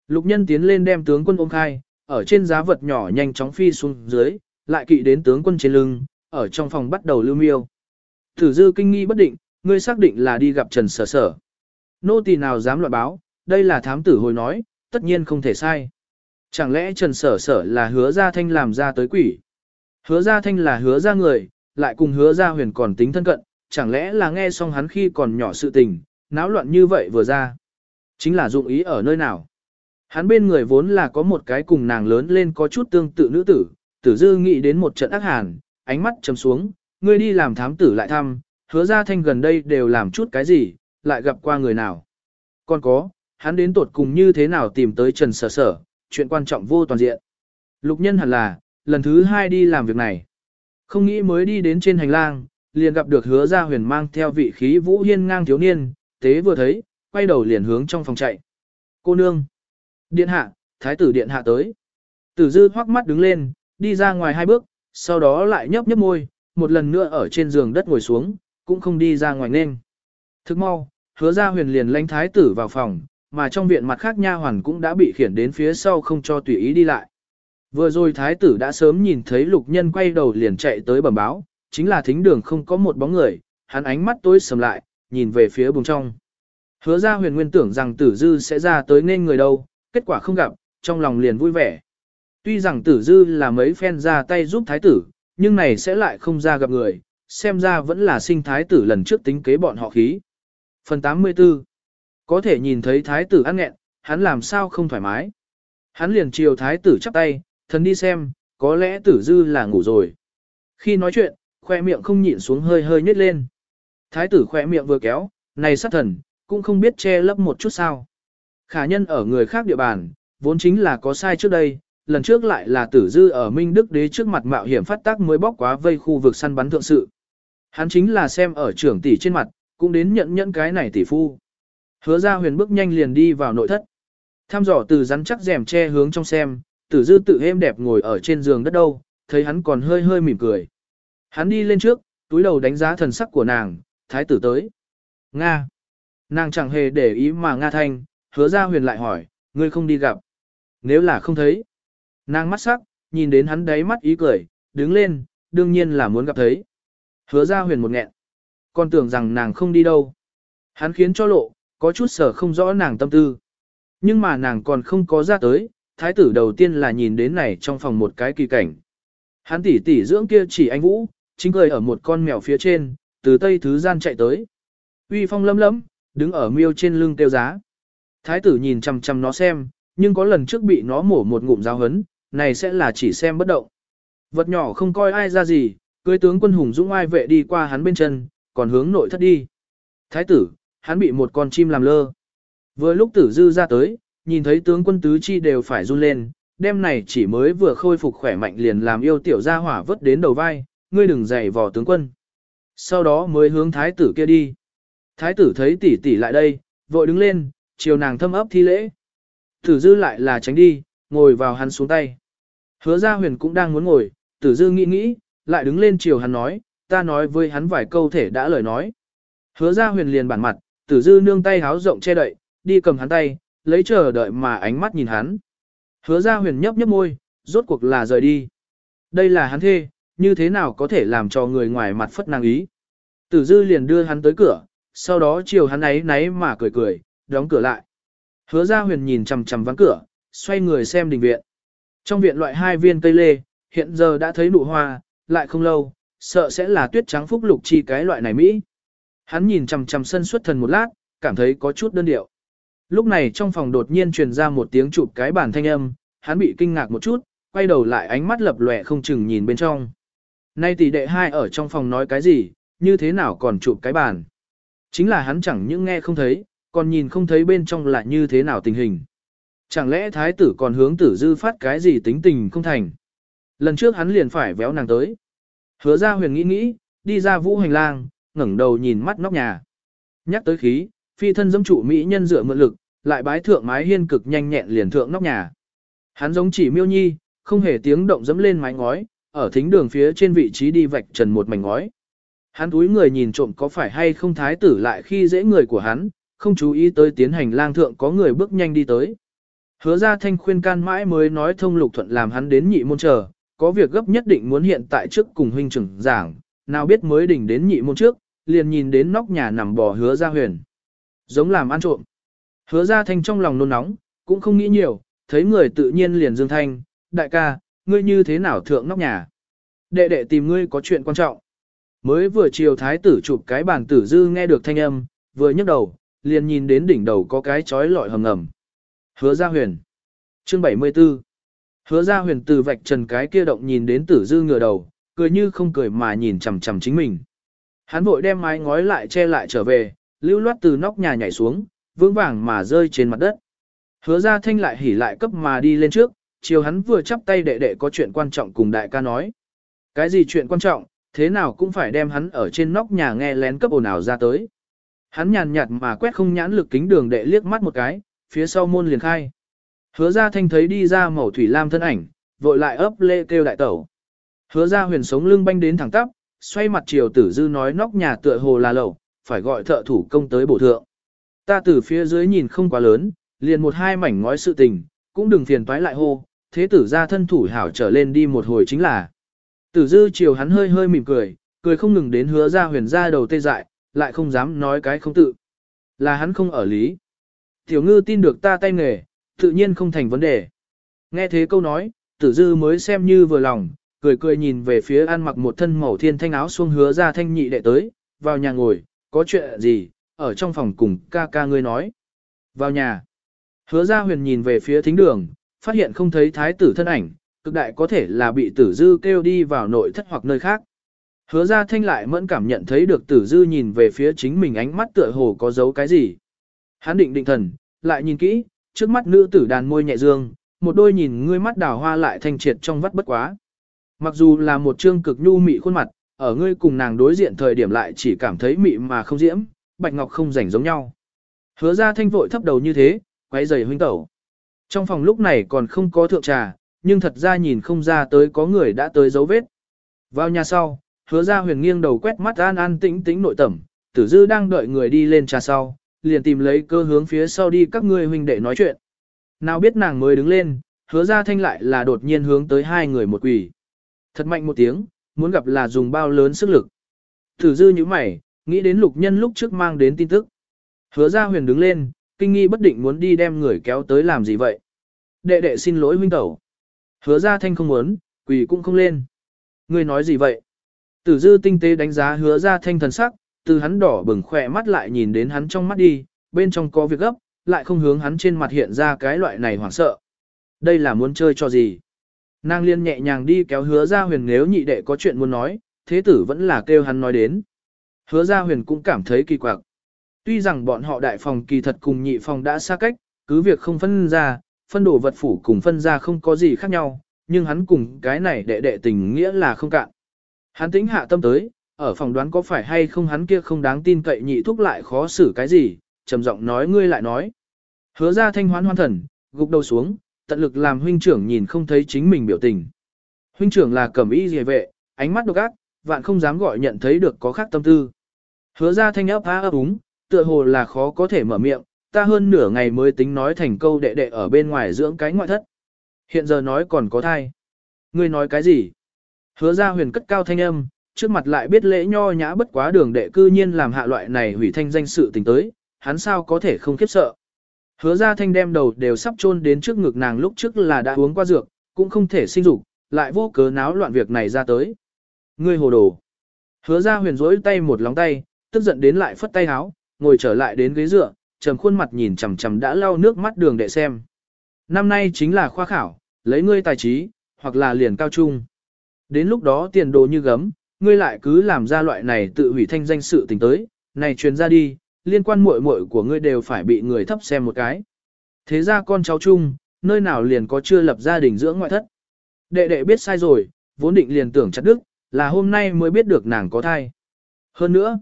Lục nhân tiến lên đem tướng quân ôm khai, ở trên giá vật nhỏ nhanh chóng phi xuống dưới, lại kỵ đến tướng quân trên lưng, ở trong phòng bắt đầu lưu miêu. tử dư kinh nghi bất định, ngươi xác định là đi gặp Trần Sở Sở. Nô tỳ nào dám loạn báo, đây là thám tử hồi nói, tất nhiên không thể sai. Chẳng lẽ Trần Sở Sở là hứa gia thanh làm ra tới quỷ? Hứa gia thanh là hứa gia người, lại cùng hứa gia huyền còn tính thân cận, chẳng lẽ là nghe xong hắn khi còn nhỏ sự tình, náo loạn như vậy vừa ra. Chính là dụng ý ở nơi nào? Hắn bên người vốn là có một cái cùng nàng lớn lên có chút tương tự nữ tử, tử dư nghĩ đến một trận ác hàn, ánh mắt chấm xuống, ngươi đi làm thám tử lại thăm, hứa ra thanh gần đây đều làm chút cái gì, lại gặp qua người nào. Còn có, hắn đến tột cùng như thế nào tìm tới Trần Sở Sở, chuyện quan trọng vô toàn diện. Lục nhân hẳn là, lần thứ hai đi làm việc này. Không nghĩ mới đi đến trên hành lang, liền gặp được hứa gia huyền mang theo vị khí vũ hiên ngang thiếu niên, tế vừa thấy, quay đầu liền hướng trong phòng chạy. Cô nương! Điện hạ, thái tử điện hạ tới. Tử dư hoắc mắt đứng lên, đi ra ngoài hai bước, sau đó lại nhấp nhấp môi, một lần nữa ở trên giường đất ngồi xuống, cũng không đi ra ngoài nên. Thức mau, hứa ra huyền liền lãnh thái tử vào phòng, mà trong viện mặt khác nha hoàn cũng đã bị khiển đến phía sau không cho tùy ý đi lại. Vừa rồi thái tử đã sớm nhìn thấy lục nhân quay đầu liền chạy tới bẩm báo, chính là thính đường không có một bóng người, hắn ánh mắt tối sầm lại, nhìn về phía bùng trong. Hứa ra huyền nguyên tưởng rằng tử dư sẽ ra tới nên người đâu, kết quả không gặp, trong lòng liền vui vẻ. Tuy rằng tử dư là mấy phen ra tay giúp thái tử, nhưng này sẽ lại không ra gặp người, xem ra vẫn là sinh thái tử lần trước tính kế bọn họ khí. Phần 84 Có thể nhìn thấy thái tử ăn nghẹn, hắn làm sao không thoải mái. Hắn liền chiều thái tử chắp tay, thần đi xem, có lẽ tử dư là ngủ rồi. Khi nói chuyện, khoe miệng không nhịn xuống hơi hơi nhếch lên. Thái tử khoe miệng vừa kéo, này sát thần, cũng không biết che lấp một chút sao. Khả nhân ở người khác địa bàn, vốn chính là có sai trước đây, lần trước lại là tử dư ở Minh Đức Đế trước mặt mạo hiểm phát tác mới bóc quá vây khu vực săn bắn thượng sự. Hắn chính là xem ở trưởng tỷ trên mặt, cũng đến nhận nhận cái này tỷ phu. Hứa ra huyền bước nhanh liền đi vào nội thất. Tham dò từ rắn chắc rèm che hướng trong xem, tử dư tự êm đẹp ngồi ở trên giường đất đâu, thấy hắn còn hơi hơi mỉm cười. Hắn đi lên trước, túi đầu đánh giá thần sắc của nàng, thái tử tới. Nga. Nàng chẳng hề để ý mà Nga thanh, hứa ra huyền lại hỏi, ngươi không đi gặp. Nếu là không thấy. Nàng mắt sắc, nhìn đến hắn đáy mắt ý cười, đứng lên, đương nhiên là muốn gặp thấy. Hứa ra huyền một nghẹn. Còn tưởng rằng nàng không đi đâu. Hắn khiến cho lộ, có chút sở không rõ nàng tâm tư. Nhưng mà nàng còn không có ra tới, thái tử đầu tiên là nhìn đến này trong phòng một cái kỳ cảnh. Hắn tỉ tỉ dưỡng kia chỉ anh Vũ, chính cười ở một con mèo phía trên, từ tây thứ gian chạy tới. Uy phong lấm lấm, đứng ở miêu trên lưng tiêu giá. Thái tử nhìn chằm chằm nó xem, nhưng có lần trước bị nó mổ một ngụm giáo hấn, này sẽ là chỉ xem bất động. Vật nhỏ không coi ai ra gì, cưới tướng quân hùng dũng ai vệ đi qua hắn bên chân, còn hướng nội thất đi. Thái tử, hắn bị một con chim làm lơ. Vừa lúc tử dư ra tới, nhìn thấy tướng quân tứ chi đều phải run lên, đêm này chỉ mới vừa khôi phục khỏe mạnh liền làm yêu tiểu gia hỏa vớt đến đầu vai, ngươi đừng dày vò tướng quân. Sau đó mới hướng thái tử kia đi. Thái tử thấy tỷ tỷ lại đây, vội đứng lên, chiều nàng thâm ấp thi lễ. Tử dư lại là tránh đi, ngồi vào hắn xuống tay. Hứa ra huyền cũng đang muốn ngồi, tử dư nghĩ nghĩ, lại đứng lên chiều hắn nói, ta nói với hắn vài câu thể đã lời nói. Hứa ra huyền liền bản mặt, tử dư nương tay háo rộng che đậy, đi cầm hắn tay, lấy chờ đợi mà ánh mắt nhìn hắn. Hứa ra huyền nhấp nhấp môi, rốt cuộc là rời đi. Đây là hắn thê, như thế nào có thể làm cho người ngoài mặt phất năng ý. Tử dư liền đưa hắn tới cửa, sau đó chiều hắn ấy náy mà cười cười, đóng cửa lại. Hứa ra huyền nhìn chằm chằm vắng cửa, xoay người xem đình viện. Trong viện loại hai viên cây lê, hiện giờ đã thấy nụ hoa, lại không lâu, sợ sẽ là tuyết trắng phúc lục chi cái loại này Mỹ. Hắn nhìn chằm chằm sân xuất thần một lát, cảm thấy có chút đơn điệu. Lúc này trong phòng đột nhiên truyền ra một tiếng chụp cái bản thanh âm, hắn bị kinh ngạc một chút, quay đầu lại ánh mắt lập lòe không chừng nhìn bên trong. Nay tỷ đệ hai ở trong phòng nói cái gì, như thế nào còn chụp cái bàn. Chính là hắn chẳng những nghe không thấy, còn nhìn không thấy bên trong là như thế nào tình hình. Chẳng lẽ thái tử còn hướng tử dư phát cái gì tính tình không thành. Lần trước hắn liền phải véo nàng tới. Hứa ra huyền nghĩ nghĩ, đi ra vũ hành lang, ngẩng đầu nhìn mắt nóc nhà. Nhắc tới khí, phi thân dâm trụ mỹ nhân dựa mượn lực, lại bái thượng mái hiên cực nhanh nhẹn liền thượng nóc nhà. Hắn giống chỉ miêu nhi, không hề tiếng động dẫm lên mái ngói, ở thính đường phía trên vị trí đi vạch trần một mảnh ngói. Hắn túi người nhìn trộm có phải hay không thái tử lại khi dễ người của hắn, không chú ý tới tiến hành lang thượng có người bước nhanh đi tới. Hứa ra thanh khuyên can mãi mới nói thông lục thuận làm hắn đến nhị môn chờ, có việc gấp nhất định muốn hiện tại trước cùng huynh trưởng giảng, nào biết mới đỉnh đến nhị môn trước, liền nhìn đến nóc nhà nằm bò hứa ra huyền. Giống làm ăn trộm. Hứa ra thanh trong lòng nôn nóng, cũng không nghĩ nhiều, thấy người tự nhiên liền dương thanh, đại ca, ngươi như thế nào thượng nóc nhà. Đệ đệ tìm ngươi có chuyện quan trọng. Mới vừa chiều thái tử chụp cái bàn tử dư nghe được thanh âm, vừa nhấc đầu, liền nhìn đến đỉnh đầu có cái chói lọi hầm ngầm. Hứa ra huyền. Chương 74 Hứa ra huyền từ vạch trần cái kia động nhìn đến tử dư ngửa đầu, cười như không cười mà nhìn chằm chằm chính mình. Hắn vội đem mái ngói lại che lại trở về, lưu loát từ nóc nhà nhảy xuống, vững vàng mà rơi trên mặt đất. Hứa ra thanh lại hỉ lại cấp mà đi lên trước, chiều hắn vừa chắp tay đệ đệ có chuyện quan trọng cùng đại ca nói. Cái gì chuyện quan trọng, thế nào cũng phải đem hắn ở trên nóc nhà nghe lén cấp ồn ào ra tới. Hắn nhàn nhạt mà quét không nhãn lực kính đường đệ liếc mắt một cái, phía sau môn liền khai. Hứa ra thanh thấy đi ra màu thủy lam thân ảnh, vội lại ấp lê kêu đại tẩu. Hứa ra huyền sống lưng banh đến thẳng tắp, xoay mặt chiều tử dư nói nóc nhà tựa hồ là lẩu, phải gọi thợ thủ công tới bổ thượng. Ta từ phía dưới nhìn không quá lớn, liền một hai mảnh ngói sự tình, cũng đừng phiền toái lại hô, thế tử ra thân thủ hảo trở lên đi một hồi chính là. Tử dư chiều hắn hơi hơi mỉm cười, cười không ngừng đến hứa ra huyền ra đầu tê dại, lại không dám nói cái không tự. Là hắn không ở lý. Tiểu ngư tin được ta tay nghề, tự nhiên không thành vấn đề. Nghe thế câu nói, tử dư mới xem như vừa lòng, cười cười nhìn về phía ăn mặc một thân màu thiên thanh áo xuông hứa ra thanh nhị đệ tới, vào nhà ngồi, có chuyện gì, ở trong phòng cùng ca ca ngươi nói. Vào nhà, hứa ra huyền nhìn về phía thính đường, phát hiện không thấy thái tử thân ảnh, cực đại có thể là bị tử dư kêu đi vào nội thất hoặc nơi khác. Hứa ra thanh lại mẫn cảm nhận thấy được tử dư nhìn về phía chính mình ánh mắt tựa hồ có dấu cái gì. Hắn định định thần, lại nhìn kỹ, trước mắt nữ tử đàn môi nhẹ dương, một đôi nhìn ngươi mắt đào hoa lại thanh triệt trong vắt bất quá. Mặc dù là một trương cực nhu mị khuôn mặt, ở ngươi cùng nàng đối diện thời điểm lại chỉ cảm thấy mị mà không diễm, bạch ngọc không rảnh giống nhau. Hứa ra thanh vội thấp đầu như thế, quay giày huynh tẩu. Trong phòng lúc này còn không có thượng trà, nhưng thật ra nhìn không ra tới có người đã tới dấu vết. Vào nhà sau, hứa ra huyền nghiêng đầu quét mắt an an tĩnh tĩnh nội tẩm, tử dư đang đợi người đi lên trà sau, liền tìm lấy cơ hướng phía sau đi các ngươi huynh đệ nói chuyện. Nào biết nàng mới đứng lên, hứa ra thanh lại là đột nhiên hướng tới hai người một quỷ. Thật mạnh một tiếng, muốn gặp là dùng bao lớn sức lực. Tử dư như mày, nghĩ đến lục nhân lúc trước mang đến tin tức. Hứa ra huyền đứng lên, kinh nghi bất định muốn đi đem người kéo tới làm gì vậy. Đệ đệ xin lỗi huynh tẩu. Hứa ra thanh không muốn, quỳ cũng không lên. Người nói gì vậy? Tử dư tinh tế đánh giá hứa ra thanh thần sắc, từ hắn đỏ bừng khỏe mắt lại nhìn đến hắn trong mắt đi, bên trong có việc gấp, lại không hướng hắn trên mặt hiện ra cái loại này hoảng sợ. Đây là muốn chơi cho gì? Nàng liên nhẹ nhàng đi kéo hứa ra huyền nếu nhị đệ có chuyện muốn nói, thế tử vẫn là kêu hắn nói đến. Hứa ra huyền cũng cảm thấy kỳ quặc. Tuy rằng bọn họ đại phòng kỳ thật cùng nhị phòng đã xa cách, cứ việc không phân ra, phân đổ vật phủ cùng phân ra không có gì khác nhau, nhưng hắn cùng cái này đệ đệ tình nghĩa là không cạn. Hắn tính hạ tâm tới, ở phòng đoán có phải hay không hắn kia không đáng tin cậy nhị thúc lại khó xử cái gì, trầm giọng nói ngươi lại nói. Hứa ra thanh hoán hoan thần, gục đầu xuống, tận lực làm huynh trưởng nhìn không thấy chính mình biểu tình. Huynh trưởng là cẩm y rìa vệ, ánh mắt độc ác, vạn không dám gọi nhận thấy được có khác tâm tư. Hứa ra thanh ấp á ấp úng, tựa hồ là khó có thể mở miệng, ta hơn nửa ngày mới tính nói thành câu đệ đệ ở bên ngoài dưỡng cái ngoại thất. Hiện giờ nói còn có thai. Ngươi nói cái gì? Hứa ra huyền cất cao thanh âm, trước mặt lại biết lễ nho nhã bất quá đường đệ cư nhiên làm hạ loại này hủy thanh danh sự tình tới, hắn sao có thể không khiếp sợ. Hứa ra thanh đem đầu đều sắp chôn đến trước ngực nàng lúc trước là đã uống qua dược, cũng không thể sinh dục, lại vô cớ náo loạn việc này ra tới. Ngươi hồ đồ. Hứa ra huyền rỗi tay một lóng tay, tức giận đến lại phất tay háo, ngồi trở lại đến ghế dựa, trầm khuôn mặt nhìn chằm chằm đã lau nước mắt đường đệ xem. Năm nay chính là khoa khảo, lấy ngươi tài trí, hoặc là liền cao trung. Đến lúc đó tiền đồ như gấm, ngươi lại cứ làm ra loại này tự hủy thanh danh sự tình tới, này truyền ra đi, liên quan muội muội của ngươi đều phải bị người thấp xem một cái. Thế ra con cháu chung, nơi nào liền có chưa lập gia đình dưỡng ngoại thất. Đệ đệ biết sai rồi, vốn định liền tưởng chặt đức, là hôm nay mới biết được nàng có thai. Hơn nữa,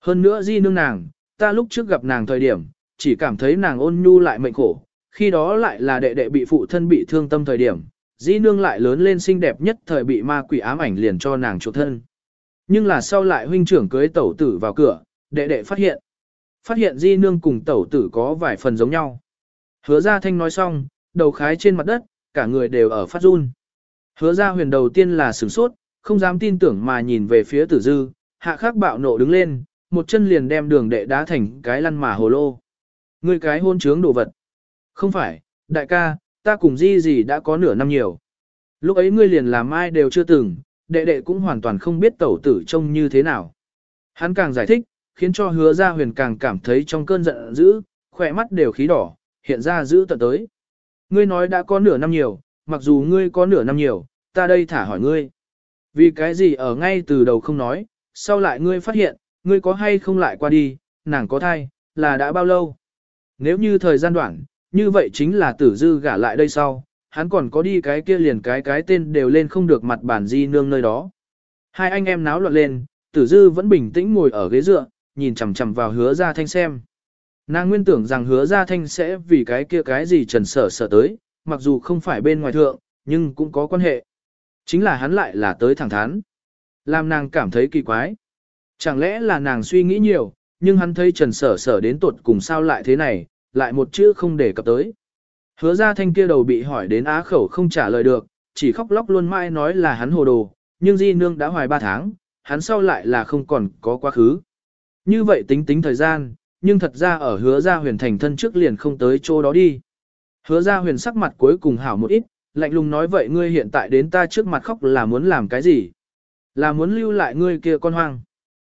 hơn nữa di nương nàng, ta lúc trước gặp nàng thời điểm, chỉ cảm thấy nàng ôn nhu lại mệnh khổ, khi đó lại là đệ đệ bị phụ thân bị thương tâm thời điểm, di nương lại lớn lên xinh đẹp nhất thời bị ma quỷ ám ảnh liền cho nàng chuộc thân. Nhưng là sau lại huynh trưởng cưới tẩu tử vào cửa, đệ đệ phát hiện. Phát hiện di nương cùng tẩu tử có vài phần giống nhau. Hứa ra thanh nói xong, đầu khái trên mặt đất, cả người đều ở phát run. Hứa ra huyền đầu tiên là sửng sốt, không dám tin tưởng mà nhìn về phía tử dư, hạ khắc bạo nộ đứng lên, một chân liền đem đường đệ đá thành cái lăn mà hồ lô. Ngươi cái hôn trướng đồ vật. Không phải, đại ca, ta cùng di gì đã có nửa năm nhiều. Lúc ấy ngươi liền làm ai đều chưa từng, đệ đệ cũng hoàn toàn không biết tẩu tử trông như thế nào. Hắn càng giải thích, khiến cho hứa ra huyền càng cảm thấy trong cơn giận dữ, khỏe mắt đều khí đỏ, hiện ra giữ tận tới. Ngươi nói đã có nửa năm nhiều, mặc dù ngươi có nửa năm nhiều, ta đây thả hỏi ngươi. Vì cái gì ở ngay từ đầu không nói, sau lại ngươi phát hiện, ngươi có hay không lại qua đi, nàng có thai, là đã bao lâu? Nếu như thời gian đoạn, như vậy chính là tử dư gả lại đây sau, hắn còn có đi cái kia liền cái cái tên đều lên không được mặt bản di nương nơi đó. Hai anh em náo loạn lên, tử dư vẫn bình tĩnh ngồi ở ghế dựa, nhìn chằm chằm vào hứa ra thanh xem. Nàng nguyên tưởng rằng hứa ra thanh sẽ vì cái kia cái gì trần sở sở tới, mặc dù không phải bên ngoài thượng, nhưng cũng có quan hệ. Chính là hắn lại là tới thẳng thắn. Làm nàng cảm thấy kỳ quái. Chẳng lẽ là nàng suy nghĩ nhiều, nhưng hắn thấy trần sở sở đến tuột cùng sao lại thế này, lại một chữ không để cập tới. Hứa ra thanh kia đầu bị hỏi đến á khẩu không trả lời được, chỉ khóc lóc luôn mãi nói là hắn hồ đồ, nhưng di nương đã hoài ba tháng, hắn sau lại là không còn có quá khứ. Như vậy tính tính thời gian, nhưng thật ra ở hứa ra huyền thành thân trước liền không tới chỗ đó đi. Hứa ra huyền sắc mặt cuối cùng hảo một ít, lạnh lùng nói vậy ngươi hiện tại đến ta trước mặt khóc là muốn làm cái gì? Là muốn lưu lại ngươi kia con hoang.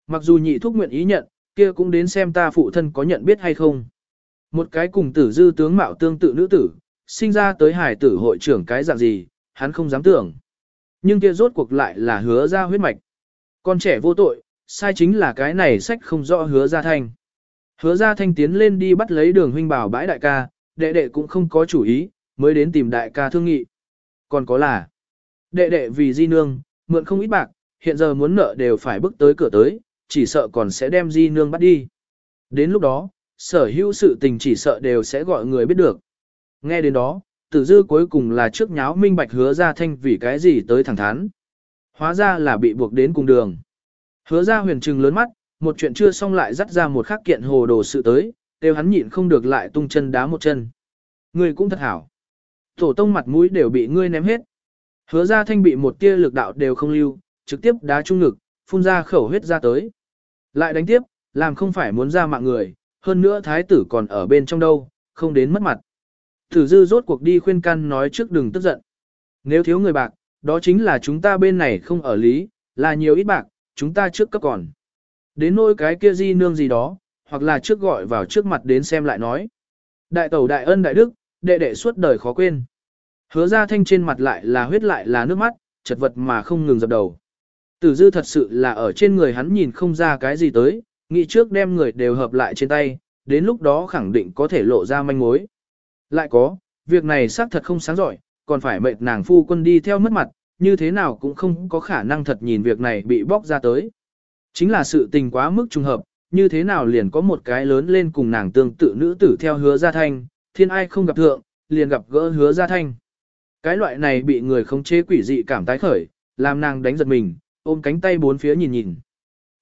Mặc dù nhị thúc nguyện ý nhận, kia cũng đến xem ta phụ thân có nhận biết hay không. Một cái cùng tử dư tướng mạo tương tự nữ tử, sinh ra tới hải tử hội trưởng cái dạng gì, hắn không dám tưởng. Nhưng kia rốt cuộc lại là hứa ra huyết mạch. Con trẻ vô tội, sai chính là cái này sách không rõ hứa ra thanh. Hứa ra thanh tiến lên đi bắt lấy đường huynh bảo bãi đại ca, đệ đệ cũng không có chủ ý, mới đến tìm đại ca thương nghị. Còn có là, đệ đệ vì di nương, mượn không ít bạc, hiện giờ muốn nợ đều phải bước tới cửa tới, chỉ sợ còn sẽ đem di nương bắt đi. Đến lúc đó, sở hữu sự tình chỉ sợ đều sẽ gọi người biết được. Nghe đến đó, tử dư cuối cùng là trước nháo minh bạch hứa ra thanh vì cái gì tới thẳng thắn. Hóa ra là bị buộc đến cùng đường. Hứa ra huyền trừng lớn mắt, một chuyện chưa xong lại dắt ra một khắc kiện hồ đồ sự tới, đều hắn nhịn không được lại tung chân đá một chân. Ngươi cũng thật hảo. Tổ tông mặt mũi đều bị ngươi ném hết. Hứa ra thanh bị một tia lực đạo đều không lưu, trực tiếp đá trung ngực, phun ra khẩu huyết ra tới. Lại đánh tiếp, làm không phải muốn ra mạng người, hơn nữa thái tử còn ở bên trong đâu, không đến mất mặt. Tử dư rốt cuộc đi khuyên can nói trước đừng tức giận. Nếu thiếu người bạc, đó chính là chúng ta bên này không ở lý, là nhiều ít bạc, chúng ta trước cấp còn. Đến nỗi cái kia di nương gì đó, hoặc là trước gọi vào trước mặt đến xem lại nói. Đại tẩu đại ân đại đức, đệ đệ suốt đời khó quên. Hứa ra thanh trên mặt lại là huyết lại là nước mắt, chật vật mà không ngừng dập đầu. Tử dư thật sự là ở trên người hắn nhìn không ra cái gì tới, nghĩ trước đem người đều hợp lại trên tay, đến lúc đó khẳng định có thể lộ ra manh mối. Lại có, việc này xác thật không sáng giỏi, còn phải mệt nàng phu quân đi theo mất mặt, như thế nào cũng không có khả năng thật nhìn việc này bị bóc ra tới. Chính là sự tình quá mức trùng hợp, như thế nào liền có một cái lớn lên cùng nàng tương tự nữ tử theo hứa gia thanh, thiên ai không gặp thượng, liền gặp gỡ hứa gia thanh. Cái loại này bị người không chế quỷ dị cảm tái khởi, làm nàng đánh giật mình, ôm cánh tay bốn phía nhìn nhìn.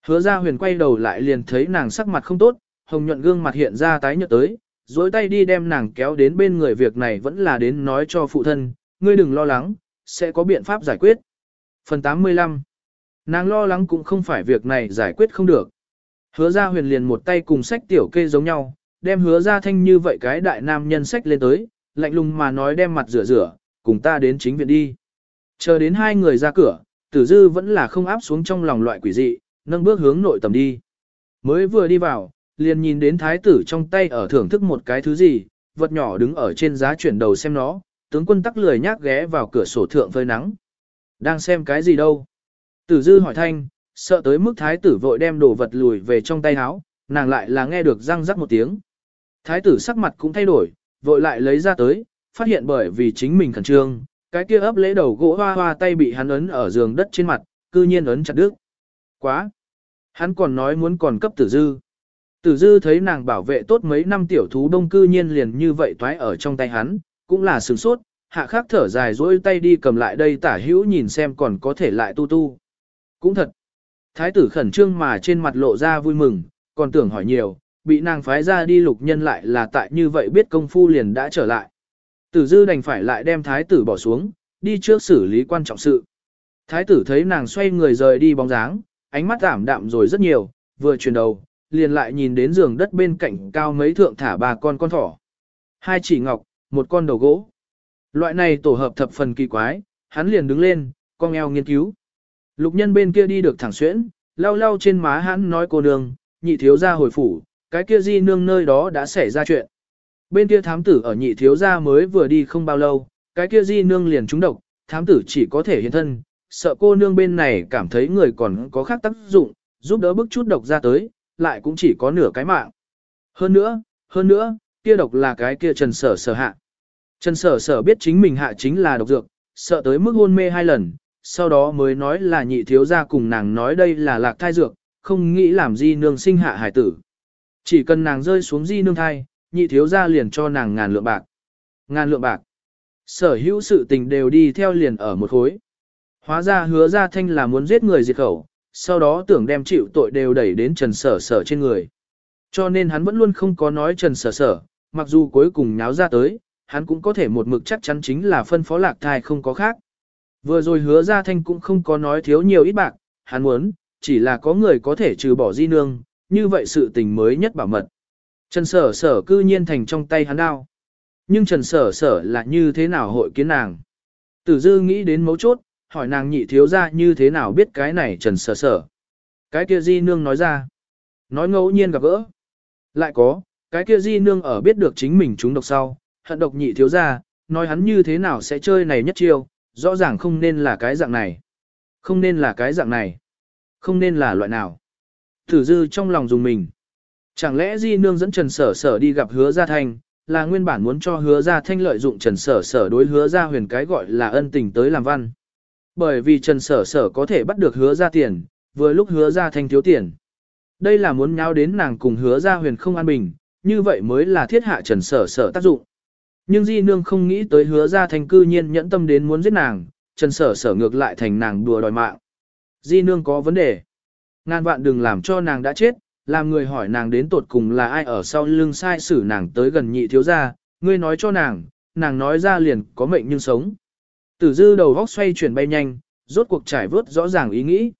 Hứa gia huyền quay đầu lại liền thấy nàng sắc mặt không tốt, hồng nhuận gương mặt hiện ra tái nhợt tới, dối tay đi đem nàng kéo đến bên người việc này vẫn là đến nói cho phụ thân, ngươi đừng lo lắng, sẽ có biện pháp giải quyết. Phần 85 Nàng lo lắng cũng không phải việc này giải quyết không được. Hứa ra huyền liền một tay cùng sách tiểu kê giống nhau, đem hứa ra thanh như vậy cái đại nam nhân sách lên tới, lạnh lùng mà nói đem mặt rửa rửa, cùng ta đến chính viện đi. Chờ đến hai người ra cửa, tử dư vẫn là không áp xuống trong lòng loại quỷ dị, nâng bước hướng nội tầm đi. Mới vừa đi vào, liền nhìn đến thái tử trong tay ở thưởng thức một cái thứ gì, vật nhỏ đứng ở trên giá chuyển đầu xem nó, tướng quân tắc lười nhác ghé vào cửa sổ thượng phơi nắng. Đang xem cái gì đâu? Tử dư hỏi thanh, sợ tới mức thái tử vội đem đồ vật lùi về trong tay áo, nàng lại là nghe được răng rắc một tiếng. Thái tử sắc mặt cũng thay đổi, vội lại lấy ra tới, phát hiện bởi vì chính mình khẩn trương, cái kia ấp lễ đầu gỗ hoa hoa tay bị hắn ấn ở giường đất trên mặt, cư nhiên ấn chặt đứt. Quá! Hắn còn nói muốn còn cấp tử dư. Tử dư thấy nàng bảo vệ tốt mấy năm tiểu thú đông cư nhiên liền như vậy toái ở trong tay hắn, cũng là sửng sốt, hạ khắc thở dài dỗi tay đi cầm lại đây tả hữu nhìn xem còn có thể lại tu tu. Cũng thật. Thái tử khẩn trương mà trên mặt lộ ra vui mừng, còn tưởng hỏi nhiều, bị nàng phái ra đi lục nhân lại là tại như vậy biết công phu liền đã trở lại. Tử dư đành phải lại đem thái tử bỏ xuống, đi trước xử lý quan trọng sự. Thái tử thấy nàng xoay người rời đi bóng dáng, ánh mắt giảm đạm rồi rất nhiều, vừa chuyển đầu, liền lại nhìn đến giường đất bên cạnh cao mấy thượng thả ba con con thỏ. Hai chỉ ngọc, một con đầu gỗ. Loại này tổ hợp thập phần kỳ quái, hắn liền đứng lên, con eo nghiên cứu. Lục nhân bên kia đi được thẳng xuyễn, lau lau trên má hắn nói cô nương, nhị thiếu gia hồi phủ, cái kia di nương nơi đó đã xảy ra chuyện. Bên kia thám tử ở nhị thiếu gia mới vừa đi không bao lâu, cái kia di nương liền trúng độc, thám tử chỉ có thể hiện thân, sợ cô nương bên này cảm thấy người còn có khác tác dụng, giúp đỡ bức chút độc ra tới, lại cũng chỉ có nửa cái mạng. Hơn nữa, hơn nữa, kia độc là cái kia trần sở sở hạ. Trần sở sở biết chính mình hạ chính là độc dược, sợ tới mức hôn mê hai lần, sau đó mới nói là nhị thiếu gia cùng nàng nói đây là lạc thai dược, không nghĩ làm di nương sinh hạ hải tử. Chỉ cần nàng rơi xuống di nương thai, nhị thiếu gia liền cho nàng ngàn lượng bạc. Ngàn lượng bạc. Sở hữu sự tình đều đi theo liền ở một khối. Hóa ra hứa ra thanh là muốn giết người diệt khẩu, sau đó tưởng đem chịu tội đều đẩy đến trần sở sở trên người. Cho nên hắn vẫn luôn không có nói trần sở sở, mặc dù cuối cùng nháo ra tới, hắn cũng có thể một mực chắc chắn chính là phân phó lạc thai không có khác. Vừa rồi hứa ra thanh cũng không có nói thiếu nhiều ít bạc, hắn muốn, chỉ là có người có thể trừ bỏ di nương, như vậy sự tình mới nhất bảo mật. Trần sở sở cư nhiên thành trong tay hắn đao. Nhưng trần sở sở là như thế nào hội kiến nàng? Tử dư nghĩ đến mấu chốt, hỏi nàng nhị thiếu ra như thế nào biết cái này trần sở sở. Cái kia di nương nói ra. Nói ngẫu nhiên gặp gỡ. Lại có, cái kia di nương ở biết được chính mình trúng độc sau, hận độc nhị thiếu ra, nói hắn như thế nào sẽ chơi này nhất chiêu, rõ ràng không nên là cái dạng này. Không nên là cái dạng này. Không nên là loại nào. Tử dư trong lòng dùng mình. Chẳng lẽ di nương dẫn Trần Sở Sở đi gặp hứa gia thanh, là nguyên bản muốn cho hứa gia thanh lợi dụng Trần Sở Sở đối hứa gia huyền cái gọi là ân tình tới làm văn. Bởi vì Trần Sở Sở có thể bắt được hứa ra tiền, vừa lúc hứa ra thanh thiếu tiền. Đây là muốn nháo đến nàng cùng hứa ra huyền không an bình, như vậy mới là thiết hạ Trần Sở Sở tác dụng. Nhưng Di Nương không nghĩ tới hứa ra thanh cư nhiên nhẫn tâm đến muốn giết nàng, Trần Sở Sở ngược lại thành nàng đùa đòi mạng. Di Nương có vấn đề. Ngàn vạn đừng làm cho nàng đã chết, làm người hỏi nàng đến tột cùng là ai ở sau lưng sai xử nàng tới gần nhị thiếu gia, ngươi nói cho nàng, nàng nói ra liền có mệnh nhưng sống. Tử dư đầu góc xoay chuyển bay nhanh, rốt cuộc trải vớt rõ ràng ý nghĩ.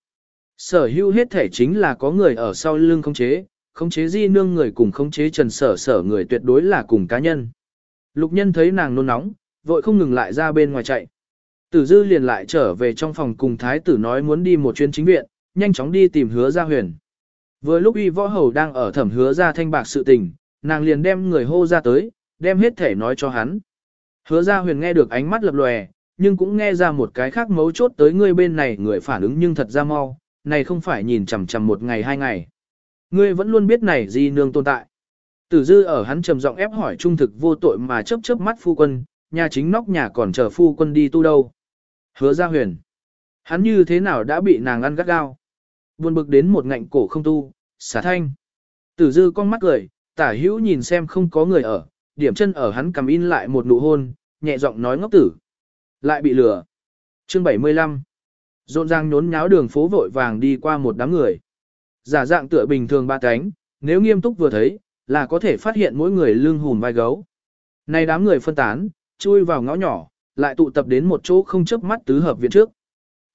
Sở hữu hết thể chính là có người ở sau lưng khống chế, khống chế di nương người cùng khống chế trần sở sở người tuyệt đối là cùng cá nhân. Lục nhân thấy nàng nôn nóng, vội không ngừng lại ra bên ngoài chạy. Tử dư liền lại trở về trong phòng cùng thái tử nói muốn đi một chuyến chính viện, nhanh chóng đi tìm hứa gia huyền. Vừa lúc uy võ hầu đang ở thẩm hứa gia thanh bạc sự tình, nàng liền đem người hô ra tới, đem hết thể nói cho hắn. Hứa gia huyền nghe được ánh mắt lập lòe, nhưng cũng nghe ra một cái khác mấu chốt tới ngươi bên này người phản ứng nhưng thật ra mau, này không phải nhìn chằm chằm một ngày hai ngày. Ngươi vẫn luôn biết này di nương tồn tại. Tử dư ở hắn trầm giọng ép hỏi trung thực vô tội mà chớp chớp mắt phu quân, nhà chính nóc nhà còn chờ phu quân đi tu đâu. Hứa gia huyền. Hắn như thế nào đã bị nàng ăn gắt gao. Buồn bực đến một ngạnh cổ không tu, xả thanh. Tử dư con mắt cười, tả hữu nhìn xem không có người ở, điểm chân ở hắn cầm in lại một nụ hôn, nhẹ giọng nói ngốc tử. Lại bị lừa. Chương 75 Rộn ràng nhốn nháo đường phố vội vàng đi qua một đám người. Giả dạng tựa bình thường ba cánh, nếu nghiêm túc vừa thấy, là có thể phát hiện mỗi người lưng hùn vai gấu. Này đám người phân tán, chui vào ngõ nhỏ, lại tụ tập đến một chỗ không chớp mắt tứ hợp viện trước.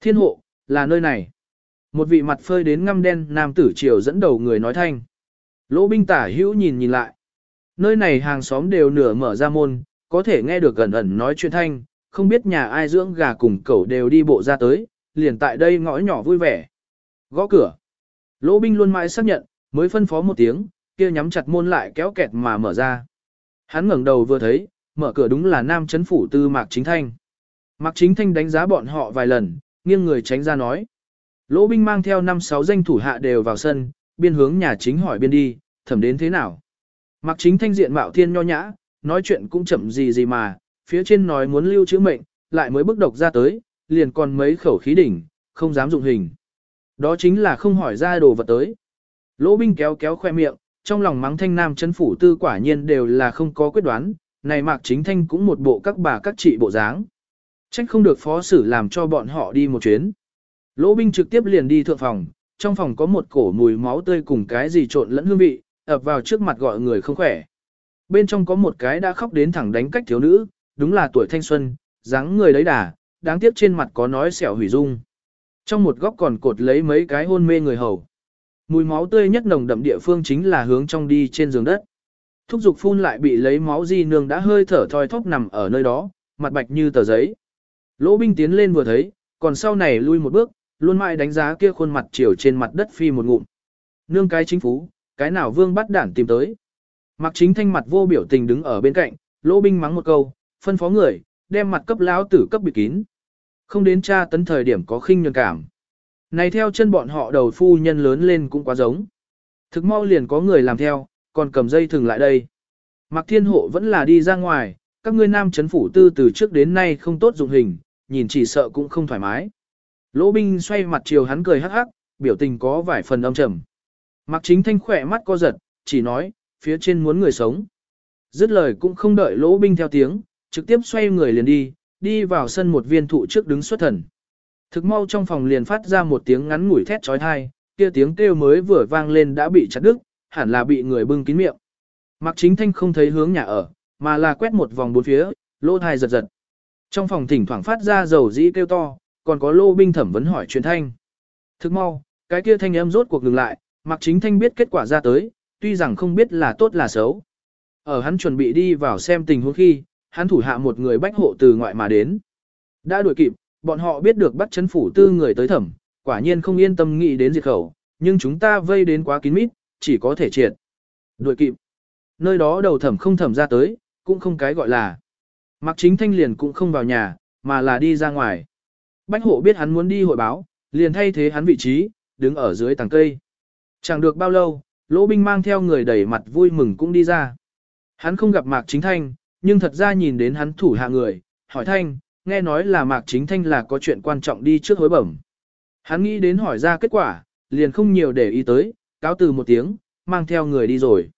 Thiên hộ, là nơi này. Một vị mặt phơi đến ngăm đen nam tử triều dẫn đầu người nói thanh. Lỗ binh tả hữu nhìn nhìn lại. Nơi này hàng xóm đều nửa mở ra môn, có thể nghe được gần ẩn nói chuyện thanh, không biết nhà ai dưỡng gà cùng cẩu đều đi bộ ra tới, liền tại đây ngõ nhỏ vui vẻ. Gõ cửa. Lỗ binh luôn mãi xác nhận, mới phân phó một tiếng, kia nhắm chặt môn lại kéo kẹt mà mở ra. Hắn ngẩng đầu vừa thấy, mở cửa đúng là nam chấn phủ tư Mạc Chính Thanh. Mạc Chính Thanh đánh giá bọn họ vài lần, nghiêng người tránh ra nói. Lỗ binh mang theo năm sáu danh thủ hạ đều vào sân, biên hướng nhà chính hỏi biên đi, thẩm đến thế nào. Mạc Chính Thanh diện mạo thiên nho nhã, nói chuyện cũng chậm gì gì mà, phía trên nói muốn lưu chữ mệnh, lại mới bức độc ra tới, liền còn mấy khẩu khí đỉnh, không dám dụng hình. Đó chính là không hỏi ra đồ vật tới. Lỗ binh kéo kéo khoe miệng, trong lòng mắng thanh nam chấn phủ tư quả nhiên đều là không có quyết đoán, này mạc chính thanh cũng một bộ các bà các chị bộ dáng. Trách không được phó xử làm cho bọn họ đi một chuyến. Lỗ binh trực tiếp liền đi thượng phòng, trong phòng có một cổ mùi máu tươi cùng cái gì trộn lẫn hương vị, ập vào trước mặt gọi người không khỏe. Bên trong có một cái đã khóc đến thẳng đánh cách thiếu nữ, đúng là tuổi thanh xuân, dáng người đấy đà, đáng tiếc trên mặt có nói sẹo hủy dung. Trong một góc còn cột lấy mấy cái hôn mê người hầu. Mùi máu tươi nhất nồng đậm địa phương chính là hướng trong đi trên giường đất. Thúc dục phun lại bị lấy máu di nương đã hơi thở thoi thóp nằm ở nơi đó, mặt bạch như tờ giấy. Lỗ binh tiến lên vừa thấy, còn sau này lui một bước, luôn mãi đánh giá kia khuôn mặt chiều trên mặt đất phi một ngụm. Nương cái chính phú, cái nào vương bắt đản tìm tới. Mặc chính thanh mặt vô biểu tình đứng ở bên cạnh, lỗ binh mắng một câu, phân phó người, đem mặt cấp lão tử cấp bị kín. Không đến tra tấn thời điểm có khinh nhường cảm. Này theo chân bọn họ đầu phu nhân lớn lên cũng quá giống. Thực mau liền có người làm theo, còn cầm dây thừng lại đây. Mạc Thiên Hộ vẫn là đi ra ngoài, các ngươi nam chấn phủ tư từ trước đến nay không tốt dụng hình, nhìn chỉ sợ cũng không thoải mái. Lỗ binh xoay mặt chiều hắn cười hắc hắc, biểu tình có vài phần âm trầm. Mạc chính thanh khỏe mắt co giật, chỉ nói, phía trên muốn người sống. Dứt lời cũng không đợi lỗ binh theo tiếng, trực tiếp xoay người liền đi, đi vào sân một viên thụ trước đứng xuất thần. Thực mau trong phòng liền phát ra một tiếng ngắn ngủi thét trói thai, kia tiếng kêu mới vừa vang lên đã bị chặt đứt, hẳn là bị người bưng kín miệng. Mạc Chính Thanh không thấy hướng nhà ở, mà là quét một vòng bốn phía, lỗ thai giật giật. Trong phòng thỉnh thoảng phát ra dầu dĩ kêu to, còn có lô binh thẩm vấn hỏi truyền thanh. Thức mau, cái kia thanh âm rốt cuộc ngừng lại, Mạc Chính Thanh biết kết quả ra tới, tuy rằng không biết là tốt là xấu. Ở hắn chuẩn bị đi vào xem tình huống khi, hắn thủ hạ một người bách hộ từ ngoại mà đến. Đã đuổi kịp, bọn họ biết được bắt chấn phủ tư người tới thẩm, quả nhiên không yên tâm nghĩ đến diệt khẩu, nhưng chúng ta vây đến quá kín mít, chỉ có thể triệt. Đuổi kịp. Nơi đó đầu thẩm không thẩm ra tới, cũng không cái gọi là. Mạc Chính Thanh liền cũng không vào nhà, mà là đi ra ngoài. Bách hộ biết hắn muốn đi hội báo, liền thay thế hắn vị trí, đứng ở dưới tàng cây. Chẳng được bao lâu, Lỗ Binh mang theo người đẩy mặt vui mừng cũng đi ra. Hắn không gặp Mạc Chính Thanh, nhưng thật ra nhìn đến hắn thủ hạ người, hỏi Thanh, nghe nói là Mạc Chính Thanh là có chuyện quan trọng đi trước hối bẩm. Hắn nghĩ đến hỏi ra kết quả, liền không nhiều để ý tới, cáo từ một tiếng, mang theo người đi rồi.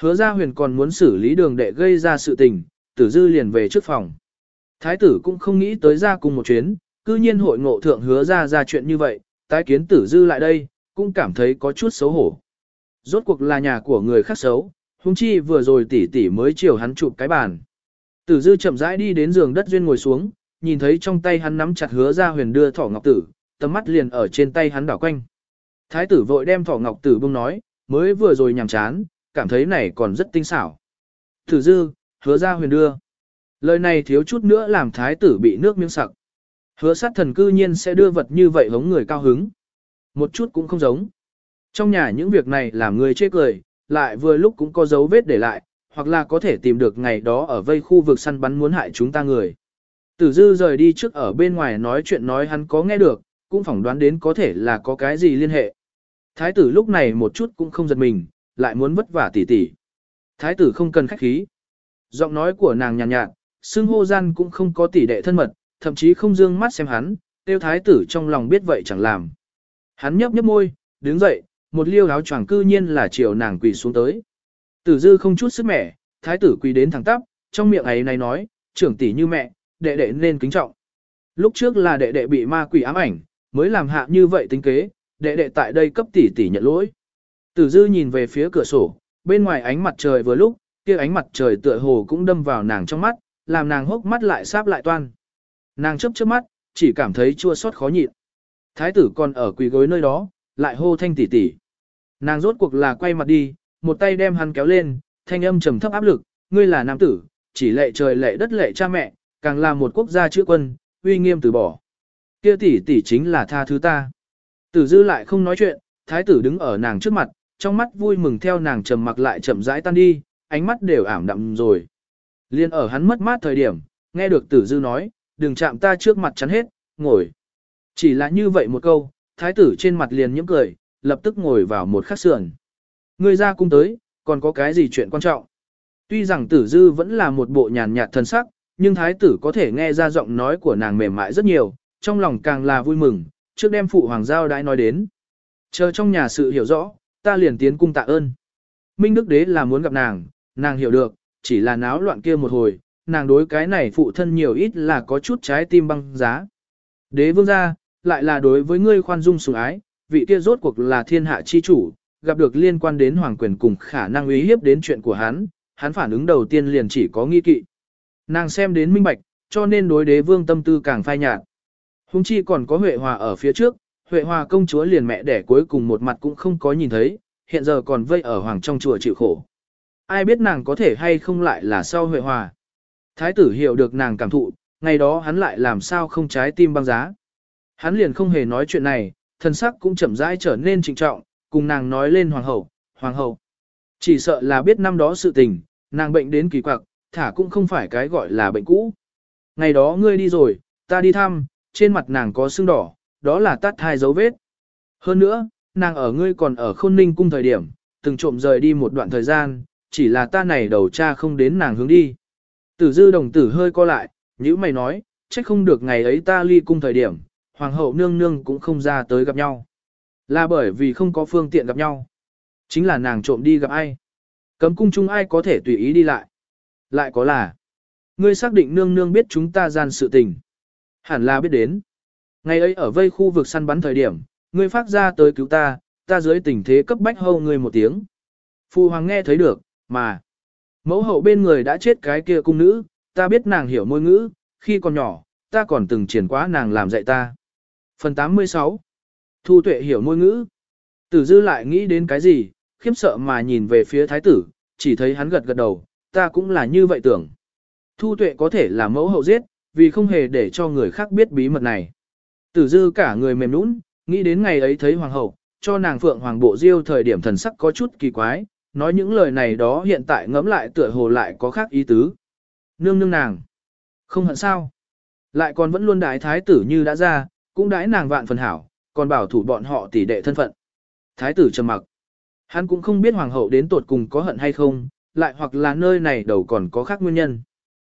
Hứa ra huyền còn muốn xử lý đường đệ gây ra sự tình, tử dư liền về trước phòng. Thái tử cũng không nghĩ tới ra cùng một chuyến, cư nhiên hội ngộ thượng hứa ra ra chuyện như vậy, tái kiến tử dư lại đây, cũng cảm thấy có chút xấu hổ. Rốt cuộc là nhà của người khác xấu, huống chi vừa rồi tỷ tỷ mới chiều hắn chụp cái bàn. Tử dư chậm rãi đi đến giường đất duyên ngồi xuống, nhìn thấy trong tay hắn nắm chặt hứa ra huyền đưa thỏ ngọc tử, tầm mắt liền ở trên tay hắn đảo quanh. Thái tử vội đem thỏ ngọc tử bông nói, mới vừa rồi nhàm chán, cảm thấy này còn rất tinh xảo. Tử dư, hứa ra huyền đưa. Lời này thiếu chút nữa làm thái tử bị nước miếng sặc. Hứa sát thần cư nhiên sẽ đưa vật như vậy hống người cao hứng. Một chút cũng không giống. Trong nhà những việc này làm người chê cười, lại vừa lúc cũng có dấu vết để lại, hoặc là có thể tìm được ngày đó ở vây khu vực săn bắn muốn hại chúng ta người. Tử dư rời đi trước ở bên ngoài nói chuyện nói hắn có nghe được, cũng phỏng đoán đến có thể là có cái gì liên hệ. Thái tử lúc này một chút cũng không giật mình, lại muốn vất vả tỉ tỉ. Thái tử không cần khách khí. Giọng nói của nàng nhàn nhạt, nhạt, xưng hô gian cũng không có tỉ đệ thân mật, thậm chí không dương mắt xem hắn, tiêu thái tử trong lòng biết vậy chẳng làm. Hắn nhấp nhấp môi, đứng dậy, một liêu áo choàng cư nhiên là chiều nàng quỳ xuống tới. Tử dư không chút sức mẻ, thái tử quỳ đến thẳng tắp, trong miệng ấy này nói, trưởng tỷ như mẹ, đệ đệ nên kính trọng. Lúc trước là đệ đệ bị ma quỷ ám ảnh, mới làm hạ như vậy tính kế, đệ đệ tại đây cấp tỷ tỷ nhận lỗi. Tử dư nhìn về phía cửa sổ, bên ngoài ánh mặt trời vừa lúc, kia ánh mặt trời tựa hồ cũng đâm vào nàng trong mắt, làm nàng hốc mắt lại sáp lại toan. Nàng chấp chớp mắt, chỉ cảm thấy chua xót khó nhịn. Thái tử còn ở quỳ gối nơi đó, lại hô thanh tỷ tỷ. Nàng rốt cuộc là quay mặt đi, một tay đem hắn kéo lên, thanh âm trầm thấp áp lực, ngươi là nam tử, chỉ lệ trời lệ đất lệ cha mẹ, càng là một quốc gia chữ quân, uy nghiêm từ bỏ. Kia tỷ tỷ chính là tha thứ ta. Tử dư lại không nói chuyện, thái tử đứng ở nàng trước mặt, trong mắt vui mừng theo nàng trầm mặc lại chậm rãi tan đi, ánh mắt đều ảm đạm rồi. Liên ở hắn mất mát thời điểm, nghe được tử dư nói, đừng chạm ta trước mặt chắn hết, ngồi. Chỉ là như vậy một câu, thái tử trên mặt liền nhiễm cười, lập tức ngồi vào một khắc sườn. Người ra cung tới, còn có cái gì chuyện quan trọng? Tuy rằng tử dư vẫn là một bộ nhàn nhạt thân sắc, nhưng thái tử có thể nghe ra giọng nói của nàng mềm mại rất nhiều, trong lòng càng là vui mừng, trước đem phụ hoàng giao đãi nói đến. Chờ trong nhà sự hiểu rõ, ta liền tiến cung tạ ơn. Minh Đức Đế là muốn gặp nàng, nàng hiểu được, chỉ là náo loạn kia một hồi, nàng đối cái này phụ thân nhiều ít là có chút trái tim băng giá. Đế vương gia, lại là đối với ngươi khoan dung sủng ái, vị kia rốt cuộc là thiên hạ chi chủ, gặp được liên quan đến hoàng quyền cùng khả năng uy hiếp đến chuyện của hắn, hắn phản ứng đầu tiên liền chỉ có nghi kỵ. Nàng xem đến minh bạch, cho nên đối đế vương tâm tư càng phai nhạt. Hùng chi còn có Huệ Hòa ở phía trước, Huệ Hòa công chúa liền mẹ đẻ cuối cùng một mặt cũng không có nhìn thấy, hiện giờ còn vây ở hoàng trong chùa chịu khổ. Ai biết nàng có thể hay không lại là sau Huệ Hòa. Thái tử hiểu được nàng cảm thụ, ngày đó hắn lại làm sao không trái tim băng giá. Hắn liền không hề nói chuyện này, thần sắc cũng chậm rãi trở nên trịnh trọng, cùng nàng nói lên hoàng hậu, hoàng hậu. Chỉ sợ là biết năm đó sự tình, nàng bệnh đến kỳ quặc, thả cũng không phải cái gọi là bệnh cũ. Ngày đó ngươi đi rồi, ta đi thăm, trên mặt nàng có sưng đỏ, đó là tắt hai dấu vết. Hơn nữa, nàng ở ngươi còn ở khôn ninh cung thời điểm, từng trộm rời đi một đoạn thời gian, chỉ là ta này đầu cha không đến nàng hướng đi. Tử dư đồng tử hơi co lại, nhữ mày nói, trách không được ngày ấy ta ly cung thời điểm, hoàng hậu nương nương cũng không ra tới gặp nhau. Là bởi vì không có phương tiện gặp nhau. Chính là nàng trộm đi gặp ai. Cấm cung chung ai có thể tùy ý đi lại. Lại có là. Ngươi xác định nương nương biết chúng ta gian sự tình. Hẳn là biết đến. Ngày ấy ở vây khu vực săn bắn thời điểm, ngươi phát ra tới cứu ta, ta dưới tình thế cấp bách hâu ngươi một tiếng. Phu hoàng nghe thấy được, mà. Mẫu hậu bên người đã chết cái kia cung nữ, ta biết nàng hiểu môi ngữ, khi còn nhỏ, ta còn từng triển quá nàng làm dạy ta. Phần 86 Thu tuệ hiểu môi ngữ. Tử dư lại nghĩ đến cái gì, khiếp sợ mà nhìn về phía thái tử, chỉ thấy hắn gật gật đầu, ta cũng là như vậy tưởng. Thu tuệ có thể là mẫu hậu giết, vì không hề để cho người khác biết bí mật này. Tử dư cả người mềm nũng, nghĩ đến ngày ấy thấy hoàng hậu, cho nàng phượng hoàng bộ diêu thời điểm thần sắc có chút kỳ quái, nói những lời này đó hiện tại ngẫm lại tựa hồ lại có khác ý tứ. Nương nương nàng. Không hận sao. Lại còn vẫn luôn đái thái tử như đã ra, cũng đái nàng vạn phần hảo, còn bảo thủ bọn họ tỷ đệ thân phận. Thái tử trầm mặc. Hắn cũng không biết hoàng hậu đến tột cùng có hận hay không, lại hoặc là nơi này đầu còn có khác nguyên nhân.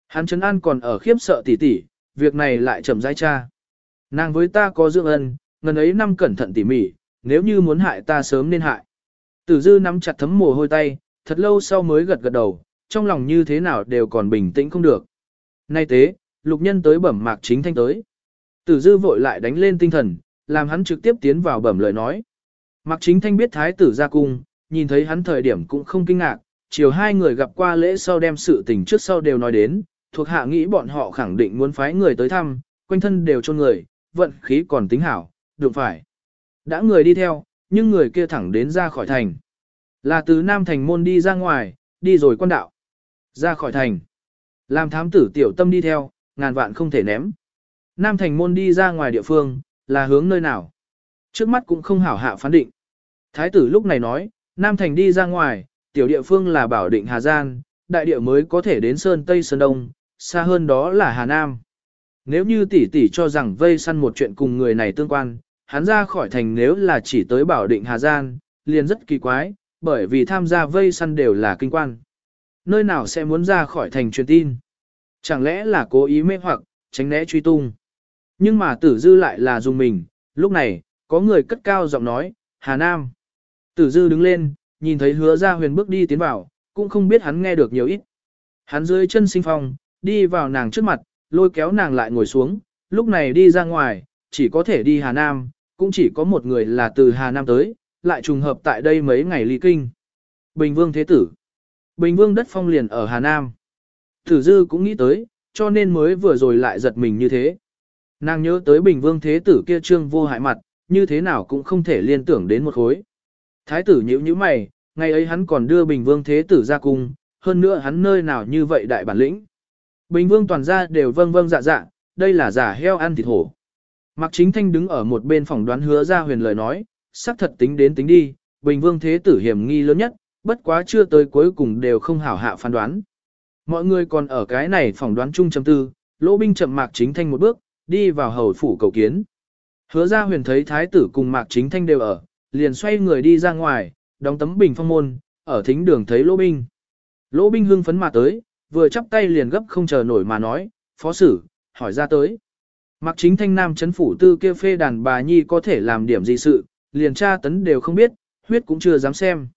Hắn chấn an còn ở khiếp sợ tỷ tỷ, việc này lại chậm rãi cha. Nàng với ta có dưỡng ân, ngần ấy năm cẩn thận tỉ mỉ, nếu như muốn hại ta sớm nên hại. Tử dư nắm chặt thấm mồ hôi tay, thật lâu sau mới gật gật đầu, trong lòng như thế nào đều còn bình tĩnh không được. Nay tế, lục nhân tới bẩm mạc chính thanh tới. Tử dư vội lại đánh lên tinh thần, làm hắn trực tiếp tiến vào bẩm lời nói. Mạc chính thanh biết thái tử ra cung, nhìn thấy hắn thời điểm cũng không kinh ngạc, chiều hai người gặp qua lễ sau đem sự tình trước sau đều nói đến, thuộc hạ nghĩ bọn họ khẳng định muốn phái người tới thăm, quanh thân đều cho người, vận khí còn tính hảo, được phải. Đã người đi theo, nhưng người kia thẳng đến ra khỏi thành. Là từ Nam Thành môn đi ra ngoài, đi rồi quan đạo. Ra khỏi thành. Làm thám tử tiểu tâm đi theo, ngàn vạn không thể ném. Nam Thành môn đi ra ngoài địa phương, là hướng nơi nào. Trước mắt cũng không hảo hạ phán định. Thái tử lúc này nói, Nam Thành đi ra ngoài, tiểu địa phương là bảo định Hà Giang, đại địa mới có thể đến Sơn Tây Sơn Đông, xa hơn đó là Hà Nam. Nếu như tỷ tỷ cho rằng vây săn một chuyện cùng người này tương quan, hắn ra khỏi thành nếu là chỉ tới bảo định Hà Giang, liền rất kỳ quái, bởi vì tham gia vây săn đều là kinh quan. Nơi nào sẽ muốn ra khỏi thành truyền tin? Chẳng lẽ là cố ý mê hoặc, tránh né truy tung? Nhưng mà tử dư lại là dùng mình, lúc này, có người cất cao giọng nói, Hà Nam. Tử dư đứng lên, nhìn thấy hứa ra huyền bước đi tiến vào, cũng không biết hắn nghe được nhiều ít. Hắn dưới chân sinh phong, đi vào nàng trước mặt, lôi kéo nàng lại ngồi xuống, lúc này đi ra ngoài, chỉ có thể đi Hà Nam, cũng chỉ có một người là từ Hà Nam tới, lại trùng hợp tại đây mấy ngày ly kinh. Bình Vương Thế Tử Bình Vương đất phong liền ở Hà Nam. Tử Dư cũng nghĩ tới, cho nên mới vừa rồi lại giật mình như thế. Nàng nhớ tới Bình Vương Thế Tử kia trương vô hại mặt, như thế nào cũng không thể liên tưởng đến một khối. Thái tử nhíu nhíu mày, ngày ấy hắn còn đưa Bình Vương Thế Tử ra cung, hơn nữa hắn nơi nào như vậy đại bản lĩnh. Bình Vương toàn ra đều vâng vâng dạ dạ, đây là giả heo ăn thịt hổ. Mạc Chính Thanh đứng ở một bên phòng đoán hứa ra huyền lời nói, sắc thật tính đến tính đi, Bình Vương Thế Tử hiểm nghi lớn nhất, bất quá chưa tới cuối cùng đều không hảo hạ phán đoán. Mọi người còn ở cái này phỏng đoán chung chấm tư, lỗ binh chậm Mạc Chính Thanh một bước, đi vào hầu phủ cầu kiến. Hứa ra huyền thấy thái tử cùng Mạc Chính Thanh đều ở, liền xoay người đi ra ngoài, đóng tấm bình phong môn, ở thính đường thấy lỗ binh. Lỗ binh hưng phấn mà tới, vừa chắp tay liền gấp không chờ nổi mà nói, phó sử, hỏi ra tới. Mạc chính thanh nam chấn phủ tư kia phê đàn bà nhi có thể làm điểm gì sự, liền tra tấn đều không biết, huyết cũng chưa dám xem.